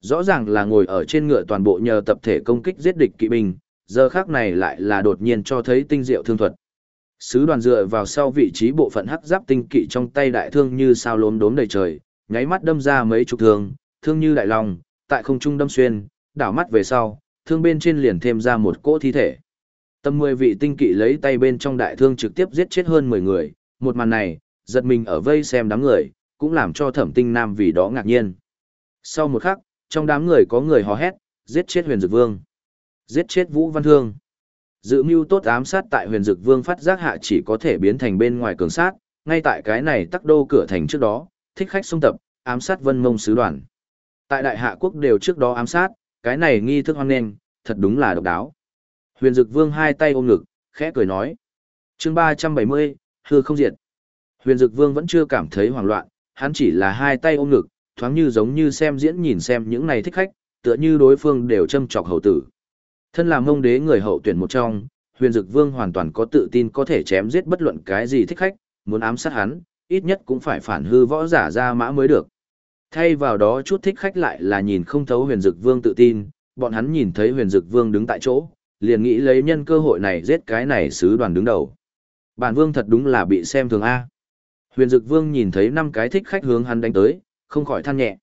Speaker 1: Rõ ràng là ngồi ở trên ngựa toàn bộ nhờ tập thể công kích giết địch kỵ binh, giờ khác này lại là đột nhiên cho thấy tinh diệu thương thuật. Sứ đoàn dựa vào sau vị trí bộ phận hắc giáp tinh kỵ trong tay đại thương như sao lốm đốm đầy trời, nháy mắt đâm ra mấy chục thương, thương như đại long, tại không trung đâm xuyên, đảo mắt về sau, thương bên trên liền thêm ra một cỗ thi thể. Tầm 10 vị tinh kỵ lấy tay bên trong đại thương trực tiếp giết chết hơn 10 người, một màn này, giật mình ở vây xem đám người, cũng làm cho thẩm tinh nam vì đó ngạc nhiên. Sau một khắc, trong đám người có người hò hét, giết chết huyền dực vương. Giết chết Vũ Văn Thương. Dự mưu tốt ám sát tại huyền dực vương phát giác hạ chỉ có thể biến thành bên ngoài cường sát, ngay tại cái này tắc đô cửa thành trước đó, thích khách xung tập, ám sát vân mông sứ đoàn. Tại đại hạ quốc đều trước đó ám sát, cái này nghi thức hoang nên, thật đúng là độc đáo. Huyền Dực Vương hai tay ôm ngực, khẽ cười nói. chương 370, hư không diệt. Huyền Dực Vương vẫn chưa cảm thấy hoảng loạn, hắn chỉ là hai tay ôm ngực, thoáng như giống như xem diễn nhìn xem những này thích khách, tựa như đối phương đều châm chọc hậu tử. Thân là mông đế người hậu tuyển một trong, Huyền Dực Vương hoàn toàn có tự tin có thể chém giết bất luận cái gì thích khách, muốn ám sát hắn, ít nhất cũng phải phản hư võ giả ra mã mới được. Thay vào đó chút thích khách lại là nhìn không thấu Huyền Dực Vương tự tin, bọn hắn nhìn thấy Huyền Dực Vương đứng tại chỗ, liền nghĩ lấy nhân cơ hội này giết cái này sứ đoàn đứng đầu. Bản vương thật đúng là bị xem thường A. Huyền Dực Vương nhìn thấy năm cái thích khách hướng hắn đánh tới, không khỏi than nhẹ.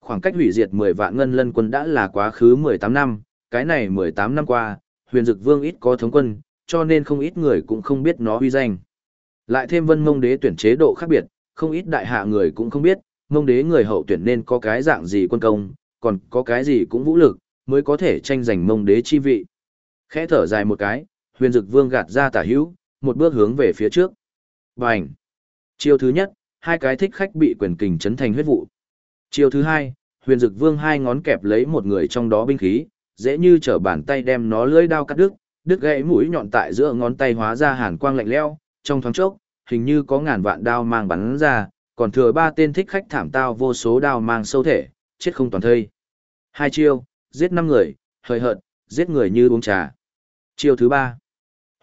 Speaker 1: Khoảng cách hủy diệt 10 vạn ngân lân quân đã là quá khứ 18 năm, cái này 18 năm qua, Huyền Dực Vương ít có thống quân, cho nên không ít người cũng không biết nó uy danh. Lại thêm vân mông đế tuyển chế độ khác biệt, không ít đại hạ người cũng không biết, mông đế người hậu tuyển nên có cái dạng gì quân công, còn có cái gì cũng vũ lực, mới có thể tranh giành mông đế chi vị. Khẽ thở dài một cái, huyền dực vương gạt ra tả hữu, một bước hướng về phía trước. Bành! Chiêu thứ nhất, hai cái thích khách bị quyền kình chấn thành huyết vụ. Chiêu thứ hai, huyền dực vương hai ngón kẹp lấy một người trong đó binh khí, dễ như trở bàn tay đem nó lưỡi đao cắt đứt, đứt gãy mũi nhọn tại giữa ngón tay hóa ra hàn quang lạnh lẽo, trong thoáng chốc, hình như có ngàn vạn đao mang bắn ra, còn thừa ba tên thích khách thảm tao vô số đao mang sâu thể, chết không toàn thây. Hai chiêu, giết năm người, hơi hợt, giết người như uống trà. Chiêu thứ ba,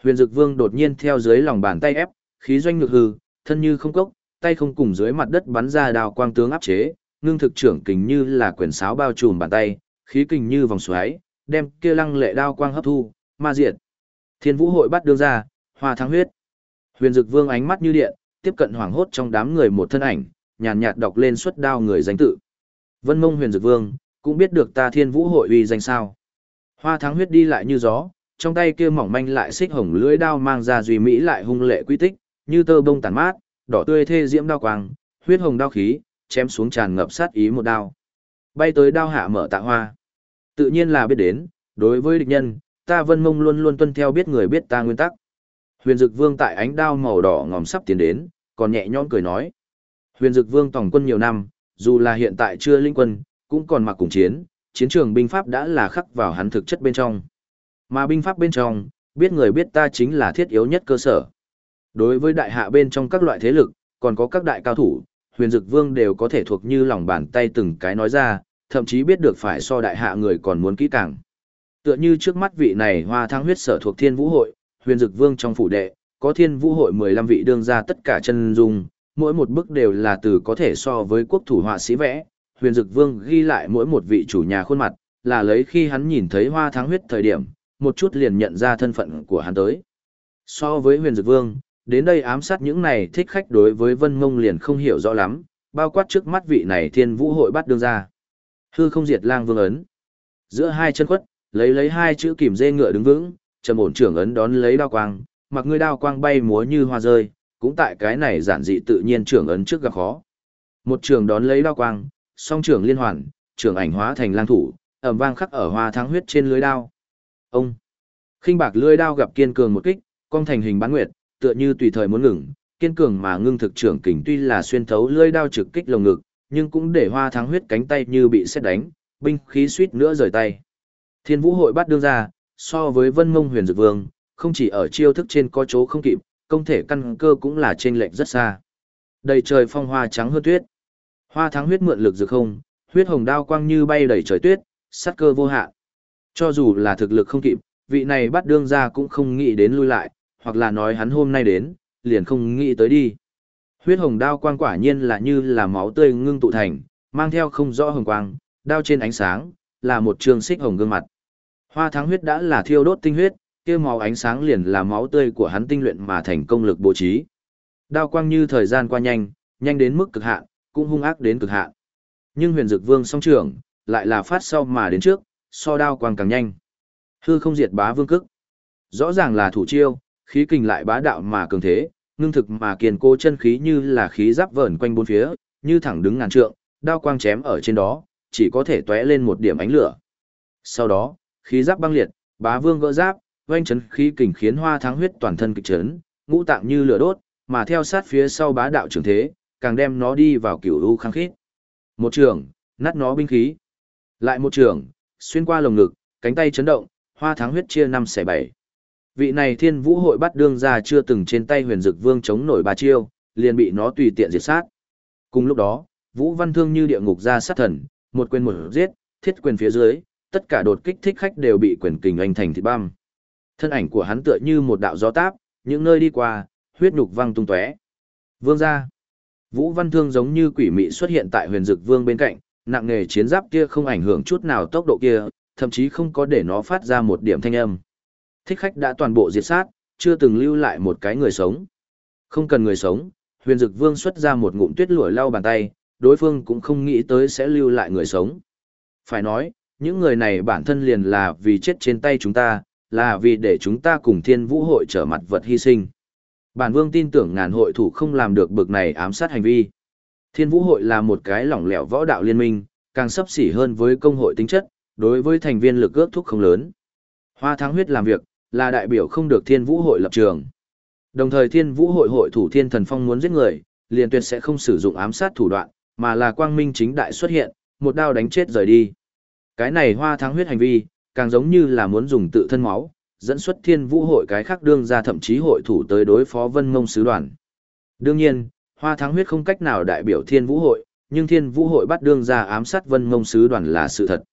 Speaker 1: huyền dực vương đột nhiên theo dưới lòng bàn tay ép, khí doanh ngược hư, thân như không cốc, tay không cùng dưới mặt đất bắn ra đao quang tướng áp chế, ngưng thực trưởng kình như là quyền sáo bao trùm bàn tay, khí kình như vòng xoáy, đem kia lăng lệ đao quang hấp thu, ma diệt. Thiên Vũ hội bắt đưa ra, hoa thắng huyết. Huyền Dực Vương ánh mắt như điện, tiếp cận hoảng hốt trong đám người một thân ảnh, nhàn nhạt đọc lên xuất đao người danh tự. Vân Mông Huyền Dực Vương, cũng biết được ta Thiên Vũ hội uy danh sao? Hoa thắng huyết đi lại như gió, trong tay kia mỏng manh lại xích hồng lưỡi đao mang ra duy mỹ lại hung lệ quy tích, như tơ bông tàn mát, đỏ tươi thê diễm đao quang, huyết hồng đao khí, chém xuống tràn ngập sát ý một đao. Bay tới đao hạ mở tạ hoa. Tự nhiên là biết đến, đối với địch nhân, ta vân mông luôn luôn tuân theo biết người biết ta nguyên tắc. Huyền Dực Vương tại ánh đao màu đỏ ngòm sắp tiến đến, còn nhẹ nhõm cười nói. Huyền Dực Vương tổng quân nhiều năm, dù là hiện tại chưa linh quân, cũng còn mặc cùng chiến, chiến trường binh pháp đã là khắc vào hắn thực chất bên trong. Mà binh pháp bên trong, biết người biết ta chính là thiết yếu nhất cơ sở. Đối với đại hạ bên trong các loại thế lực, còn có các đại cao thủ, huyền dực vương đều có thể thuộc như lòng bàn tay từng cái nói ra, thậm chí biết được phải so đại hạ người còn muốn kỹ càng. Tựa như trước mắt vị này hoa thăng huyết sở thuộc thiên vũ hội, huyền dực vương trong phủ đệ, có thiên vũ hội 15 vị đương ra tất cả chân dung, mỗi một bức đều là từ có thể so với quốc thủ họa sĩ vẽ. Huyền dực vương ghi lại mỗi một vị chủ nhà khuôn mặt, là lấy khi hắn nhìn thấy hoa thang huyết thời điểm, một chút liền nhận ra thân phận của hắn tới. So với huyền dực vương, đến đây ám sát những này thích khách đối với vân mông liền không hiểu rõ lắm, bao quát trước mắt vị này thiên vũ hội bắt đương ra. Hư không diệt lang vương ấn. Giữa hai chân khuất, lấy lấy hai chữ kìm dê ngựa đứng vững, trầm ổn trưởng ấn đón lấy đao quang, mặc ngươi đao quang bay múa như hoa rơi, cũng tại cái này giản dị tự nhiên trưởng ấn trước gặp khó. Một trường đón lấy đao quang, song trưởng liên hoàn, trưởng ảnh hóa thành lang thủ, ầm vang khắc ở hoa thắng huyết trên lưới đao. Ông khinh bạc lưới đao gặp kiên cường một kích, cong thành hình bán nguyệt, tựa như tùy thời muốn ngừng, kiên cường mà ngưng thực trưởng kình tuy là xuyên thấu lưỡi đao trực kích lồng ngực, nhưng cũng để hoa thắng huyết cánh tay như bị xét đánh, binh khí suýt nữa rời tay. Thiên Vũ hội bắt đương ra, so với Vân Mông Huyền Dược Vương, không chỉ ở chiêu thức trên có chỗ không kịp, công thể căn cơ cũng là trên lệch rất xa. Đầy trời phong hoa trắng hơn tuyết. Hoa thắng huyết mượn lực dược không, huyết hồng đao quang như bay đầy trời tuyết, sát cơ vô hạn. Cho dù là thực lực không kịp, vị này bắt đương ra cũng không nghĩ đến lui lại, hoặc là nói hắn hôm nay đến, liền không nghĩ tới đi. Huyết hồng đao quang quả nhiên là như là máu tươi ngưng tụ thành, mang theo không rõ hồng quang, đao trên ánh sáng, là một trường xích hồng gương mặt. Hoa thắng huyết đã là thiêu đốt tinh huyết, kia màu ánh sáng liền là máu tươi của hắn tinh luyện mà thành công lực bố trí. Đao quang như thời gian qua nhanh, nhanh đến mức cực hạn, cũng hung ác đến cực hạn. Nhưng huyền dực vương song trưởng, lại là phát sau mà đến trước, so đao quang càng nhanh. Hư không diệt bá vương cức. Rõ ràng là thủ chiêu, khí kình lại bá đạo mà cường thế, ngưng thực mà kiên cố chân khí như là khí giáp vờn quanh bốn phía, như thẳng đứng ngàn trượng, đao quang chém ở trên đó, chỉ có thể tóe lên một điểm ánh lửa. Sau đó, khí giáp băng liệt, bá vương gỡ giáp, oanh chấn khí kình khiến hoa thắng huyết toàn thân kịch chấn, ngũ tạng như lửa đốt, mà theo sát phía sau bá đạo trường thế, càng đem nó đi vào cửu u khăng khít. Một trường, nát nó binh khí. Lại một trường, xuyên qua lồng ngực, cánh tay chấn động, hoa thắng huyết chia năm xẻ bảy vị này thiên vũ hội bắt đương ra chưa từng trên tay huyền dực vương chống nổi ba chiêu, liền bị nó tùy tiện diệt sát. Cùng lúc đó, Vũ Văn Thương như địa ngục ra sát thần, một quyền một giết, thiết quyền phía dưới, tất cả đột kích thích khách đều bị quyền kình anh thành thịt băm. Thân ảnh của hắn tựa như một đạo gió táp, những nơi đi qua, huyết nhục văng tung tóe. Vương gia. Vũ Văn Thương giống như quỷ mị xuất hiện tại Huyền Dực Vương bên cạnh, nặng nghề chiến giáp kia không ảnh hưởng chút nào tốc độ kia, thậm chí không có để nó phát ra một điểm thanh âm. Thích khách đã toàn bộ diệt sát, chưa từng lưu lại một cái người sống. Không cần người sống, huyền dực vương xuất ra một ngụm tuyết lửa lau bàn tay, đối phương cũng không nghĩ tới sẽ lưu lại người sống. Phải nói, những người này bản thân liền là vì chết trên tay chúng ta, là vì để chúng ta cùng thiên vũ hội trở mặt vật hy sinh. Bản vương tin tưởng ngàn hội thủ không làm được bực này ám sát hành vi. Thiên vũ hội là một cái lỏng lẻo võ đạo liên minh, càng sấp xỉ hơn với công hội tính chất, đối với thành viên lực ước thúc không lớn. Hoa thắng huyết làm việc, là đại biểu không được thiên vũ hội lập trường. Đồng thời thiên vũ hội hội thủ thiên thần phong muốn giết người, liền tuyệt sẽ không sử dụng ám sát thủ đoạn, mà là quang minh chính đại xuất hiện, một đao đánh chết rời đi. Cái này hoa thắng huyết hành vi, càng giống như là muốn dùng tự thân máu, dẫn xuất thiên vũ hội cái khác đương ra thậm chí hội thủ tới đối phó vân mông sứ đoàn. Đương nhiên, hoa thắng huyết không cách nào đại biểu thiên vũ hội, nhưng thiên vũ hội bắt đương ra ám sát vân mông sứ đoàn là sự thật.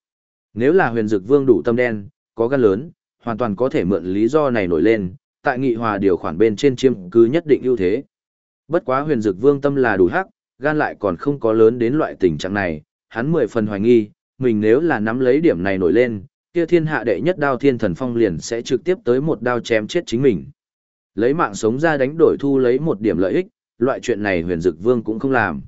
Speaker 1: Nếu là huyền dực vương đủ tâm đen, có gan lớn, hoàn toàn có thể mượn lý do này nổi lên, tại nghị hòa điều khoản bên trên chiêm cứ nhất định ưu thế. Bất quá huyền dực vương tâm là đủ hắc, gan lại còn không có lớn đến loại tình trạng này, hắn mười phần hoài nghi, mình nếu là nắm lấy điểm này nổi lên, kia thiên hạ đệ nhất đao thiên thần phong liền sẽ trực tiếp tới một đao chém chết chính mình. Lấy mạng sống ra đánh đổi thu lấy một điểm lợi ích, loại chuyện này huyền dực vương cũng không làm.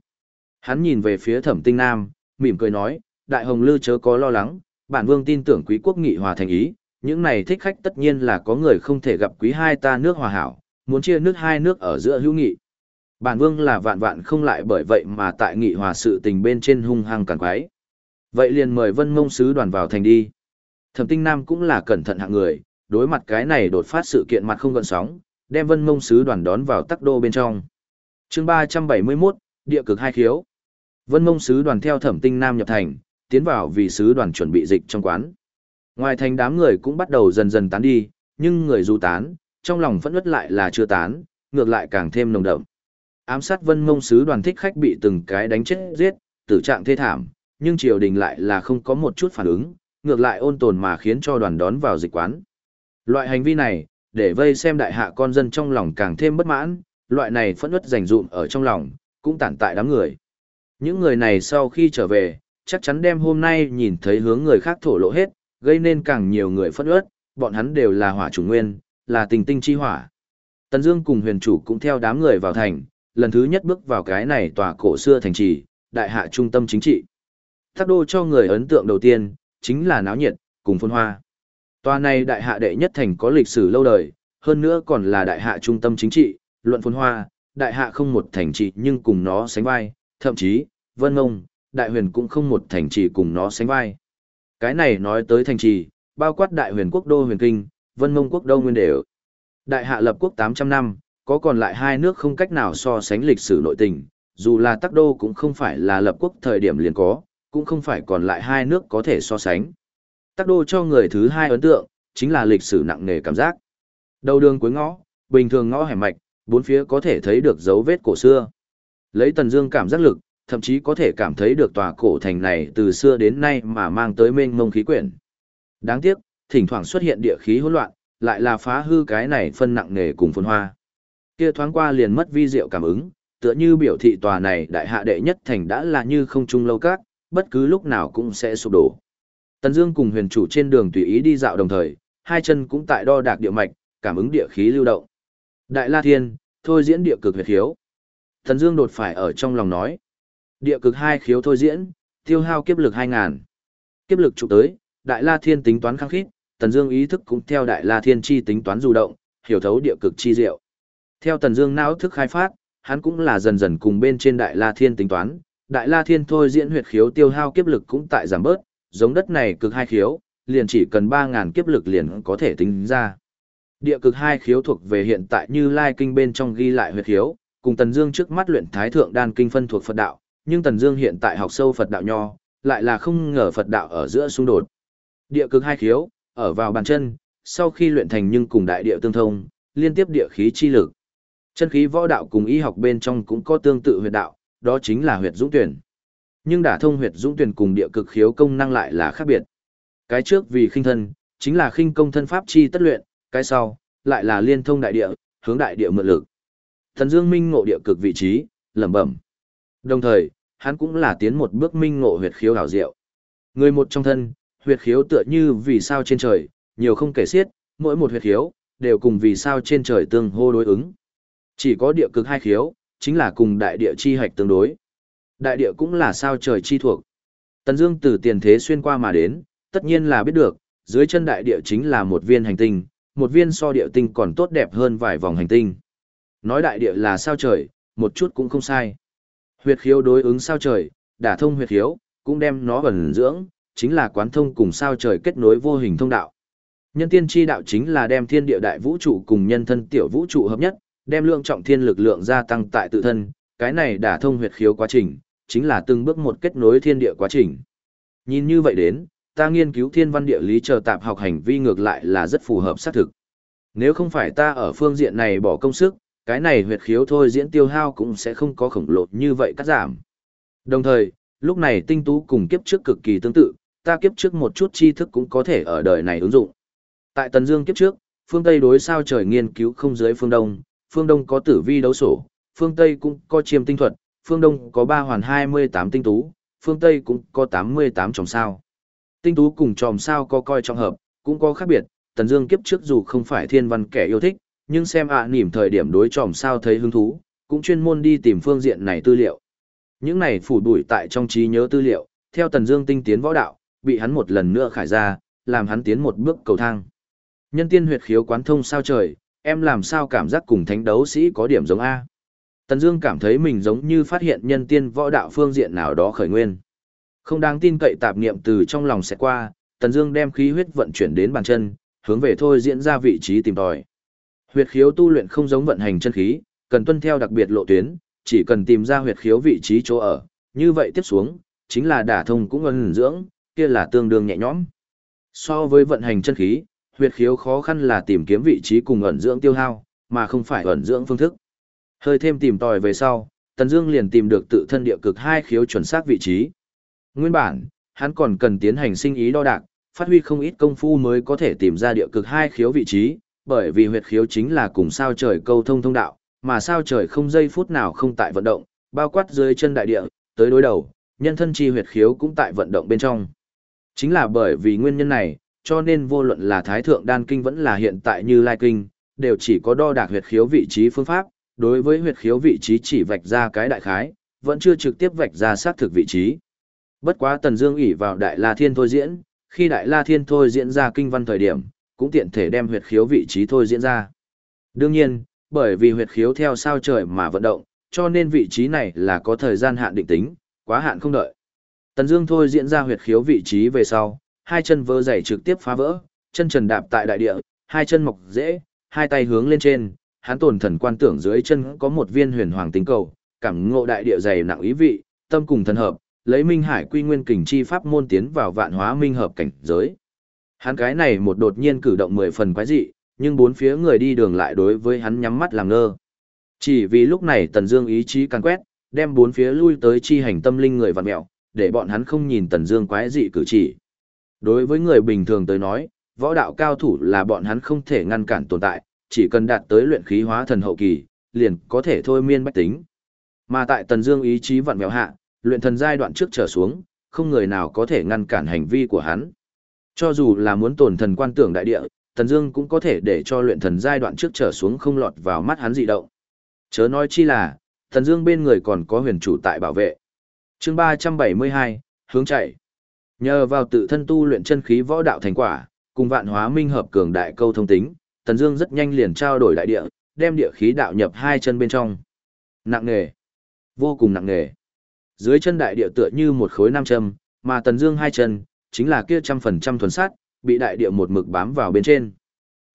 Speaker 1: Hắn nhìn về phía thẩm tinh nam, mỉm cười nói, đại hồng lư chớ có lo lắng, bản vương tin tưởng quý quốc nghị hòa thành ý, những này thích khách tất nhiên là có người không thể gặp quý hai ta nước hòa hảo, muốn chia nước hai nước ở giữa hữu nghị. Bản vương là vạn vạn không lại bởi vậy mà tại nghị hòa sự tình bên trên hung hăng càng quái. Vậy liền mời vân mông sứ đoàn vào thành đi. Thẩm tinh nam cũng là cẩn thận hạng người, đối mặt cái này đột phát sự kiện mặt không gợn sóng, đem vân mông sứ đoàn đón vào tắc đô bên trong. chương ba trăm bảy mươi 371, địa cực hai khiếu. Vân mông sứ đoàn theo thẩm tinh nam nhập thành, tiến vào vì sứ đoàn chuẩn bị dịch trong quán. Ngoài thành đám người cũng bắt đầu dần dần tán đi, nhưng người dù tán, trong lòng vẫn ướt lại là chưa tán, ngược lại càng thêm nồng đậm. Ám sát vân mông sứ đoàn thích khách bị từng cái đánh chết giết, tử trạng thê thảm, nhưng triều đình lại là không có một chút phản ứng, ngược lại ôn tồn mà khiến cho đoàn đón vào dịch quán. Loại hành vi này, để vây xem đại hạ con dân trong lòng càng thêm bất mãn, loại này phẫn ướt rành rụm ở trong lòng, cũng tản tại đám người. Những người này sau khi trở về, chắc chắn đem hôm nay nhìn thấy hướng người khác thổ lộ hết, gây nên càng nhiều người phẫn ướt, bọn hắn đều là hỏa chủ nguyên, là tình tinh chi hỏa. Tần Dương cùng huyền chủ cũng theo đám người vào thành, lần thứ nhất bước vào cái này tòa cổ xưa thành trì, đại hạ trung tâm chính trị. Thác đô cho người ấn tượng đầu tiên, chính là náo nhiệt, cùng phồn hoa. Tòa này đại hạ đệ nhất thành có lịch sử lâu đời, hơn nữa còn là đại hạ trung tâm chính trị, luận phồn hoa, đại hạ không một thành trì nhưng cùng nó sánh vai, thậm chí, vân ngông, đại huyền cũng không một thành trì cùng nó sánh vai. Cái này nói tới thành trì, bao quát đại huyền quốc đô huyền kinh, vân mông quốc đô nguyên đều. Đại hạ lập quốc 800 năm, có còn lại hai nước không cách nào so sánh lịch sử nội tình, dù là tắc đô cũng không phải là lập quốc thời điểm liền có, cũng không phải còn lại hai nước có thể so sánh. Tắc đô cho người thứ hai ấn tượng, chính là lịch sử nặng nề cảm giác. Đầu đường cuối ngõ, bình thường ngõ hẻm mạch, bốn phía có thể thấy được dấu vết cổ xưa. Lấy tần dương cảm giác lực, thậm chí có thể cảm thấy được tòa cổ thành này từ xưa đến nay mà mang tới mênh mông khí quyển. Đáng tiếc, thỉnh thoảng xuất hiện địa khí hỗn loạn, lại là phá hư cái này phân nặng nề cùng phồn hoa. Kia thoáng qua liền mất vi diệu cảm ứng, tựa như biểu thị tòa này đại hạ đệ nhất thành đã là như không trung lâu các, bất cứ lúc nào cũng sẽ sụp đổ. Tần Dương cùng huyền chủ trên đường tùy ý đi dạo đồng thời, hai chân cũng tại đo đạc địa mạch, cảm ứng địa khí lưu động. Đại La Thiên, thôi diễn địa cực huyệt thiếu. Tần Dương đột phải ở trong lòng nói. Địa cực hai khiếu thôi diễn, tiêu hao kiếp lực 2000. Kiếp lực chụp tới, Đại La Thiên tính toán khăng khít, Tần Dương ý thức cũng theo Đại La Thiên chi tính toán du động, hiểu thấu địa cực chi diệu. Theo Tần Dương não thức khai phát, hắn cũng là dần dần cùng bên trên Đại La Thiên tính toán, Đại La Thiên thôi diễn huyệt khiếu tiêu hao kiếp lực cũng tại giảm bớt, giống đất này cực hai khiếu, liền chỉ cần 3000 kiếp lực liền có thể tính ra. Địa cực hai khiếu thuộc về hiện tại Như Lai kinh bên trong ghi lại huyệt khiếu, cùng Tần Dương trước mắt luyện Thái thượng đan kinh phân thuộc Phật đạo, nhưng Tần Dương hiện tại học sâu Phật đạo nho, lại là không ngờ Phật đạo ở giữa xung đột. Địa cực hai khiếu, ở vào bàn chân, sau khi luyện thành nhưng cùng đại địa tương thông, liên tiếp địa khí chi lực. Chân khí võ đạo cùng y học bên trong cũng có tương tự huyệt đạo, đó chính là huyệt dũng tuyển. Nhưng đả thông huyệt dũng tuyển cùng địa cực khiếu công năng lại là khác biệt. Cái trước vì khinh thân, chính là khinh công thân pháp chi tất luyện, cái sau lại là liên thông đại địa, hướng đại địa mượn lực. Thần Dương Minh ngộ địa cực vị trí, lẩm bẩm. Đồng thời, hắn cũng là tiến một bước minh ngộ huyệt khiếu hảo diệu. Người một trong thân, huyệt khiếu tựa như vì sao trên trời, nhiều không kể xiết, mỗi một huyệt khiếu đều cùng vì sao trên trời tương hô đối ứng. Chỉ có địa cực hai khiếu, chính là cùng đại địa chi hạch tương đối. Đại địa cũng là sao trời chi thuộc. Tần Dương từ tiền thế xuyên qua mà đến, tất nhiên là biết được, dưới chân đại địa chính là một viên hành tinh, một viên so địa tinh còn tốt đẹp hơn vài vòng hành tinh. Nói đại địa là sao trời, một chút cũng không sai. Huyệt khiếu đối ứng sao trời, đả thông huyệt khiếu, cũng đem nó ẩn dưỡng, chính là quán thông cùng sao trời kết nối vô hình thông đạo. Nhân tiên chi đạo chính là đem thiên địa đại vũ trụ cùng nhân thân tiểu vũ trụ hợp nhất, đem lượng trọng thiên lực lượng gia tăng tại tự thân, cái này đả thông huyệt khiếu quá trình, chính là từng bước một kết nối thiên địa quá trình. Nhìn như vậy đến, ta nghiên cứu thiên văn địa lý chờ tạp học hành vi ngược lại là rất phù hợp xác thực. Nếu không phải ta ở phương diện này bỏ công sức, cái này huyệt khiếu thôi diễn tiêu hao cũng sẽ không có khổng lồ như vậy cắt giảm. Đồng thời, lúc này tinh tú cùng kiếp trước cực kỳ tương tự, ta kiếp trước một chút tri thức cũng có thể ở đời này ứng dụng. Tại Tần Dương kiếp trước, phương Tây đối sao trời nghiên cứu không dưới phương Đông, phương Đông có tử vi đấu sổ, phương Tây cũng có chiêm tinh thuật, phương Đông có ba hoàn 28 tinh tú, phương Tây cũng có 88 tròm sao. Tinh tú cùng tròm sao có coi trọng hợp, cũng có khác biệt, Tần Dương kiếp trước dù không phải thiên văn kẻ yêu thích, nhưng xem ạ à nỉm thời điểm đối tròm sao thấy hứng thú, cũng chuyên môn đi tìm phương diện này tư liệu. Những này phủ đuổi tại trong trí nhớ tư liệu, theo Tần Dương tinh tiến võ đạo, bị hắn một lần nữa khải ra, làm hắn tiến một bước cầu thang. Nhân tiên huyệt khiếu quán thông sao trời, em làm sao cảm giác cùng thánh đấu sĩ có điểm giống A. Tần Dương cảm thấy mình giống như phát hiện nhân tiên võ đạo phương diện nào đó khởi nguyên. Không đáng tin cậy tạp niệm từ trong lòng sẽ qua, Tần Dương đem khí huyết vận chuyển đến bàn chân, hướng về thôi diễn ra vị trí tìm tòi. Huyệt khiếu tu luyện không giống vận hành chân khí, cần tuân theo đặc biệt lộ tuyến, chỉ cần tìm ra huyệt khiếu vị trí chỗ ở, như vậy tiếp xuống, chính là đả thông cũng ẩn dưỡng, kia là tương đương nhẹ nhõm. So với vận hành chân khí, huyệt khiếu khó khăn là tìm kiếm vị trí cùng ẩn dưỡng tiêu hao, mà không phải ẩn dưỡng phương thức. Hơi thêm tìm tòi về sau, Tần Dương liền tìm được tự thân địa cực hai khiếu chuẩn xác vị trí. Nguyên bản, hắn còn cần tiến hành sinh ý đo đạc, phát huy không ít công phu mới có thể tìm ra địa cực hai khiếu vị trí, bởi vì huyệt khiếu chính là cùng sao trời câu thông thông đạo, mà sao trời không giây phút nào không tại vận động, bao quát dưới chân đại địa, tới đối đầu, nhân thân chi huyệt khiếu cũng tại vận động bên trong. Chính là bởi vì nguyên nhân này, cho nên vô luận là Thái Thượng Đan Kinh vẫn là hiện tại như Lai Kinh, đều chỉ có đo đạc huyệt khiếu vị trí phương pháp, đối với huyệt khiếu vị trí chỉ vạch ra cái đại khái, vẫn chưa trực tiếp vạch ra xác thực vị trí. Bất quá Tần Dương ủy vào Đại La Thiên thôi diễn, khi Đại La Thiên thôi diễn ra kinh văn thời điểm, cũng tiện thể đem huyệt khiếu vị trí thôi diễn ra. Đương nhiên, bởi vì huyệt khiếu theo sao trời mà vận động, cho nên vị trí này là có thời gian hạn định tính, quá hạn không đợi. Tần Dương thôi diễn ra huyệt khiếu vị trí về sau, hai chân vơ giày trực tiếp phá vỡ, chân trần đạp tại đại địa, hai chân mọc dễ, hai tay hướng lên trên, hắn tổn thần quan tưởng dưới chân có một viên huyền hoàng tinh cầu, cảm ngộ đại địa dày nặng ý vị, tâm cùng thần hợp, lấy minh hải quy nguyên kình chi pháp môn tiến vào vạn hóa minh hợp cảnh giới. Hắn cái này một đột nhiên cử động mười phần quái dị, nhưng bốn phía người đi đường lại đối với hắn nhắm mắt làm ngơ. Chỉ vì lúc này Tần Dương ý chí càng quét, đem bốn phía lui tới chi hành tâm linh người vặn mèo, để bọn hắn không nhìn Tần Dương quái dị cử chỉ. Đối với người bình thường tới nói, võ đạo cao thủ là bọn hắn không thể ngăn cản tồn tại, chỉ cần đạt tới luyện khí hóa thần hậu kỳ, liền có thể thôi miên bách tính. Mà tại Tần Dương ý chí vặn mèo hạ, luyện thần giai đoạn trước trở xuống, không người nào có thể ngăn cản hành vi của hắn. Cho dù là muốn tổn thần quan tưởng đại địa, Tần Dương cũng có thể để cho luyện thần giai đoạn trước trở xuống không lọt vào mắt hắn dị động. Chớ nói chi là, Tần Dương bên người còn có huyền chủ tại bảo vệ. Chương 372, hướng chạy. Nhờ vào tự thân tu luyện chân khí võ đạo thành quả, cùng vạn hóa minh hợp cường đại câu thông tính, Tần Dương rất nhanh liền trao đổi đại địa, đem địa khí đạo nhập hai chân bên trong. Nặng nề, vô cùng nặng nề. Dưới chân đại địa tựa như một khối nam châm, mà Tần Dương hai chân chính là kia trăm phần trăm thuần sát, bị đại địa một mực bám vào bên trên.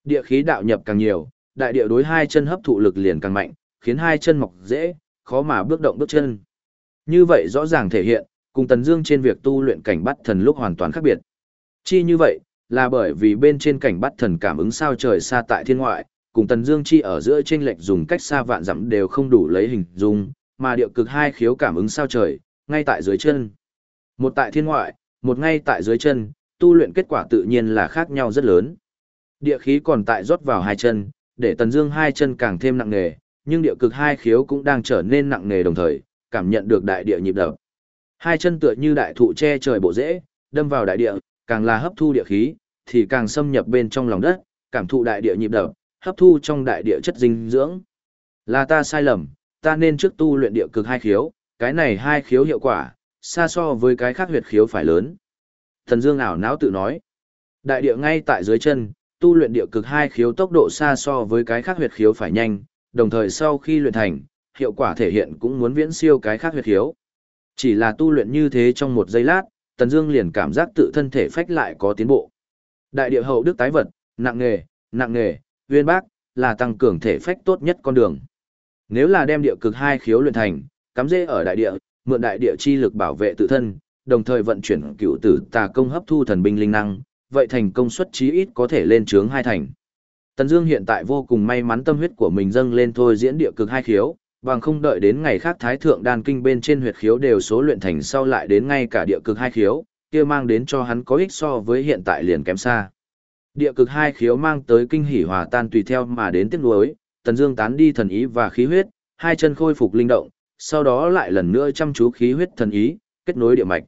Speaker 1: Địa khí đạo nhập càng nhiều, đại địa đối hai chân hấp thụ lực liền càng mạnh, khiến hai chân mọc dễ, khó mà bước động bước chân. Như vậy rõ ràng thể hiện, cùng Tần Dương trên việc tu luyện cảnh bắt thần lúc hoàn toàn khác biệt. Chi như vậy, là bởi vì bên trên cảnh bắt thần cảm ứng sao trời xa tại thiên ngoại, cùng Tần Dương chi ở giữa chênh lệch dùng cách xa vạn dặm đều không đủ lấy hình dung, mà địa cực hai khiếu cảm ứng sao trời, ngay tại dưới chân. Một tại thiên ngoại, một ngay tại dưới chân, tu luyện kết quả tự nhiên là khác nhau rất lớn. Địa khí còn tại rót vào hai chân, để Tần Dương hai chân càng thêm nặng nề, nhưng địa cực hai khiếu cũng đang trở nên nặng nề đồng thời, cảm nhận được đại địa nhịp đập. Hai chân tựa như đại thụ che trời bộ rễ, đâm vào đại địa, càng là hấp thu địa khí, thì càng xâm nhập bên trong lòng đất, cảm thụ đại địa nhịp đập, hấp thu trong đại địa chất dinh dưỡng. Là ta sai lầm, ta nên trước tu luyện địa cực hai khiếu, cái này hai khiếu hiệu quả, xa so với cái khác huyệt khiếu phải lớn. Thần Dương ảo não tự nói. Đại địa ngay tại dưới chân, tu luyện địa cực hai khiếu tốc độ xa so với cái khác huyệt khiếu phải nhanh, đồng thời sau khi luyện thành, hiệu quả thể hiện cũng muốn viễn siêu cái khác huyệt khiếu. Chỉ là tu luyện như thế trong một giây lát, Tần Dương liền cảm giác tự thân thể phách lại có tiến bộ. Đại địa hậu đức tái vật, nặng nghề, nặng nghề, uyên bác, là tăng cường thể phách tốt nhất con đường. Nếu là đem địa cực hai khiếu luyện thành, cắm rễ ở đại địa, mượn đại địa chi lực bảo vệ tự thân, đồng thời vận chuyển cựu tử tà công hấp thu thần binh linh năng, vậy thành công suất chí ít có thể lên trướng hai thành. Tần Dương hiện tại vô cùng may mắn tâm huyết của mình dâng lên thôi diễn địa cực hai khiếu, bằng không đợi đến ngày khác thái thượng đan kinh bên trên huyệt khiếu đều số luyện thành sau lại đến ngay cả địa cực hai khiếu, kia mang đến cho hắn có ích so với hiện tại liền kém xa. Địa cực hai khiếu mang tới kinh hỉ hòa tan tùy theo mà đến tiếc nuối, Tần Dương tán đi thần ý và khí huyết, hai chân khôi phục linh động, sau đó lại lần nữa chăm chú khí huyết thần ý, kết nối địa mạch.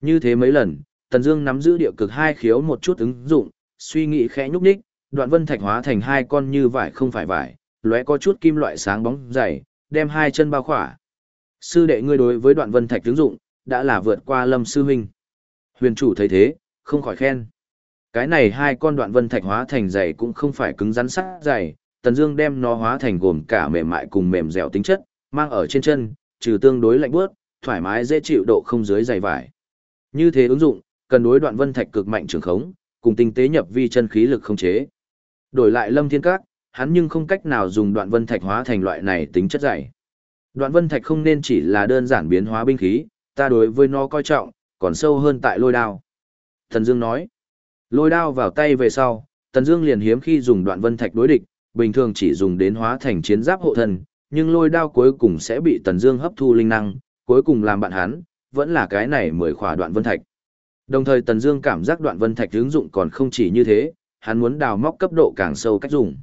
Speaker 1: Như thế mấy lần, Tần Dương nắm giữ địa cực hai khiếu một chút ứng dụng, suy nghĩ khẽ nhúc nhích, đoạn vân thạch hóa thành hai con như vải không phải vải, lóe có chút kim loại sáng bóng dày, đem hai chân bao khỏa. Sư đệ ngươi đối với đoạn vân thạch ứng dụng, đã là vượt qua Lâm sư huynh. Huyền chủ thấy thế, không khỏi khen. Cái này hai con đoạn vân thạch hóa thành dày cũng không phải cứng rắn sắc dày, Tần Dương đem nó hóa thành gồm cả mềm mại cùng mềm dẻo tính chất, mang ở trên chân, trừ tương đối lạnh bước, thoải mái dễ chịu độ không dưới dày vải. Như thế ứng dụng, cần đối đoạn vân thạch cực mạnh trường khống, cùng tinh tế nhập vi chân khí lực không chế. Đổi lại Lâm Thiên Các, hắn nhưng không cách nào dùng đoạn vân thạch hóa thành loại này tính chất dày. Đoạn vân thạch không nên chỉ là đơn giản biến hóa binh khí, ta đối với nó coi trọng, còn sâu hơn tại lôi đao. Thần Dương nói, lôi đao vào tay về sau, Tần Dương liền hiếm khi dùng đoạn vân thạch đối địch, bình thường chỉ dùng đến hóa thành chiến giáp hộ thân, nhưng lôi đao cuối cùng sẽ bị Tần Dương hấp thu linh năng, cuối cùng làm bạn hắn, vẫn là cái này mười khỏa đoạn vân thạch. Đồng thời Tần Dương cảm giác đoạn vân thạch ứng dụng còn không chỉ như thế, hắn muốn đào móc cấp độ càng sâu cách dùng.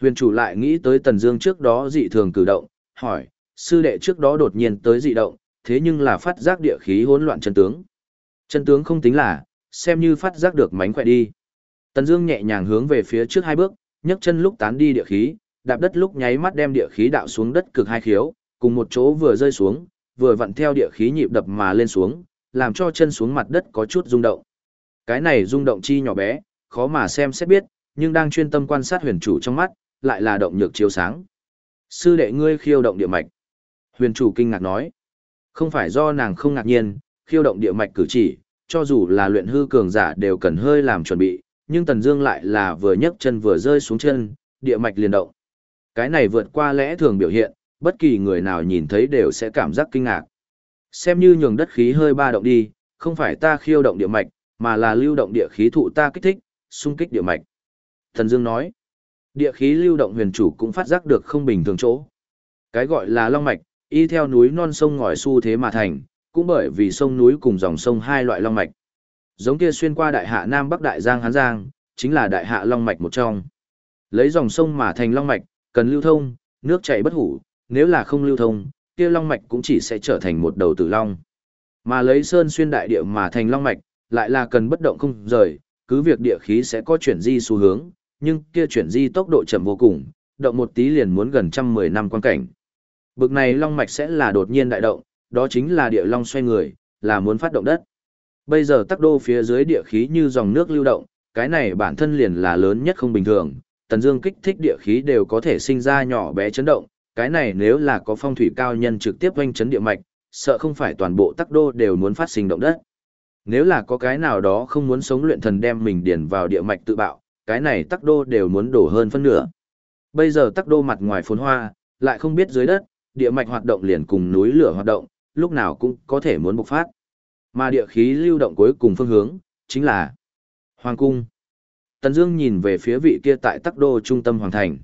Speaker 1: Huyền chủ lại nghĩ tới Tần Dương trước đó dị thường cử động, hỏi, sư đệ trước đó đột nhiên tới dị động, thế nhưng là phát giác địa khí hỗn loạn chân tướng. Chân tướng không tính là, xem như phát giác được mánh khỏe đi. Tần Dương nhẹ nhàng hướng về phía trước hai bước, nhấc chân lúc tán đi địa khí, đạp đất lúc nháy mắt đem địa khí đạo xuống đất cực hai khiếu, cùng một chỗ vừa rơi xuống, vừa vặn theo địa khí nhịp đập mà lên xuống, làm cho chân xuống mặt đất có chút rung động. Cái này rung động chi nhỏ bé, khó mà xem xét biết, nhưng đang chuyên tâm quan sát huyền chủ trong mắt, lại là động nhược chiếu sáng. Sư đệ ngươi khiêu động địa mạch. Huyền chủ kinh ngạc nói. Không phải do nàng không ngạc nhiên, khiêu động địa mạch cử chỉ, cho dù là luyện hư cường giả đều cần hơi làm chuẩn bị, nhưng Tần Dương lại là vừa nhấc chân vừa rơi xuống chân, địa mạch liền động. Cái này vượt qua lẽ thường biểu hiện, bất kỳ người nào nhìn thấy đều sẽ cảm giác kinh ngạc. Xem như nhường đất khí hơi ba động đi, không phải ta khiêu động địa mạch, mà là lưu động địa khí thụ ta kích thích, xung kích địa mạch. Thần Dương nói, địa khí lưu động huyền chủ cũng phát giác được không bình thường chỗ. Cái gọi là long mạch, y theo núi non sông ngòi xu thế mà thành, cũng bởi vì sông núi cùng dòng sông hai loại long mạch. Giống kia xuyên qua đại hạ Nam Bắc Đại Giang Hán Giang, chính là đại hạ long mạch một trong. Lấy dòng sông mà thành long mạch, cần lưu thông, nước chảy bất hủ, nếu là không lưu thông, kia long mạch cũng chỉ sẽ trở thành một đầu tử long. Mà lấy sơn xuyên đại địa mà thành long mạch, lại là cần bất động không rời, cứ việc địa khí sẽ có chuyển di xu hướng, nhưng kia chuyển di tốc độ chậm vô cùng, động một tí liền muốn gần trăm mười năm quan cảnh. Bực này long mạch sẽ là đột nhiên đại động, đó chính là địa long xoay người, là muốn phát động đất. Bây giờ tắc đô phía dưới địa khí như dòng nước lưu động, cái này bản thân liền là lớn nhất không bình thường, tần dương kích thích địa khí đều có thể sinh ra nhỏ bé chấn động, cái này nếu là có phong thủy cao nhân trực tiếp quanh chấn địa mạch, sợ không phải toàn bộ tắc đô đều muốn phát sinh động đất. Nếu là có cái nào đó không muốn sống luyện thần đem mình điền vào địa mạch tự bạo, cái này tắc đô đều muốn đổ hơn phân nửa. Bây giờ tắc đô mặt ngoài phồn hoa, lại không biết dưới đất, địa mạch hoạt động liền cùng núi lửa hoạt động, lúc nào cũng có thể muốn bộc phát. Mà địa khí lưu động cuối cùng phương hướng, chính là Hoàng Cung. Tần Dương nhìn về phía vị kia tại tắc đô trung tâm hoàng thành.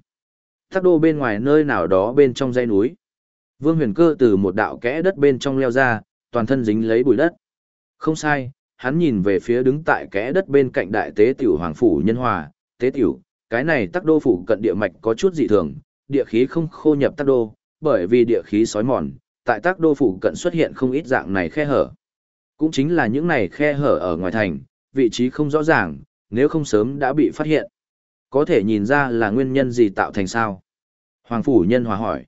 Speaker 1: Tắc đô bên ngoài nơi nào đó bên trong dãy núi. Vương Huyền Cơ từ một đạo kẽ đất bên trong leo ra, toàn thân dính lấy bụi đất. Không sai, hắn nhìn về phía đứng tại kẽ đất bên cạnh đại tế tiểu hoàng phủ nhân hòa, tế tiểu, cái này tắc đô phủ cận địa mạch có chút dị thường, địa khí không khô nhập tắc đô, bởi vì địa khí sói mòn, tại tắc đô phủ cận xuất hiện không ít dạng này khe hở. Cũng chính là những này khe hở ở ngoài thành, vị trí không rõ ràng, nếu không sớm đã bị phát hiện. Có thể nhìn ra là nguyên nhân gì tạo thành sao? Hoàng phủ nhân hòa hỏi.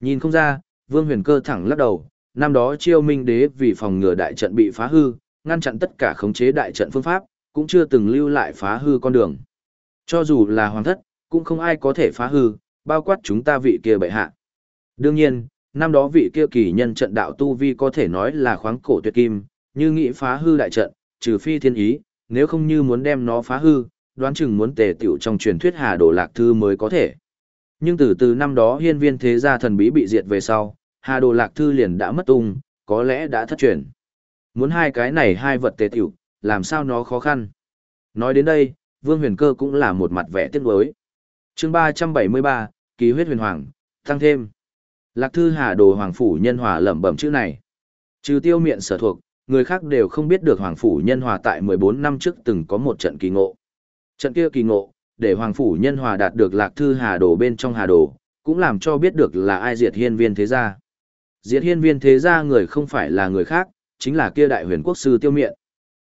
Speaker 1: Nhìn không ra, Vương Huyền Cơ thẳng lắc đầu, năm đó Chiêu Minh Đế vì phòng ngừa đại trận bị phá hư, ngăn chặn tất cả khống chế đại trận phương pháp, cũng chưa từng lưu lại phá hư con đường. Cho dù là hoàng thất, cũng không ai có thể phá hư, bao quát chúng ta vị kia bệ hạ. Đương nhiên, năm đó vị kia kỳ nhân trận đạo tu vi có thể nói là khoáng cổ tuyệt kim, như nghĩ phá hư đại trận, trừ phi thiên ý, nếu không như muốn đem nó phá hư, đoán chừng muốn tề tiểu trong truyền thuyết Hà Đồ Lạc Thư mới có thể. Nhưng từ từ năm đó hiên viên thế gia thần bí bị diệt về sau, Hà Đồ Lạc Thư liền đã mất tung, có lẽ đã thất truyền. Muốn hai cái này hai vật tề tiểu, làm sao nó khó khăn. Nói đến đây, Vương Huyền Cơ cũng là một mặt vẻ tiếc nuối. Chương 373, Ký huyết huyền hoàng, tăng thêm. Lạc Thư Hà Đồ Hoàng phủ nhân hòa lẩm bẩm chữ này. Trừ tiêu miệng sở thuộc, người khác đều không biết được Hoàng Phủ Nhân Hòa tại 14 năm trước từng có một trận kỳ ngộ. Trận kia kỳ ngộ, để Hoàng Phủ Nhân Hòa đạt được lạc thư hà đồ bên trong hà đồ, cũng làm cho biết được là ai diệt hiên viên thế gia. Diệt hiên viên thế gia người không phải là người khác, chính là kia đại huyền quốc sư tiêu miện.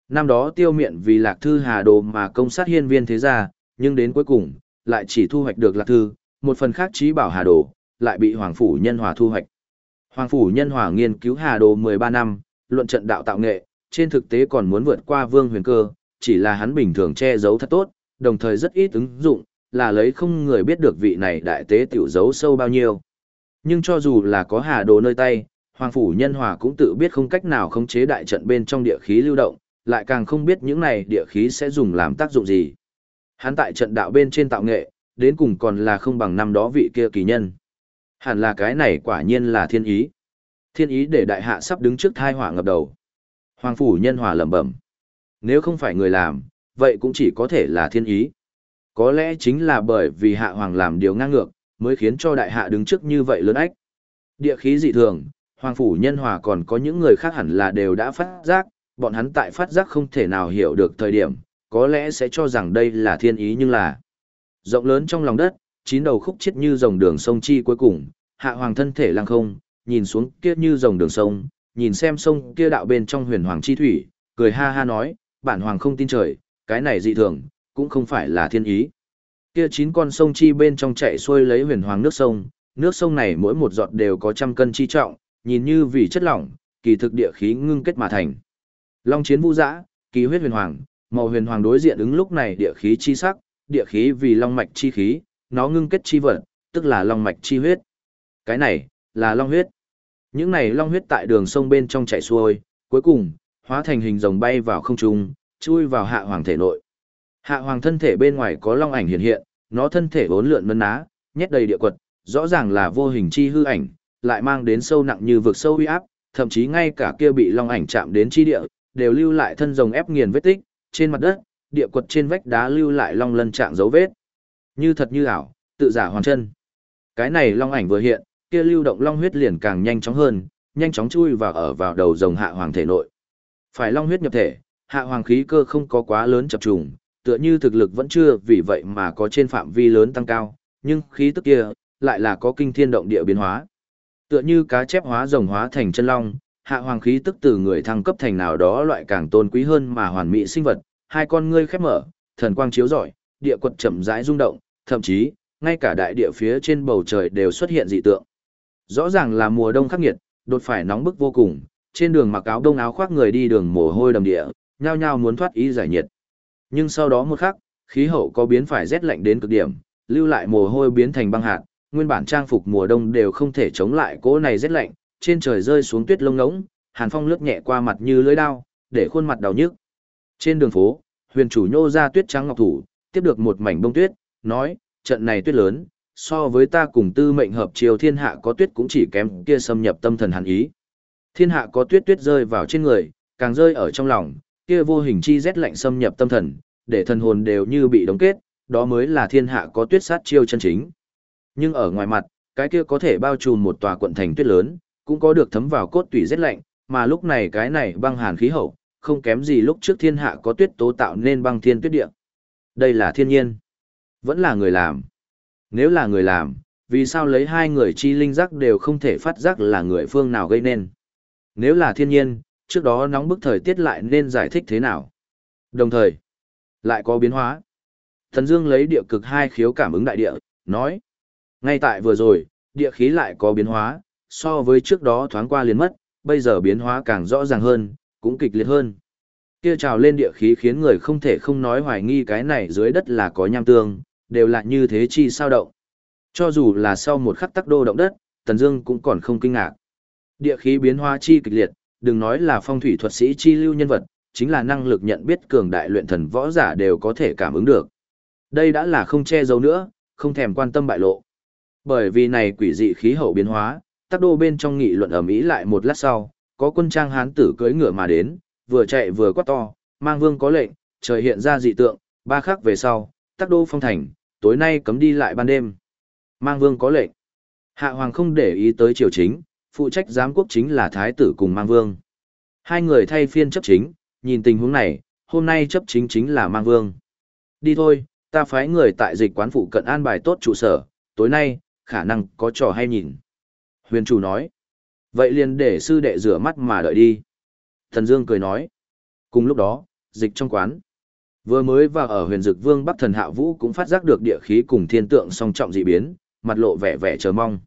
Speaker 1: Năm đó tiêu miện vì lạc thư hà đồ mà công sát hiên viên thế gia, nhưng đến cuối cùng, lại chỉ thu hoạch được lạc thư, một phần khác trí bảo hà đồ, lại bị Hoàng Phủ Nhân Hòa thu hoạch. Hoàng Phủ Nhân Hòa nghiên cứu hà đồ 13 năm, luận trận đạo tạo nghệ, trên thực tế còn muốn vượt qua Vương Huyền Cơ, chỉ là hắn bình thường che giấu thật tốt, đồng thời rất ít ứng dụng, là lấy không người biết được vị này đại tế tiểu giấu sâu bao nhiêu. Nhưng cho dù là có hà đồ nơi tay, Hoàng Phủ Nhân Hòa cũng tự biết không cách nào khống chế đại trận bên trong địa khí lưu động, lại càng không biết những này địa khí sẽ dùng làm tác dụng gì. Hắn tại trận đạo bên trên tạo nghệ, đến cùng còn là không bằng năm đó vị kia kỳ nhân. Hẳn là cái này quả nhiên là thiên ý. Thiên ý để đại hạ sắp đứng trước thai hỏa ngập đầu. Hoàng phủ nhân hòa lẩm bẩm. Nếu không phải người làm, vậy cũng chỉ có thể là thiên ý. Có lẽ chính là bởi vì hạ hoàng làm điều ngang ngược, mới khiến cho đại hạ đứng trước như vậy lớn ách. Địa khí dị thường, hoàng phủ nhân hòa còn có những người khác hẳn là đều đã phát giác, bọn hắn tại phát giác không thể nào hiểu được thời điểm, có lẽ sẽ cho rằng đây là thiên ý nhưng là rộng lớn trong lòng đất, chín đầu khúc chết như dòng đường sông chi cuối cùng, hạ hoàng thân thể lăng không, nhìn xuống kia như dòng đường sông, nhìn xem sông kia đạo bên trong huyền hoàng chi thủy, cười ha ha nói, bản hoàng không tin trời, cái này dị thường, cũng không phải là thiên ý. Kia chín con sông chi bên trong chạy xuôi lấy huyền hoàng nước sông, nước sông này mỗi một giọt đều có trăm cân chi trọng, nhìn như vì chất lỏng, kỳ thực địa khí ngưng kết mà thành. Long chiến vũ dã, kỳ huyết huyền hoàng, màu huyền hoàng đối diện ứng lúc này địa khí chi sắc, địa khí vì long mạch chi khí, nó ngưng kết chi vật, tức là long mạch chi huyết. Cái này, là long huyết. Những này long huyết tại đường sông bên trong chảy xuôi, cuối cùng, hóa thành hình rồng bay vào không trung, chui vào hạ hoàng thể nội. Hạ hoàng thân thể bên ngoài có long ảnh hiện hiện, nó thân thể vốn lượn mân ná, nhét đầy địa quật, rõ ràng là vô hình chi hư ảnh, lại mang đến sâu nặng như vực sâu uy áp, thậm chí ngay cả kia bị long ảnh chạm đến chi địa, đều lưu lại thân rồng ép nghiền vết tích, trên mặt đất, địa quật trên vách đá lưu lại long lân trạng dấu vết. Như thật như ảo, tự giả hoàn chân. Cái này long ảnh vừa hiện, kia lưu động long huyết liền càng nhanh chóng hơn, nhanh chóng chui vào ở vào đầu rồng hạ hoàng thể nội. Phải long huyết nhập thể, hạ hoàng khí cơ không có quá lớn chập trùng, tựa như thực lực vẫn chưa vì vậy mà có trên phạm vi lớn tăng cao, nhưng khí tức kia lại là có kinh thiên động địa biến hóa. Tựa như cá chép hóa rồng hóa thành chân long, hạ hoàng khí tức từ người thăng cấp thành nào đó loại càng tôn quý hơn mà hoàn mỹ sinh vật, hai con ngươi khép mở, thần quang chiếu rọi, địa quật chậm rãi rung động, thậm chí ngay cả đại địa phía trên bầu trời đều xuất hiện dị tượng. Rõ ràng là mùa đông khắc nghiệt, đột phải nóng bức vô cùng, trên đường mặc áo đông áo khoác người đi đường mồ hôi đầm địa, nhao nhao muốn thoát ý giải nhiệt. Nhưng sau đó một khắc, khí hậu có biến phải rét lạnh đến cực điểm, lưu lại mồ hôi biến thành băng hạt, nguyên bản trang phục mùa đông đều không thể chống lại cỗ này rét lạnh, trên trời rơi xuống tuyết lông ngỗng, hàn phong lướt nhẹ qua mặt như lưỡi dao, để khuôn mặt đau nhức. Trên đường phố, huyền chủ nhô ra tuyết trắng ngọc thủ, tiếp được một mảnh bông tuyết, nói, trận này tuyết lớn, so với ta cùng tư mệnh hợp chiều thiên hạ có tuyết cũng chỉ kém kia xâm nhập tâm thần hàn ý. Thiên hạ có tuyết tuyết rơi vào trên người, càng rơi ở trong lòng, kia vô hình chi rét lạnh xâm nhập tâm thần, để thần hồn đều như bị đóng kết, đó mới là thiên hạ có tuyết sát chiêu chân chính. Nhưng ở ngoài mặt, cái kia có thể bao trùm một tòa quận thành tuyết lớn, cũng có được thấm vào cốt tủy rét lạnh, mà lúc này cái này băng hàn khí hậu, không kém gì lúc trước thiên hạ có tuyết tố tạo nên băng thiên tuyết địa. Đây là thiên nhiên, vẫn là người làm. Nếu là người làm, vì sao lấy hai người chi linh giác đều không thể phát giác là người phương nào gây nên? Nếu là thiên nhiên, trước đó nóng bức thời tiết lại nên giải thích thế nào? Đồng thời, lại có biến hóa. Thần Dương lấy địa cực hai khiếu cảm ứng đại địa, nói. Ngay tại vừa rồi, địa khí lại có biến hóa, so với trước đó thoáng qua liền mất, bây giờ biến hóa càng rõ ràng hơn, cũng kịch liệt hơn. Kia trào lên địa khí khiến người không thể không nói hoài nghi cái này dưới đất là có nham tương, đều là như thế chi sao động. Cho dù là sau một khắc tắc đô động đất, Tần Dương cũng còn không kinh ngạc. Địa khí biến hóa chi kịch liệt, đừng nói là phong thủy thuật sĩ chi lưu nhân vật, chính là năng lực nhận biết cường đại luyện thần võ giả đều có thể cảm ứng được. Đây đã là không che giấu nữa, không thèm quan tâm bại lộ. Bởi vì này quỷ dị khí hậu biến hóa, tắc đô bên trong nghị luận ầm ĩ lại một lát sau, có quân trang hán tử cưỡi ngựa mà đến, vừa chạy vừa quát to, mang vương có lệnh, trời hiện ra dị tượng, ba khắc về sau, tắc đô phong thành, tối nay cấm đi lại ban đêm. Mang vương có lệnh. Hạ hoàng không để ý tới triều chính, phụ trách giám quốc chính là thái tử cùng mang vương. Hai người thay phiên chấp chính, nhìn tình huống này, hôm nay chấp chính chính là mang vương. Đi thôi, ta phái người tại dịch quán phụ cận an bài tốt trụ sở, tối nay, khả năng có trò hay nhìn. Huyền chủ nói. Vậy liền để sư đệ rửa mắt mà đợi đi. Thần Dương cười nói. Cùng lúc đó, dịch trong quán. Vừa mới vào ở huyền dực vương Bắc thần hạ vũ cũng phát giác được địa khí cùng thiên tượng song trọng dị biến, mặt lộ vẻ vẻ chờ mong.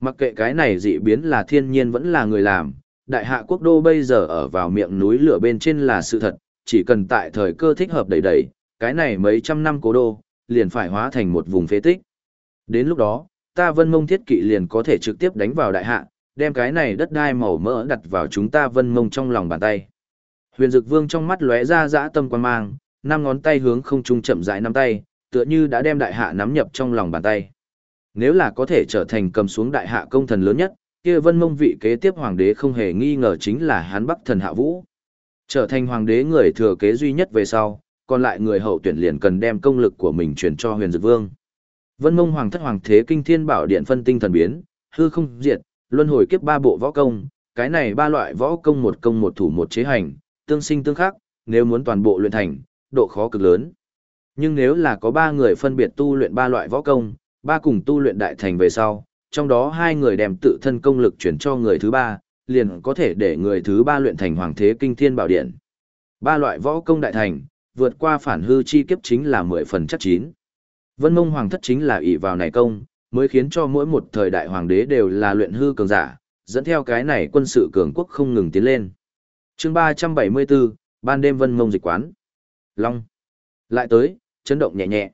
Speaker 1: Mặc kệ cái này dị biến là thiên nhiên vẫn là người làm, đại hạ quốc đô bây giờ ở vào miệng núi lửa bên trên là sự thật, chỉ cần tại thời cơ thích hợp đầy đầy cái này mấy trăm năm cố đô, liền phải hóa thành một vùng phế tích. Đến lúc đó, ta vân mông thiết kỵ liền có thể trực tiếp đánh vào đại hạ, đem cái này đất đai màu mỡ đặt vào chúng ta vân mông trong lòng bàn tay. Huyền Dực Vương trong mắt lóe ra dã tâm quan mang, năm ngón tay hướng không trung chậm rãi nắm tay, tựa như đã đem đại hạ nắm nhập trong lòng bàn tay. Nếu là có thể trở thành cầm xuống đại hạ công thần lớn nhất, kia vân mông vị kế tiếp hoàng đế không hề nghi ngờ chính là hắn bắc thần hạ vũ. Trở thành hoàng đế người thừa kế duy nhất về sau, còn lại người hậu tuyển liền cần đem công lực của mình truyền cho huyền dực vương. Vân mông hoàng thất hoàng thế kinh thiên bảo điện phân tinh thần biến, hư không diệt, luân hồi kiếp ba bộ võ công, cái này ba loại võ công một công một thủ một chế hành, tương sinh tương khắc, nếu muốn toàn bộ luyện thành, độ khó cực lớn. Nhưng nếu là có ba người phân biệt tu luyện ba loại võ công, ba cùng tu luyện đại thành về sau, trong đó hai người đem tự thân công lực chuyển cho người thứ ba, liền có thể để người thứ ba luyện thành hoàng thế kinh thiên bảo điện. Ba loại võ công đại thành, vượt qua phản hư chi kiếp chính là mười phần chắc chín. Vân mông hoàng thất chính là ỷ vào này công, mới khiến cho mỗi một thời đại hoàng đế đều là luyện hư cường giả, dẫn theo cái này quân sự cường quốc không ngừng tiến lên. chương 374, ban đêm vân mông dịch quán. Long. Lại tới, chấn động nhẹ nhẹ.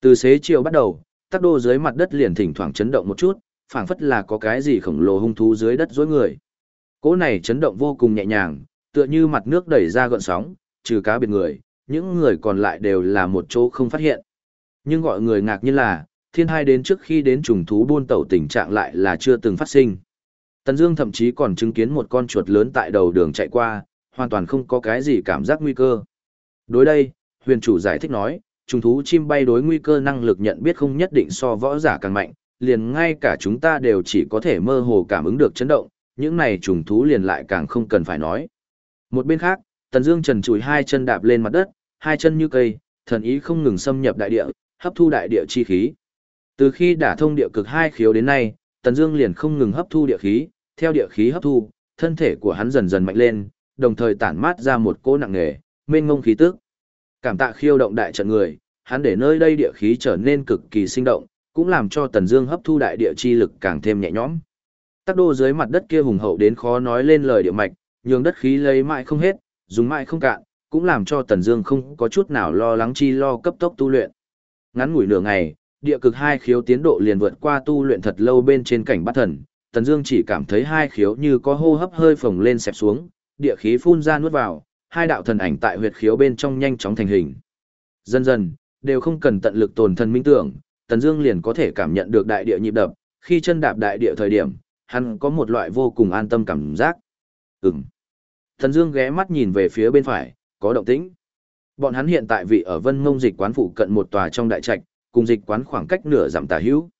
Speaker 1: Từ xế chiều bắt đầu, tắc đô dưới mặt đất liền thỉnh thoảng chấn động một chút, phảng phất là có cái gì khổng lồ hung thú dưới đất dối người. Cỗ này chấn động vô cùng nhẹ nhàng, tựa như mặt nước đẩy ra gợn sóng, trừ cá biệt người, những người còn lại đều là một chỗ không phát hiện. Nhưng gọi người ngạc nhiên là, thiên hai đến trước khi đến trùng thú buôn tẩu tình trạng lại là chưa từng phát sinh. Tần Dương thậm chí còn chứng kiến một con chuột lớn tại đầu đường chạy qua, hoàn toàn không có cái gì cảm giác nguy cơ. Đối đây, huyền chủ giải thích nói, trùng thú chim bay đối nguy cơ năng lực nhận biết không nhất định so võ giả càng mạnh, liền ngay cả chúng ta đều chỉ có thể mơ hồ cảm ứng được chấn động, những này trùng thú liền lại càng không cần phải nói. Một bên khác, Tần Dương trần trụi hai chân đạp lên mặt đất, hai chân như cây, thần ý không ngừng xâm nhập đại địa, hấp thu đại địa chi khí. Từ khi đả thông địa cực hai khiếu đến nay, Tần Dương liền không ngừng hấp thu địa khí, theo địa khí hấp thu, thân thể của hắn dần dần mạnh lên, đồng thời tản mát ra một cỗ nặng nề, mênh mông khí tức. Cảm tạ khiêu động đại trận người, hắn để nơi đây địa khí trở nên cực kỳ sinh động, cũng làm cho Tần Dương hấp thu đại địa chi lực càng thêm nhẹ nhõm. Tác đô dưới mặt đất kia hùng hậu đến khó nói lên lời địa mạch, nhường đất khí lấy mãi không hết, dùng mãi không cạn, cũng làm cho Tần Dương không có chút nào lo lắng chi lo cấp tốc tu luyện. Ngắn ngủi nửa ngày, địa cực hai khiếu tiến độ liền vượt qua tu luyện thật lâu bên trên cảnh bát thần, Tần Dương chỉ cảm thấy hai khiếu như có hô hấp hơi phồng lên xẹp xuống, địa khí phun ra nuốt vào, hai đạo thần ảnh tại huyệt khiếu bên trong nhanh chóng thành hình. Dần dần, đều không cần tận lực tồn thần minh tưởng, Tần Dương liền có thể cảm nhận được đại địa nhịp đập, khi chân đạp đại địa thời điểm, hắn có một loại vô cùng an tâm cảm giác. Ừm. Tần Dương ghé mắt nhìn về phía bên phải, có động tĩnh. Bọn hắn hiện tại vị ở Vân Ngông Dịch quán phụ cận một tòa trong đại trạch, cùng dịch quán khoảng cách nửa dặm tả hữu.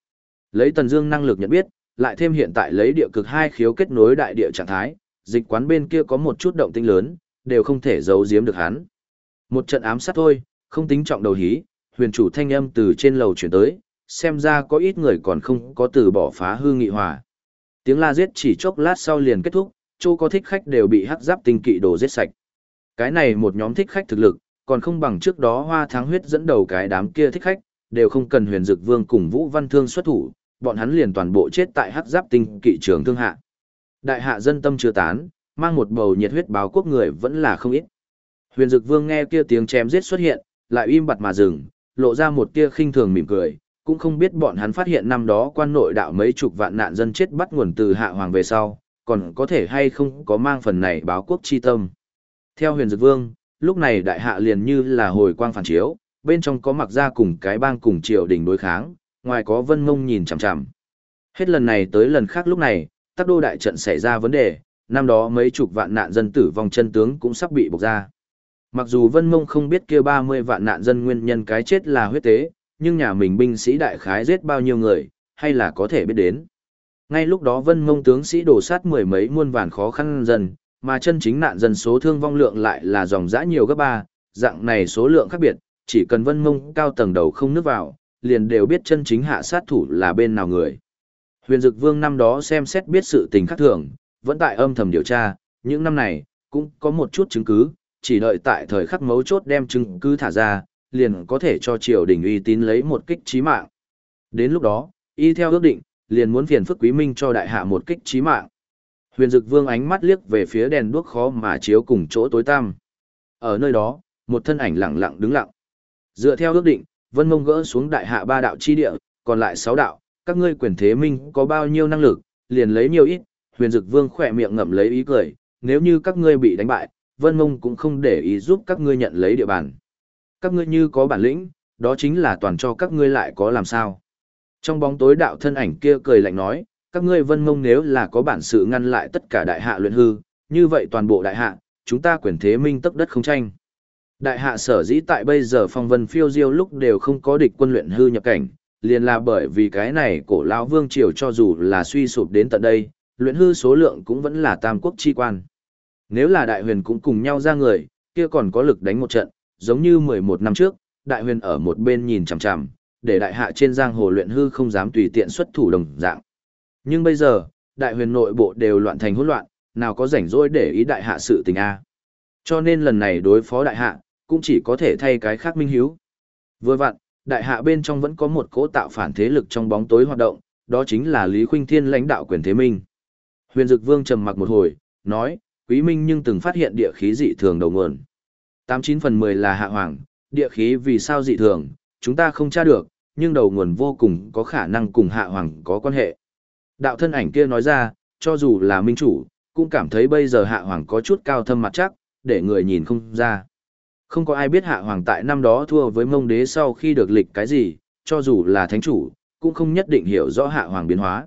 Speaker 1: Lấy Tần Dương năng lực nhận biết, lại thêm hiện tại lấy địa cực hai khiếu kết nối đại địa trạng thái, dịch quán bên kia có một chút động tĩnh lớn, đều không thể giấu giếm được hắn. Một trận ám sát thôi, không tính trọng đầu hí, huyền chủ thanh âm từ trên lầu chuyển tới, xem ra có ít người còn không có từ bỏ phá hư nghị hòa. Tiếng la giết chỉ chốc lát sau liền kết thúc, chỗ có thích khách đều bị hắc giáp tinh kỵ đồ giết sạch. Cái này một nhóm thích khách thực lực, còn không bằng trước đó hoa tháng huyết dẫn đầu cái đám kia thích khách, đều không cần huyền dực vương cùng vũ văn thương xuất thủ, bọn hắn liền toàn bộ chết tại hắc giáp tinh kỵ trường thương hạ. Đại hạ dân tâm chưa tán, mang một bầu nhiệt huyết báo quốc người vẫn là không ít. Huyền Dực Vương nghe kia tiếng chém giết xuất hiện, lại im bặt mà dừng, lộ ra một tia khinh thường mỉm cười, cũng không biết bọn hắn phát hiện năm đó quan nội đạo mấy chục vạn nạn dân chết bắt nguồn từ hạ hoàng về sau, còn có thể hay không có mang phần này báo quốc chi tâm. Theo huyền dực vương, lúc này đại hạ liền như là hồi quang phản chiếu, bên trong có mặc ra cùng cái bang cùng triều đình đối kháng, ngoài có vân mông nhìn chằm chằm. Hết lần này tới lần khác lúc này, tắc đô đại trận xảy ra vấn đề, năm đó mấy chục vạn nạn dân tử vong chân tướng cũng sắp bị bộc ra. Mặc dù Vân Mông không biết kia 30 vạn nạn dân nguyên nhân cái chết là huyết tế, nhưng nhà mình binh sĩ đại khái giết bao nhiêu người, hay là có thể biết đến. Ngay lúc đó Vân Mông tướng sĩ đổ sát mười mấy muôn vạn khó khăn dần, mà chân chính nạn dân số thương vong lượng lại là dòng dã nhiều gấp ba, dạng này số lượng khác biệt, chỉ cần Vân Mông cao tầng đầu không nước vào, liền đều biết chân chính hạ sát thủ là bên nào người. Huyền Dực Vương năm đó xem xét biết sự tình khác thường, vẫn tại âm thầm điều tra, những năm này, cũng có một chút chứng cứ, chỉ đợi tại thời khắc mấu chốt đem chứng cứ thả ra, liền có thể cho triều đình uy tín lấy một kích trí mạng. Đến lúc đó, y theo ước định, liền muốn phiền phức quý minh cho đại hạ một kích trí mạng. Huyền Dực Vương ánh mắt liếc về phía đèn đuốc khó mà chiếu cùng chỗ tối tăm. Ở nơi đó, một thân ảnh lặng lặng đứng lặng. Dựa theo ước định, Vân Mông gỡ xuống đại hạ ba đạo chi địa, còn lại sáu đạo, các ngươi quyền thế minh có bao nhiêu năng lực, liền lấy nhiều ít. Huyền Dực Vương khỏe miệng ngậm lấy ý cười, nếu như các ngươi bị đánh bại, Vân Mông cũng không để ý giúp các ngươi nhận lấy địa bàn. Các ngươi như có bản lĩnh, đó chính là toàn cho các ngươi lại có làm sao. Trong bóng tối đạo thân ảnh kia cười lạnh nói, các ngươi Vân Mông nếu là có bản sự ngăn lại tất cả đại hạ luyện hư, như vậy toàn bộ đại hạ, chúng ta quyền thế minh tấp đất không tranh. Đại hạ sở dĩ tại bây giờ phong vân phiêu diêu lúc đều không có địch quân luyện hư nhập cảnh, liền là bởi vì cái này cổ lão vương triều cho dù là suy sụp đến tận đây, luyện hư số lượng cũng vẫn là tam quốc chi quan. Nếu là đại huyền cũng cùng nhau ra người, kia còn có lực đánh một trận, giống như 11 năm trước, đại huyền ở một bên nhìn chằm chằm, để đại hạ trên giang hồ luyện hư không dám tùy tiện xuất thủ đồng dạng. Nhưng bây giờ, đại huyền nội bộ đều loạn thành hỗn loạn, nào có rảnh rỗi để ý đại hạ sự tình a. Cho nên lần này đối phó đại hạ, cũng chỉ có thể thay cái khác minh hiếu. Vừa vặn, đại hạ bên trong vẫn có một cỗ tạo phản thế lực trong bóng tối hoạt động, đó chính là Lý Khuynh Thiên lãnh đạo quyền thế minh. Huyền Dực Vương trầm mặc một hồi, nói, Quý Minh nhưng từng phát hiện địa khí dị thường đầu nguồn. 89 phần 10 là hạ hoàng, địa khí vì sao dị thường, chúng ta không tra được, nhưng đầu nguồn vô cùng có khả năng cùng hạ hoàng có quan hệ. Đạo thân ảnh kia nói ra, cho dù là minh chủ, cũng cảm thấy bây giờ hạ hoàng có chút cao thâm mặt chắc, để người nhìn không ra. Không có ai biết hạ hoàng tại năm đó thua với mông đế sau khi được lịch cái gì, cho dù là thánh chủ, cũng không nhất định hiểu rõ hạ hoàng biến hóa.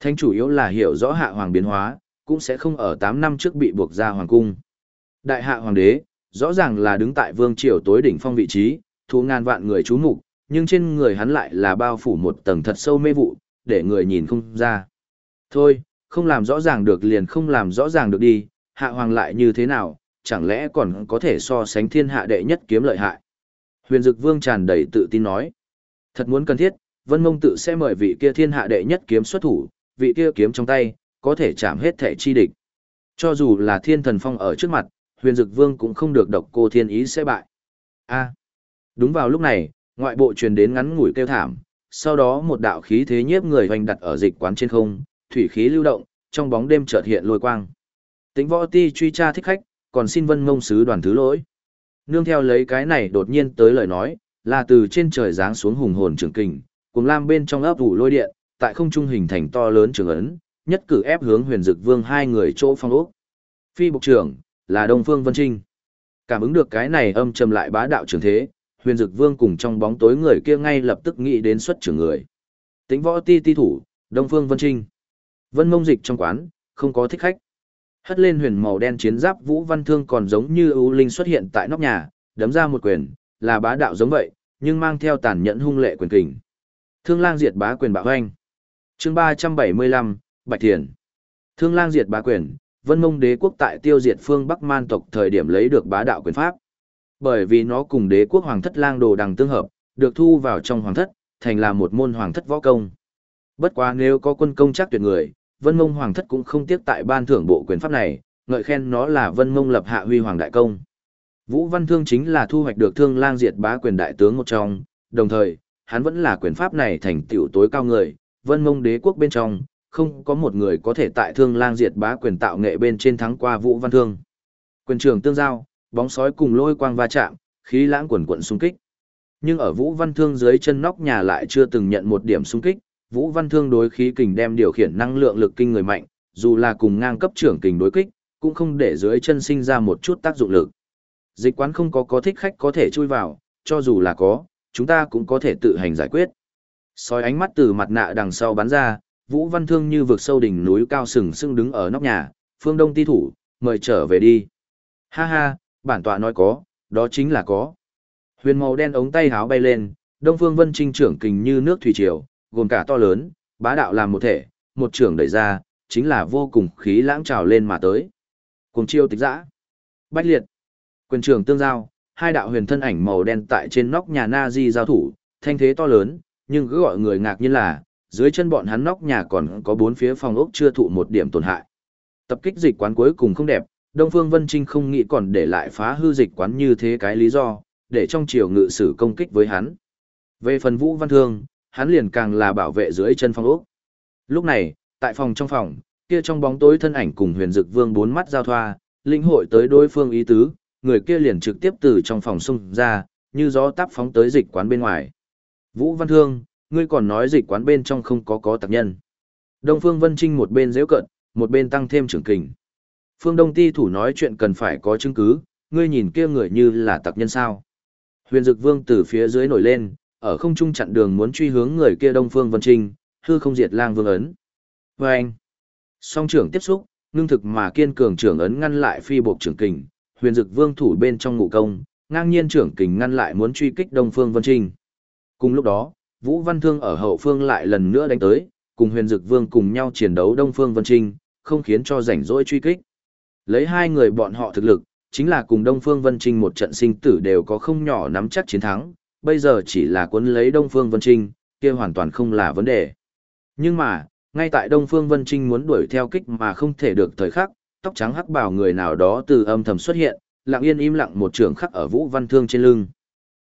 Speaker 1: Thánh chủ yếu là hiểu rõ hạ hoàng biến hóa, cũng sẽ không ở 8 năm trước bị buộc ra hoàng cung. Đại hạ hoàng đế, rõ ràng là đứng tại vương triều tối đỉnh phong vị trí, thu ngàn vạn người chú mục, nhưng trên người hắn lại là bao phủ một tầng thật sâu mê vụ, để người nhìn không ra. Thôi, không làm rõ ràng được liền không làm rõ ràng được đi, hạ hoàng lại như thế nào, chẳng lẽ còn có thể so sánh thiên hạ đệ nhất kiếm lợi hại. Huyền Dực Vương tràn đầy tự tin nói. Thật muốn cần thiết, Vân Mông tự sẽ mời vị kia thiên hạ đệ nhất kiếm xuất thủ, vị kia kiếm trong tay, có thể chạm hết thể chi địch. Cho dù là thiên thần phong ở trước mặt, huyền dực vương cũng không được độc cô thiên ý sẽ bại. a à, đúng vào lúc này, ngoại bộ truyền đến ngắn ngủi kêu thảm, sau đó một đạo khí thế nhiếp người hoành đặt ở dịch quán trên không, thủy khí lưu động, trong bóng đêm chợt hiện lôi quang. Tính võ ti truy tra thích khách, còn xin vân mông sứ đoàn thứ lỗi. Nương theo lấy cái này đột nhiên tới lời nói, là từ trên trời giáng xuống hùng hồn trường kình, cùng lam bên trong ấp ủ lôi điện, tại không trung hình thành to lớn trường ấn, nhất cử ép hướng huyền dực vương hai người chỗ phong ốc. Phi bộc trưởng, là Đông Phương Vân Trinh. Cảm ứng được cái này âm trầm lại bá đạo trường thế, huyền dực vương cùng trong bóng tối người kia ngay lập tức nghĩ đến xuất trưởng người. Tính võ ti ti thủ, Đông Phương Vân Trinh. Vân mông dịch trong quán, không có thích khách. Hất lên huyền màu đen chiến giáp Vũ Văn Thương còn giống như ưu linh xuất hiện tại nóc nhà, đấm ra một quyền, là bá đạo giống vậy, nhưng mang theo tàn nhẫn hung lệ quyền kình. Thương lang diệt bá quyền bạo hoanh. Chương ba trăm bảy mươi lăm Bạch Thiền. Thương lang diệt bá quyền, vân mông đế quốc tại tiêu diệt phương Bắc man tộc thời điểm lấy được bá đạo quyền pháp. Bởi vì nó cùng đế quốc hoàng thất lang đồ đằng tương hợp, được thu vào trong hoàng thất, thành là một môn hoàng thất võ công. Bất quá nếu có quân công chắc tuyệt người, vân mông hoàng thất cũng không tiếc tại ban thưởng bộ quyền pháp này, ngợi khen nó là vân mông lập hạ huy hoàng đại công. Vũ Văn Thương chính là thu hoạch được thương lang diệt bá quyền đại tướng một trong, đồng thời, hắn vẫn là quyền pháp này thành tiểu tối cao người, vân mông đế quốc bên trong, không có một người có thể tại thương lang diệt bá quyền tạo nghệ bên trên thắng qua Vũ Văn Thương. Quyền trường tương giao, bóng sói cùng lôi quang va chạm, khí lãng quần quận xung kích. Nhưng ở Vũ Văn Thương dưới chân nóc nhà lại chưa từng nhận một điểm xung kích, Vũ Văn Thương đối khí kình đem điều khiển năng lượng lực kinh người mạnh, dù là cùng ngang cấp trưởng kình đối kích, cũng không để dưới chân sinh ra một chút tác dụng lực. Dịch quán không có có thích khách có thể chui vào, cho dù là có, chúng ta cũng có thể tự hành giải quyết. Soi ánh mắt từ mặt nạ đằng sau bắn ra, Vũ Văn Thương như vực sâu đỉnh núi cao sừng sững đứng ở nóc nhà, phương đông ti thủ, mời trở về đi. Ha ha, bản tọa nói có, đó chính là có. Huyền màu đen ống tay háo bay lên, Đông Phương Vân Trinh trưởng kình như nước thủy triều, gồm cả to lớn, bá đạo làm một thể, một trưởng đẩy ra, chính là vô cùng khí lãng trào lên mà tới. Cùng chiêu tịch giã Bách liệt. Quyền trưởng tương giao, hai đạo huyền thân ảnh màu đen tại trên nóc nhà Na Di giao thủ, thanh thế to lớn, nhưng cứ gọi người ngạc nhiên là, dưới chân bọn hắn nóc nhà còn có bốn phía phòng ốc chưa thụ một điểm tổn hại. Tập kích dịch quán cuối cùng không đẹp, Đông Phương Vân Trinh không nghĩ còn để lại phá hư dịch quán như thế cái lý do, để trong triều ngự sử công kích với hắn. Về phần Vũ Văn Thương, hắn liền càng là bảo vệ dưới chân phòng ốc. Lúc này, tại phòng trong phòng, kia trong bóng tối thân ảnh cùng huyền dực vương bốn mắt giao thoa, linh hội tới đối phương ý tứ, người kia liền trực tiếp từ trong phòng xung ra, như gió táp phóng tới dịch quán bên ngoài. Vũ Văn Thương, ngươi còn nói dịch quán bên trong không có có tạc nhân. Đông Phương Vân Trinh một bên dễ cận, một bên tăng thêm trưởng kình. Phương Đông Ti thủ nói chuyện cần phải có chứng cứ, ngươi nhìn kia người như là tặc nhân sao. Huyền Dực Vương từ phía dưới nổi lên, ở không trung chặn đường muốn truy hướng người kia Đông Phương Vân Trinh, hư không diệt lang vương ấn. Và anh, song trưởng tiếp xúc, ngưng thực mà kiên cường trưởng ấn ngăn lại phi buộc trưởng kình, Huyền Dực Vương thủ bên trong ngụ công, ngang nhiên trưởng kình ngăn lại muốn truy kích Đông Phương Vân Trinh. Cùng lúc đó, Vũ Văn Thương ở hậu phương lại lần nữa đánh tới, cùng Huyền Dực Vương cùng nhau chiến đấu Đông Phương Vân Trinh, không khiến cho rảnh rỗi truy kích. Lấy hai người bọn họ thực lực, chính là cùng Đông Phương Vân Trinh một trận sinh tử đều có không nhỏ nắm chắc chiến thắng, bây giờ chỉ là cuốn lấy Đông Phương Vân Trinh, kia hoàn toàn không là vấn đề. Nhưng mà, ngay tại Đông Phương Vân Trinh muốn đuổi theo kích mà không thể được thời khắc, tóc trắng hắc bảo người nào đó từ âm thầm xuất hiện, lặng yên im lặng một trường khắc ở Vũ Văn Thương trên lưng.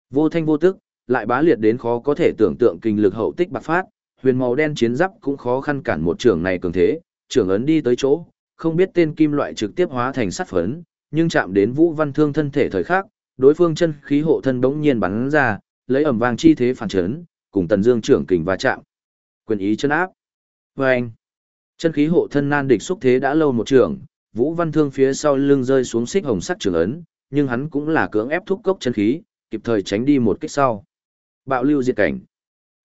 Speaker 1: Vô thanh vô tức, lại bá liệt đến khó có thể tưởng tượng kinh lực hậu tích bạc phát, huyền màu đen chiến giáp cũng khó khăn cản một trưởng này cường thế, trưởng ấn đi tới chỗ, không biết tên kim loại trực tiếp hóa thành sắt phấn, nhưng chạm đến Vũ Văn Thương thân thể thời khắc, đối phương chân khí hộ thân bỗng nhiên bắn ra, lấy ẩm vang chi thế phản chấn, cùng Tần Dương trưởng kình va chạm. Quyền ý chân áp. Oeng. anh, chân khí hộ thân nan địch xúc thế đã lâu một trưởng, Vũ Văn Thương phía sau lưng rơi xuống xích hồng sắc trường ấn, nhưng hắn cũng là cưỡng ép thúc cốc chân khí, kịp thời tránh đi một kích sau. Bạo lưu diệt cảnh.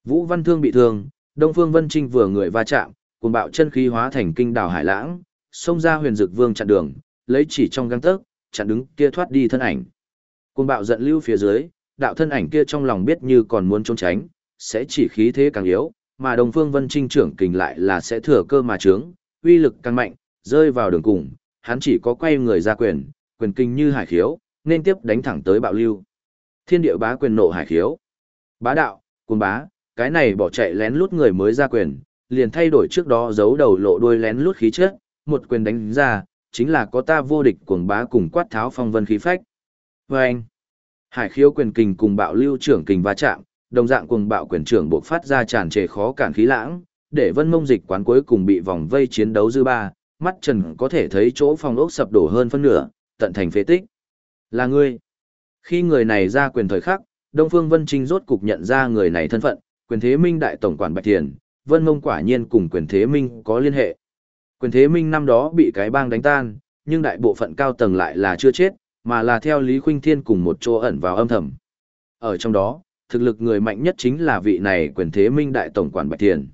Speaker 1: Vũ Văn Thương bị thương, Đông Phương Vân Trinh vừa người va chạm, cùng bạo chân khí hóa thành kinh đảo hải lãng, xông ra huyền dực vương chặn đường, lấy chỉ trong găng tấc, chặn đứng kia thoát đi thân ảnh. Cùng bạo giận lưu phía dưới, đạo thân ảnh kia trong lòng biết như còn muốn trốn tránh, sẽ chỉ khí thế càng yếu, mà Đông Phương Vân Trinh trưởng kình lại là sẽ thừa cơ mà trướng, uy lực càng mạnh, rơi vào đường cùng, hắn chỉ có quay người ra quyền, quyền kinh như hải khiếu, nên tiếp đánh thẳng tới bạo lưu. Thiên địa bá quyền nộ hải khiếu. Bá đạo, cuồng bá, cái này bỏ chạy lén lút người mới ra quyền, liền thay đổi trước đó giấu đầu lộ đuôi lén lút khí chất, một quyền đánh ra, chính là có ta vô địch cuồng bá cùng quát tháo phong vân khí phách. Và anh, hải khiếu quyền kình cùng bạo lưu trưởng kình va chạm, đồng dạng cuồng bạo quyền trưởng buộc phát ra tràn trề khó cản khí lãng, để vân mông dịch quán cuối cùng bị vòng vây chiến đấu dư ba, mắt trần có thể thấy chỗ phòng ốc sập đổ hơn phân nửa, tận thành phế tích. Là ngươi. Khi người này ra quyền thời khắc, Đông Phương Vân Trinh rốt cục nhận ra người này thân phận, quyền thế minh đại tổng quản Bạch Thiền, Vân Mông quả nhiên cùng quyền thế minh có liên hệ. Quyền thế minh năm đó bị cái bang đánh tan, nhưng đại bộ phận cao tầng lại là chưa chết, mà là theo Lý Khuynh Thiên cùng một chỗ ẩn vào âm thầm. Ở trong đó, thực lực người mạnh nhất chính là vị này quyền thế minh đại tổng quản Bạch Thiền.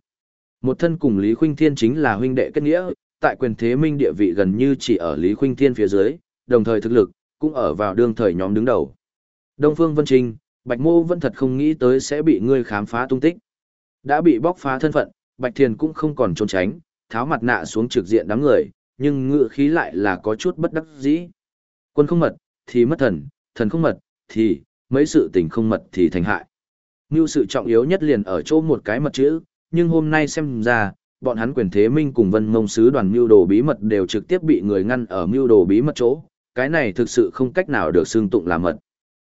Speaker 1: Một thân cùng Lý Khuynh Thiên chính là huynh đệ kết nghĩa, tại quyền thế minh địa vị gần như chỉ ở Lý Khuynh Thiên phía dưới, đồng thời thực lực, cũng ở vào đương thời nhóm đứng đầu. Đông Phương Vân Trinh, Bạch Mô vẫn thật không nghĩ tới sẽ bị ngươi khám phá tung tích. Đã bị bóc phá thân phận, Bạch Thiền cũng không còn trốn tránh, tháo mặt nạ xuống trực diện đám người, nhưng ngựa khí lại là có chút bất đắc dĩ. Quân không mật, thì mất thần, thần không mật, thì, mấy sự tình không mật thì thành hại. Mưu sự trọng yếu nhất liền ở chỗ một cái mật chữ, nhưng hôm nay xem ra, bọn hắn quyền thế minh cùng vân mông sứ đoàn mưu đồ bí mật đều trực tiếp bị người ngăn ở mưu đồ bí mật chỗ, cái này thực sự không cách nào được xương tụng là mật.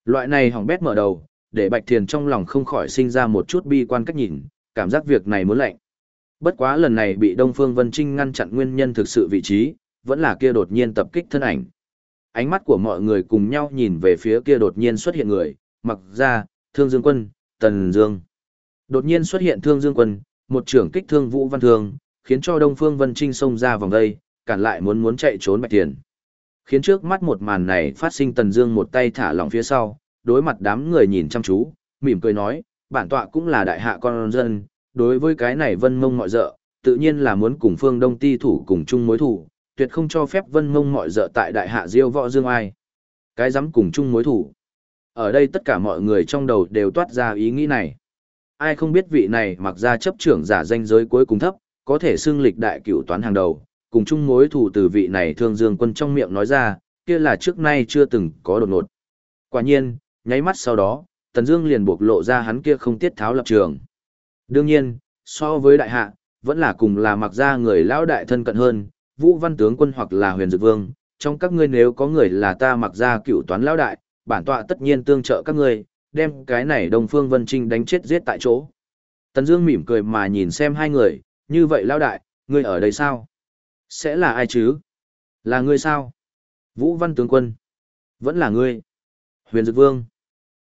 Speaker 1: Loại này hỏng bét mở đầu, để Bạch Thiền trong lòng không khỏi sinh ra một chút bi quan cách nhìn, cảm giác việc này muốn lạnh. Bất quá lần này bị Đông Phương Vân Trinh ngăn chặn nguyên nhân thực sự vị trí, vẫn là kia đột nhiên tập kích thân ảnh. ánh mắt của mọi người cùng nhau nhìn về phía kia đột nhiên xuất hiện người, mặc ra, thương dương quân, tần dương. Đột nhiên xuất hiện thương dương quân, một trưởng kích thương vũ văn thương, khiến cho Đông Phương Vân Trinh xông ra vòng đây, cản lại muốn muốn chạy trốn bạch tiền. Khiến trước mắt một màn này phát sinh tần dương một tay thả lỏng phía sau, đối mặt đám người nhìn chăm chú, mỉm cười nói, bản tọa cũng là đại hạ con dân, đối với cái này vân mông mọi dợ, tự nhiên là muốn cùng phương đông ti thủ cùng chung mối thủ, tuyệt không cho phép vân mông mọi dợ tại đại hạ diêu võ dương ai. Cái dám cùng chung mối thủ. Ở đây tất cả mọi người trong đầu đều toát ra ý nghĩ này. Ai không biết vị này mặc ra chấp trưởng giả danh giới cuối cùng thấp, có thể xưng lịch đại cửu toán hàng đầu, cùng chung mối thủ từ vị này thương dương quân trong miệng nói ra, kia là trước nay chưa từng có đột ngột. Quả nhiên, nháy mắt sau đó, Tần Dương liền buộc lộ ra hắn kia không tiết tháo lập trường. Đương nhiên, so với đại hạ, vẫn là cùng là mặc ra người lão đại thân cận hơn, Vũ Văn tướng quân hoặc là Huyền Dực Vương, trong các ngươi nếu có người là ta mặc ra cựu toán lão đại, bản tọa tất nhiên tương trợ các ngươi, đem cái này Đông Phương Vân Trinh đánh chết giết tại chỗ. Tần Dương mỉm cười mà nhìn xem hai người, như vậy lão đại, ngươi ở đây sao? Sẽ là ai chứ? Là ngươi sao? Vũ Văn tướng quân. Vẫn là ngươi. Huyền Dực Vương.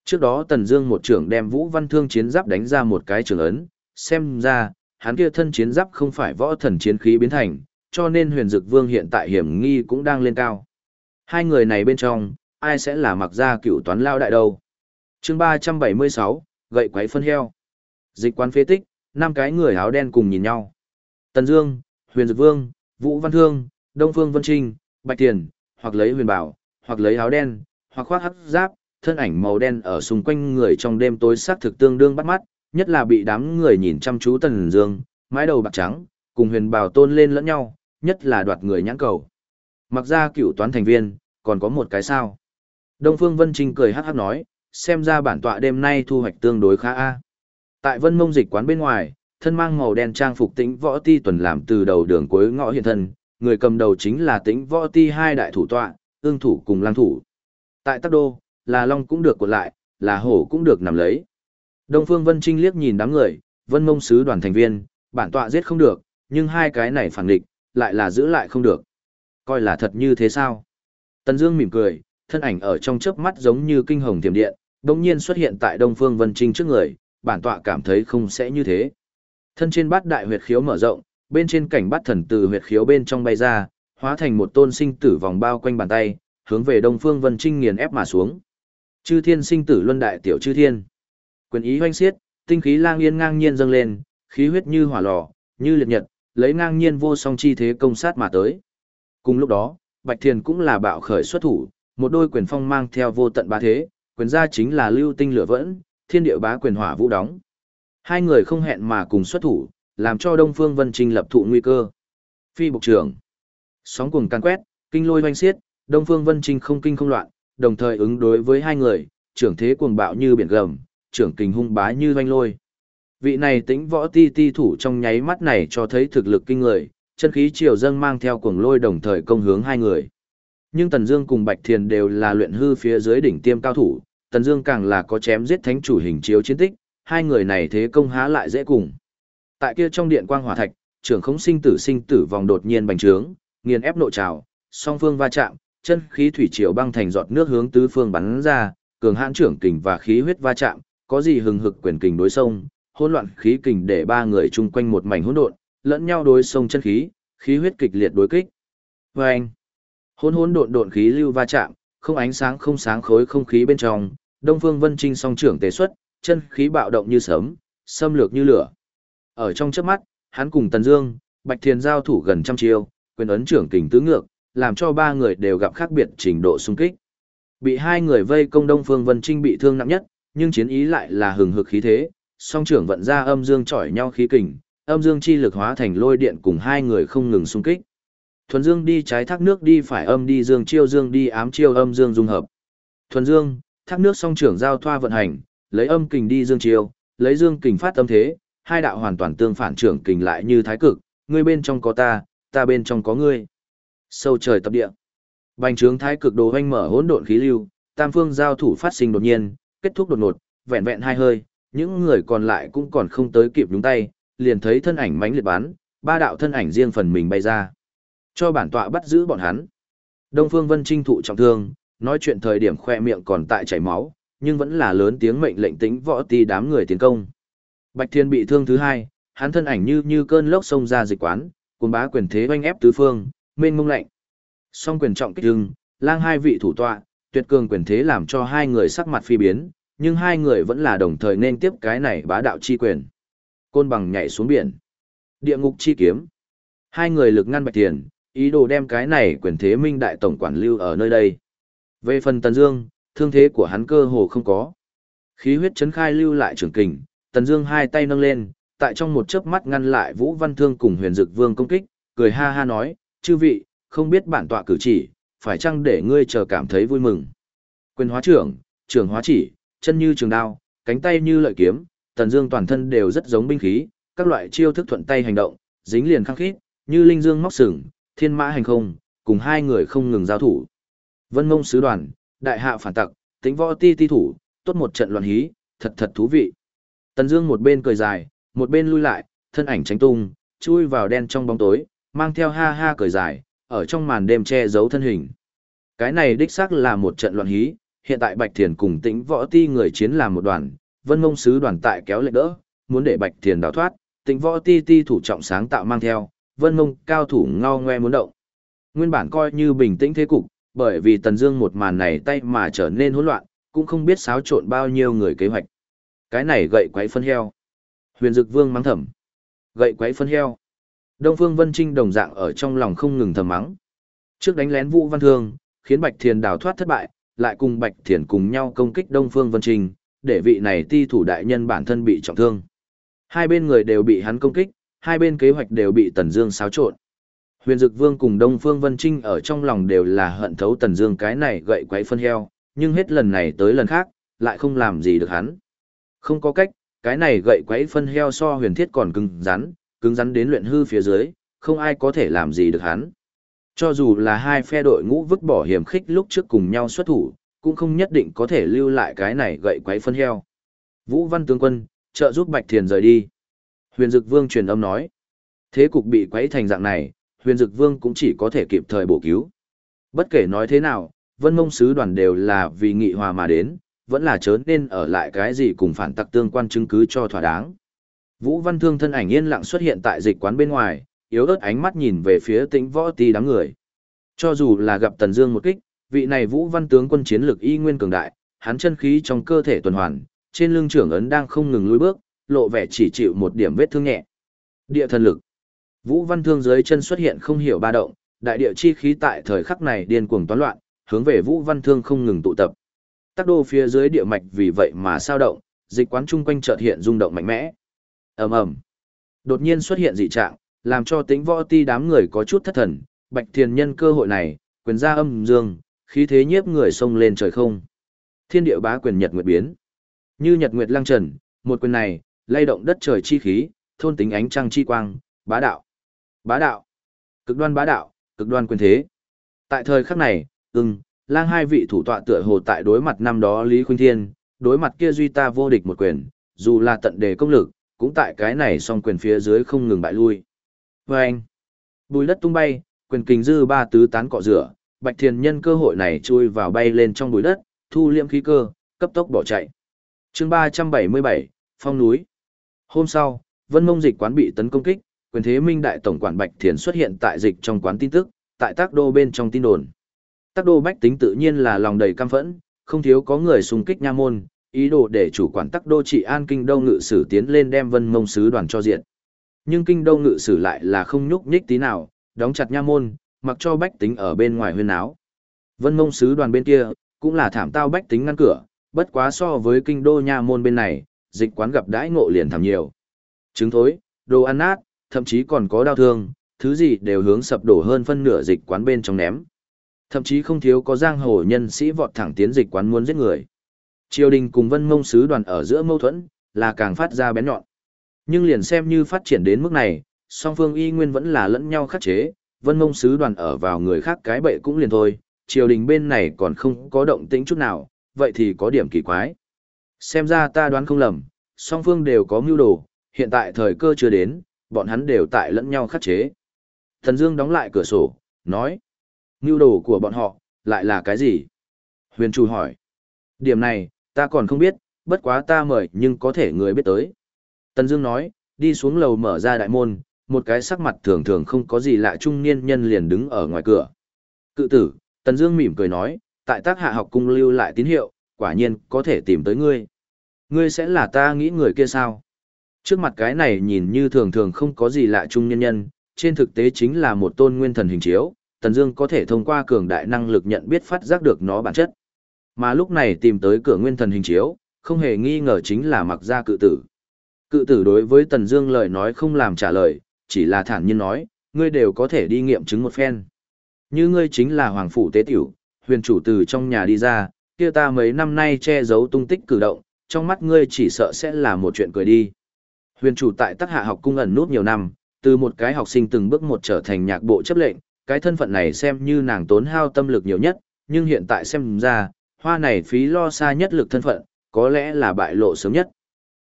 Speaker 1: Trước đó Tần Dương một trưởng đem Vũ Văn Thương chiến giáp đánh ra một cái trường ấn, xem ra, hắn kia thân chiến giáp không phải võ thần chiến khí biến thành, cho nên Huyền Dực Vương hiện tại hiểm nghi cũng đang lên cao. Hai người này bên trong, ai sẽ là mặc gia cựu toán lao đại đâu? Chương ba trăm bảy mươi sáu gậy quấy phân heo. Dịch quán phế tích, năm cái người áo đen cùng nhìn nhau. Tần Dương, Huyền Dực Vương, Vũ Văn Thương, Đông Phương Vân Trinh, Bạch Tiền, hoặc lấy huyền bảo, hoặc lấy áo đen, hoặc khoác hắc giáp, thân ảnh màu đen ở xung quanh người trong đêm tối sắc thực tương đương bắt mắt, nhất là bị đám người nhìn chăm chú Tần Dương, mái đầu bạc trắng, cùng huyền Bảo tôn lên lẫn nhau, nhất là đoạt người nhãn cầu. Mặc ra cựu toán thành viên, còn có một cái sao. Đông Phương Vân Trinh cười hắc hắc nói, xem ra bản tọa đêm nay thu hoạch tương đối khá a. Tại Vân Mông dịch quán bên ngoài, thân mang màu đen trang phục tĩnh võ ti tuần làm từ đầu đường cuối ngõ hiện thân, người cầm đầu chính là tĩnh võ ti hai đại thủ tọa, ương thủ cùng lang thủ. Tại Tắc Đô, là long cũng được cuộn lại, là hổ cũng được nằm lấy. Đông Phương Vân Trinh liếc nhìn đám người, Vân Mông sứ đoàn thành viên, bản tọa giết không được, nhưng hai cái này phản địch, lại là giữ lại không được. Coi là thật như thế sao? Tần Dương mỉm cười, thân ảnh ở trong chớp mắt giống như kinh hồng tiềm điện, đột nhiên xuất hiện tại Đông Phương Vân Trinh trước người, bản tọa cảm thấy không sẽ như thế. Thân trên bát đại huyệt khiếu mở rộng, bên trên cảnh bát thần từ huyệt khiếu bên trong bay ra, hóa thành một tôn sinh tử vòng bao quanh bàn tay, hướng về Đông Phương Vân Trinh nghiền ép mà xuống. Chư thiên sinh tử luân đại tiểu chư thiên. Quyền ý hoanh xiết, tinh khí lang yên ngang nhiên dâng lên, khí huyết như hỏa lò, như liệt nhật, lấy ngang nhiên vô song chi thế công sát mà tới. Cùng lúc đó, Bạch Thiền cũng là bạo khởi xuất thủ, một đôi quyền phong mang theo vô tận ba thế, quyền gia chính là lưu tinh lửa vẫn, thiên địa bá quyền hỏa vũ đóng. Hai người không hẹn mà cùng xuất thủ, làm cho Đông Phương Vân Trinh lập thụ nguy cơ. Phi bục trưởng. Sóng cuồng can quét, kinh lôi hoanh xiết, Đông Phương Vân Trinh không kinh không loạn, đồng thời ứng đối với hai người, trưởng thế cuồng bạo như biển gầm, trưởng kình hung bá như hoanh lôi. Vị này tĩnh võ ti ti thủ trong nháy mắt này cho thấy thực lực kinh người, chân khí triều dâng mang theo cuồng lôi đồng thời công hướng hai người. Nhưng Tần Dương cùng Bạch Thiền đều là luyện hư phía dưới đỉnh tiêm cao thủ, Tần Dương càng là có chém giết thánh chủ hình chiếu chiến tích, hai người này thế công há lại dễ cùng. Tại kia trong điện quang hỏa thạch, trưởng khống sinh tử sinh tử vòng đột nhiên bành trướng, nghiền ép nội trào, song phương va chạm, chân khí thủy triều băng thành giọt nước hướng tứ phương bắn ra, cường hãn trưởng kình và khí huyết va chạm, có gì hừng hực quyền kình đối sông, hỗn loạn khí kình để ba người chung quanh một mảnh hỗn độn, lẫn nhau đối sông chân khí, khí huyết kịch liệt đối kích. Và anh, hỗn hỗn độn độn khí lưu va chạm, không ánh sáng không sáng khối không khí bên trong, Đông Phương Vân Trinh song trưởng tề xuất, chân khí bạo động như sớm, xâm lược như lửa. Ở trong chớp mắt, hắn cùng Tần Dương, Bạch Thiền giao thủ gần trăm chiêu, quyền ấn trưởng kình tứ ngược, làm cho ba người đều gặp khác biệt trình độ xung kích. Bị hai người vây công Đông Phương Vân Trinh bị thương nặng nhất, nhưng chiến ý lại là hừng hực khí thế, song trưởng vận ra âm dương chọi nhau khí kình, âm dương chi lực hóa thành lôi điện cùng hai người không ngừng xung kích. Thuần dương đi trái thác nước đi phải âm đi dương chiêu dương đi ám chiêu âm dương dung hợp. Thuần dương, thác nước song trưởng giao thoa vận hành, lấy âm kình đi dương chiêu, lấy dương kình phát âm thế, hai đạo hoàn toàn tương phản trưởng kình lại như thái cực, ngươi bên trong có ta, ta bên trong có ngươi. Sâu trời tập địa. Bành trướng thái cực đồ hoanh mở hỗn độn khí lưu, tam phương giao thủ phát sinh đột nhiên, kết thúc đột ngột, vẹn vẹn hai hơi, những người còn lại cũng còn không tới kịp nhúng tay, liền thấy thân ảnh mãnh liệt bắn, ba đạo thân ảnh riêng phần mình bay ra. Cho bản tọa bắt giữ bọn hắn. Đông Phương Vân Trinh thụ trọng thương, nói chuyện thời điểm khoe miệng còn tại chảy máu, nhưng vẫn là lớn tiếng mệnh lệnh tính võ ti đám người tiến công. Bạch Thiên bị thương thứ hai, hắn thân ảnh như như cơn lốc xông ra dịch quán, cuốn bá quyền thế oanh ép tứ phương, mênh mông lạnh. Song quyền trọng kích hưng, lang hai vị thủ tọa, tuyệt cường quyền thế làm cho hai người sắc mặt phi biến, nhưng hai người vẫn là đồng thời nên tiếp cái này bá đạo chi quyền. Côn bằng nhảy xuống biển. Địa ngục chi kiếm. Hai người lực ngăn Bạch Tiền, ý đồ đem cái này quyền thế minh đại tổng quản lưu ở nơi đây. Về phần Tần Dương, thương thế của hắn cơ hồ không có. Khí huyết chấn khai lưu lại trường kình, Tần Dương hai tay nâng lên, tại trong một chớp mắt ngăn lại Vũ Văn Thương cùng Huyền Dực Vương công kích, cười ha ha nói: "Chư vị, không biết bản tọa cử chỉ, phải chăng để ngươi chờ cảm thấy vui mừng?" Quyền hóa trưởng, trưởng hóa chỉ, chân như trường đao, cánh tay như lợi kiếm, Tần Dương toàn thân đều rất giống binh khí, các loại chiêu thức thuận tay hành động, dính liền khăng khít, như linh dương móc sừng, thiên mã hành không, cùng hai người không ngừng giao thủ. Vân Mông sứ đoàn, đại hạ phản tặc, tính võ ti ti thủ, tốt một trận loạn hí, thật thật thú vị. Tần Dương một bên cười dài, một bên lui lại, thân ảnh tránh tung, chui vào đen trong bóng tối, mang theo ha ha cười dài, ở trong màn đêm che giấu thân hình. Cái này đích xác là một trận loạn hí, hiện tại Bạch Thiền cùng Tĩnh Võ Ti người chiến làm một đoàn, Vân Mông sứ đoàn tại kéo lệ đỡ, muốn để Bạch Thiền đào thoát, Tĩnh Võ Ti ti thủ trọng sáng tạo mang theo, Vân Mông cao thủ ngao ngoe muốn động. Nguyên bản coi như bình tĩnh thế cục, bởi vì Tần Dương một màn này tay mà trở nên hỗn loạn, cũng không biết xáo trộn bao nhiêu người kế hoạch. Cái này gậy quấy phân heo. Huyền Dực Vương mắng thầm. Gậy quấy phân heo. Đông Phương Vân Trinh đồng dạng ở trong lòng không ngừng thầm mắng. Trước đánh lén Vũ Văn Thương, khiến Bạch Thiền đào thoát thất bại, lại cùng Bạch Thiền cùng nhau công kích Đông Phương Vân Trinh, để vị này ti thủ đại nhân bản thân bị trọng thương. Hai bên người đều bị hắn công kích, hai bên kế hoạch đều bị Tần Dương xáo trộn. Huyền Dực Vương cùng Đông Phương Vân Trinh ở trong lòng đều là hận thấu Tần Dương cái này gậy quấy phân heo, nhưng hết lần này tới lần khác, lại không làm gì được hắn. Không có cách, cái này gậy quấy phân heo so huyền thiết còn cứng rắn, cứng rắn đến luyện hư phía dưới, không ai có thể làm gì được hắn. Cho dù là hai phe đội ngũ vứt bỏ hiểm khích lúc trước cùng nhau xuất thủ, cũng không nhất định có thể lưu lại cái này gậy quấy phân heo. Vũ Văn tướng quân, trợ giúp Bạch Thiền rời đi. Huyền Dực Vương truyền âm nói. Thế cục bị quấy thành dạng này, Huyền Dực Vương cũng chỉ có thể kịp thời bổ cứu. Bất kể nói thế nào, Vân Mông sứ đoàn đều là vì nghị hòa mà đến, vẫn là chớ nên ở lại cái gì cùng phản tặc tương quan chứng cứ cho thỏa đáng. Vũ Văn Thương thân ảnh yên lặng xuất hiện tại dịch quán bên ngoài, yếu ớt ánh mắt nhìn về phía tĩnh võ ti đám người. Cho dù là gặp Tần Dương một kích, vị này Vũ Văn tướng quân chiến lực y nguyên cường đại, hắn chân khí trong cơ thể tuần hoàn, trên lưng trưởng ấn đang không ngừng lùi bước, lộ vẻ chỉ chịu một điểm vết thương nhẹ. Địa thần lực. Vũ Văn Thương dưới chân xuất hiện không hiểu ba động, đại địa chi khí tại thời khắc này điên cuồng toán loạn, hướng về Vũ Văn Thương không ngừng tụ tập. Tác đô phía dưới địa mạch vì vậy mà sao động, dịch quán chung quanh chợt hiện rung động mạnh mẽ. Ầm ầm. Đột nhiên xuất hiện dị trạng, làm cho Tĩnh Võ Ti đám người có chút thất thần, Bạch Thiền nhân cơ hội này, quyền ra âm dương, khí thế nhiếp người xông lên trời không. Thiên địa bá quyền nhật nguyệt biến. Như nhật nguyệt lăng trần, một quyền này, lay động đất trời chi khí, thôn tính ánh trăng chi quang, bá đạo. Bá đạo. Cực đoan bá đạo, cực đoan quyền thế. Tại thời khắc này, ưng, lang hai vị thủ tọa tựa hồ tại đối mặt năm đó Lý Khuynh Thiên, đối mặt kia duy ta vô địch một quyền, dù là tận đề công lực, cũng tại cái này song quyền phía dưới không ngừng bại lui. Và anh, bùi đất tung bay, quyền kình dư ba tứ tán cọ rửa, Bạch Thiền nhân cơ hội này chui vào bay lên trong bụi đất, thu liễm khí cơ, cấp tốc bỏ chạy. chương 377, Phong núi. Hôm sau, Vân Mông dịch quán bị tấn công kích, quyền thế minh đại tổng quản Bạch Thiền xuất hiện tại dịch trong quán tin tức, tại tác đô bên trong tin đồn. Tác đô bách tính tự nhiên là lòng đầy cam phẫn, không thiếu có người xung kích nha môn, ý đồ để chủ quản tác đô trị an kinh đô ngự sử tiến lên đem Vân Mông sứ đoàn cho diện. Nhưng kinh đô ngự sử lại là không nhúc nhích tí nào, đóng chặt nha môn, mặc cho bách tính ở bên ngoài huyên áo. Vân Mông sứ đoàn bên kia, cũng là thảm tao bách tính ngăn cửa, bất quá so với kinh đô nha môn bên này, dịch quán gặp đãi ngộ liền thảm nhiều. Trứng thối, đồ ăn nát, thậm chí còn có đau thương, thứ gì đều hướng sập đổ hơn phân nửa dịch quán bên trong ném. Thậm chí không thiếu có giang hồ nhân sĩ vọt thẳng tiến dịch quán muốn giết người. Triều đình cùng vân mông sứ đoàn ở giữa mâu thuẫn, là càng phát ra bén nhọn. Nhưng liền xem như phát triển đến mức này, song phương y nguyên vẫn là lẫn nhau khắc chế, vân mông sứ đoàn ở vào người khác cái bậy cũng liền thôi, triều đình bên này còn không có động tĩnh chút nào, vậy thì có điểm kỳ quái. Xem ra ta đoán không lầm, song phương đều có mưu đồ, hiện tại thời cơ chưa đến, bọn hắn đều tại lẫn nhau khắc chế. Thần Dương đóng lại cửa sổ, nói. Ngưu đồ của bọn họ, lại là cái gì? Huyền chủ hỏi. Điểm này, ta còn không biết, bất quá ta mời nhưng có thể người biết tới. Tần Dương nói, đi xuống lầu mở ra đại môn, một cái sắc mặt thường thường không có gì lạ trung niên nhân liền đứng ở ngoài cửa. Cự tử, Tần Dương mỉm cười nói, tại tác hạ học cung lưu lại tín hiệu, quả nhiên có thể tìm tới ngươi. Ngươi sẽ là ta nghĩ người kia sao? Trước mặt cái này nhìn như thường thường không có gì lạ trung nhân nhân, trên thực tế chính là một tôn nguyên thần hình chiếu, Tần Dương có thể thông qua cường đại năng lực nhận biết phát giác được nó bản chất. Mà lúc này tìm tới cửa nguyên thần hình chiếu, không hề nghi ngờ chính là mặc gia cự tử. Cự tử đối với Tần Dương lời nói không làm trả lời, chỉ là thản nhiên nói, ngươi đều có thể đi nghiệm chứng một phen. Như ngươi chính là hoàng phủ tế tiểu, huyền chủ từ trong nhà đi ra, kia ta mấy năm nay che giấu tung tích cử động, trong mắt ngươi chỉ sợ sẽ là một chuyện cười đi. Huyền chủ tại Tắc Hạ học cung ẩn nút nhiều năm, từ một cái học sinh từng bước một trở thành nhạc bộ chấp lệnh, cái thân phận này xem như nàng tốn hao tâm lực nhiều nhất, nhưng hiện tại xem ra, hoa này phí lo xa nhất lực thân phận, có lẽ là bại lộ sớm nhất.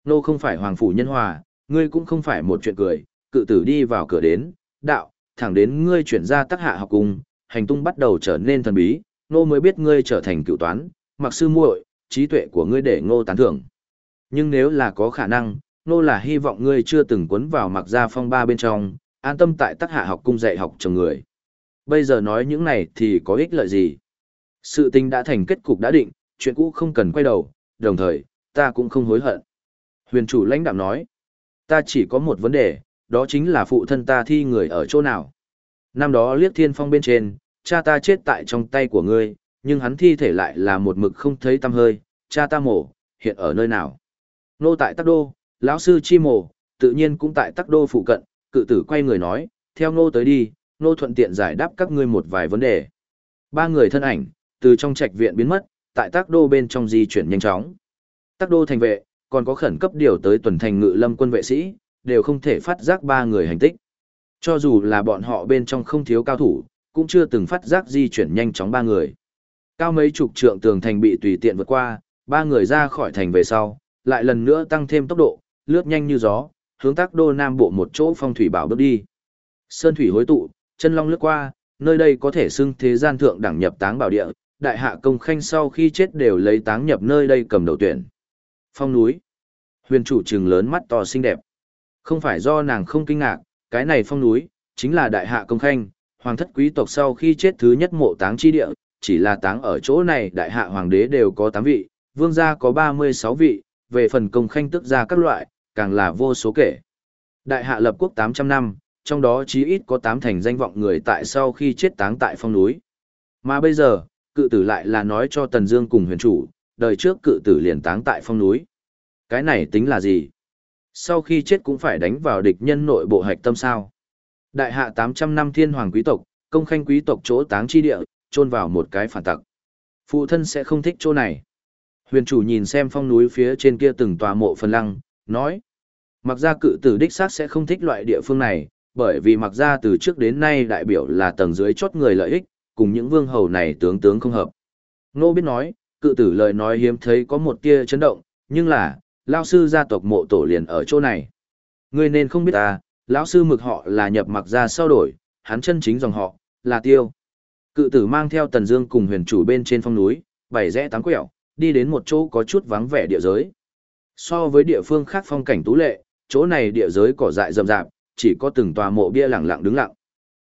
Speaker 1: Nô không phải hoàng phủ nhân hòa, ngươi cũng không phải một chuyện cười, cự tử đi vào cửa đến, đạo, thẳng đến ngươi chuyển ra tác hạ học cung, hành tung bắt đầu trở nên thần bí, nô mới biết ngươi trở thành cựu toán, mặc sư muội, trí tuệ của ngươi để ngô tán thưởng. Nhưng nếu là có khả năng, nô là hy vọng ngươi chưa từng quấn vào mặc gia phong ba bên trong, an tâm tại tác hạ học cung dạy học chồng người. Bây giờ nói những này thì có ích lợi gì? Sự tình đã thành kết cục đã định, chuyện cũ không cần quay đầu, đồng thời, ta cũng không hối hận. Huyền chủ lãnh đạm nói, ta chỉ có một vấn đề, đó chính là phụ thân ta thi người ở chỗ nào. Năm đó liếc thiên phong bên trên, cha ta chết tại trong tay của ngươi, nhưng hắn thi thể lại là một mực không thấy tăm hơi, cha ta mổ, hiện ở nơi nào. Nô tại Tắc Đô, lão sư chi mồ tự nhiên cũng tại Tắc Đô phụ cận, cự tử quay người nói, theo nô tới đi, nô thuận tiện giải đáp các ngươi một vài vấn đề. Ba người thân ảnh, từ trong trạch viện biến mất, tại Tắc Đô bên trong di chuyển nhanh chóng. Tắc Đô thành vệ, còn có khẩn cấp điều tới tuần thành ngự lâm quân vệ sĩ, đều không thể phát giác ba người hành tích. Cho dù là bọn họ bên trong không thiếu cao thủ, cũng chưa từng phát giác di chuyển nhanh chóng ba người. Cao mấy chục trượng tường thành bị tùy tiện vượt qua, ba người ra khỏi thành về sau, lại lần nữa tăng thêm tốc độ, lướt nhanh như gió, hướng tác đô nam bộ một chỗ phong thủy bảo bước đi. Sơn thủy hối tụ, chân long lướt qua, nơi đây có thể xưng thế gian thượng đẳng nhập táng bảo địa, đại hạ công khanh sau khi chết đều lấy táng nhập nơi đây cầm đầu tuyển. Phong núi. Huyền chủ trừng lớn mắt to xinh đẹp. Không phải do nàng không kinh ngạc, cái này phong núi, chính là đại hạ công khanh, hoàng thất quý tộc sau khi chết thứ nhất mộ táng chi địa, chỉ là táng ở chỗ này đại hạ hoàng đế đều có 8 vị, vương gia có 36 vị, về phần công khanh tức ra các loại, càng là vô số kể. Đại hạ lập quốc 800 năm, trong đó chí ít có 8 thành danh vọng người tại sau khi chết táng tại phong núi. Mà bây giờ, cự tử lại là nói cho Tần Dương cùng huyền chủ, đời trước cự tử liền táng tại phong núi. Cái này tính là gì? Sau khi chết cũng phải đánh vào địch nhân nội bộ hạch tâm sao? Đại hạ 800 năm thiên hoàng quý tộc, công khanh quý tộc chỗ táng chi địa, chôn vào một cái phản tặc. Phụ thân sẽ không thích chỗ này. Huyền chủ nhìn xem phong núi phía trên kia từng tòa mộ phần lăng, nói. Mặc ra cự tử đích xác sẽ không thích loại địa phương này, bởi vì mặc ra từ trước đến nay đại biểu là tầng dưới chốt người lợi ích, cùng những vương hầu này tướng tướng không hợp. Nô biết nói, cự tử lời nói hiếm thấy có một tia chấn động, nhưng là, lao sư gia tộc mộ tổ liền ở chỗ này. Ngươi nên không biết ta, lão sư mực họ là nhập mặc ra sau đổi, hắn chân chính dòng họ, là tiêu. Cự tử mang theo tần dương cùng huyền chủ bên trên phong núi, bảy rẽ tám quẹo, đi đến một chỗ có chút vắng vẻ địa giới. So với địa phương khác phong cảnh tú lệ, chỗ này địa giới cỏ dại rậm rạp, chỉ có từng tòa mộ bia lặng lặng đứng lặng.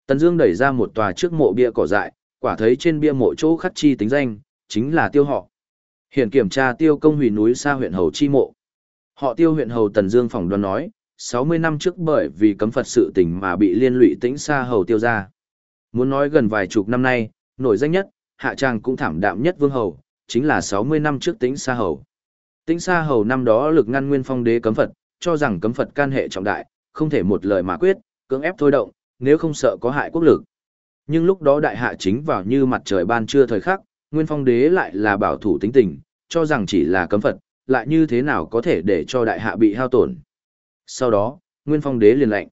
Speaker 1: Tần Dương đẩy ra một tòa trước mộ bia cỏ dại, quả thấy trên bia mộ chỗ khắc chi tính danh, chính là tiêu họ. Hiện kiểm tra tiêu công hủy núi xa huyện hầu chi mộ. Họ tiêu huyện hầu Tần Dương phỏng đoán nói, 60 năm trước bởi vì cấm Phật sự tình mà bị liên lụy tĩnh xa hầu tiêu gia. Muốn nói gần vài chục năm nay, nổi danh nhất, hạ trang cũng thảm đạm nhất vương hầu, chính là 60 năm trước tĩnh Sa hầu. Tĩnh Sa hầu năm đó lực ngăn nguyên phong đế cấm Phật, cho rằng cấm Phật can hệ trọng đại, không thể một lời mà quyết, cưỡng ép thôi động, nếu không sợ có hại quốc lực. Nhưng lúc đó đại hạ chính vào như mặt trời ban trưa thời khắc, nguyên phong đế lại là bảo thủ tính tình, cho rằng chỉ là cấm Phật, lại như thế nào có thể để cho đại hạ bị hao tổn. Sau đó, Nguyên Phong đế liền lệnh.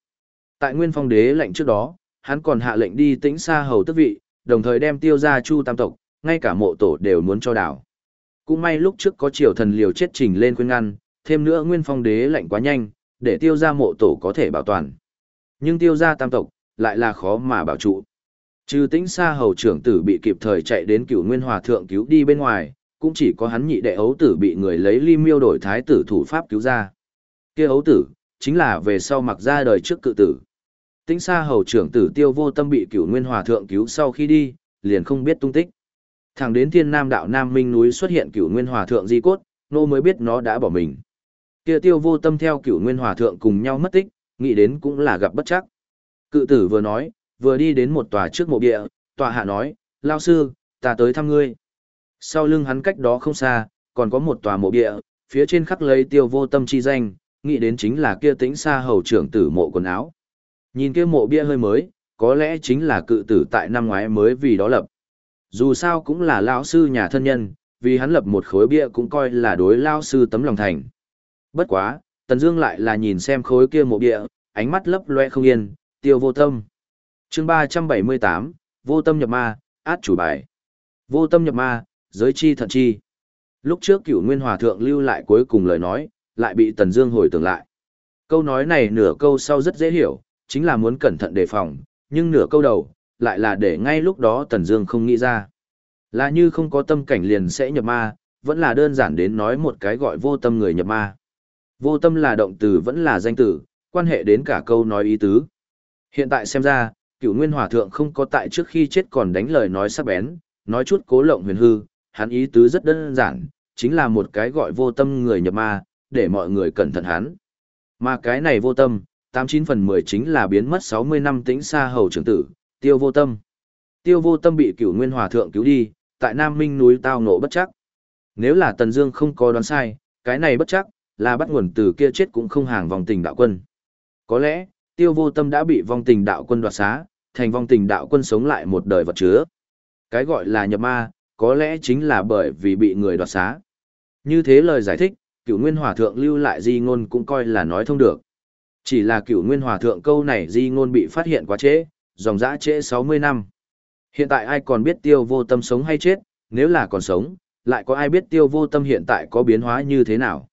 Speaker 1: Tại Nguyên Phong đế lệnh trước đó, hắn còn hạ lệnh đi tĩnh xa hầu tức vị, đồng thời đem tiêu ra chu tam tộc, ngay cả mộ tổ đều muốn cho đảo. Cũng may lúc trước có triều thần liều chết trình lên khuyên ngăn, thêm nữa Nguyên Phong đế lạnh quá nhanh, để tiêu ra mộ tổ có thể bảo toàn. Nhưng tiêu ra tam tộc, lại là khó mà bảo trụ. Trừ tĩnh xa hầu trưởng tử bị kịp thời chạy đến cựu nguyên hòa thượng cứu đi bên ngoài, cũng chỉ có hắn nhị đệ ấu tử bị người lấy ly miêu đổi thái tử thủ pháp cứu ra. kia ấu tử, chính là về sau mặc ra đời trước cự tử. Tĩnh xa hầu trưởng tử tiêu vô tâm bị cựu nguyên hòa thượng cứu sau khi đi, liền không biết tung tích. Thẳng đến thiên nam đạo Nam Minh núi xuất hiện cựu nguyên hòa thượng di cốt, nô mới biết nó đã bỏ mình. Kia tiêu vô tâm theo cựu nguyên hòa thượng cùng nhau mất tích, nghĩ đến cũng là gặp bất chắc. Cự tử vừa nói, vừa đi đến một tòa trước mộ địa, tòa hạ nói, lao sư, ta tới thăm ngươi. Sau lưng hắn cách đó không xa, còn có một tòa mộ địa, phía trên khắc lấy tiêu vô tâm chi danh, nghĩ đến chính là kia tĩnh xa hầu trưởng tử mộ quần áo. Nhìn kia mộ bia hơi mới, có lẽ chính là cự tử tại năm ngoái mới vì đó lập. Dù sao cũng là lão sư nhà thân nhân, vì hắn lập một khối bia cũng coi là đối lao sư tấm lòng thành. Bất quá, Tần Dương lại là nhìn xem khối kia mộ bia, ánh mắt lấp loe không yên, tiêu vô tâm. Chương ba trăm bảy mươi tám vô tâm nhập ma, át chủ bài. Vô tâm nhập ma, giới chi thận chi. Lúc trước Cửu Nguyên Hòa thượng lưu lại cuối cùng lời nói, lại bị Tần Dương hồi tưởng lại. Câu nói này nửa câu sau rất dễ hiểu, chính là muốn cẩn thận đề phòng, nhưng nửa câu đầu, lại là để ngay lúc đó Tần Dương không nghĩ ra. Là như không có tâm cảnh liền sẽ nhập ma, vẫn là đơn giản đến nói một cái gọi vô tâm người nhập ma. Vô tâm là động từ vẫn là danh từ, quan hệ đến cả câu nói ý tứ. Hiện tại xem ra, cựu nguyên hòa thượng không có tại trước khi chết còn đánh lời nói sắc bén, nói chút cố lộng huyền hư, hắn ý tứ rất đơn giản, chính là một cái gọi vô tâm người nhập ma, để mọi người cẩn thận hắn. Mà cái này vô tâm, 89 phần 10 chính là biến mất 60 năm tính xa hầu trưởng tử, tiêu vô tâm. Tiêu vô tâm bị cửu nguyên hòa thượng cứu đi, tại Nam Minh núi tao nổ bất chắc. Nếu là Tần Dương không có đoán sai, cái này bất chắc, là bắt nguồn từ kia chết cũng không hàng vòng tình đạo quân. Có lẽ, tiêu vô tâm đã bị vong tình đạo quân đoạt xá, thành vong tình đạo quân sống lại một đời vật chứa. Cái gọi là nhập ma, có lẽ chính là bởi vì bị người đoạt xá. Như thế lời giải thích, Cựu nguyên hòa thượng lưu lại di ngôn cũng coi là nói thông được. Chỉ là Cựu nguyên hòa thượng câu này di ngôn bị phát hiện quá trễ, dòng dã trễ 60 năm. Hiện tại ai còn biết tiêu vô tâm sống hay chết, nếu là còn sống, lại có ai biết tiêu vô tâm hiện tại có biến hóa như thế nào.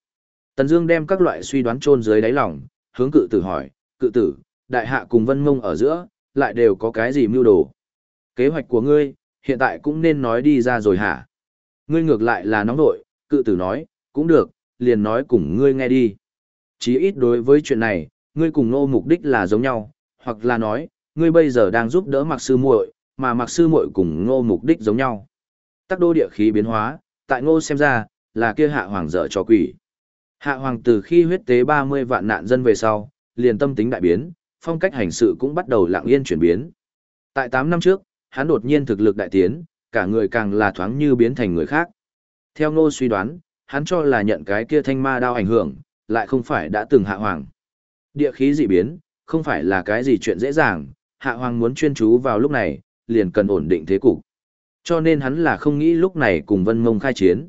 Speaker 1: Tần Dương đem các loại suy đoán chôn dưới đáy lòng, hướng cự tử hỏi, cự tử, đại hạ cùng vân mông ở giữa, lại đều có cái gì mưu đồ. Kế hoạch của ngươi, hiện tại cũng nên nói đi ra rồi hả? Ngươi ngược lại là nóng nội, cự tử nói, cũng được, liền nói cùng ngươi nghe đi. Chí ít đối với chuyện này, ngươi cùng nô mục đích là giống nhau, hoặc là nói, ngươi bây giờ đang giúp đỡ mặc sư muội, mà mặc sư muội cùng ngô mục đích giống nhau. Tắc đô địa khí biến hóa, tại ngô xem ra, là kia hạ hoàng dở cho quỷ. Hạ hoàng từ khi huyết tế 30 vạn nạn dân về sau, liền tâm tính đại biến, phong cách hành sự cũng bắt đầu lặng yên chuyển biến. Tại 8 năm trước, hắn đột nhiên thực lực đại tiến, cả người càng là thoáng như biến thành người khác. Theo ngô suy đoán, hắn cho là nhận cái kia thanh ma đao ảnh hưởng, lại không phải đã từng hạ hoàng. Địa khí dị biến, không phải là cái gì chuyện dễ dàng, hạ hoàng muốn chuyên chú vào lúc này, liền cần ổn định thế cục. Cho nên hắn là không nghĩ lúc này cùng Vân Mông khai chiến.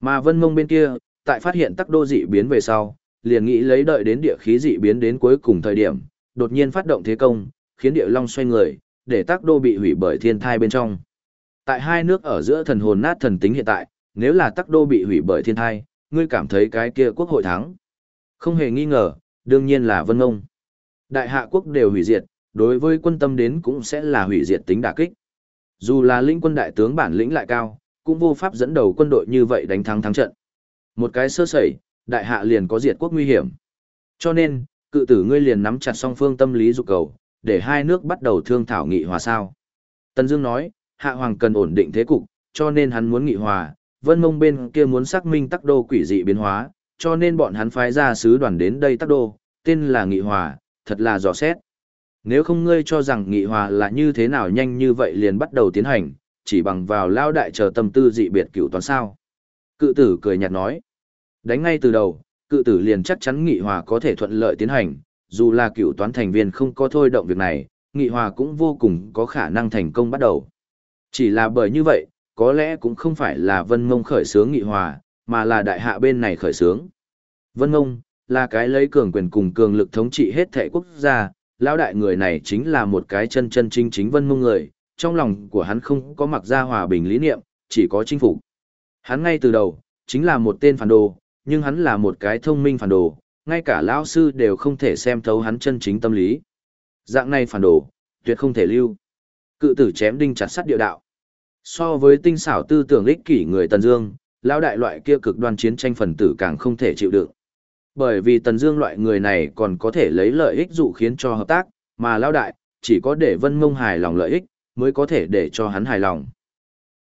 Speaker 1: Mà Vân Mông bên kia, tại phát hiện tắc đô dị biến về sau, liền nghĩ lấy đợi đến địa khí dị biến đến cuối cùng thời điểm, đột nhiên phát động thế công, khiến địa long xoay người, để tắc đô bị hủy bởi thiên thai bên trong. Tại hai nước ở giữa thần hồn nát thần tính hiện tại, nếu là tắc đô bị hủy bởi thiên thai, ngươi cảm thấy cái kia quốc hội thắng. Không hề nghi ngờ, đương nhiên là Vân Mông. Đại hạ quốc đều hủy diệt, đối với quân tâm đến cũng sẽ là hủy diệt tính đả kích. Dù là lĩnh quân đại tướng bản lĩnh lại cao, cũng vô pháp dẫn đầu quân đội như vậy đánh thắng thắng trận. Một cái sơ sẩy, đại hạ liền có diệt quốc nguy hiểm. Cho nên, cự tử ngươi liền nắm chặt song phương tâm lý dục cầu, để hai nước bắt đầu thương thảo nghị hòa sao. Tân Dương nói, hạ hoàng cần ổn định thế cục, cho nên hắn muốn nghị hòa, vân mông bên kia muốn xác minh tắc đô quỷ dị biến hóa, cho nên bọn hắn phái ra sứ đoàn đến đây tắc đô, tên là nghị hòa, thật là dò xét nếu không ngươi cho rằng nghị hòa là như thế nào nhanh như vậy liền bắt đầu tiến hành, chỉ bằng vào lao đại chờ tâm tư dị biệt cửu toán sao. Cự tử cười nhạt nói, đánh ngay từ đầu, cự tử liền chắc chắn nghị hòa có thể thuận lợi tiến hành, dù là cửu toán thành viên không có thôi động việc này, nghị hòa cũng vô cùng có khả năng thành công bắt đầu. Chỉ là bởi như vậy, có lẽ cũng không phải là Vân Mông khởi sướng nghị hòa, mà là đại hạ bên này khởi sướng Vân Mông, là cái lấy cường quyền cùng cường lực thống trị hết thể quốc gia, lão đại người này chính là một cái chân chân chính chính vân mông người, trong lòng của hắn không có mặc ra hòa bình lý niệm, chỉ có chinh phục. Hắn ngay từ đầu, chính là một tên phản đồ, nhưng hắn là một cái thông minh phản đồ, ngay cả lão sư đều không thể xem thấu hắn chân chính tâm lý. Dạng này phản đồ, tuyệt không thể lưu. Cự tử chém đinh chặt sắt địa đạo. So với tinh xảo tư tưởng ích kỷ người Tần Dương, lão đại loại kia cực đoan chiến tranh phần tử càng không thể chịu đựng. Bởi vì Tần Dương loại người này còn có thể lấy lợi ích dụ khiến cho hợp tác, mà lão đại chỉ có để Vân Mông hài lòng lợi ích mới có thể để cho hắn hài lòng.